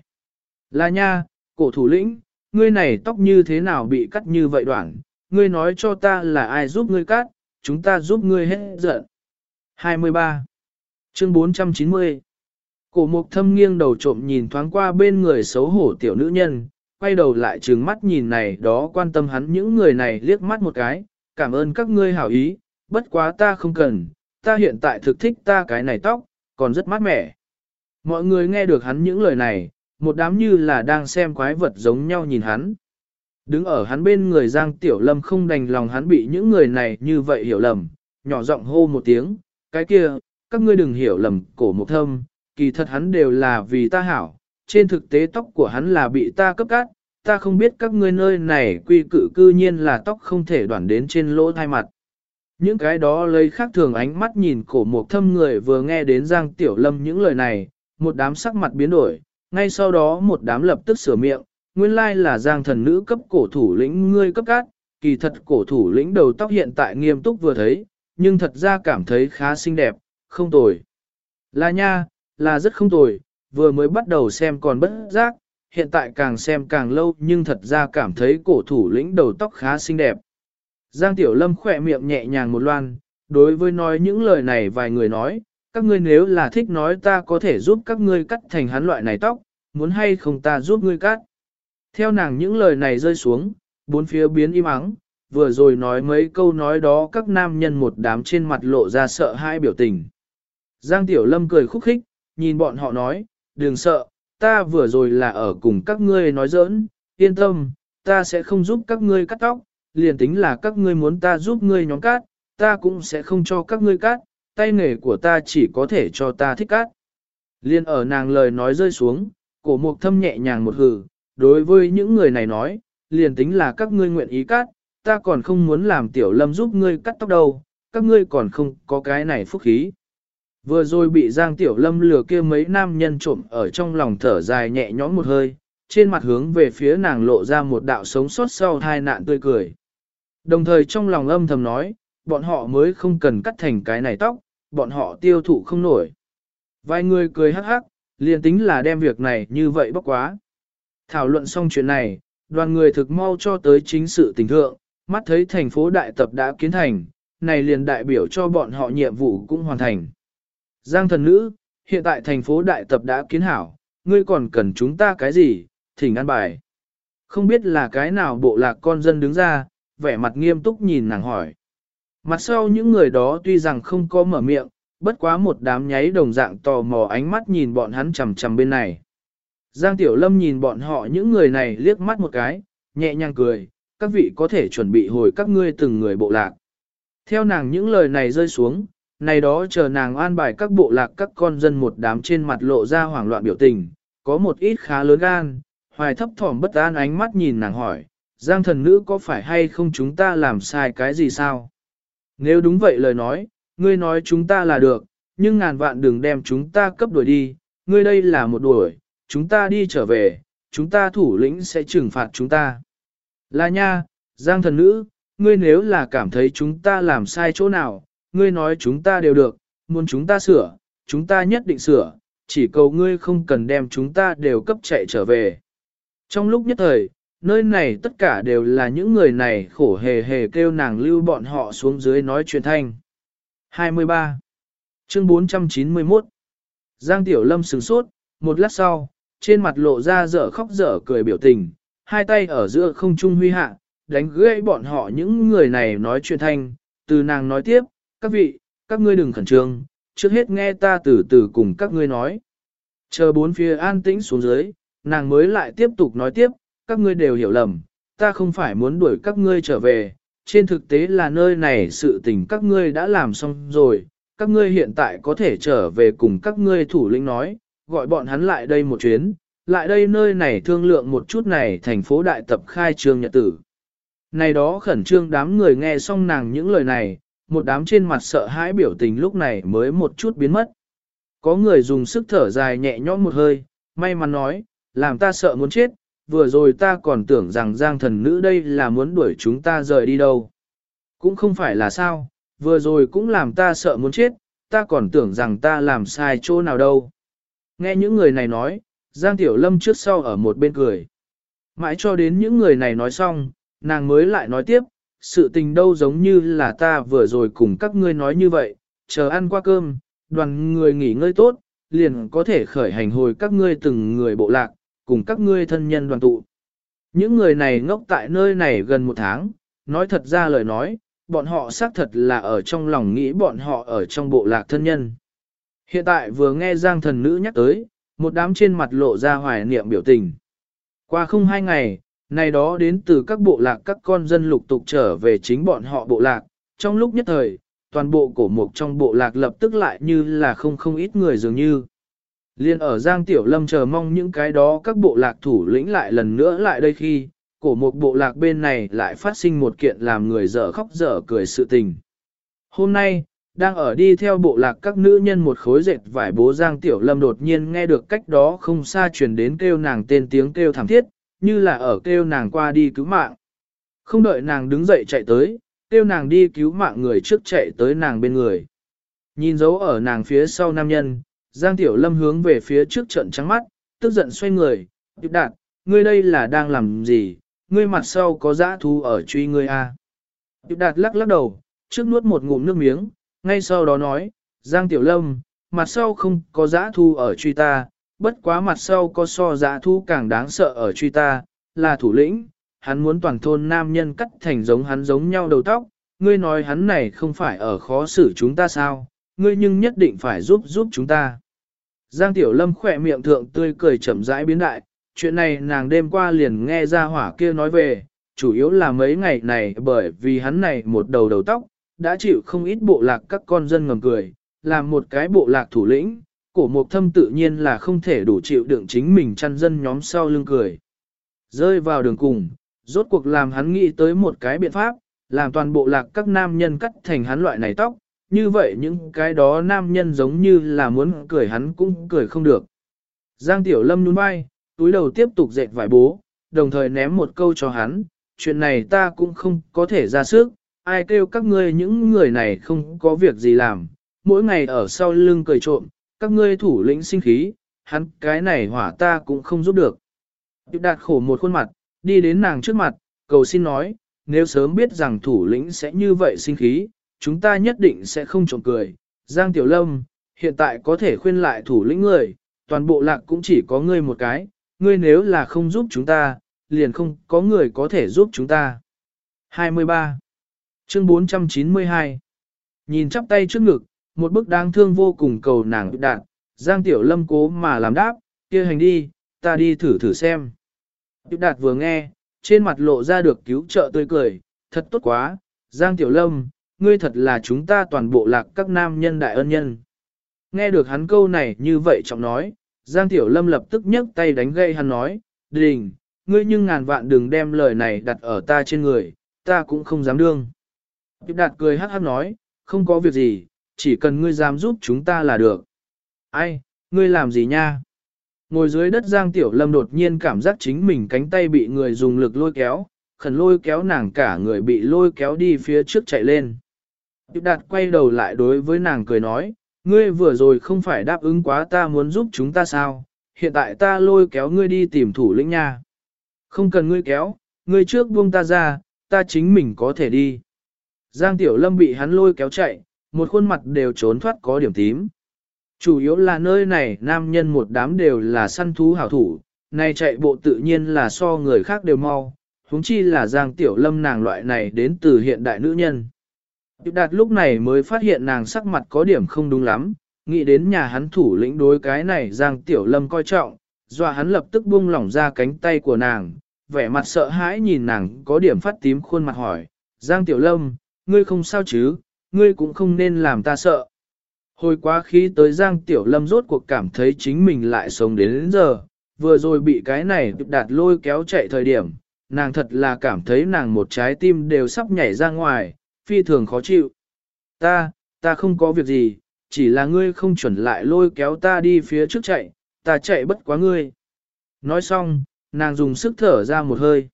Là nha, cổ thủ lĩnh, ngươi này tóc như thế nào bị cắt như vậy đoạn, ngươi nói cho ta là ai giúp ngươi cắt, chúng ta giúp ngươi hết giận. 23. Chương 490 Cổ mục thâm nghiêng đầu trộm nhìn thoáng qua bên người xấu hổ tiểu nữ nhân, quay đầu lại trừng mắt nhìn này đó quan tâm hắn những người này liếc mắt một cái, cảm ơn các ngươi hảo ý, bất quá ta không cần, ta hiện tại thực thích ta cái này tóc, còn rất mát mẻ. Mọi người nghe được hắn những lời này, một đám như là đang xem quái vật giống nhau nhìn hắn. Đứng ở hắn bên người Giang Tiểu Lâm không đành lòng hắn bị những người này như vậy hiểu lầm, nhỏ giọng hô một tiếng, cái kia, các ngươi đừng hiểu lầm cổ mục thâm, kỳ thật hắn đều là vì ta hảo, trên thực tế tóc của hắn là bị ta cấp cát, ta không biết các ngươi nơi này quy cự cư nhiên là tóc không thể đoạn đến trên lỗ thai mặt. Những cái đó lấy khác thường ánh mắt nhìn cổ mục thâm người vừa nghe đến Giang Tiểu Lâm những lời này, một đám sắc mặt biến đổi, ngay sau đó một đám lập tức sửa miệng, nguyên lai là Giang thần nữ cấp cổ thủ lĩnh ngươi cấp cát, kỳ thật cổ thủ lĩnh đầu tóc hiện tại nghiêm túc vừa thấy, nhưng thật ra cảm thấy khá xinh đẹp, không tồi. Là nha, là rất không tồi, vừa mới bắt đầu xem còn bất giác, hiện tại càng xem càng lâu nhưng thật ra cảm thấy cổ thủ lĩnh đầu tóc khá xinh đẹp. Giang Tiểu Lâm khỏe miệng nhẹ nhàng một loan, đối với nói những lời này vài người nói, các ngươi nếu là thích nói ta có thể giúp các ngươi cắt thành hắn loại này tóc, muốn hay không ta giúp ngươi cắt. Theo nàng những lời này rơi xuống, bốn phía biến im ắng, vừa rồi nói mấy câu nói đó các nam nhân một đám trên mặt lộ ra sợ hãi biểu tình. Giang Tiểu Lâm cười khúc khích, nhìn bọn họ nói, đừng sợ, ta vừa rồi là ở cùng các ngươi nói giỡn, yên tâm, ta sẽ không giúp các ngươi cắt tóc, liền tính là các ngươi muốn ta giúp ngươi nhóm cắt, ta cũng sẽ không cho các ngươi cắt, tay nghề của ta chỉ có thể cho ta thích cắt. Liên ở nàng lời nói rơi xuống, cổ mục thâm nhẹ nhàng một hừ, đối với những người này nói, liền tính là các ngươi nguyện ý cắt, ta còn không muốn làm tiểu lâm giúp ngươi cắt tóc đâu, các ngươi còn không có cái này phúc khí. Vừa rồi bị Giang Tiểu Lâm lừa kia mấy nam nhân trộm ở trong lòng thở dài nhẹ nhõm một hơi, trên mặt hướng về phía nàng lộ ra một đạo sống sót sau hai nạn tươi cười. Đồng thời trong lòng âm thầm nói, bọn họ mới không cần cắt thành cái này tóc, bọn họ tiêu thụ không nổi. Vài người cười hắc hắc, liền tính là đem việc này như vậy bốc quá. Thảo luận xong chuyện này, đoàn người thực mau cho tới chính sự tình thượng, mắt thấy thành phố đại tập đã kiến thành, này liền đại biểu cho bọn họ nhiệm vụ cũng hoàn thành. Giang thần nữ, hiện tại thành phố đại tập đã kiến hảo, ngươi còn cần chúng ta cái gì, thỉnh an bài. Không biết là cái nào bộ lạc con dân đứng ra, vẻ mặt nghiêm túc nhìn nàng hỏi. Mặt sau những người đó tuy rằng không có mở miệng, bất quá một đám nháy đồng dạng tò mò ánh mắt nhìn bọn hắn chầm chầm bên này. Giang Tiểu Lâm nhìn bọn họ những người này liếc mắt một cái, nhẹ nhàng cười, các vị có thể chuẩn bị hồi các ngươi từng người bộ lạc. Theo nàng những lời này rơi xuống, này đó chờ nàng an bài các bộ lạc các con dân một đám trên mặt lộ ra hoảng loạn biểu tình, có một ít khá lớn gan, hoài thấp thỏm bất an ánh mắt nhìn nàng hỏi, Giang thần nữ có phải hay không chúng ta làm sai cái gì sao? Nếu đúng vậy lời nói, ngươi nói chúng ta là được, nhưng ngàn vạn đừng đem chúng ta cấp đuổi đi, ngươi đây là một đuổi, chúng ta đi trở về, chúng ta thủ lĩnh sẽ trừng phạt chúng ta. Là nha, Giang thần nữ, ngươi nếu là cảm thấy chúng ta làm sai chỗ nào, ngươi nói chúng ta đều được, muốn chúng ta sửa, chúng ta nhất định sửa, chỉ cầu ngươi không cần đem chúng ta đều cấp chạy trở về. Trong lúc nhất thời, nơi này tất cả đều là những người này khổ hề hề kêu nàng lưu bọn họ xuống dưới nói chuyện thanh. 23. Chương 491 Giang Tiểu Lâm sừng sốt, một lát sau, trên mặt lộ ra dở khóc dở cười biểu tình, hai tay ở giữa không trung huy hạ, đánh gãy bọn họ những người này nói chuyện thanh, từ nàng nói tiếp, các vị, các ngươi đừng khẩn trương, trước hết nghe ta từ từ cùng các ngươi nói. Chờ bốn phía an tĩnh xuống dưới, nàng mới lại tiếp tục nói tiếp, các ngươi đều hiểu lầm, ta không phải muốn đuổi các ngươi trở về, trên thực tế là nơi này sự tình các ngươi đã làm xong rồi, các ngươi hiện tại có thể trở về cùng các ngươi thủ lĩnh nói, gọi bọn hắn lại đây một chuyến, lại đây nơi này thương lượng một chút này thành phố đại tập khai trương nhật tử. Này đó khẩn trương đám người nghe xong nàng những lời này, một đám trên mặt sợ hãi biểu tình lúc này mới một chút biến mất. Có người dùng sức thở dài nhẹ nhõm một hơi, may mắn nói, làm ta sợ muốn chết, vừa rồi ta còn tưởng rằng giang thần nữ đây là muốn đuổi chúng ta rời đi đâu. Cũng không phải là sao, vừa rồi cũng làm ta sợ muốn chết, ta còn tưởng rằng ta làm sai chỗ nào đâu. Nghe những người này nói, Giang Tiểu Lâm trước sau ở một bên cười. Mãi cho đến những người này nói xong, nàng mới lại nói tiếp, sự tình đâu giống như là ta vừa rồi cùng các ngươi nói như vậy, chờ ăn qua cơm, đoàn người nghỉ ngơi tốt, liền có thể khởi hành hồi các ngươi từng người bộ lạc, cùng các ngươi thân nhân đoàn tụ. Những người này ngốc tại nơi này gần một tháng, nói thật ra lời nói, bọn họ xác thật là ở trong lòng nghĩ bọn họ ở trong bộ lạc thân nhân. Hiện tại vừa nghe Giang thần nữ nhắc tới, một đám trên mặt lộ ra hoài niệm biểu tình. Qua không hai ngày, này đó đến từ các bộ lạc các con dân lục tục trở về chính bọn họ bộ lạc, trong lúc nhất thời, toàn bộ cổ mục trong bộ lạc lập tức lại như là không không ít người dường như. Liên ở Giang Tiểu Lâm chờ mong những cái đó các bộ lạc thủ lĩnh lại lần nữa lại đây khi, cổ một bộ lạc bên này lại phát sinh một kiện làm người dở khóc dở cười sự tình. Hôm nay, đang ở đi theo bộ lạc các nữ nhân một khối dệt vải bố Giang Tiểu Lâm đột nhiên nghe được cách đó không xa truyền đến kêu nàng tên tiếng kêu thảm thiết, như là ở kêu nàng qua đi cứu mạng. Không đợi nàng đứng dậy chạy tới, kêu nàng đi cứu mạng người trước chạy tới nàng bên người. Nhìn dấu ở nàng phía sau nam nhân, Giang Tiểu Lâm hướng về phía trước trận trắng mắt, tức giận xoay người, Điệp đạt, ngươi đây là đang làm gì, ngươi mặt sau có dã thú ở truy ngươi à. Điệp đạt lắc lắc đầu, trước nuốt một ngụm nước miếng, ngay sau đó nói, Giang Tiểu Lâm, mặt sau không có dã thú ở truy ta, bất quá mặt sau có so dã thu càng đáng sợ ở truy ta, là thủ lĩnh, hắn muốn toàn thôn nam nhân cắt thành giống hắn giống nhau đầu tóc, ngươi nói hắn này không phải ở khó xử chúng ta sao, ngươi nhưng nhất định phải giúp giúp chúng ta. Giang Tiểu Lâm khỏe miệng thượng tươi cười chậm rãi biến đại, chuyện này nàng đêm qua liền nghe ra hỏa kia nói về, chủ yếu là mấy ngày này bởi vì hắn này một đầu đầu tóc, đã chịu không ít bộ lạc các con dân ngầm cười, làm một cái bộ lạc thủ lĩnh, cổ mục thâm tự nhiên là không thể đủ chịu đựng chính mình chăn dân nhóm sau lưng cười. Rơi vào đường cùng, rốt cuộc làm hắn nghĩ tới một cái biện pháp, làm toàn bộ lạc các nam nhân cắt thành hắn loại này tóc, như vậy những cái đó nam nhân giống như là muốn cười hắn cũng cười không được. Giang Tiểu Lâm nhún vai, túi đầu tiếp tục dệt vải bố, đồng thời ném một câu cho hắn, chuyện này ta cũng không có thể ra sức, ai kêu các ngươi những người này không có việc gì làm, mỗi ngày ở sau lưng cười trộm, các ngươi thủ lĩnh sinh khí, hắn cái này hỏa ta cũng không giúp được. Điệp đạt khổ một khuôn mặt, đi đến nàng trước mặt, cầu xin nói, nếu sớm biết rằng thủ lĩnh sẽ như vậy sinh khí, chúng ta nhất định sẽ không trộm cười. Giang Tiểu Lâm, hiện tại có thể khuyên lại thủ lĩnh người, toàn bộ lạc cũng chỉ có ngươi một cái, ngươi nếu là không giúp chúng ta, liền không có người có thể giúp chúng ta. 23. Chương 492 Nhìn chắp tay trước ngực, một bức đáng thương vô cùng cầu nàng đạt, Giang Tiểu Lâm cố mà làm đáp, kia hành đi, ta đi thử thử xem. Điệp đạt vừa nghe, trên mặt lộ ra được cứu trợ tươi cười, thật tốt quá, Giang Tiểu Lâm, ngươi thật là chúng ta toàn bộ lạc các nam nhân đại ân nhân. Nghe được hắn câu này như vậy trọng nói, Giang Tiểu Lâm lập tức nhấc tay đánh gây hắn nói, đình, ngươi nhưng ngàn vạn đừng đem lời này đặt ở ta trên người, ta cũng không dám đương. Điệp đạt cười hát hát nói, không có việc gì, chỉ cần ngươi dám giúp chúng ta là được. Ai, ngươi làm gì nha? Ngồi dưới đất Giang Tiểu Lâm đột nhiên cảm giác chính mình cánh tay bị người dùng lực lôi kéo, khẩn lôi kéo nàng cả người bị lôi kéo đi phía trước chạy lên. Điệp đạt quay đầu lại đối với nàng cười nói, ngươi vừa rồi không phải đáp ứng quá ta muốn giúp chúng ta sao, hiện tại ta lôi kéo ngươi đi tìm thủ lĩnh nha. Không cần ngươi kéo, ngươi trước buông ta ra, ta chính mình có thể đi. Giang Tiểu Lâm bị hắn lôi kéo chạy, một khuôn mặt đều trốn thoát có điểm tím. Chủ yếu là nơi này nam nhân một đám đều là săn thú hảo thủ, này chạy bộ tự nhiên là so người khác đều mau, huống chi là Giang Tiểu Lâm nàng loại này đến từ hiện đại nữ nhân. Điệp đạt lúc này mới phát hiện nàng sắc mặt có điểm không đúng lắm, nghĩ đến nhà hắn thủ lĩnh đối cái này Giang Tiểu Lâm coi trọng, dọa hắn lập tức buông lỏng ra cánh tay của nàng, vẻ mặt sợ hãi nhìn nàng có điểm phát tím khuôn mặt hỏi, Giang Tiểu Lâm, ngươi không sao chứ, ngươi cũng không nên làm ta sợ. Hồi quá khí tới Giang Tiểu Lâm rốt cuộc cảm thấy chính mình lại sống đến, đến giờ, vừa rồi bị cái này đạt lôi kéo chạy thời điểm, nàng thật là cảm thấy nàng một trái tim đều sắp nhảy ra ngoài, phi thường khó chịu. Ta, ta không có việc gì, chỉ là ngươi không chuẩn lại lôi kéo ta đi phía trước chạy, ta chạy bất quá ngươi. Nói xong, nàng dùng sức thở ra một hơi.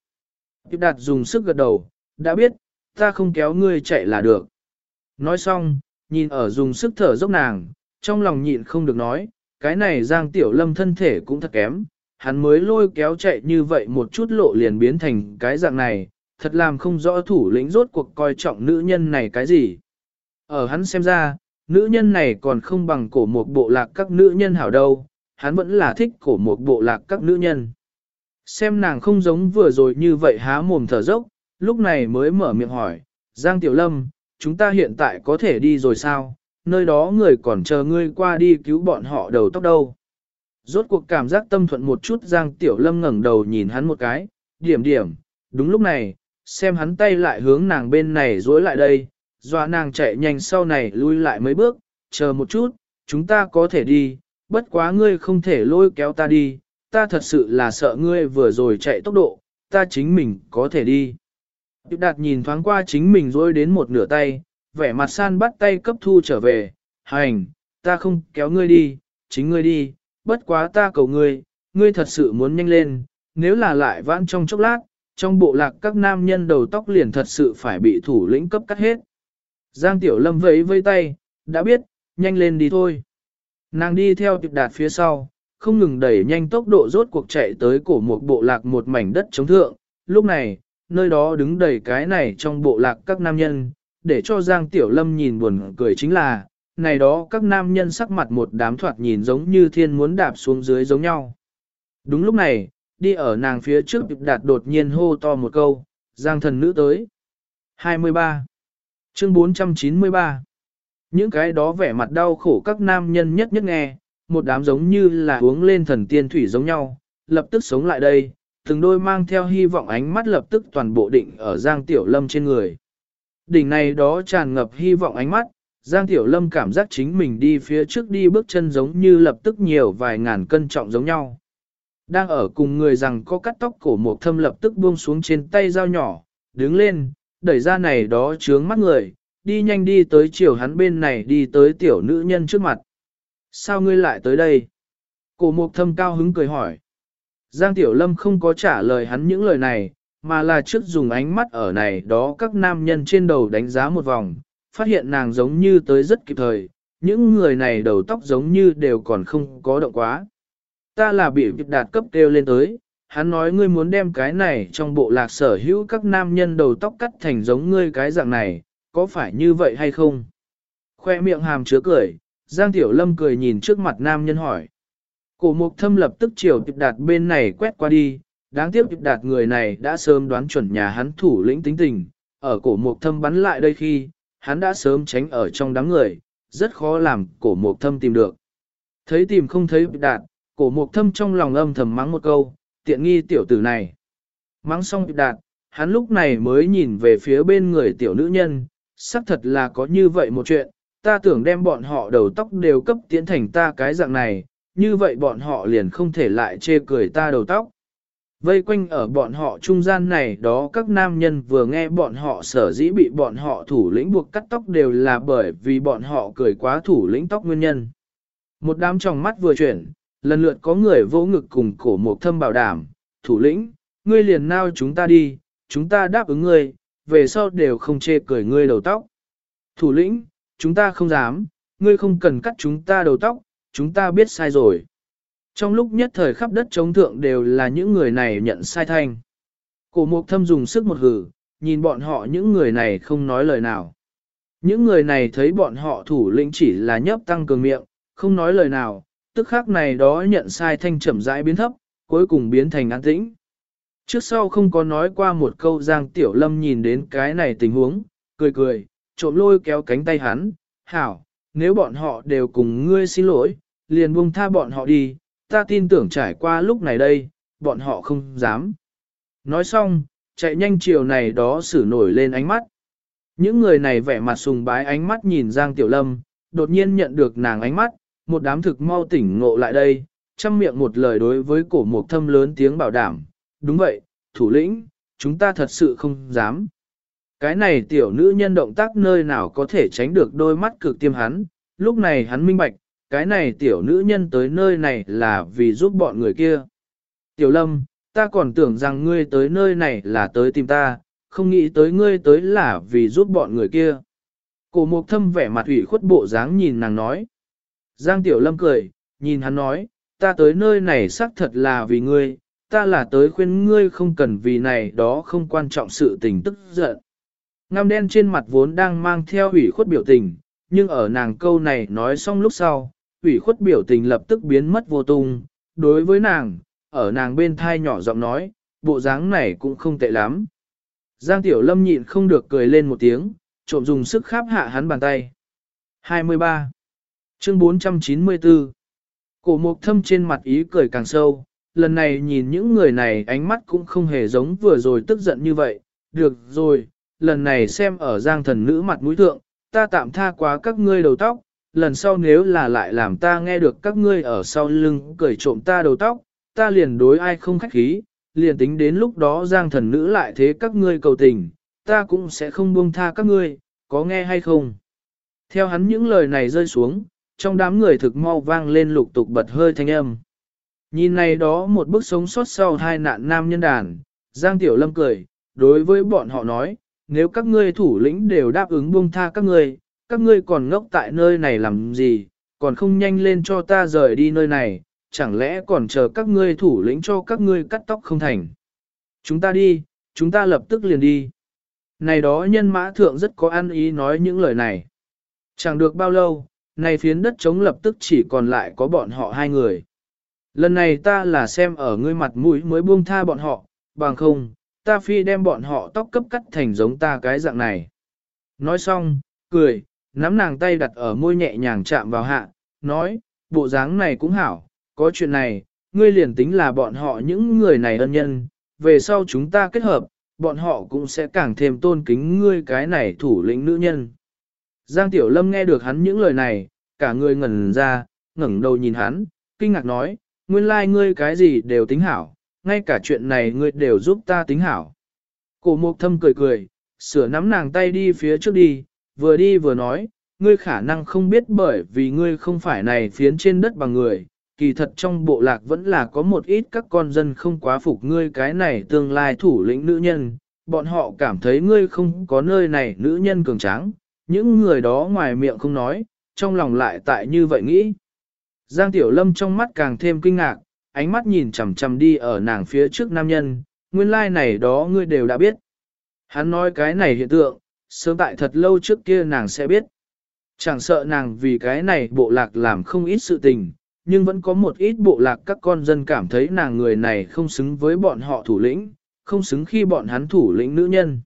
Tiếp đạt dùng sức gật đầu, đã biết, ta không kéo ngươi chạy là được. Nói xong, nhìn ở dùng sức thở dốc nàng, trong lòng nhịn không được nói, cái này Giang Tiểu Lâm thân thể cũng thật kém, hắn mới lôi kéo chạy như vậy một chút lộ liền biến thành cái dạng này, thật làm không rõ thủ lĩnh rốt cuộc coi trọng nữ nhân này cái gì. Ở hắn xem ra, nữ nhân này còn không bằng cổ một bộ lạc các nữ nhân hảo đâu, hắn vẫn là thích cổ một bộ lạc các nữ nhân. Xem nàng không giống vừa rồi như vậy há mồm thở dốc, lúc này mới mở miệng hỏi, Giang Tiểu Lâm, chúng ta hiện tại có thể đi rồi sao, nơi đó người còn chờ ngươi qua đi cứu bọn họ đầu tóc đâu. Rốt cuộc cảm giác tâm thuận một chút Giang Tiểu Lâm ngẩng đầu nhìn hắn một cái, điểm điểm, đúng lúc này, xem hắn tay lại hướng nàng bên này dối lại đây, dọa nàng chạy nhanh sau này lui lại mấy bước, chờ một chút, chúng ta có thể đi, bất quá ngươi không thể lôi kéo ta đi, ta thật sự là sợ ngươi vừa rồi chạy tốc độ, ta chính mình có thể đi. Điệp đạt nhìn thoáng qua chính mình dối đến một nửa tay, vẻ mặt san bắt tay cấp thu trở về, hành, ta không kéo ngươi đi, chính ngươi đi, bất quá ta cầu ngươi, ngươi thật sự muốn nhanh lên, nếu là lại vãn trong chốc lát, trong bộ lạc các nam nhân đầu tóc liền thật sự phải bị thủ lĩnh cấp cắt hết. Giang Tiểu Lâm vẫy vây tay, đã biết, nhanh lên đi thôi. Nàng đi theo tiệp đạt phía sau, không ngừng đẩy nhanh tốc độ rốt cuộc chạy tới cổ một bộ lạc một mảnh đất chống thượng. Lúc này, nơi đó đứng đầy cái này trong bộ lạc các nam nhân, để cho Giang Tiểu Lâm nhìn buồn cười chính là, này đó các nam nhân sắc mặt một đám thoạt nhìn giống như thiên muốn đạp xuống dưới giống nhau. Đúng lúc này, đi ở nàng phía trước Điệp Đạt đột nhiên hô to một câu, Giang thần nữ tới. 23. Chương 493 Những cái đó vẻ mặt đau khổ các nam nhân nhất nhất nghe, một đám giống như là uống lên thần tiên thủy giống nhau, lập tức sống lại đây, từng đôi mang theo hy vọng ánh mắt lập tức toàn bộ định ở Giang Tiểu Lâm trên người. Đỉnh này đó tràn ngập hy vọng ánh mắt, Giang Tiểu Lâm cảm giác chính mình đi phía trước đi bước chân giống như lập tức nhiều vài ngàn cân trọng giống nhau. Đang ở cùng người rằng có cắt tóc cổ một thâm lập tức buông xuống trên tay dao nhỏ, đứng lên, đẩy ra này đó trướng mắt người, đi nhanh đi tới chiều hắn bên này đi tới tiểu nữ nhân trước mặt. Sao ngươi lại tới đây? Cổ mục thâm cao hứng cười hỏi. Giang Tiểu Lâm không có trả lời hắn những lời này, mà là trước dùng ánh mắt ở này đó các nam nhân trên đầu đánh giá một vòng, phát hiện nàng giống như tới rất kịp thời, những người này đầu tóc giống như đều còn không có động quá. Ta là bị việc đạt cấp kêu lên tới, hắn nói ngươi muốn đem cái này trong bộ lạc sở hữu các nam nhân đầu tóc cắt thành giống ngươi cái dạng này, có phải như vậy hay không? Khoe miệng hàm chứa cười, Giang Tiểu Lâm cười nhìn trước mặt nam nhân hỏi. Cổ mục thâm lập tức chiều tiệp đạt bên này quét qua đi, đáng tiếc tiệp đạt người này đã sớm đoán chuẩn nhà hắn thủ lĩnh tính tình, ở cổ mục thâm bắn lại đây khi, hắn đã sớm tránh ở trong đám người, rất khó làm cổ mục thâm tìm được. Thấy tìm không thấy tiệp đạt, cổ mục thâm trong lòng âm thầm mắng một câu, tiện nghi tiểu tử này. Mắng xong tiệp đạt, hắn lúc này mới nhìn về phía bên người tiểu nữ nhân, xác thật là có như vậy một chuyện, ta tưởng đem bọn họ đầu tóc đều cấp tiến thành ta cái dạng này, như vậy bọn họ liền không thể lại chê cười ta đầu tóc. Vây quanh ở bọn họ trung gian này đó các nam nhân vừa nghe bọn họ sở dĩ bị bọn họ thủ lĩnh buộc cắt tóc đều là bởi vì bọn họ cười quá thủ lĩnh tóc nguyên nhân. Một đám trong mắt vừa chuyển, lần lượt có người vỗ ngực cùng cổ một thâm bảo đảm, thủ lĩnh, ngươi liền nao chúng ta đi, chúng ta đáp ứng ngươi, về sau đều không chê cười ngươi đầu tóc. Thủ lĩnh, chúng ta không dám, ngươi không cần cắt chúng ta đầu tóc, chúng ta biết sai rồi. Trong lúc nhất thời khắp đất chống thượng đều là những người này nhận sai thanh. Cổ mục thâm dùng sức một hử, nhìn bọn họ những người này không nói lời nào. Những người này thấy bọn họ thủ lĩnh chỉ là nhấp tăng cường miệng, không nói lời nào, tức khắc này đó nhận sai thanh chậm rãi biến thấp, cuối cùng biến thành an tĩnh. Trước sau không có nói qua một câu Giang Tiểu Lâm nhìn đến cái này tình huống, cười cười, trộm lôi kéo cánh tay hắn, hảo, nếu bọn họ đều cùng ngươi xin lỗi, liền buông tha bọn họ đi, ta tin tưởng trải qua lúc này đây, bọn họ không dám. Nói xong, chạy nhanh chiều này đó xử nổi lên ánh mắt. Những người này vẻ mặt sùng bái ánh mắt nhìn Giang Tiểu Lâm, đột nhiên nhận được nàng ánh mắt, một đám thực mau tỉnh ngộ lại đây, chăm miệng một lời đối với cổ mục thâm lớn tiếng bảo đảm. Đúng vậy, thủ lĩnh, chúng ta thật sự không dám. Cái này tiểu nữ nhân động tác nơi nào có thể tránh được đôi mắt cực tiêm hắn, lúc này hắn minh bạch, cái này tiểu nữ nhân tới nơi này là vì giúp bọn người kia. Tiểu lâm, ta còn tưởng rằng ngươi tới nơi này là tới tìm ta, không nghĩ tới ngươi tới là vì giúp bọn người kia. Cổ mục thâm vẻ mặt ủy khuất bộ dáng nhìn nàng nói. Giang tiểu lâm cười, nhìn hắn nói, ta tới nơi này xác thật là vì ngươi, ta là tới khuyên ngươi không cần vì này đó không quan trọng sự tình tức giận. Ngăm đen trên mặt vốn đang mang theo ủy khuất biểu tình, nhưng ở nàng câu này nói xong lúc sau, ủy khuất biểu tình lập tức biến mất vô tung. Đối với nàng, ở nàng bên thai nhỏ giọng nói, bộ dáng này cũng không tệ lắm. Giang Tiểu Lâm nhịn không được cười lên một tiếng, trộm dùng sức kháp hạ hắn bàn tay. 23. Chương 494 Cổ mục thâm trên mặt ý cười càng sâu, lần này nhìn những người này ánh mắt cũng không hề giống vừa rồi tức giận như vậy. Được rồi, lần này xem ở giang thần nữ mặt mũi thượng, ta tạm tha quá các ngươi đầu tóc, lần sau nếu là lại làm ta nghe được các ngươi ở sau lưng cởi trộm ta đầu tóc, ta liền đối ai không khách khí, liền tính đến lúc đó giang thần nữ lại thế các ngươi cầu tình, ta cũng sẽ không buông tha các ngươi, có nghe hay không? Theo hắn những lời này rơi xuống, trong đám người thực mau vang lên lục tục bật hơi thanh âm. Nhìn này đó một bức sống sót sau hai nạn nam nhân đàn, Giang Tiểu Lâm cười, đối với bọn họ nói, nếu các ngươi thủ lĩnh đều đáp ứng buông tha các ngươi, các ngươi còn ngốc tại nơi này làm gì, còn không nhanh lên cho ta rời đi nơi này, chẳng lẽ còn chờ các ngươi thủ lĩnh cho các ngươi cắt tóc không thành. Chúng ta đi, chúng ta lập tức liền đi. Này đó nhân mã thượng rất có ăn ý nói những lời này. Chẳng được bao lâu, này phiến đất trống lập tức chỉ còn lại có bọn họ hai người. Lần này ta là xem ở ngươi mặt mũi mới buông tha bọn họ, bằng không, ta phi đem bọn họ tóc cấp cắt thành giống ta cái dạng này. Nói xong, cười, nắm nàng tay đặt ở môi nhẹ nhàng chạm vào hạ, nói, bộ dáng này cũng hảo, có chuyện này, ngươi liền tính là bọn họ những người này ân nhân, về sau chúng ta kết hợp, bọn họ cũng sẽ càng thêm tôn kính ngươi cái này thủ lĩnh nữ nhân. Giang Tiểu Lâm nghe được hắn những lời này, cả người ngẩn ra, ngẩng đầu nhìn hắn, kinh ngạc nói, nguyên lai like ngươi cái gì đều tính hảo, ngay cả chuyện này ngươi đều giúp ta tính hảo. Cổ mục thâm cười cười, sửa nắm nàng tay đi phía trước đi, vừa đi vừa nói, ngươi khả năng không biết bởi vì ngươi không phải này phiến trên đất bằng người, kỳ thật trong bộ lạc vẫn là có một ít các con dân không quá phục ngươi cái này tương lai thủ lĩnh nữ nhân, bọn họ cảm thấy ngươi không có nơi này nữ nhân cường tráng, những người đó ngoài miệng không nói, trong lòng lại tại như vậy nghĩ. Giang Tiểu Lâm trong mắt càng thêm kinh ngạc, ánh mắt nhìn chằm chằm đi ở nàng phía trước nam nhân, nguyên lai like này đó ngươi đều đã biết. Hắn nói cái này hiện tượng, sớm tại thật lâu trước kia nàng sẽ biết. Chẳng sợ nàng vì cái này bộ lạc làm không ít sự tình, nhưng vẫn có một ít bộ lạc các con dân cảm thấy nàng người này không xứng với bọn họ thủ lĩnh, không xứng khi bọn hắn thủ lĩnh nữ nhân.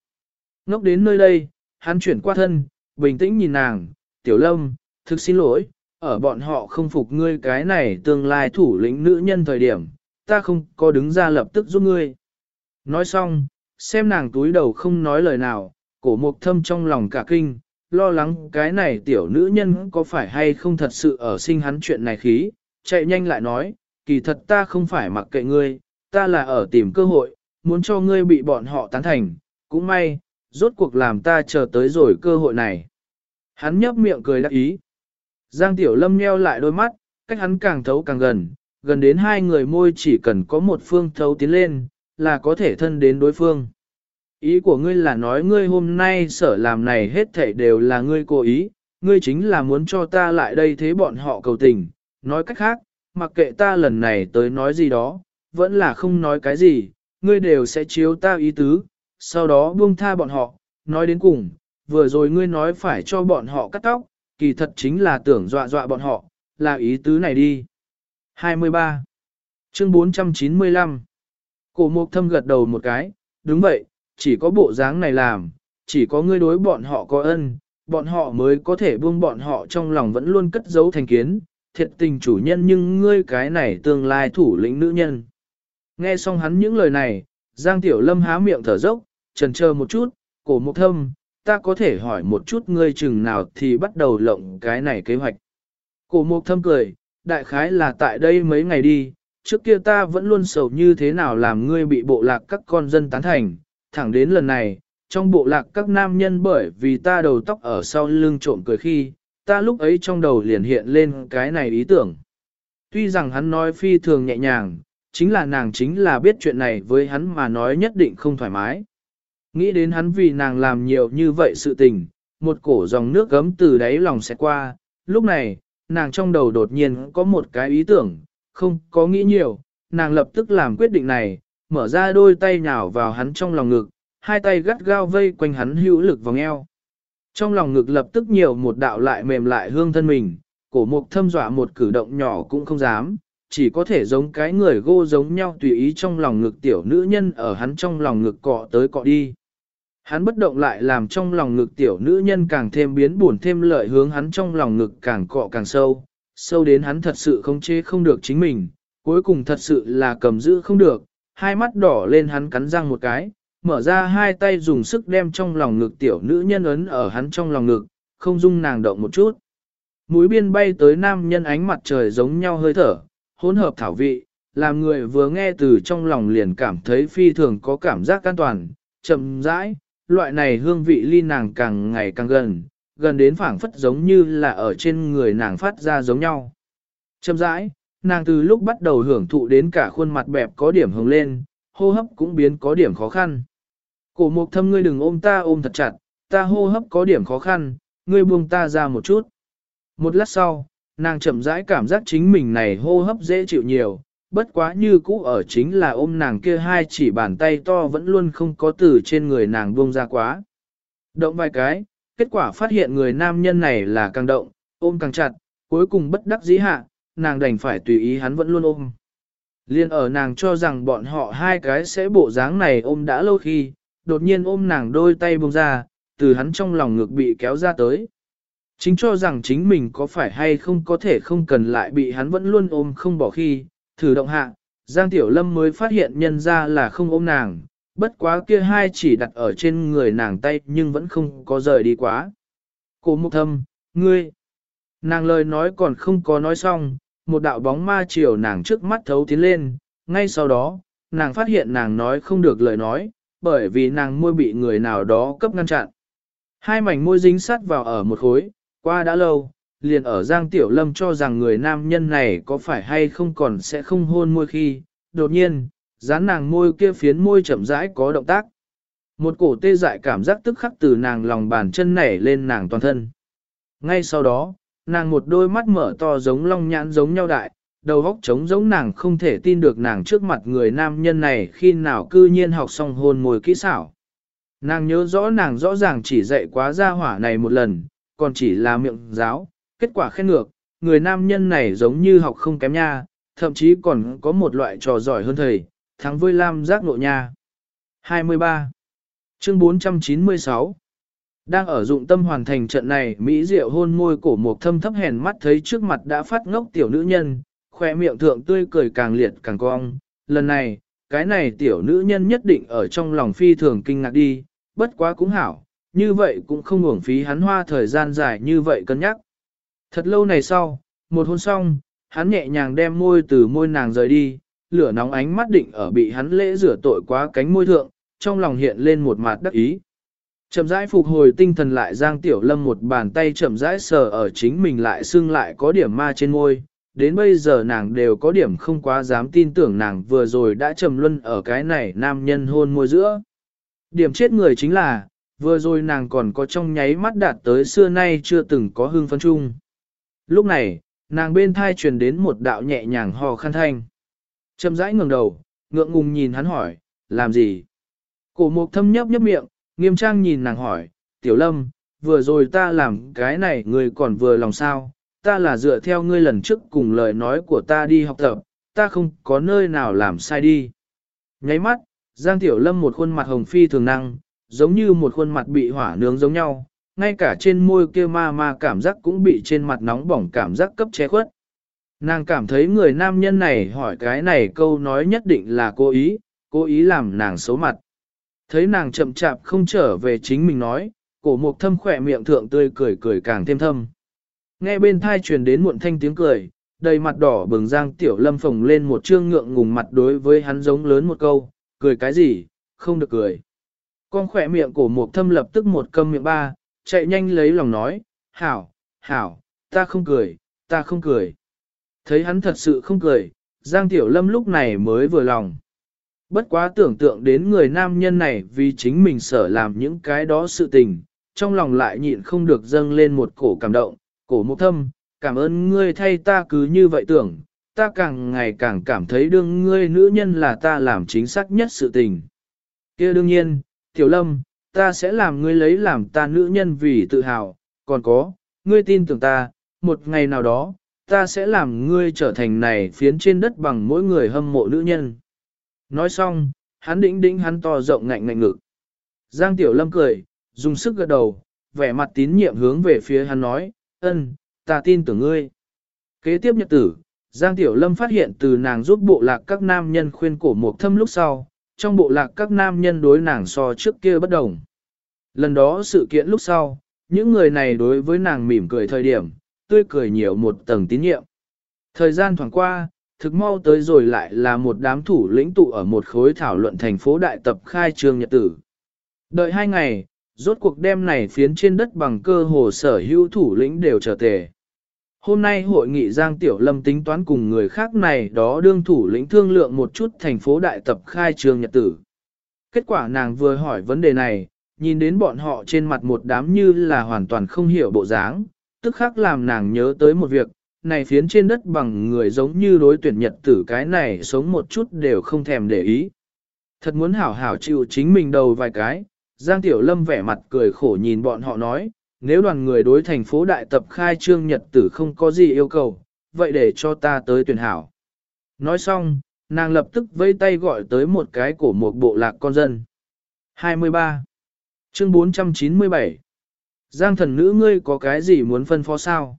Ngốc đến nơi đây, hắn chuyển qua thân, bình tĩnh nhìn nàng, tiểu lâm, thực xin lỗi, ở bọn họ không phục ngươi cái này tương lai thủ lĩnh nữ nhân thời điểm, ta không có đứng ra lập tức giúp ngươi. Nói xong, xem nàng túi đầu không nói lời nào, cổ mục thâm trong lòng cả kinh, lo lắng cái này tiểu nữ nhân có phải hay không thật sự ở sinh hắn chuyện này khí, chạy nhanh lại nói, kỳ thật ta không phải mặc kệ ngươi, ta là ở tìm cơ hội, muốn cho ngươi bị bọn họ tán thành, cũng may, rốt cuộc làm ta chờ tới rồi cơ hội này. Hắn nhấp miệng cười đắc ý. Giang Tiểu Lâm nheo lại đôi mắt, cách hắn càng thấu càng gần, gần đến hai người môi chỉ cần có một phương thấu tiến lên, là có thể thân đến đối phương. Ý của ngươi là nói ngươi hôm nay sở làm này hết thảy đều là ngươi cố ý, ngươi chính là muốn cho ta lại đây thế bọn họ cầu tình. Nói cách khác, mặc kệ ta lần này tới nói gì đó, vẫn là không nói cái gì, ngươi đều sẽ chiếu ta ý tứ, sau đó buông tha bọn họ, nói đến cùng, vừa rồi ngươi nói phải cho bọn họ cắt tóc, kỳ thật chính là tưởng dọa dọa bọn họ, là ý tứ này đi. 23. Chương 495 Cổ mục thâm gật đầu một cái, đúng vậy, chỉ có bộ dáng này làm, chỉ có ngươi đối bọn họ có ân, bọn họ mới có thể buông bọn họ trong lòng vẫn luôn cất giấu thành kiến, thiệt tình chủ nhân nhưng ngươi cái này tương lai thủ lĩnh nữ nhân. Nghe xong hắn những lời này, Giang Tiểu Lâm há miệng thở dốc, trần chờ một chút, cổ mục thâm, ta có thể hỏi một chút ngươi chừng nào thì bắt đầu lộng cái này kế hoạch. Cổ mục thâm cười, đại khái là tại đây mấy ngày đi, trước kia ta vẫn luôn sầu như thế nào làm ngươi bị bộ lạc các con dân tán thành, thẳng đến lần này, trong bộ lạc các nam nhân bởi vì ta đầu tóc ở sau lưng trộm cười khi, ta lúc ấy trong đầu liền hiện lên cái này ý tưởng. Tuy rằng hắn nói phi thường nhẹ nhàng, chính là nàng chính là biết chuyện này với hắn mà nói nhất định không thoải mái. Nghĩ đến hắn vì nàng làm nhiều như vậy sự tình, một cổ dòng nước gấm từ đáy lòng sẽ qua, lúc này, nàng trong đầu đột nhiên có một cái ý tưởng, không có nghĩ nhiều, nàng lập tức làm quyết định này, mở ra đôi tay nhào vào hắn trong lòng ngực, hai tay gắt gao vây quanh hắn hữu lực vòng eo. Trong lòng ngực lập tức nhiều một đạo lại mềm lại hương thân mình, cổ mục thâm dọa một cử động nhỏ cũng không dám, chỉ có thể giống cái người gô giống nhau tùy ý trong lòng ngực tiểu nữ nhân ở hắn trong lòng ngực cọ tới cọ đi. Hắn bất động lại làm trong lòng ngực tiểu nữ nhân càng thêm biến buồn thêm lợi hướng hắn trong lòng ngực càng cọ càng sâu, sâu đến hắn thật sự không chế không được chính mình, cuối cùng thật sự là cầm giữ không được, hai mắt đỏ lên hắn cắn răng một cái, mở ra hai tay dùng sức đem trong lòng ngực tiểu nữ nhân ấn ở hắn trong lòng ngực, không dung nàng động một chút. Mũi biên bay tới nam nhân ánh mặt trời giống nhau hơi thở, hỗn hợp thảo vị, làm người vừa nghe từ trong lòng liền cảm thấy phi thường có cảm giác an toàn, chậm rãi, loại này hương vị ly nàng càng ngày càng gần, gần đến phảng phất giống như là ở trên người nàng phát ra giống nhau. Chậm rãi, nàng từ lúc bắt đầu hưởng thụ đến cả khuôn mặt bẹp có điểm hồng lên, hô hấp cũng biến có điểm khó khăn. Cổ mục thâm ngươi đừng ôm ta ôm thật chặt, ta hô hấp có điểm khó khăn, ngươi buông ta ra một chút. Một lát sau, nàng chậm rãi cảm giác chính mình này hô hấp dễ chịu nhiều, bất quá như cũ ở chính là ôm nàng kia hai chỉ bàn tay to vẫn luôn không có từ trên người nàng buông ra quá. Động vài cái, kết quả phát hiện người nam nhân này là càng động, ôm càng chặt, cuối cùng bất đắc dĩ hạ, nàng đành phải tùy ý hắn vẫn luôn ôm. Liên ở nàng cho rằng bọn họ hai cái sẽ bộ dáng này ôm đã lâu khi, đột nhiên ôm nàng đôi tay buông ra, từ hắn trong lòng ngực bị kéo ra tới. Chính cho rằng chính mình có phải hay không có thể không cần lại bị hắn vẫn luôn ôm không bỏ khi, thử động hạ, Giang Tiểu Lâm mới phát hiện nhân ra là không ôm nàng, bất quá kia hai chỉ đặt ở trên người nàng tay nhưng vẫn không có rời đi quá. Cô Mục Thâm, ngươi, nàng lời nói còn không có nói xong, một đạo bóng ma chiều nàng trước mắt thấu tiến lên, ngay sau đó, nàng phát hiện nàng nói không được lời nói, bởi vì nàng môi bị người nào đó cấp ngăn chặn. Hai mảnh môi dính sát vào ở một khối, qua đã lâu, liền ở Giang Tiểu Lâm cho rằng người nam nhân này có phải hay không còn sẽ không hôn môi khi, đột nhiên, dán nàng môi kia phiến môi chậm rãi có động tác. Một cổ tê dại cảm giác tức khắc từ nàng lòng bàn chân nảy lên nàng toàn thân. Ngay sau đó, nàng một đôi mắt mở to giống long nhãn giống nhau đại, đầu góc trống giống nàng không thể tin được nàng trước mặt người nam nhân này khi nào cư nhiên học xong hôn mồi kỹ xảo. Nàng nhớ rõ nàng rõ ràng chỉ dạy quá gia hỏa này một lần, còn chỉ là miệng giáo, kết quả khen ngược, người nam nhân này giống như học không kém nha, thậm chí còn có một loại trò giỏi hơn thầy, thắng với lam giác nộ nha. 23. Chương 496 đang ở dụng tâm hoàn thành trận này, Mỹ Diệu hôn môi cổ một thâm thấp hèn mắt thấy trước mặt đã phát ngốc tiểu nữ nhân, khoe miệng thượng tươi cười càng liệt càng cong. Lần này, cái này tiểu nữ nhân nhất định ở trong lòng phi thường kinh ngạc đi, bất quá cũng hảo, như vậy cũng không uổng phí hắn hoa thời gian dài như vậy cân nhắc. Thật lâu này sau, một hôn xong, hắn nhẹ nhàng đem môi từ môi nàng rời đi, lửa nóng ánh mắt định ở bị hắn lễ rửa tội quá cánh môi thượng, trong lòng hiện lên một mặt đắc ý. Chậm rãi phục hồi tinh thần lại Giang Tiểu Lâm một bàn tay chậm rãi sờ ở chính mình lại xưng lại có điểm ma trên môi. Đến bây giờ nàng đều có điểm không quá dám tin tưởng nàng vừa rồi đã trầm luân ở cái này nam nhân hôn môi giữa. Điểm chết người chính là, vừa rồi nàng còn có trong nháy mắt đạt tới xưa nay chưa từng có hương phấn chung. Lúc này, nàng bên thai truyền đến một đạo nhẹ nhàng hò khăn thanh. Chậm rãi ngẩng đầu, ngượng ngùng nhìn hắn hỏi, làm gì? Cổ mục thâm nhấp nhấp miệng, nghiêm trang nhìn nàng hỏi, tiểu lâm, vừa rồi ta làm cái này người còn vừa lòng sao, ta là dựa theo ngươi lần trước cùng lời nói của ta đi học tập, ta không có nơi nào làm sai đi. Nháy mắt, Giang Tiểu Lâm một khuôn mặt hồng phi thường năng, giống như một khuôn mặt bị hỏa nướng giống nhau, ngay cả trên môi kia ma ma cảm giác cũng bị trên mặt nóng bỏng cảm giác cấp che khuất. Nàng cảm thấy người nam nhân này hỏi cái này câu nói nhất định là cố ý, cố ý làm nàng xấu mặt. Thấy nàng chậm chạp không trở về chính mình nói, cổ mục thâm khỏe miệng thượng tươi cười cười càng thêm thâm. Nghe bên thai truyền đến muộn thanh tiếng cười, đầy mặt đỏ bừng giang tiểu lâm phồng lên một trương ngượng ngùng mặt đối với hắn giống lớn một câu, cười cái gì, không được cười. Con khỏe miệng cổ mục thâm lập tức một câm miệng ba, chạy nhanh lấy lòng nói, hảo, hảo, ta không cười, ta không cười. Thấy hắn thật sự không cười, Giang Tiểu Lâm lúc này mới vừa lòng. Bất quá tưởng tượng đến người nam nhân này vì chính mình sở làm những cái đó sự tình, trong lòng lại nhịn không được dâng lên một cổ cảm động, cổ mục thâm, cảm ơn ngươi thay ta cứ như vậy tưởng, ta càng ngày càng cảm thấy đương ngươi nữ nhân là ta làm chính xác nhất sự tình. kia đương nhiên, Tiểu Lâm, ta sẽ làm ngươi lấy làm ta nữ nhân vì tự hào, còn có, ngươi tin tưởng ta, một ngày nào đó, ta sẽ làm ngươi trở thành này phiến trên đất bằng mỗi người hâm mộ nữ nhân. Nói xong, hắn đĩnh đĩnh hắn to rộng ngạnh ngạnh ngực. Giang Tiểu Lâm cười, dùng sức gật đầu, vẻ mặt tín nhiệm hướng về phía hắn nói, ân, ta tin tưởng ngươi. Kế tiếp nhật tử, Giang Tiểu Lâm phát hiện từ nàng giúp bộ lạc các nam nhân khuyên cổ một thâm lúc sau, trong bộ lạc các nam nhân đối nàng so trước kia bất đồng. Lần đó sự kiện lúc sau, những người này đối với nàng mỉm cười thời điểm, tươi cười nhiều một tầng tín nhiệm. Thời gian thoảng qua, thực mau tới rồi lại là một đám thủ lĩnh tụ ở một khối thảo luận thành phố đại tập khai trương nhật tử. Đợi hai ngày, rốt cuộc đêm này phiến trên đất bằng cơ hồ sở hữu thủ lĩnh đều trở tề. Hôm nay hội nghị Giang Tiểu Lâm tính toán cùng người khác này đó đương thủ lĩnh thương lượng một chút thành phố đại tập khai trương nhật tử. Kết quả nàng vừa hỏi vấn đề này, nhìn đến bọn họ trên mặt một đám như là hoàn toàn không hiểu bộ dáng, tức khắc làm nàng nhớ tới một việc, này phiến trên đất bằng người giống như đối tuyển nhật tử cái này sống một chút đều không thèm để ý. Thật muốn hảo hảo chịu chính mình đầu vài cái, Giang Tiểu Lâm vẻ mặt cười khổ nhìn bọn họ nói, nếu đoàn người đối thành phố đại tập khai trương nhật tử không có gì yêu cầu, vậy để cho ta tới tuyển hảo. Nói xong, nàng lập tức vây tay gọi tới một cái của một bộ lạc con dân. 23. Chương 497 Giang thần nữ ngươi có cái gì muốn phân phó sao?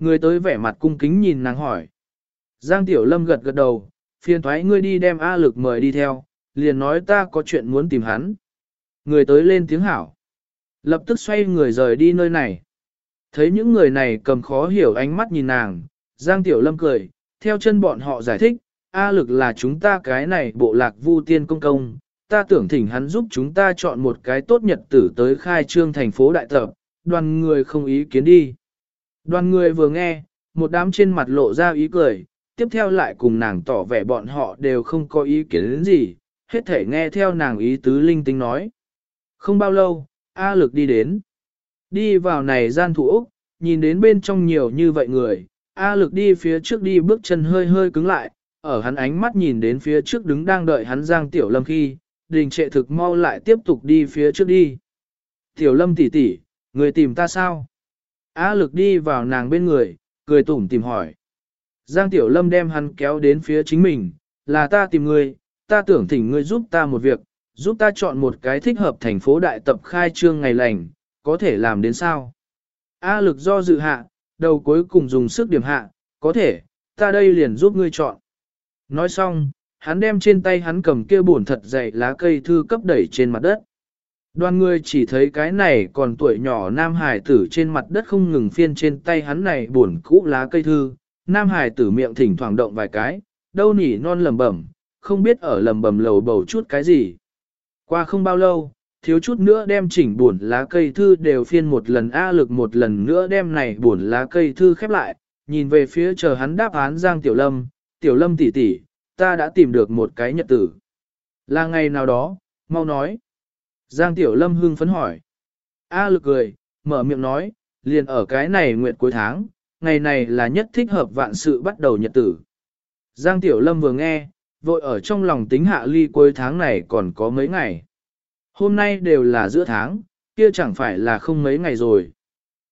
Người tới vẻ mặt cung kính nhìn nàng hỏi. Giang Tiểu Lâm gật gật đầu, phiền thoái ngươi đi đem A lực mời đi theo, liền nói ta có chuyện muốn tìm hắn. Người tới lên tiếng hảo. Lập tức xoay người rời đi nơi này. Thấy những người này cầm khó hiểu ánh mắt nhìn nàng, Giang Tiểu Lâm cười, theo chân bọn họ giải thích, A lực là chúng ta cái này bộ lạc vu tiên công công, ta tưởng thỉnh hắn giúp chúng ta chọn một cái tốt nhật tử tới khai trương thành phố đại tập, đoàn người không ý kiến đi. Đoàn người vừa nghe, một đám trên mặt lộ ra ý cười, tiếp theo lại cùng nàng tỏ vẻ bọn họ đều không có ý kiến đến gì, hết thể nghe theo nàng ý tứ linh tinh nói. Không bao lâu, A lực đi đến. Đi vào này gian thủ Úc, nhìn đến bên trong nhiều như vậy người, A lực đi phía trước đi bước chân hơi hơi cứng lại, ở hắn ánh mắt nhìn đến phía trước đứng đang đợi hắn Giang Tiểu Lâm khi, đình trệ thực mau lại tiếp tục đi phía trước đi. Tiểu Lâm tỷ tỷ, người tìm ta sao? A lực đi vào nàng bên người, cười tủm tìm hỏi. Giang Tiểu Lâm đem hắn kéo đến phía chính mình, là ta tìm người, ta tưởng thỉnh ngươi giúp ta một việc, giúp ta chọn một cái thích hợp thành phố đại tập khai trương ngày lành, có thể làm đến sao? A lực do dự hạ, đầu cuối cùng dùng sức điểm hạ, có thể, ta đây liền giúp ngươi chọn. Nói xong, hắn đem trên tay hắn cầm kia bổn thật dày lá cây thư cấp đẩy trên mặt đất. Đoàn người chỉ thấy cái này còn tuổi nhỏ Nam Hải tử trên mặt đất không ngừng phiên trên tay hắn này buồn cũ lá cây thư, Nam Hải tử miệng thỉnh thoảng động vài cái, đâu nỉ non lầm bẩm, không biết ở lầm bầm lầu bầu chút cái gì. Qua không bao lâu, thiếu chút nữa đem chỉnh buồn lá cây thư đều phiên một lần A lực một lần nữa đem này buồn lá cây thư khép lại, nhìn về phía chờ hắn đáp án Giang Tiểu Lâm, Tiểu Lâm tỷ tỷ, ta đã tìm được một cái nhật tử. Là ngày nào đó, mau nói. Giang Tiểu Lâm hưng phấn hỏi. A lực cười, mở miệng nói, liền ở cái này nguyệt cuối tháng, ngày này là nhất thích hợp vạn sự bắt đầu nhật tử. Giang Tiểu Lâm vừa nghe, vội ở trong lòng tính hạ ly cuối tháng này còn có mấy ngày. Hôm nay đều là giữa tháng, kia chẳng phải là không mấy ngày rồi.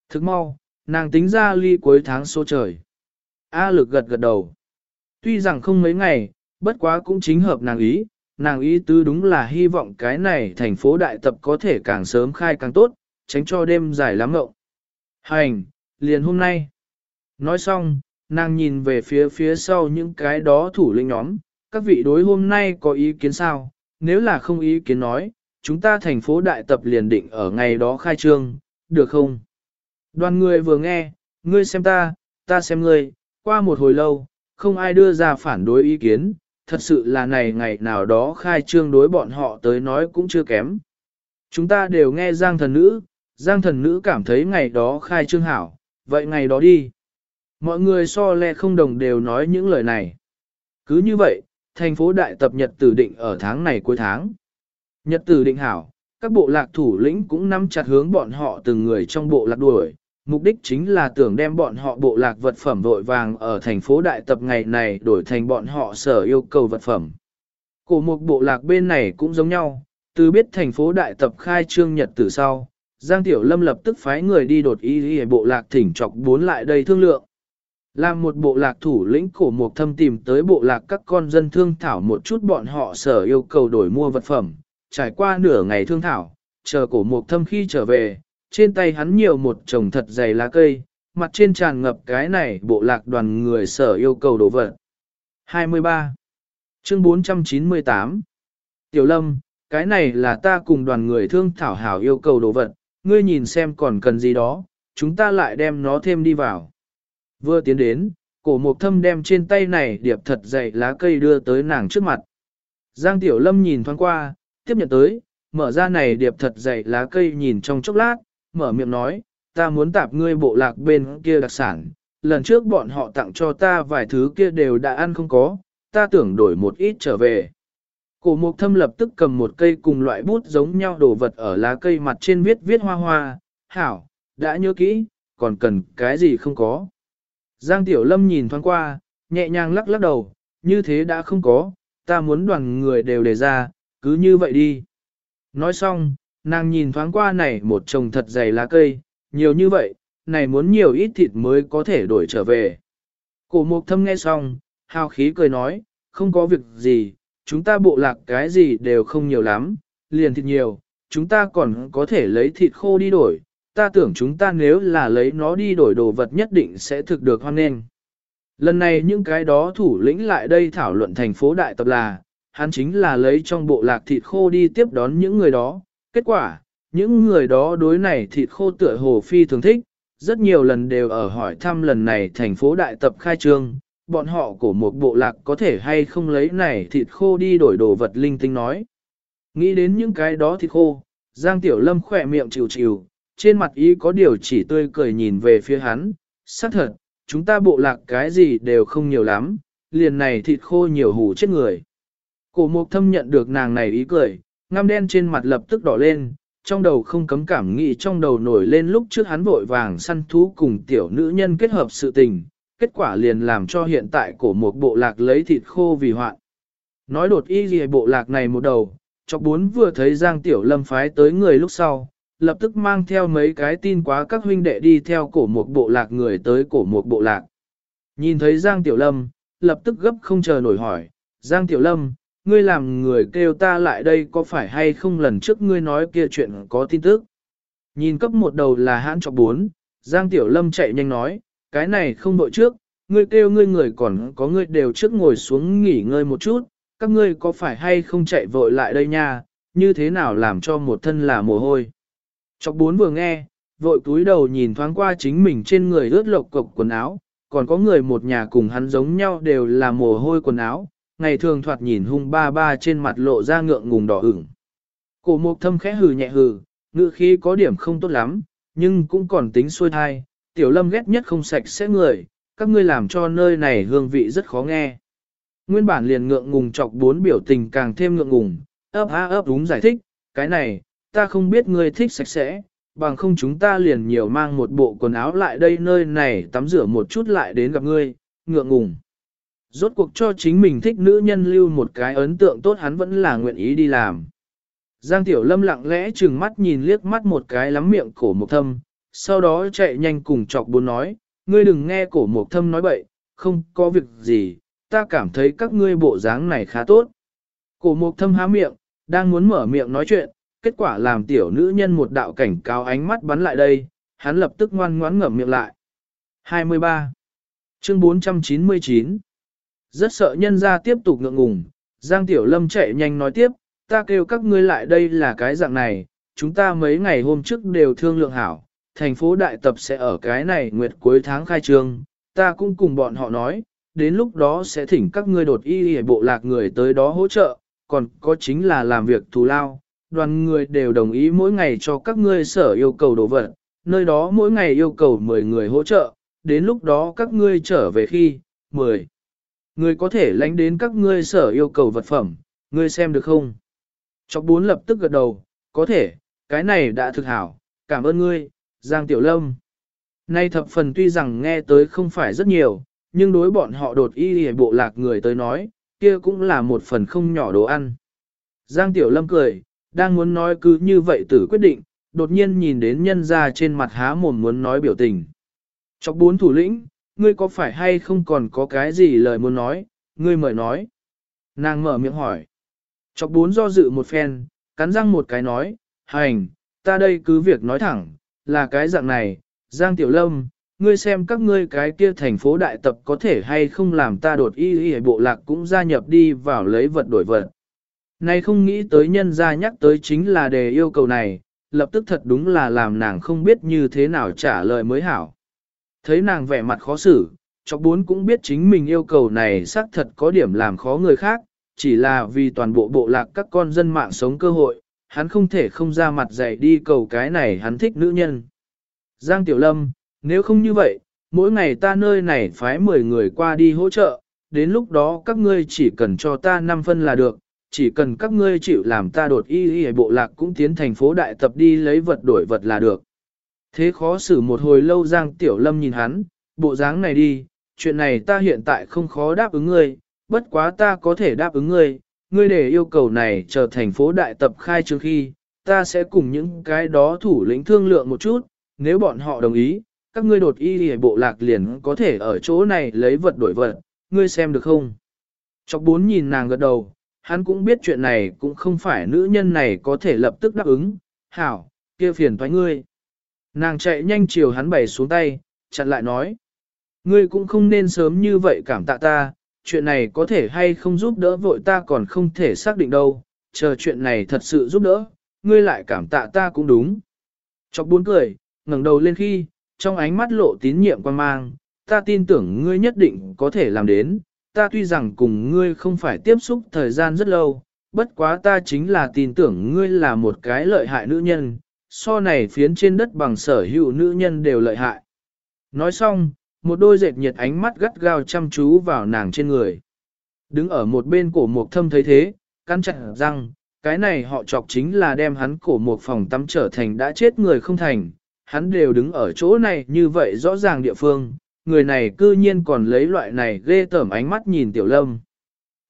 Thức mau, nàng tính ra ly cuối tháng số trời. A lực gật gật đầu. Tuy rằng không mấy ngày, bất quá cũng chính hợp nàng ý, nàng ý tứ đúng là hy vọng cái này thành phố đại tập có thể càng sớm khai càng tốt, tránh cho đêm dài lắm ngậu. Hành, liền hôm nay. Nói xong, nàng nhìn về phía phía sau những cái đó thủ lĩnh nhóm, các vị đối hôm nay có ý kiến sao, nếu là không ý kiến nói, chúng ta thành phố đại tập liền định ở ngày đó khai trương, được không? Đoàn người vừa nghe, ngươi xem ta, ta xem ngươi, qua một hồi lâu, không ai đưa ra phản đối ý kiến, thật sự là này ngày nào đó khai trương đối bọn họ tới nói cũng chưa kém. Chúng ta đều nghe Giang thần nữ, Giang thần nữ cảm thấy ngày đó khai trương hảo, vậy ngày đó đi. Mọi người so lẹ không đồng đều nói những lời này. Cứ như vậy, thành phố đại tập nhật tử định ở tháng này cuối tháng. Nhật tử định hảo, các bộ lạc thủ lĩnh cũng nắm chặt hướng bọn họ từng người trong bộ lạc đuổi, mục đích chính là tưởng đem bọn họ bộ lạc vật phẩm vội vàng ở thành phố đại tập ngày này đổi thành bọn họ sở yêu cầu vật phẩm. Cổ Mục bộ lạc bên này cũng giống nhau, từ biết thành phố đại tập khai trương nhật từ sau, Giang Tiểu Lâm lập tức phái người đi đột ý ý bộ lạc thỉnh chọc bốn lại đây thương lượng. Làm một bộ lạc thủ lĩnh cổ mục thâm tìm tới bộ lạc các con dân thương thảo một chút bọn họ sở yêu cầu đổi mua vật phẩm, trải qua nửa ngày thương thảo, chờ cổ mục thâm khi trở về, trên tay hắn nhiều một chồng thật dày lá cây, mặt trên tràn ngập cái này bộ lạc đoàn người sở yêu cầu đồ vật. 23. Chương 498 Tiểu Lâm, cái này là ta cùng đoàn người thương thảo hảo yêu cầu đồ vật, ngươi nhìn xem còn cần gì đó, chúng ta lại đem nó thêm đi vào. Vừa tiến đến, cổ Mộc thâm đem trên tay này điệp thật dày lá cây đưa tới nàng trước mặt. Giang Tiểu Lâm nhìn thoáng qua, tiếp nhận tới, mở ra này điệp thật dày lá cây nhìn trong chốc lát, mở miệng nói, ta muốn tạp ngươi bộ lạc bên kia đặc sản, lần trước bọn họ tặng cho ta vài thứ kia đều đã ăn không có, ta tưởng đổi một ít trở về. Cổ mục thâm lập tức cầm một cây cùng loại bút giống nhau đồ vật ở lá cây mặt trên viết viết hoa hoa, hảo, đã nhớ kỹ, còn cần cái gì không có. Giang Tiểu Lâm nhìn thoáng qua, nhẹ nhàng lắc lắc đầu, như thế đã không có, ta muốn đoàn người đều đề ra, cứ như vậy đi. Nói xong, nàng nhìn thoáng qua này một chồng thật dày lá cây, nhiều như vậy, này muốn nhiều ít thịt mới có thể đổi trở về. Cổ mục thâm nghe xong, hào khí cười nói, không có việc gì, chúng ta bộ lạc cái gì đều không nhiều lắm, liền thịt nhiều, chúng ta còn có thể lấy thịt khô đi đổi, ta tưởng chúng ta nếu là lấy nó đi đổi đồ vật nhất định sẽ thực được hoan nghênh. Lần này những cái đó thủ lĩnh lại đây thảo luận thành phố đại tập là, hắn chính là lấy trong bộ lạc thịt khô đi tiếp đón những người đó. Kết quả, những người đó đối này thịt khô tựa hồ phi thường thích, rất nhiều lần đều ở hỏi thăm lần này thành phố đại tập khai trương, bọn họ của một bộ lạc có thể hay không lấy này thịt khô đi đổi đồ vật linh tinh nói. Nghĩ đến những cái đó thịt khô, Giang Tiểu Lâm khỏe miệng chịu chịu, trên mặt ý có điều chỉ tươi cười nhìn về phía hắn, xác thật, chúng ta bộ lạc cái gì đều không nhiều lắm, liền này thịt khô nhiều hủ chết người. Cổ mục thâm nhận được nàng này ý cười, ngăm đen trên mặt lập tức đỏ lên, trong đầu không cấm cảm nghĩ trong đầu nổi lên lúc trước hắn vội vàng săn thú cùng tiểu nữ nhân kết hợp sự tình, kết quả liền làm cho hiện tại cổ một bộ lạc lấy thịt khô vì hoạn. Nói đột y gì bộ lạc này một đầu, chọc bốn vừa thấy Giang Tiểu Lâm phái tới người lúc sau, lập tức mang theo mấy cái tin quá các huynh đệ đi theo cổ một bộ lạc người tới cổ một bộ lạc. Nhìn thấy Giang Tiểu Lâm, lập tức gấp không chờ nổi hỏi, Giang Tiểu Lâm, ngươi làm người kêu ta lại đây có phải hay không lần trước ngươi nói kia chuyện có tin tức. Nhìn cấp một đầu là hãn chọc bốn, Giang Tiểu Lâm chạy nhanh nói, cái này không đội trước, ngươi kêu ngươi người còn có ngươi đều trước ngồi xuống nghỉ ngơi một chút, các ngươi có phải hay không chạy vội lại đây nha, như thế nào làm cho một thân là mồ hôi. Chọc bốn vừa nghe, vội túi đầu nhìn thoáng qua chính mình trên người ướt lộc cộc quần áo, còn có người một nhà cùng hắn giống nhau đều là mồ hôi quần áo, ngày thường thoạt nhìn hung ba ba trên mặt lộ ra ngượng ngùng đỏ ửng. Cổ mục thâm khẽ hừ nhẹ hừ, ngự khí có điểm không tốt lắm, nhưng cũng còn tính xuôi thai, tiểu lâm ghét nhất không sạch sẽ người, các ngươi làm cho nơi này hương vị rất khó nghe. Nguyên bản liền ngượng ngùng chọc bốn biểu tình càng thêm ngượng ngùng, ấp á ấp đúng giải thích, cái này, ta không biết ngươi thích sạch sẽ, bằng không chúng ta liền nhiều mang một bộ quần áo lại đây nơi này tắm rửa một chút lại đến gặp ngươi, ngượng ngùng. Rốt cuộc cho chính mình thích nữ nhân lưu một cái ấn tượng tốt hắn vẫn là nguyện ý đi làm. Giang Tiểu Lâm lặng lẽ trừng mắt nhìn liếc mắt một cái lắm miệng cổ mộc thâm, sau đó chạy nhanh cùng chọc bốn nói, ngươi đừng nghe cổ mộc thâm nói bậy, không có việc gì, ta cảm thấy các ngươi bộ dáng này khá tốt. Cổ mộc thâm há miệng, đang muốn mở miệng nói chuyện, kết quả làm tiểu nữ nhân một đạo cảnh cáo ánh mắt bắn lại đây, hắn lập tức ngoan ngoãn ngậm miệng lại. 23. Chương 499 rất sợ nhân ra tiếp tục ngượng ngùng, Giang Tiểu Lâm chạy nhanh nói tiếp, ta kêu các ngươi lại đây là cái dạng này, chúng ta mấy ngày hôm trước đều thương lượng hảo, thành phố đại tập sẽ ở cái này nguyệt cuối tháng khai trương, ta cũng cùng bọn họ nói, đến lúc đó sẽ thỉnh các ngươi đột y hệ bộ lạc người tới đó hỗ trợ, còn có chính là làm việc thù lao, đoàn người đều đồng ý mỗi ngày cho các ngươi sở yêu cầu đồ vật, nơi đó mỗi ngày yêu cầu 10 người hỗ trợ, đến lúc đó các ngươi trở về khi, 10 người có thể lánh đến các ngươi sở yêu cầu vật phẩm, ngươi xem được không? Chọc bốn lập tức gật đầu, có thể, cái này đã thực hảo, cảm ơn ngươi, Giang Tiểu Lâm. Nay thập phần tuy rằng nghe tới không phải rất nhiều, nhưng đối bọn họ đột y hề bộ lạc người tới nói, kia cũng là một phần không nhỏ đồ ăn. Giang Tiểu Lâm cười, đang muốn nói cứ như vậy tử quyết định, đột nhiên nhìn đến nhân ra trên mặt há mồm muốn nói biểu tình. Chọc bốn thủ lĩnh, ngươi có phải hay không còn có cái gì lời muốn nói, ngươi mời nói. Nàng mở miệng hỏi. Chọc bốn do dự một phen, cắn răng một cái nói, hành, ta đây cứ việc nói thẳng, là cái dạng này, Giang Tiểu Lâm, ngươi xem các ngươi cái kia thành phố đại tập có thể hay không làm ta đột y y bộ lạc cũng gia nhập đi vào lấy vật đổi vật. Này không nghĩ tới nhân gia nhắc tới chính là đề yêu cầu này, lập tức thật đúng là làm nàng không biết như thế nào trả lời mới hảo. Thấy nàng vẻ mặt khó xử, chọc bốn cũng biết chính mình yêu cầu này xác thật có điểm làm khó người khác, chỉ là vì toàn bộ bộ lạc các con dân mạng sống cơ hội, hắn không thể không ra mặt dạy đi cầu cái này hắn thích nữ nhân. Giang Tiểu Lâm, nếu không như vậy, mỗi ngày ta nơi này phái 10 người qua đi hỗ trợ, đến lúc đó các ngươi chỉ cần cho ta 5 phân là được, chỉ cần các ngươi chịu làm ta đột y y bộ lạc cũng tiến thành phố đại tập đi lấy vật đổi vật là được. Thế khó xử một hồi lâu Giang Tiểu Lâm nhìn hắn, bộ dáng này đi, chuyện này ta hiện tại không khó đáp ứng ngươi, bất quá ta có thể đáp ứng ngươi, ngươi để yêu cầu này trở thành phố đại tập khai trương khi, ta sẽ cùng những cái đó thủ lĩnh thương lượng một chút, nếu bọn họ đồng ý, các ngươi đột y hề bộ lạc liền có thể ở chỗ này lấy vật đổi vật, ngươi xem được không? Chọc bốn nhìn nàng gật đầu, hắn cũng biết chuyện này cũng không phải nữ nhân này có thể lập tức đáp ứng, hảo, kia phiền thoái ngươi. Nàng chạy nhanh chiều hắn bày xuống tay, chặn lại nói. Ngươi cũng không nên sớm như vậy cảm tạ ta, chuyện này có thể hay không giúp đỡ vội ta còn không thể xác định đâu, chờ chuyện này thật sự giúp đỡ, ngươi lại cảm tạ ta cũng đúng. Chọc buồn cười, ngẩng đầu lên khi, trong ánh mắt lộ tín nhiệm quan mang, ta tin tưởng ngươi nhất định có thể làm đến, ta tuy rằng cùng ngươi không phải tiếp xúc thời gian rất lâu, bất quá ta chính là tin tưởng ngươi là một cái lợi hại nữ nhân, so này phiến trên đất bằng sở hữu nữ nhân đều lợi hại. Nói xong, một đôi dệt nhiệt ánh mắt gắt gao chăm chú vào nàng trên người. Đứng ở một bên cổ mục thâm thấy thế, căn chặt rằng cái này họ chọc chính là đem hắn cổ mục phòng tắm trở thành đã chết người không thành, hắn đều đứng ở chỗ này như vậy rõ ràng địa phương, người này cư nhiên còn lấy loại này ghê tởm ánh mắt nhìn tiểu lâm.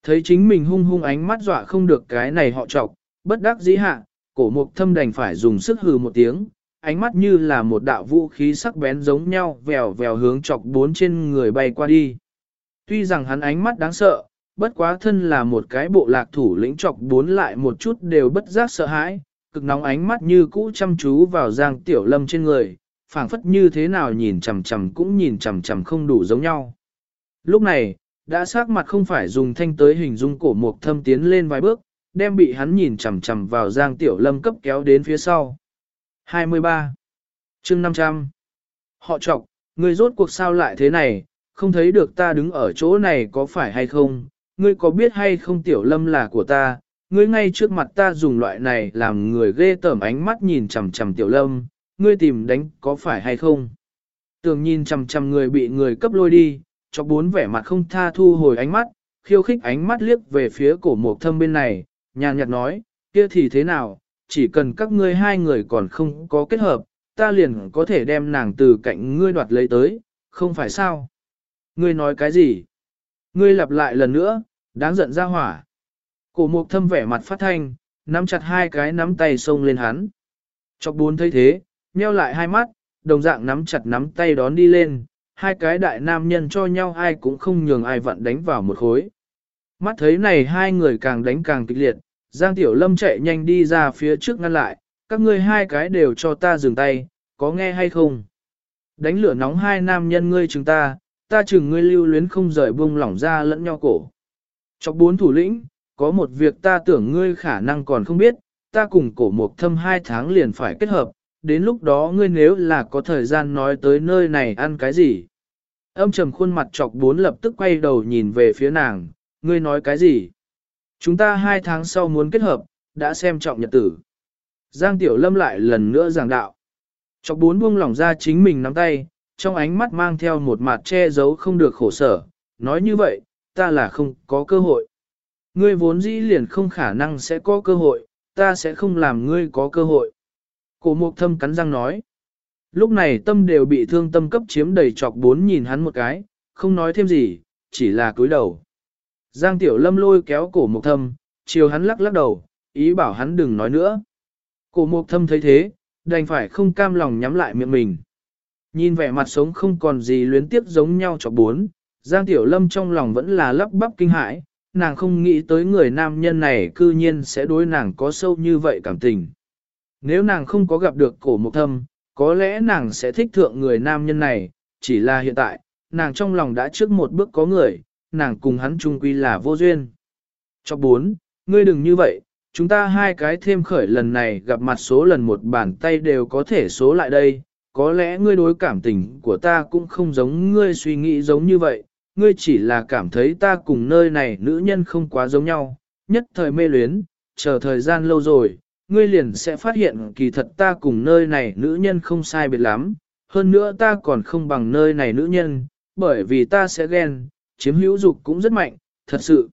Thấy chính mình hung hung ánh mắt dọa không được cái này họ chọc, bất đắc dĩ hạ, cổ mục thâm đành phải dùng sức hừ một tiếng, ánh mắt như là một đạo vũ khí sắc bén giống nhau vèo vèo hướng chọc bốn trên người bay qua đi. Tuy rằng hắn ánh mắt đáng sợ, bất quá thân là một cái bộ lạc thủ lĩnh chọc bốn lại một chút đều bất giác sợ hãi, cực nóng ánh mắt như cũ chăm chú vào giang tiểu lâm trên người, phảng phất như thế nào nhìn chằm chằm cũng nhìn chằm chằm không đủ giống nhau. Lúc này, đã sát mặt không phải dùng thanh tới hình dung cổ mục thâm tiến lên vài bước, đem bị hắn nhìn chằm chằm vào giang tiểu lâm cấp kéo đến phía sau. 23. chương 500. Họ trọc, ngươi rốt cuộc sao lại thế này, không thấy được ta đứng ở chỗ này có phải hay không, ngươi có biết hay không tiểu lâm là của ta, ngươi ngay trước mặt ta dùng loại này làm người ghê tởm ánh mắt nhìn chằm chằm tiểu lâm, ngươi tìm đánh có phải hay không. Tường nhìn chằm chằm người bị người cấp lôi đi, cho bốn vẻ mặt không tha thu hồi ánh mắt, khiêu khích ánh mắt liếc về phía cổ mộc thâm bên này, nhàn nhạt nói, kia thì thế nào, chỉ cần các ngươi hai người còn không có kết hợp, ta liền có thể đem nàng từ cạnh ngươi đoạt lấy tới, không phải sao? Ngươi nói cái gì? Ngươi lặp lại lần nữa, đáng giận ra hỏa. Cổ mục thâm vẻ mặt phát thanh, nắm chặt hai cái nắm tay xông lên hắn. Chọc bốn thấy thế, nheo lại hai mắt, đồng dạng nắm chặt nắm tay đón đi lên, hai cái đại nam nhân cho nhau ai cũng không nhường ai vặn đánh vào một khối. Mắt thấy này hai người càng đánh càng kịch liệt, Giang Tiểu Lâm chạy nhanh đi ra phía trước ngăn lại, các ngươi hai cái đều cho ta dừng tay, có nghe hay không? Đánh lửa nóng hai nam nhân ngươi chừng ta, ta chừng ngươi lưu luyến không rời buông lỏng ra lẫn nhau cổ. Chọc bốn thủ lĩnh, có một việc ta tưởng ngươi khả năng còn không biết, ta cùng cổ mục thâm hai tháng liền phải kết hợp, đến lúc đó ngươi nếu là có thời gian nói tới nơi này ăn cái gì. Âm trầm khuôn mặt chọc bốn lập tức quay đầu nhìn về phía nàng, ngươi nói cái gì? Chúng ta hai tháng sau muốn kết hợp, đã xem trọng nhật tử. Giang Tiểu Lâm lại lần nữa giảng đạo. Chọc bốn buông lỏng ra chính mình nắm tay, trong ánh mắt mang theo một mặt che giấu không được khổ sở. Nói như vậy, ta là không có cơ hội. Ngươi vốn dĩ liền không khả năng sẽ có cơ hội, ta sẽ không làm ngươi có cơ hội. Cổ mục thâm cắn răng nói. Lúc này tâm đều bị thương tâm cấp chiếm đầy chọc bốn nhìn hắn một cái, không nói thêm gì, chỉ là cúi đầu. Giang Tiểu Lâm lôi kéo cổ mục thâm, chiều hắn lắc lắc đầu, ý bảo hắn đừng nói nữa. Cổ mục thâm thấy thế, đành phải không cam lòng nhắm lại miệng mình. Nhìn vẻ mặt sống không còn gì luyến tiếp giống nhau cho bốn, Giang Tiểu Lâm trong lòng vẫn là lắp bắp kinh hãi, nàng không nghĩ tới người nam nhân này cư nhiên sẽ đối nàng có sâu như vậy cảm tình. Nếu nàng không có gặp được cổ mục thâm, có lẽ nàng sẽ thích thượng người nam nhân này, chỉ là hiện tại, nàng trong lòng đã trước một bước có người, nàng cùng hắn chung quy là vô duyên. Cho bốn, ngươi đừng như vậy, chúng ta hai cái thêm khởi lần này gặp mặt số lần một bàn tay đều có thể số lại đây, có lẽ ngươi đối cảm tình của ta cũng không giống ngươi suy nghĩ giống như vậy, ngươi chỉ là cảm thấy ta cùng nơi này nữ nhân không quá giống nhau, nhất thời mê luyến, chờ thời gian lâu rồi, ngươi liền sẽ phát hiện kỳ thật ta cùng nơi này nữ nhân không sai biệt lắm, hơn nữa ta còn không bằng nơi này nữ nhân, bởi vì ta sẽ ghen, chiếm hữu dục cũng rất mạnh, thật sự.